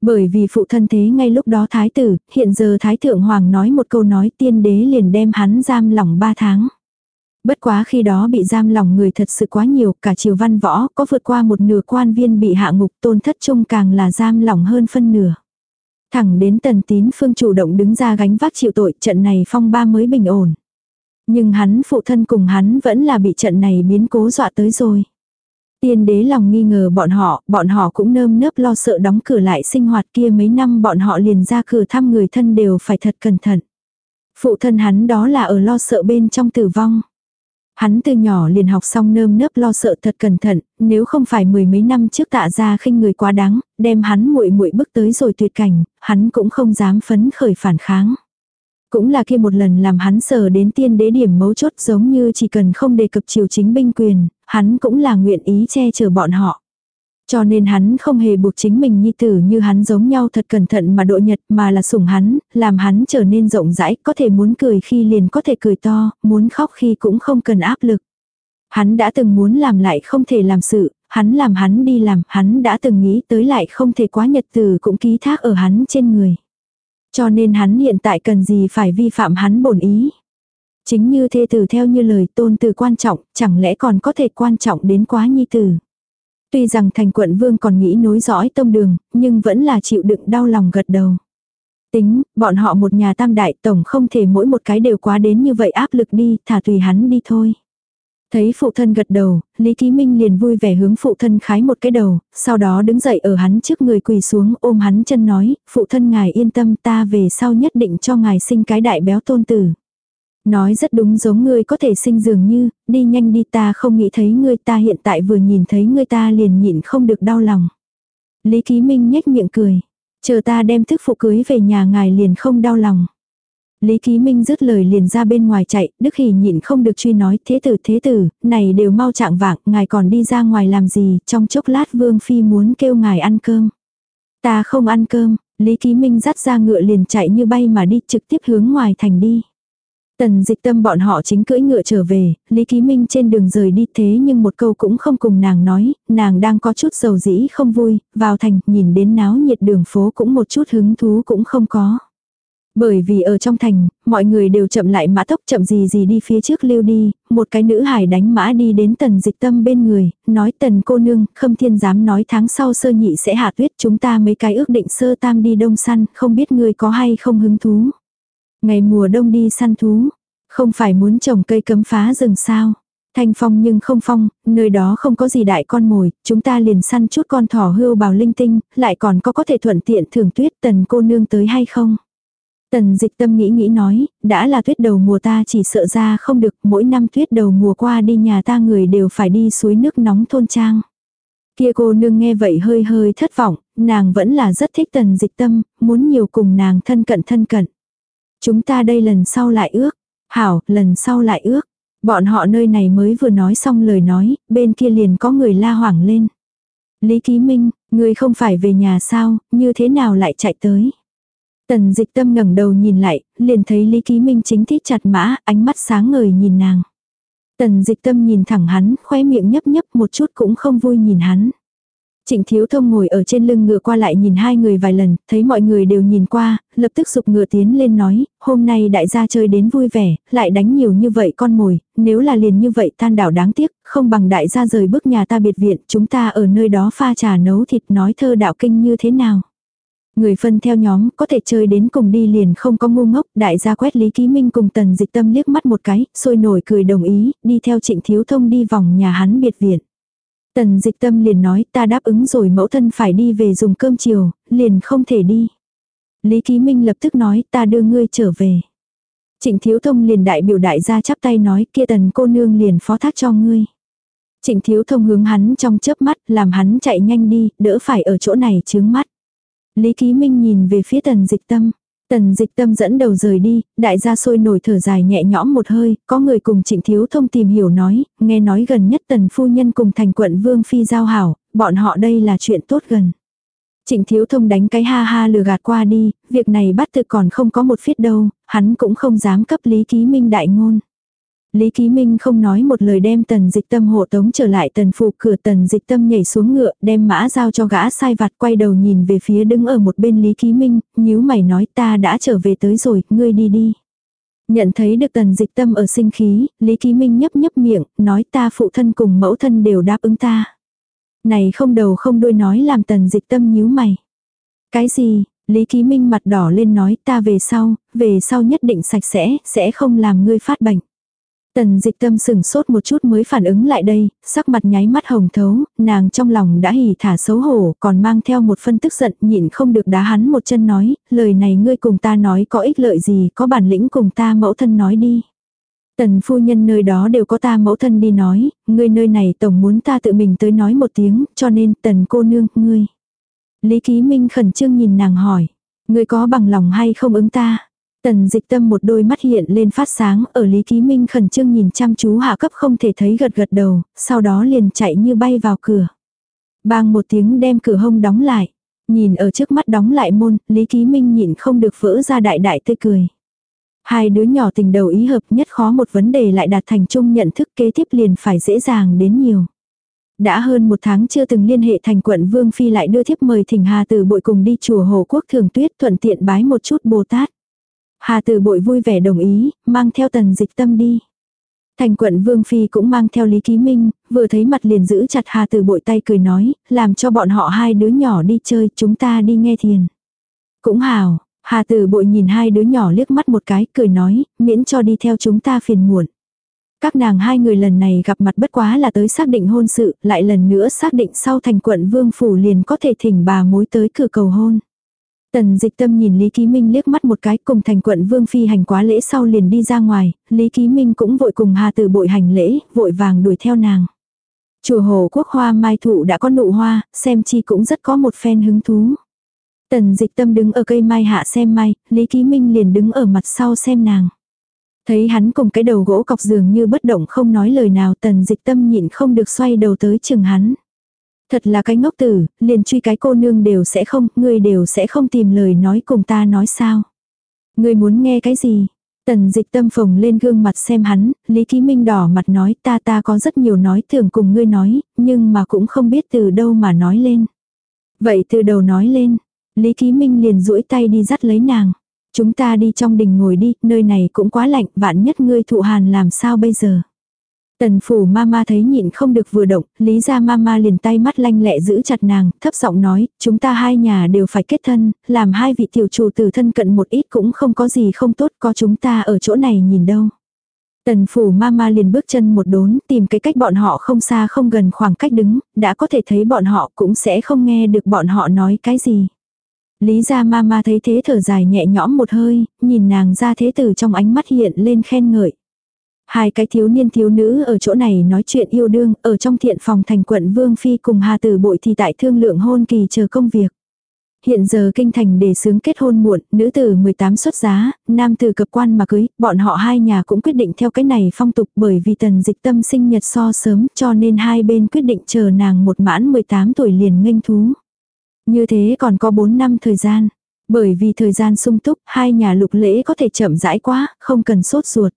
Bởi vì phụ thân thế ngay lúc đó thái tử, hiện giờ thái thượng hoàng nói một câu nói tiên đế liền đem hắn giam lỏng ba tháng. Bất quá khi đó bị giam lòng người thật sự quá nhiều, cả triều văn võ có vượt qua một nửa quan viên bị hạ ngục tôn thất trung càng là giam lòng hơn phân nửa. Thẳng đến tần tín phương chủ động đứng ra gánh vác chịu tội trận này phong ba mới bình ổn. Nhưng hắn phụ thân cùng hắn vẫn là bị trận này biến cố dọa tới rồi. Tiên đế lòng nghi ngờ bọn họ, bọn họ cũng nơm nớp lo sợ đóng cửa lại sinh hoạt kia mấy năm bọn họ liền ra cửa thăm người thân đều phải thật cẩn thận. Phụ thân hắn đó là ở lo sợ bên trong tử vong. Hắn từ nhỏ liền học xong nơm nớp lo sợ thật cẩn thận, nếu không phải mười mấy năm trước tạ ra khinh người quá đáng, đem hắn muội muội bước tới rồi tuyệt cảnh, hắn cũng không dám phấn khởi phản kháng. Cũng là kia một lần làm hắn sờ đến tiên đế điểm mấu chốt giống như chỉ cần không đề cập triều chính binh quyền, hắn cũng là nguyện ý che chở bọn họ. Cho nên hắn không hề buộc chính mình nhi tử như hắn giống nhau thật cẩn thận mà độ nhật mà là sủng hắn, làm hắn trở nên rộng rãi, có thể muốn cười khi liền có thể cười to, muốn khóc khi cũng không cần áp lực. Hắn đã từng muốn làm lại không thể làm sự, hắn làm hắn đi làm, hắn đã từng nghĩ tới lại không thể quá nhật từ cũng ký thác ở hắn trên người. Cho nên hắn hiện tại cần gì phải vi phạm hắn bổn ý. Chính như thê tử theo như lời tôn từ quan trọng, chẳng lẽ còn có thể quan trọng đến quá nhi tử. Tuy rằng thành quận vương còn nghĩ nối dõi tông đường, nhưng vẫn là chịu đựng đau lòng gật đầu. Tính, bọn họ một nhà tam đại tổng không thể mỗi một cái đều quá đến như vậy áp lực đi, thả tùy hắn đi thôi. Thấy phụ thân gật đầu, Lý Ký Minh liền vui vẻ hướng phụ thân khái một cái đầu, sau đó đứng dậy ở hắn trước người quỳ xuống ôm hắn chân nói, phụ thân ngài yên tâm ta về sau nhất định cho ngài sinh cái đại béo tôn tử. Nói rất đúng giống ngươi có thể sinh dường như, đi nhanh đi ta không nghĩ thấy ngươi ta hiện tại vừa nhìn thấy ngươi ta liền nhịn không được đau lòng. Lý Ký Minh nhếch miệng cười, chờ ta đem thức phụ cưới về nhà ngài liền không đau lòng. Lý Ký Minh dứt lời liền ra bên ngoài chạy, Đức Hỷ nhịn không được truy nói, thế tử thế tử, này đều mau trạng vạng, ngài còn đi ra ngoài làm gì, trong chốc lát Vương Phi muốn kêu ngài ăn cơm. Ta không ăn cơm, Lý Ký Minh dắt ra ngựa liền chạy như bay mà đi trực tiếp hướng ngoài thành đi. Tần dịch tâm bọn họ chính cưỡi ngựa trở về, Lý Ký Minh trên đường rời đi thế nhưng một câu cũng không cùng nàng nói, nàng đang có chút dầu dĩ không vui, vào thành nhìn đến náo nhiệt đường phố cũng một chút hứng thú cũng không có. Bởi vì ở trong thành, mọi người đều chậm lại mã tốc chậm gì gì đi phía trước lưu đi, một cái nữ hải đánh mã đi đến tần dịch tâm bên người, nói tần cô nương, khâm thiên dám nói tháng sau sơ nhị sẽ hạ tuyết chúng ta mấy cái ước định sơ tam đi đông săn, không biết người có hay không hứng thú. Ngày mùa đông đi săn thú, không phải muốn trồng cây cấm phá rừng sao. Thanh phong nhưng không phong, nơi đó không có gì đại con mồi, chúng ta liền săn chút con thỏ hươu bào linh tinh, lại còn có có thể thuận tiện thưởng tuyết tần cô nương tới hay không. Tần dịch tâm nghĩ nghĩ nói, đã là tuyết đầu mùa ta chỉ sợ ra không được, mỗi năm tuyết đầu mùa qua đi nhà ta người đều phải đi suối nước nóng thôn trang. Kia cô nương nghe vậy hơi hơi thất vọng, nàng vẫn là rất thích tần dịch tâm, muốn nhiều cùng nàng thân cận thân cận. Chúng ta đây lần sau lại ước. Hảo, lần sau lại ước. Bọn họ nơi này mới vừa nói xong lời nói, bên kia liền có người la hoảng lên. Lý Ký Minh, người không phải về nhà sao, như thế nào lại chạy tới. Tần dịch tâm ngẩng đầu nhìn lại, liền thấy Lý Ký Minh chính thích chặt mã, ánh mắt sáng ngời nhìn nàng. Tần dịch tâm nhìn thẳng hắn, khóe miệng nhấp nhấp một chút cũng không vui nhìn hắn. Trịnh Thiếu Thông ngồi ở trên lưng ngựa qua lại nhìn hai người vài lần, thấy mọi người đều nhìn qua, lập tức dục ngựa tiến lên nói, hôm nay đại gia chơi đến vui vẻ, lại đánh nhiều như vậy con mồi, nếu là liền như vậy tan đảo đáng tiếc, không bằng đại gia rời bước nhà ta biệt viện, chúng ta ở nơi đó pha trà nấu thịt nói thơ đạo kinh như thế nào. Người phân theo nhóm, có thể chơi đến cùng đi liền không có ngu ngốc, đại gia quét Lý Ký Minh cùng tần dịch tâm liếc mắt một cái, sôi nổi cười đồng ý, đi theo trịnh thiếu thông đi vòng nhà hắn biệt viện. Tần dịch tâm liền nói ta đáp ứng rồi mẫu thân phải đi về dùng cơm chiều, liền không thể đi. Lý Ký Minh lập tức nói ta đưa ngươi trở về. Trịnh Thiếu Thông liền đại biểu đại gia chắp tay nói kia tần cô nương liền phó thác cho ngươi. Trịnh Thiếu Thông hướng hắn trong chớp mắt làm hắn chạy nhanh đi, đỡ phải ở chỗ này chướng mắt. Lý Ký Minh nhìn về phía tần dịch tâm. Tần dịch tâm dẫn đầu rời đi, đại gia sôi nổi thở dài nhẹ nhõm một hơi, có người cùng trịnh thiếu thông tìm hiểu nói, nghe nói gần nhất tần phu nhân cùng thành quận vương phi giao hảo, bọn họ đây là chuyện tốt gần. Trịnh thiếu thông đánh cái ha ha lừa gạt qua đi, việc này bắt thực còn không có một phiết đâu, hắn cũng không dám cấp lý ký minh đại ngôn. Lý Ký Minh không nói một lời đem tần dịch tâm hộ tống trở lại tần phụ cửa tần dịch tâm nhảy xuống ngựa đem mã giao cho gã sai vặt quay đầu nhìn về phía đứng ở một bên Lý Ký Minh, nhíu mày nói ta đã trở về tới rồi, ngươi đi đi. Nhận thấy được tần dịch tâm ở sinh khí, Lý Ký Minh nhấp nhấp miệng, nói ta phụ thân cùng mẫu thân đều đáp ứng ta. Này không đầu không đuôi nói làm tần dịch tâm nhíu mày. Cái gì, Lý Ký Minh mặt đỏ lên nói ta về sau, về sau nhất định sạch sẽ, sẽ không làm ngươi phát bệnh. Tần dịch tâm sừng sốt một chút mới phản ứng lại đây, sắc mặt nháy mắt hồng thấu, nàng trong lòng đã hỉ thả xấu hổ, còn mang theo một phân tức giận, nhịn không được đá hắn một chân nói, lời này ngươi cùng ta nói có ích lợi gì, có bản lĩnh cùng ta mẫu thân nói đi. Tần phu nhân nơi đó đều có ta mẫu thân đi nói, ngươi nơi này tổng muốn ta tự mình tới nói một tiếng, cho nên tần cô nương, ngươi. Lý Ký Minh khẩn trương nhìn nàng hỏi, ngươi có bằng lòng hay không ứng ta? Tần dịch tâm một đôi mắt hiện lên phát sáng, ở Lý Ký Minh khẩn trương nhìn chăm chú hạ cấp không thể thấy gật gật đầu, sau đó liền chạy như bay vào cửa. Bang một tiếng đem cửa hông đóng lại. Nhìn ở trước mắt đóng lại môn, Lý Ký Minh nhịn không được vỡ ra đại đại tươi cười. Hai đứa nhỏ tình đầu ý hợp nhất khó một vấn đề lại đạt thành chung nhận thức kế tiếp liền phải dễ dàng đến nhiều. Đã hơn một tháng chưa từng liên hệ thành quận Vương Phi lại đưa thiếp mời thỉnh Hà từ bội cùng đi chùa Hồ Quốc Thường Tuyết thuận tiện bái một chút Bồ Tát. Hà Tử Bội vui vẻ đồng ý, mang theo tần dịch tâm đi. Thành quận Vương Phi cũng mang theo Lý Ký Minh, vừa thấy mặt liền giữ chặt Hà Tử Bội tay cười nói, làm cho bọn họ hai đứa nhỏ đi chơi, chúng ta đi nghe thiền. Cũng hào, Hà Tử Bội nhìn hai đứa nhỏ liếc mắt một cái, cười nói, miễn cho đi theo chúng ta phiền muộn. Các nàng hai người lần này gặp mặt bất quá là tới xác định hôn sự, lại lần nữa xác định sau thành quận Vương Phủ liền có thể thỉnh bà mối tới cửa cầu hôn. Tần dịch tâm nhìn Lý Ký Minh liếc mắt một cái cùng thành quận Vương Phi hành quá lễ sau liền đi ra ngoài, Lý Ký Minh cũng vội cùng Hà Tử bội hành lễ, vội vàng đuổi theo nàng. Chùa hồ quốc hoa mai thụ đã có nụ hoa, xem chi cũng rất có một phen hứng thú. Tần dịch tâm đứng ở cây mai hạ xem mai, Lý Ký Minh liền đứng ở mặt sau xem nàng. Thấy hắn cùng cái đầu gỗ cọc giường như bất động không nói lời nào tần dịch tâm nhịn không được xoay đầu tới chừng hắn. Thật là cái ngốc tử, liền truy cái cô nương đều sẽ không, ngươi đều sẽ không tìm lời nói cùng ta nói sao. Ngươi muốn nghe cái gì? Tần dịch tâm phồng lên gương mặt xem hắn, Lý Ký Minh đỏ mặt nói ta ta có rất nhiều nói thường cùng ngươi nói, nhưng mà cũng không biết từ đâu mà nói lên. Vậy từ đầu nói lên, Lý Ký Minh liền duỗi tay đi dắt lấy nàng. Chúng ta đi trong đình ngồi đi, nơi này cũng quá lạnh, vạn nhất ngươi thụ hàn làm sao bây giờ. Tần phủ mama thấy nhịn không được vừa động, lý ra mama liền tay mắt lanh lẹ giữ chặt nàng, thấp giọng nói, chúng ta hai nhà đều phải kết thân, làm hai vị tiểu chủ từ thân cận một ít cũng không có gì không tốt, có chúng ta ở chỗ này nhìn đâu. Tần phủ mama liền bước chân một đốn, tìm cái cách bọn họ không xa không gần khoảng cách đứng, đã có thể thấy bọn họ cũng sẽ không nghe được bọn họ nói cái gì. Lý ra mama thấy thế thở dài nhẹ nhõm một hơi, nhìn nàng ra thế tử trong ánh mắt hiện lên khen ngợi. Hai cái thiếu niên thiếu nữ ở chỗ này nói chuyện yêu đương, ở trong thiện phòng thành quận Vương Phi cùng Hà Tử Bội thì tại thương lượng hôn kỳ chờ công việc. Hiện giờ kinh thành đề xướng kết hôn muộn, nữ tử 18 xuất giá, nam tử cập quan mà cưới, bọn họ hai nhà cũng quyết định theo cái này phong tục bởi vì tần dịch tâm sinh nhật so sớm cho nên hai bên quyết định chờ nàng một mãn 18 tuổi liền nghênh thú. Như thế còn có 4 năm thời gian. Bởi vì thời gian sung túc, hai nhà lục lễ có thể chậm rãi quá, không cần sốt ruột.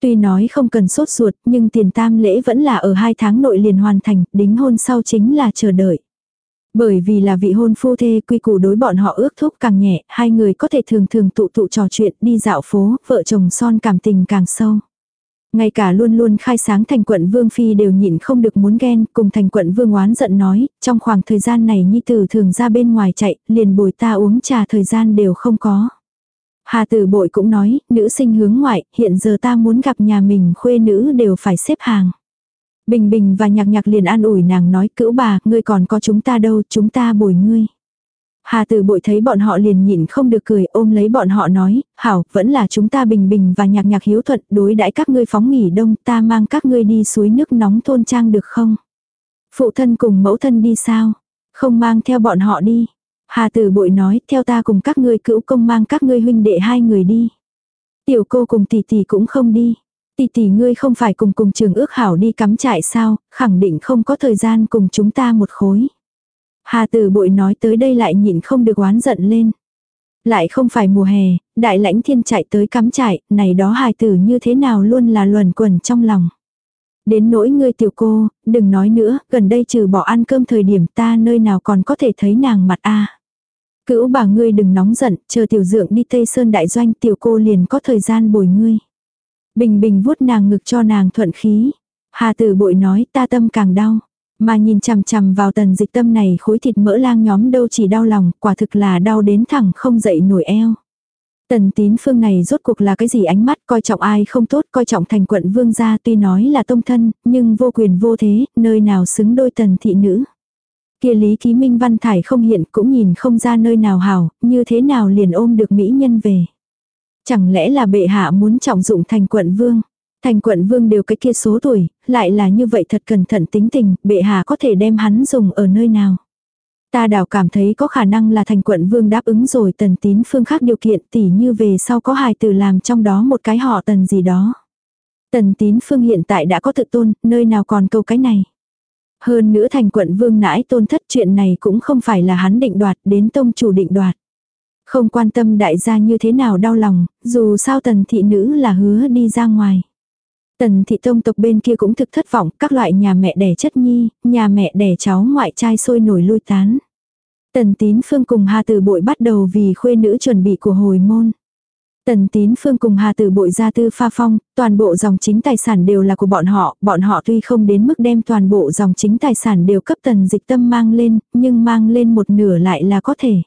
Tuy nói không cần sốt ruột nhưng tiền tam lễ vẫn là ở hai tháng nội liền hoàn thành, đính hôn sau chính là chờ đợi. Bởi vì là vị hôn phu thê quy củ đối bọn họ ước thúc càng nhẹ, hai người có thể thường thường tụ tụ trò chuyện đi dạo phố, vợ chồng son cảm tình càng sâu. Ngay cả luôn luôn khai sáng thành quận Vương Phi đều nhịn không được muốn ghen, cùng thành quận Vương oán giận nói, trong khoảng thời gian này Nhi Tử thường ra bên ngoài chạy, liền bồi ta uống trà thời gian đều không có. Hà tử bội cũng nói, nữ sinh hướng ngoại, hiện giờ ta muốn gặp nhà mình khuê nữ đều phải xếp hàng. Bình bình và nhạc nhạc liền an ủi nàng nói cữu bà, ngươi còn có chúng ta đâu, chúng ta bồi ngươi. Hà tử bội thấy bọn họ liền nhịn không được cười ôm lấy bọn họ nói, hảo, vẫn là chúng ta bình bình và nhạc nhạc hiếu thuận đối đãi các ngươi phóng nghỉ đông ta mang các ngươi đi suối nước nóng thôn trang được không? Phụ thân cùng mẫu thân đi sao? Không mang theo bọn họ đi. Hà tử bội nói, theo ta cùng các ngươi cữu công mang các ngươi huynh đệ hai người đi. Tiểu cô cùng tỷ tỷ cũng không đi. Tỷ tỷ ngươi không phải cùng cùng trường ước hảo đi cắm trại sao, khẳng định không có thời gian cùng chúng ta một khối. Hà tử bội nói tới đây lại nhịn không được oán giận lên. Lại không phải mùa hè, đại lãnh thiên chạy tới cắm trại, này đó hài tử như thế nào luôn là luẩn quẩn trong lòng. Đến nỗi ngươi tiểu cô, đừng nói nữa, gần đây trừ bỏ ăn cơm thời điểm ta nơi nào còn có thể thấy nàng mặt a Cữu bà ngươi đừng nóng giận, chờ tiểu dượng đi Tây Sơn Đại Doanh tiểu cô liền có thời gian bồi ngươi. Bình bình vuốt nàng ngực cho nàng thuận khí. Hà tử bội nói ta tâm càng đau. Mà nhìn chằm chằm vào tần dịch tâm này khối thịt mỡ lang nhóm đâu chỉ đau lòng, quả thực là đau đến thẳng không dậy nổi eo. Tần tín phương này rốt cuộc là cái gì ánh mắt coi trọng ai không tốt coi trọng thành quận vương gia tuy nói là tông thân, nhưng vô quyền vô thế, nơi nào xứng đôi tần thị nữ. Kia lý ký minh văn thải không hiện cũng nhìn không ra nơi nào hảo, như thế nào liền ôm được mỹ nhân về. Chẳng lẽ là bệ hạ muốn trọng dụng thành quận vương. Thành quận vương đều cái kia số tuổi, lại là như vậy thật cẩn thận tính tình, bệ hạ có thể đem hắn dùng ở nơi nào. Ta đảo cảm thấy có khả năng là thành quận vương đáp ứng rồi tần tín phương khác điều kiện tỉ như về sau có hài từ làm trong đó một cái họ tần gì đó. Tần tín phương hiện tại đã có tự tôn, nơi nào còn câu cái này. Hơn nữa thành quận vương nãi tôn thất chuyện này cũng không phải là hắn định đoạt đến tông chủ định đoạt. Không quan tâm đại gia như thế nào đau lòng, dù sao tần thị nữ là hứa đi ra ngoài. Tần thị tông tộc bên kia cũng thực thất vọng, các loại nhà mẹ đẻ chất nhi, nhà mẹ đẻ cháu ngoại trai sôi nổi lui tán. Tần tín phương cùng Hà từ Bội bắt đầu vì khuê nữ chuẩn bị của hồi môn. Tần tín phương cùng Hà Tử Bội ra tư pha phong, toàn bộ dòng chính tài sản đều là của bọn họ, bọn họ tuy không đến mức đem toàn bộ dòng chính tài sản đều cấp tần dịch tâm mang lên, nhưng mang lên một nửa lại là có thể.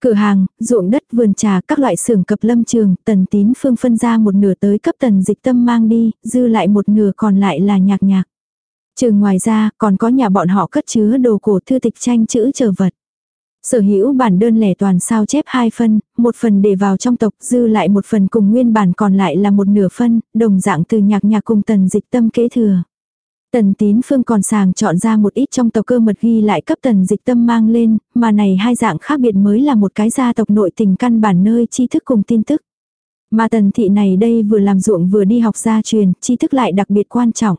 Cửa hàng, ruộng đất, vườn trà, các loại xưởng cập lâm trường, tần tín phương phân ra một nửa tới cấp tần dịch tâm mang đi, dư lại một nửa còn lại là nhạc nhạc. Trường ngoài ra, còn có nhà bọn họ cất chứa đồ cổ thư tịch tranh chữ trở vật. Sở hữu bản đơn lẻ toàn sao chép hai phân, một phần để vào trong tộc, dư lại một phần cùng nguyên bản còn lại là một nửa phân, đồng dạng từ nhạc nhạc cùng tần dịch tâm kế thừa. Tần tín phương còn sàng chọn ra một ít trong tộc cơ mật ghi lại cấp tần dịch tâm mang lên, mà này hai dạng khác biệt mới là một cái gia tộc nội tình căn bản nơi tri thức cùng tin tức. Mà tần thị này đây vừa làm ruộng vừa đi học gia truyền, tri thức lại đặc biệt quan trọng.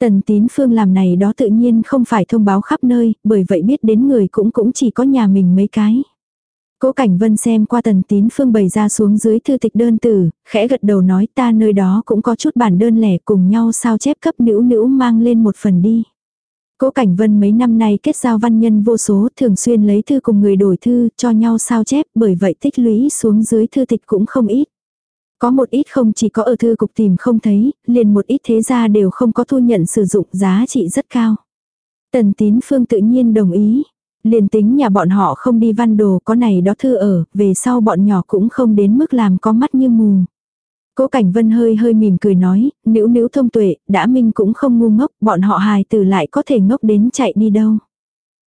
Tần tín phương làm này đó tự nhiên không phải thông báo khắp nơi, bởi vậy biết đến người cũng cũng chỉ có nhà mình mấy cái. Cố Cảnh Vân xem qua tần tín phương bày ra xuống dưới thư tịch đơn tử, khẽ gật đầu nói ta nơi đó cũng có chút bản đơn lẻ cùng nhau sao chép cấp nữ nữ mang lên một phần đi. Cố Cảnh Vân mấy năm nay kết giao văn nhân vô số thường xuyên lấy thư cùng người đổi thư cho nhau sao chép bởi vậy tích lũy xuống dưới thư tịch cũng không ít. Có một ít không chỉ có ở thư cục tìm không thấy, liền một ít thế gia đều không có thu nhận sử dụng giá trị rất cao. Tần tín phương tự nhiên đồng ý, Liền tính nhà bọn họ không đi văn đồ có này đó thư ở, về sau bọn nhỏ cũng không đến mức làm có mắt như mù. Cố Cảnh Vân hơi hơi mỉm cười nói, nữ nữ thông tuệ, đã minh cũng không ngu ngốc, bọn họ hài tử lại có thể ngốc đến chạy đi đâu.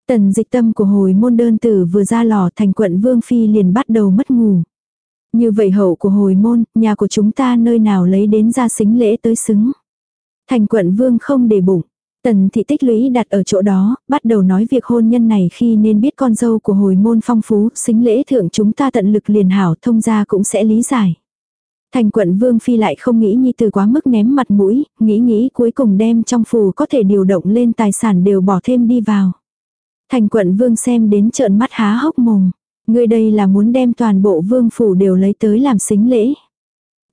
Tần dịch tâm của hồi môn đơn tử vừa ra lò thành quận Vương Phi liền bắt đầu mất ngủ. Như vậy hậu của hồi môn, nhà của chúng ta nơi nào lấy đến ra xính lễ tới xứng. Thành quận Vương không để bụng, Tần thị tích lũy đặt ở chỗ đó, bắt đầu nói việc hôn nhân này khi nên biết con dâu của hồi môn phong phú, xính lễ thượng chúng ta tận lực liền hảo thông ra cũng sẽ lý giải. Thành quận vương phi lại không nghĩ nhi từ quá mức ném mặt mũi, nghĩ nghĩ cuối cùng đem trong phù có thể điều động lên tài sản đều bỏ thêm đi vào. Thành quận vương xem đến trợn mắt há hốc mồm ngươi đây là muốn đem toàn bộ vương phủ đều lấy tới làm xính lễ.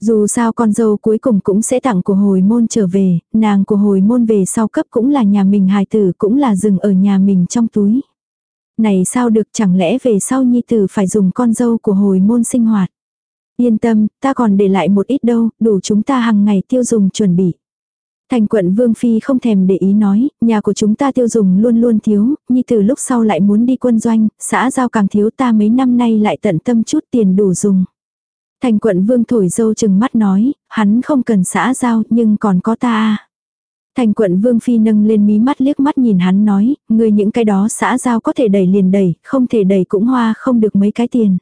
Dù sao con dâu cuối cùng cũng sẽ tặng của hồi môn trở về, nàng của hồi môn về sau cấp cũng là nhà mình hài tử cũng là dừng ở nhà mình trong túi. Này sao được chẳng lẽ về sau nhi tử phải dùng con dâu của hồi môn sinh hoạt. Yên tâm, ta còn để lại một ít đâu, đủ chúng ta hàng ngày tiêu dùng chuẩn bị. Thành quận Vương Phi không thèm để ý nói, nhà của chúng ta tiêu dùng luôn luôn thiếu, nhi từ lúc sau lại muốn đi quân doanh, xã giao càng thiếu ta mấy năm nay lại tận tâm chút tiền đủ dùng. Thành quận Vương thổi dâu chừng mắt nói, hắn không cần xã giao nhưng còn có ta Thành quận Vương Phi nâng lên mí mắt liếc mắt nhìn hắn nói, người những cái đó xã giao có thể đẩy liền đẩy, không thể đẩy cũng hoa không được mấy cái tiền.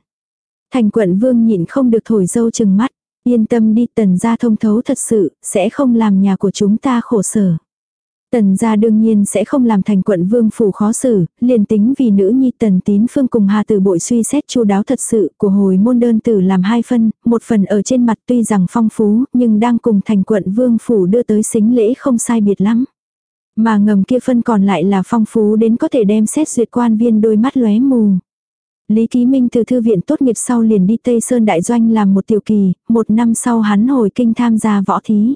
Thành quận Vương nhịn không được thổi dâu chừng mắt. Yên tâm đi tần gia thông thấu thật sự, sẽ không làm nhà của chúng ta khổ sở. Tần gia đương nhiên sẽ không làm thành quận vương phủ khó xử, liền tính vì nữ nhi tần tín phương cùng hà tử bội suy xét chu đáo thật sự của hồi môn đơn tử làm hai phân, một phần ở trên mặt tuy rằng phong phú, nhưng đang cùng thành quận vương phủ đưa tới xính lễ không sai biệt lắm. Mà ngầm kia phân còn lại là phong phú đến có thể đem xét duyệt quan viên đôi mắt lóe mù. Lý Ký Minh từ thư viện tốt nghiệp sau liền đi Tây Sơn Đại Doanh làm một tiểu kỳ, một năm sau hắn hồi kinh tham gia võ thí.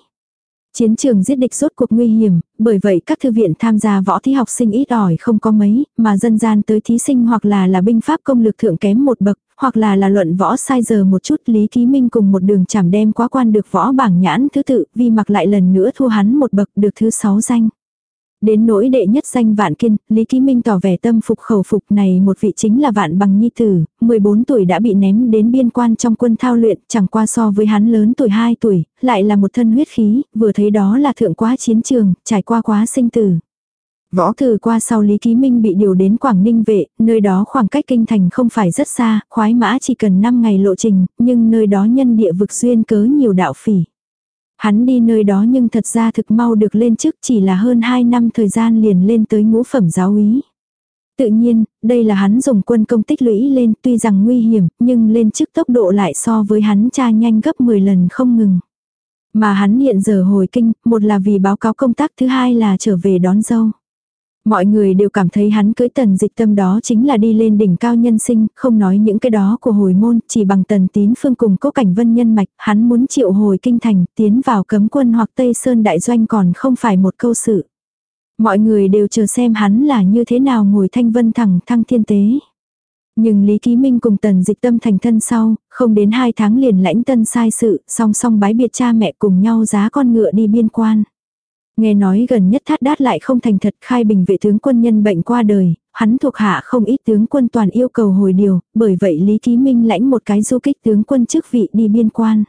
Chiến trường giết địch rốt cuộc nguy hiểm, bởi vậy các thư viện tham gia võ thí học sinh ít ỏi không có mấy, mà dân gian tới thí sinh hoặc là là binh pháp công lược thượng kém một bậc, hoặc là là luận võ sai giờ một chút Lý Ký Minh cùng một đường chảm đem quá quan được võ bảng nhãn thứ tự, vì mặc lại lần nữa thua hắn một bậc được thứ sáu danh. Đến nỗi đệ nhất danh vạn kiên, Lý Ký Minh tỏ vẻ tâm phục khẩu phục này một vị chính là vạn bằng nhi tử, 14 tuổi đã bị ném đến biên quan trong quân thao luyện, chẳng qua so với hắn lớn tuổi 2 tuổi, lại là một thân huyết khí, vừa thấy đó là thượng quá chiến trường, trải qua quá sinh tử. Võ thử qua sau Lý Ký Minh bị điều đến Quảng Ninh vệ, nơi đó khoảng cách kinh thành không phải rất xa, khoái mã chỉ cần 5 ngày lộ trình, nhưng nơi đó nhân địa vực duyên cớ nhiều đạo phỉ. Hắn đi nơi đó nhưng thật ra thực mau được lên chức chỉ là hơn 2 năm thời gian liền lên tới ngũ phẩm giáo úy. Tự nhiên, đây là hắn dùng quân công tích lũy lên tuy rằng nguy hiểm nhưng lên chức tốc độ lại so với hắn cha nhanh gấp 10 lần không ngừng. Mà hắn hiện giờ hồi kinh, một là vì báo cáo công tác thứ hai là trở về đón dâu. Mọi người đều cảm thấy hắn cưới tần dịch tâm đó chính là đi lên đỉnh cao nhân sinh, không nói những cái đó của hồi môn, chỉ bằng tần tín phương cùng cố cảnh vân nhân mạch, hắn muốn triệu hồi kinh thành, tiến vào cấm quân hoặc Tây Sơn đại doanh còn không phải một câu sự. Mọi người đều chờ xem hắn là như thế nào ngồi thanh vân thẳng thăng thiên tế. Nhưng Lý Ký Minh cùng tần dịch tâm thành thân sau, không đến hai tháng liền lãnh tân sai sự, song song bái biệt cha mẹ cùng nhau giá con ngựa đi biên quan. Nghe nói gần nhất thát đát lại không thành thật khai bình vệ tướng quân nhân bệnh qua đời, hắn thuộc hạ không ít tướng quân toàn yêu cầu hồi điều, bởi vậy Lý Ký Minh lãnh một cái du kích tướng quân chức vị đi biên quan.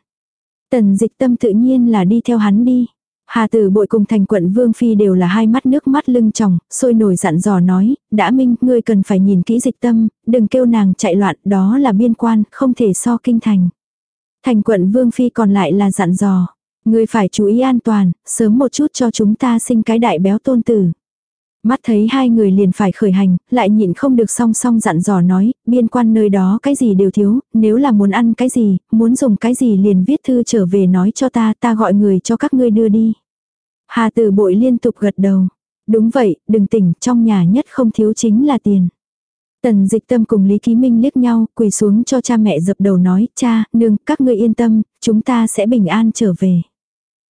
Tần dịch tâm tự nhiên là đi theo hắn đi. Hà tử bội cùng thành quận Vương Phi đều là hai mắt nước mắt lưng tròng, sôi nổi dặn dò nói, đã minh, ngươi cần phải nhìn kỹ dịch tâm, đừng kêu nàng chạy loạn, đó là biên quan, không thể so kinh thành. Thành quận Vương Phi còn lại là dặn dò, Ngươi phải chú ý an toàn, sớm một chút cho chúng ta sinh cái đại béo tôn tử. Mắt thấy hai người liền phải khởi hành, lại nhịn không được song song dặn dò nói, biên quan nơi đó cái gì đều thiếu, nếu là muốn ăn cái gì, muốn dùng cái gì liền viết thư trở về nói cho ta, ta gọi người cho các ngươi đưa đi. Hà tử bội liên tục gật đầu. Đúng vậy, đừng tỉnh, trong nhà nhất không thiếu chính là tiền. Tần dịch tâm cùng Lý Ký Minh liếc nhau, quỳ xuống cho cha mẹ dập đầu nói, cha, nương, các ngươi yên tâm, chúng ta sẽ bình an trở về.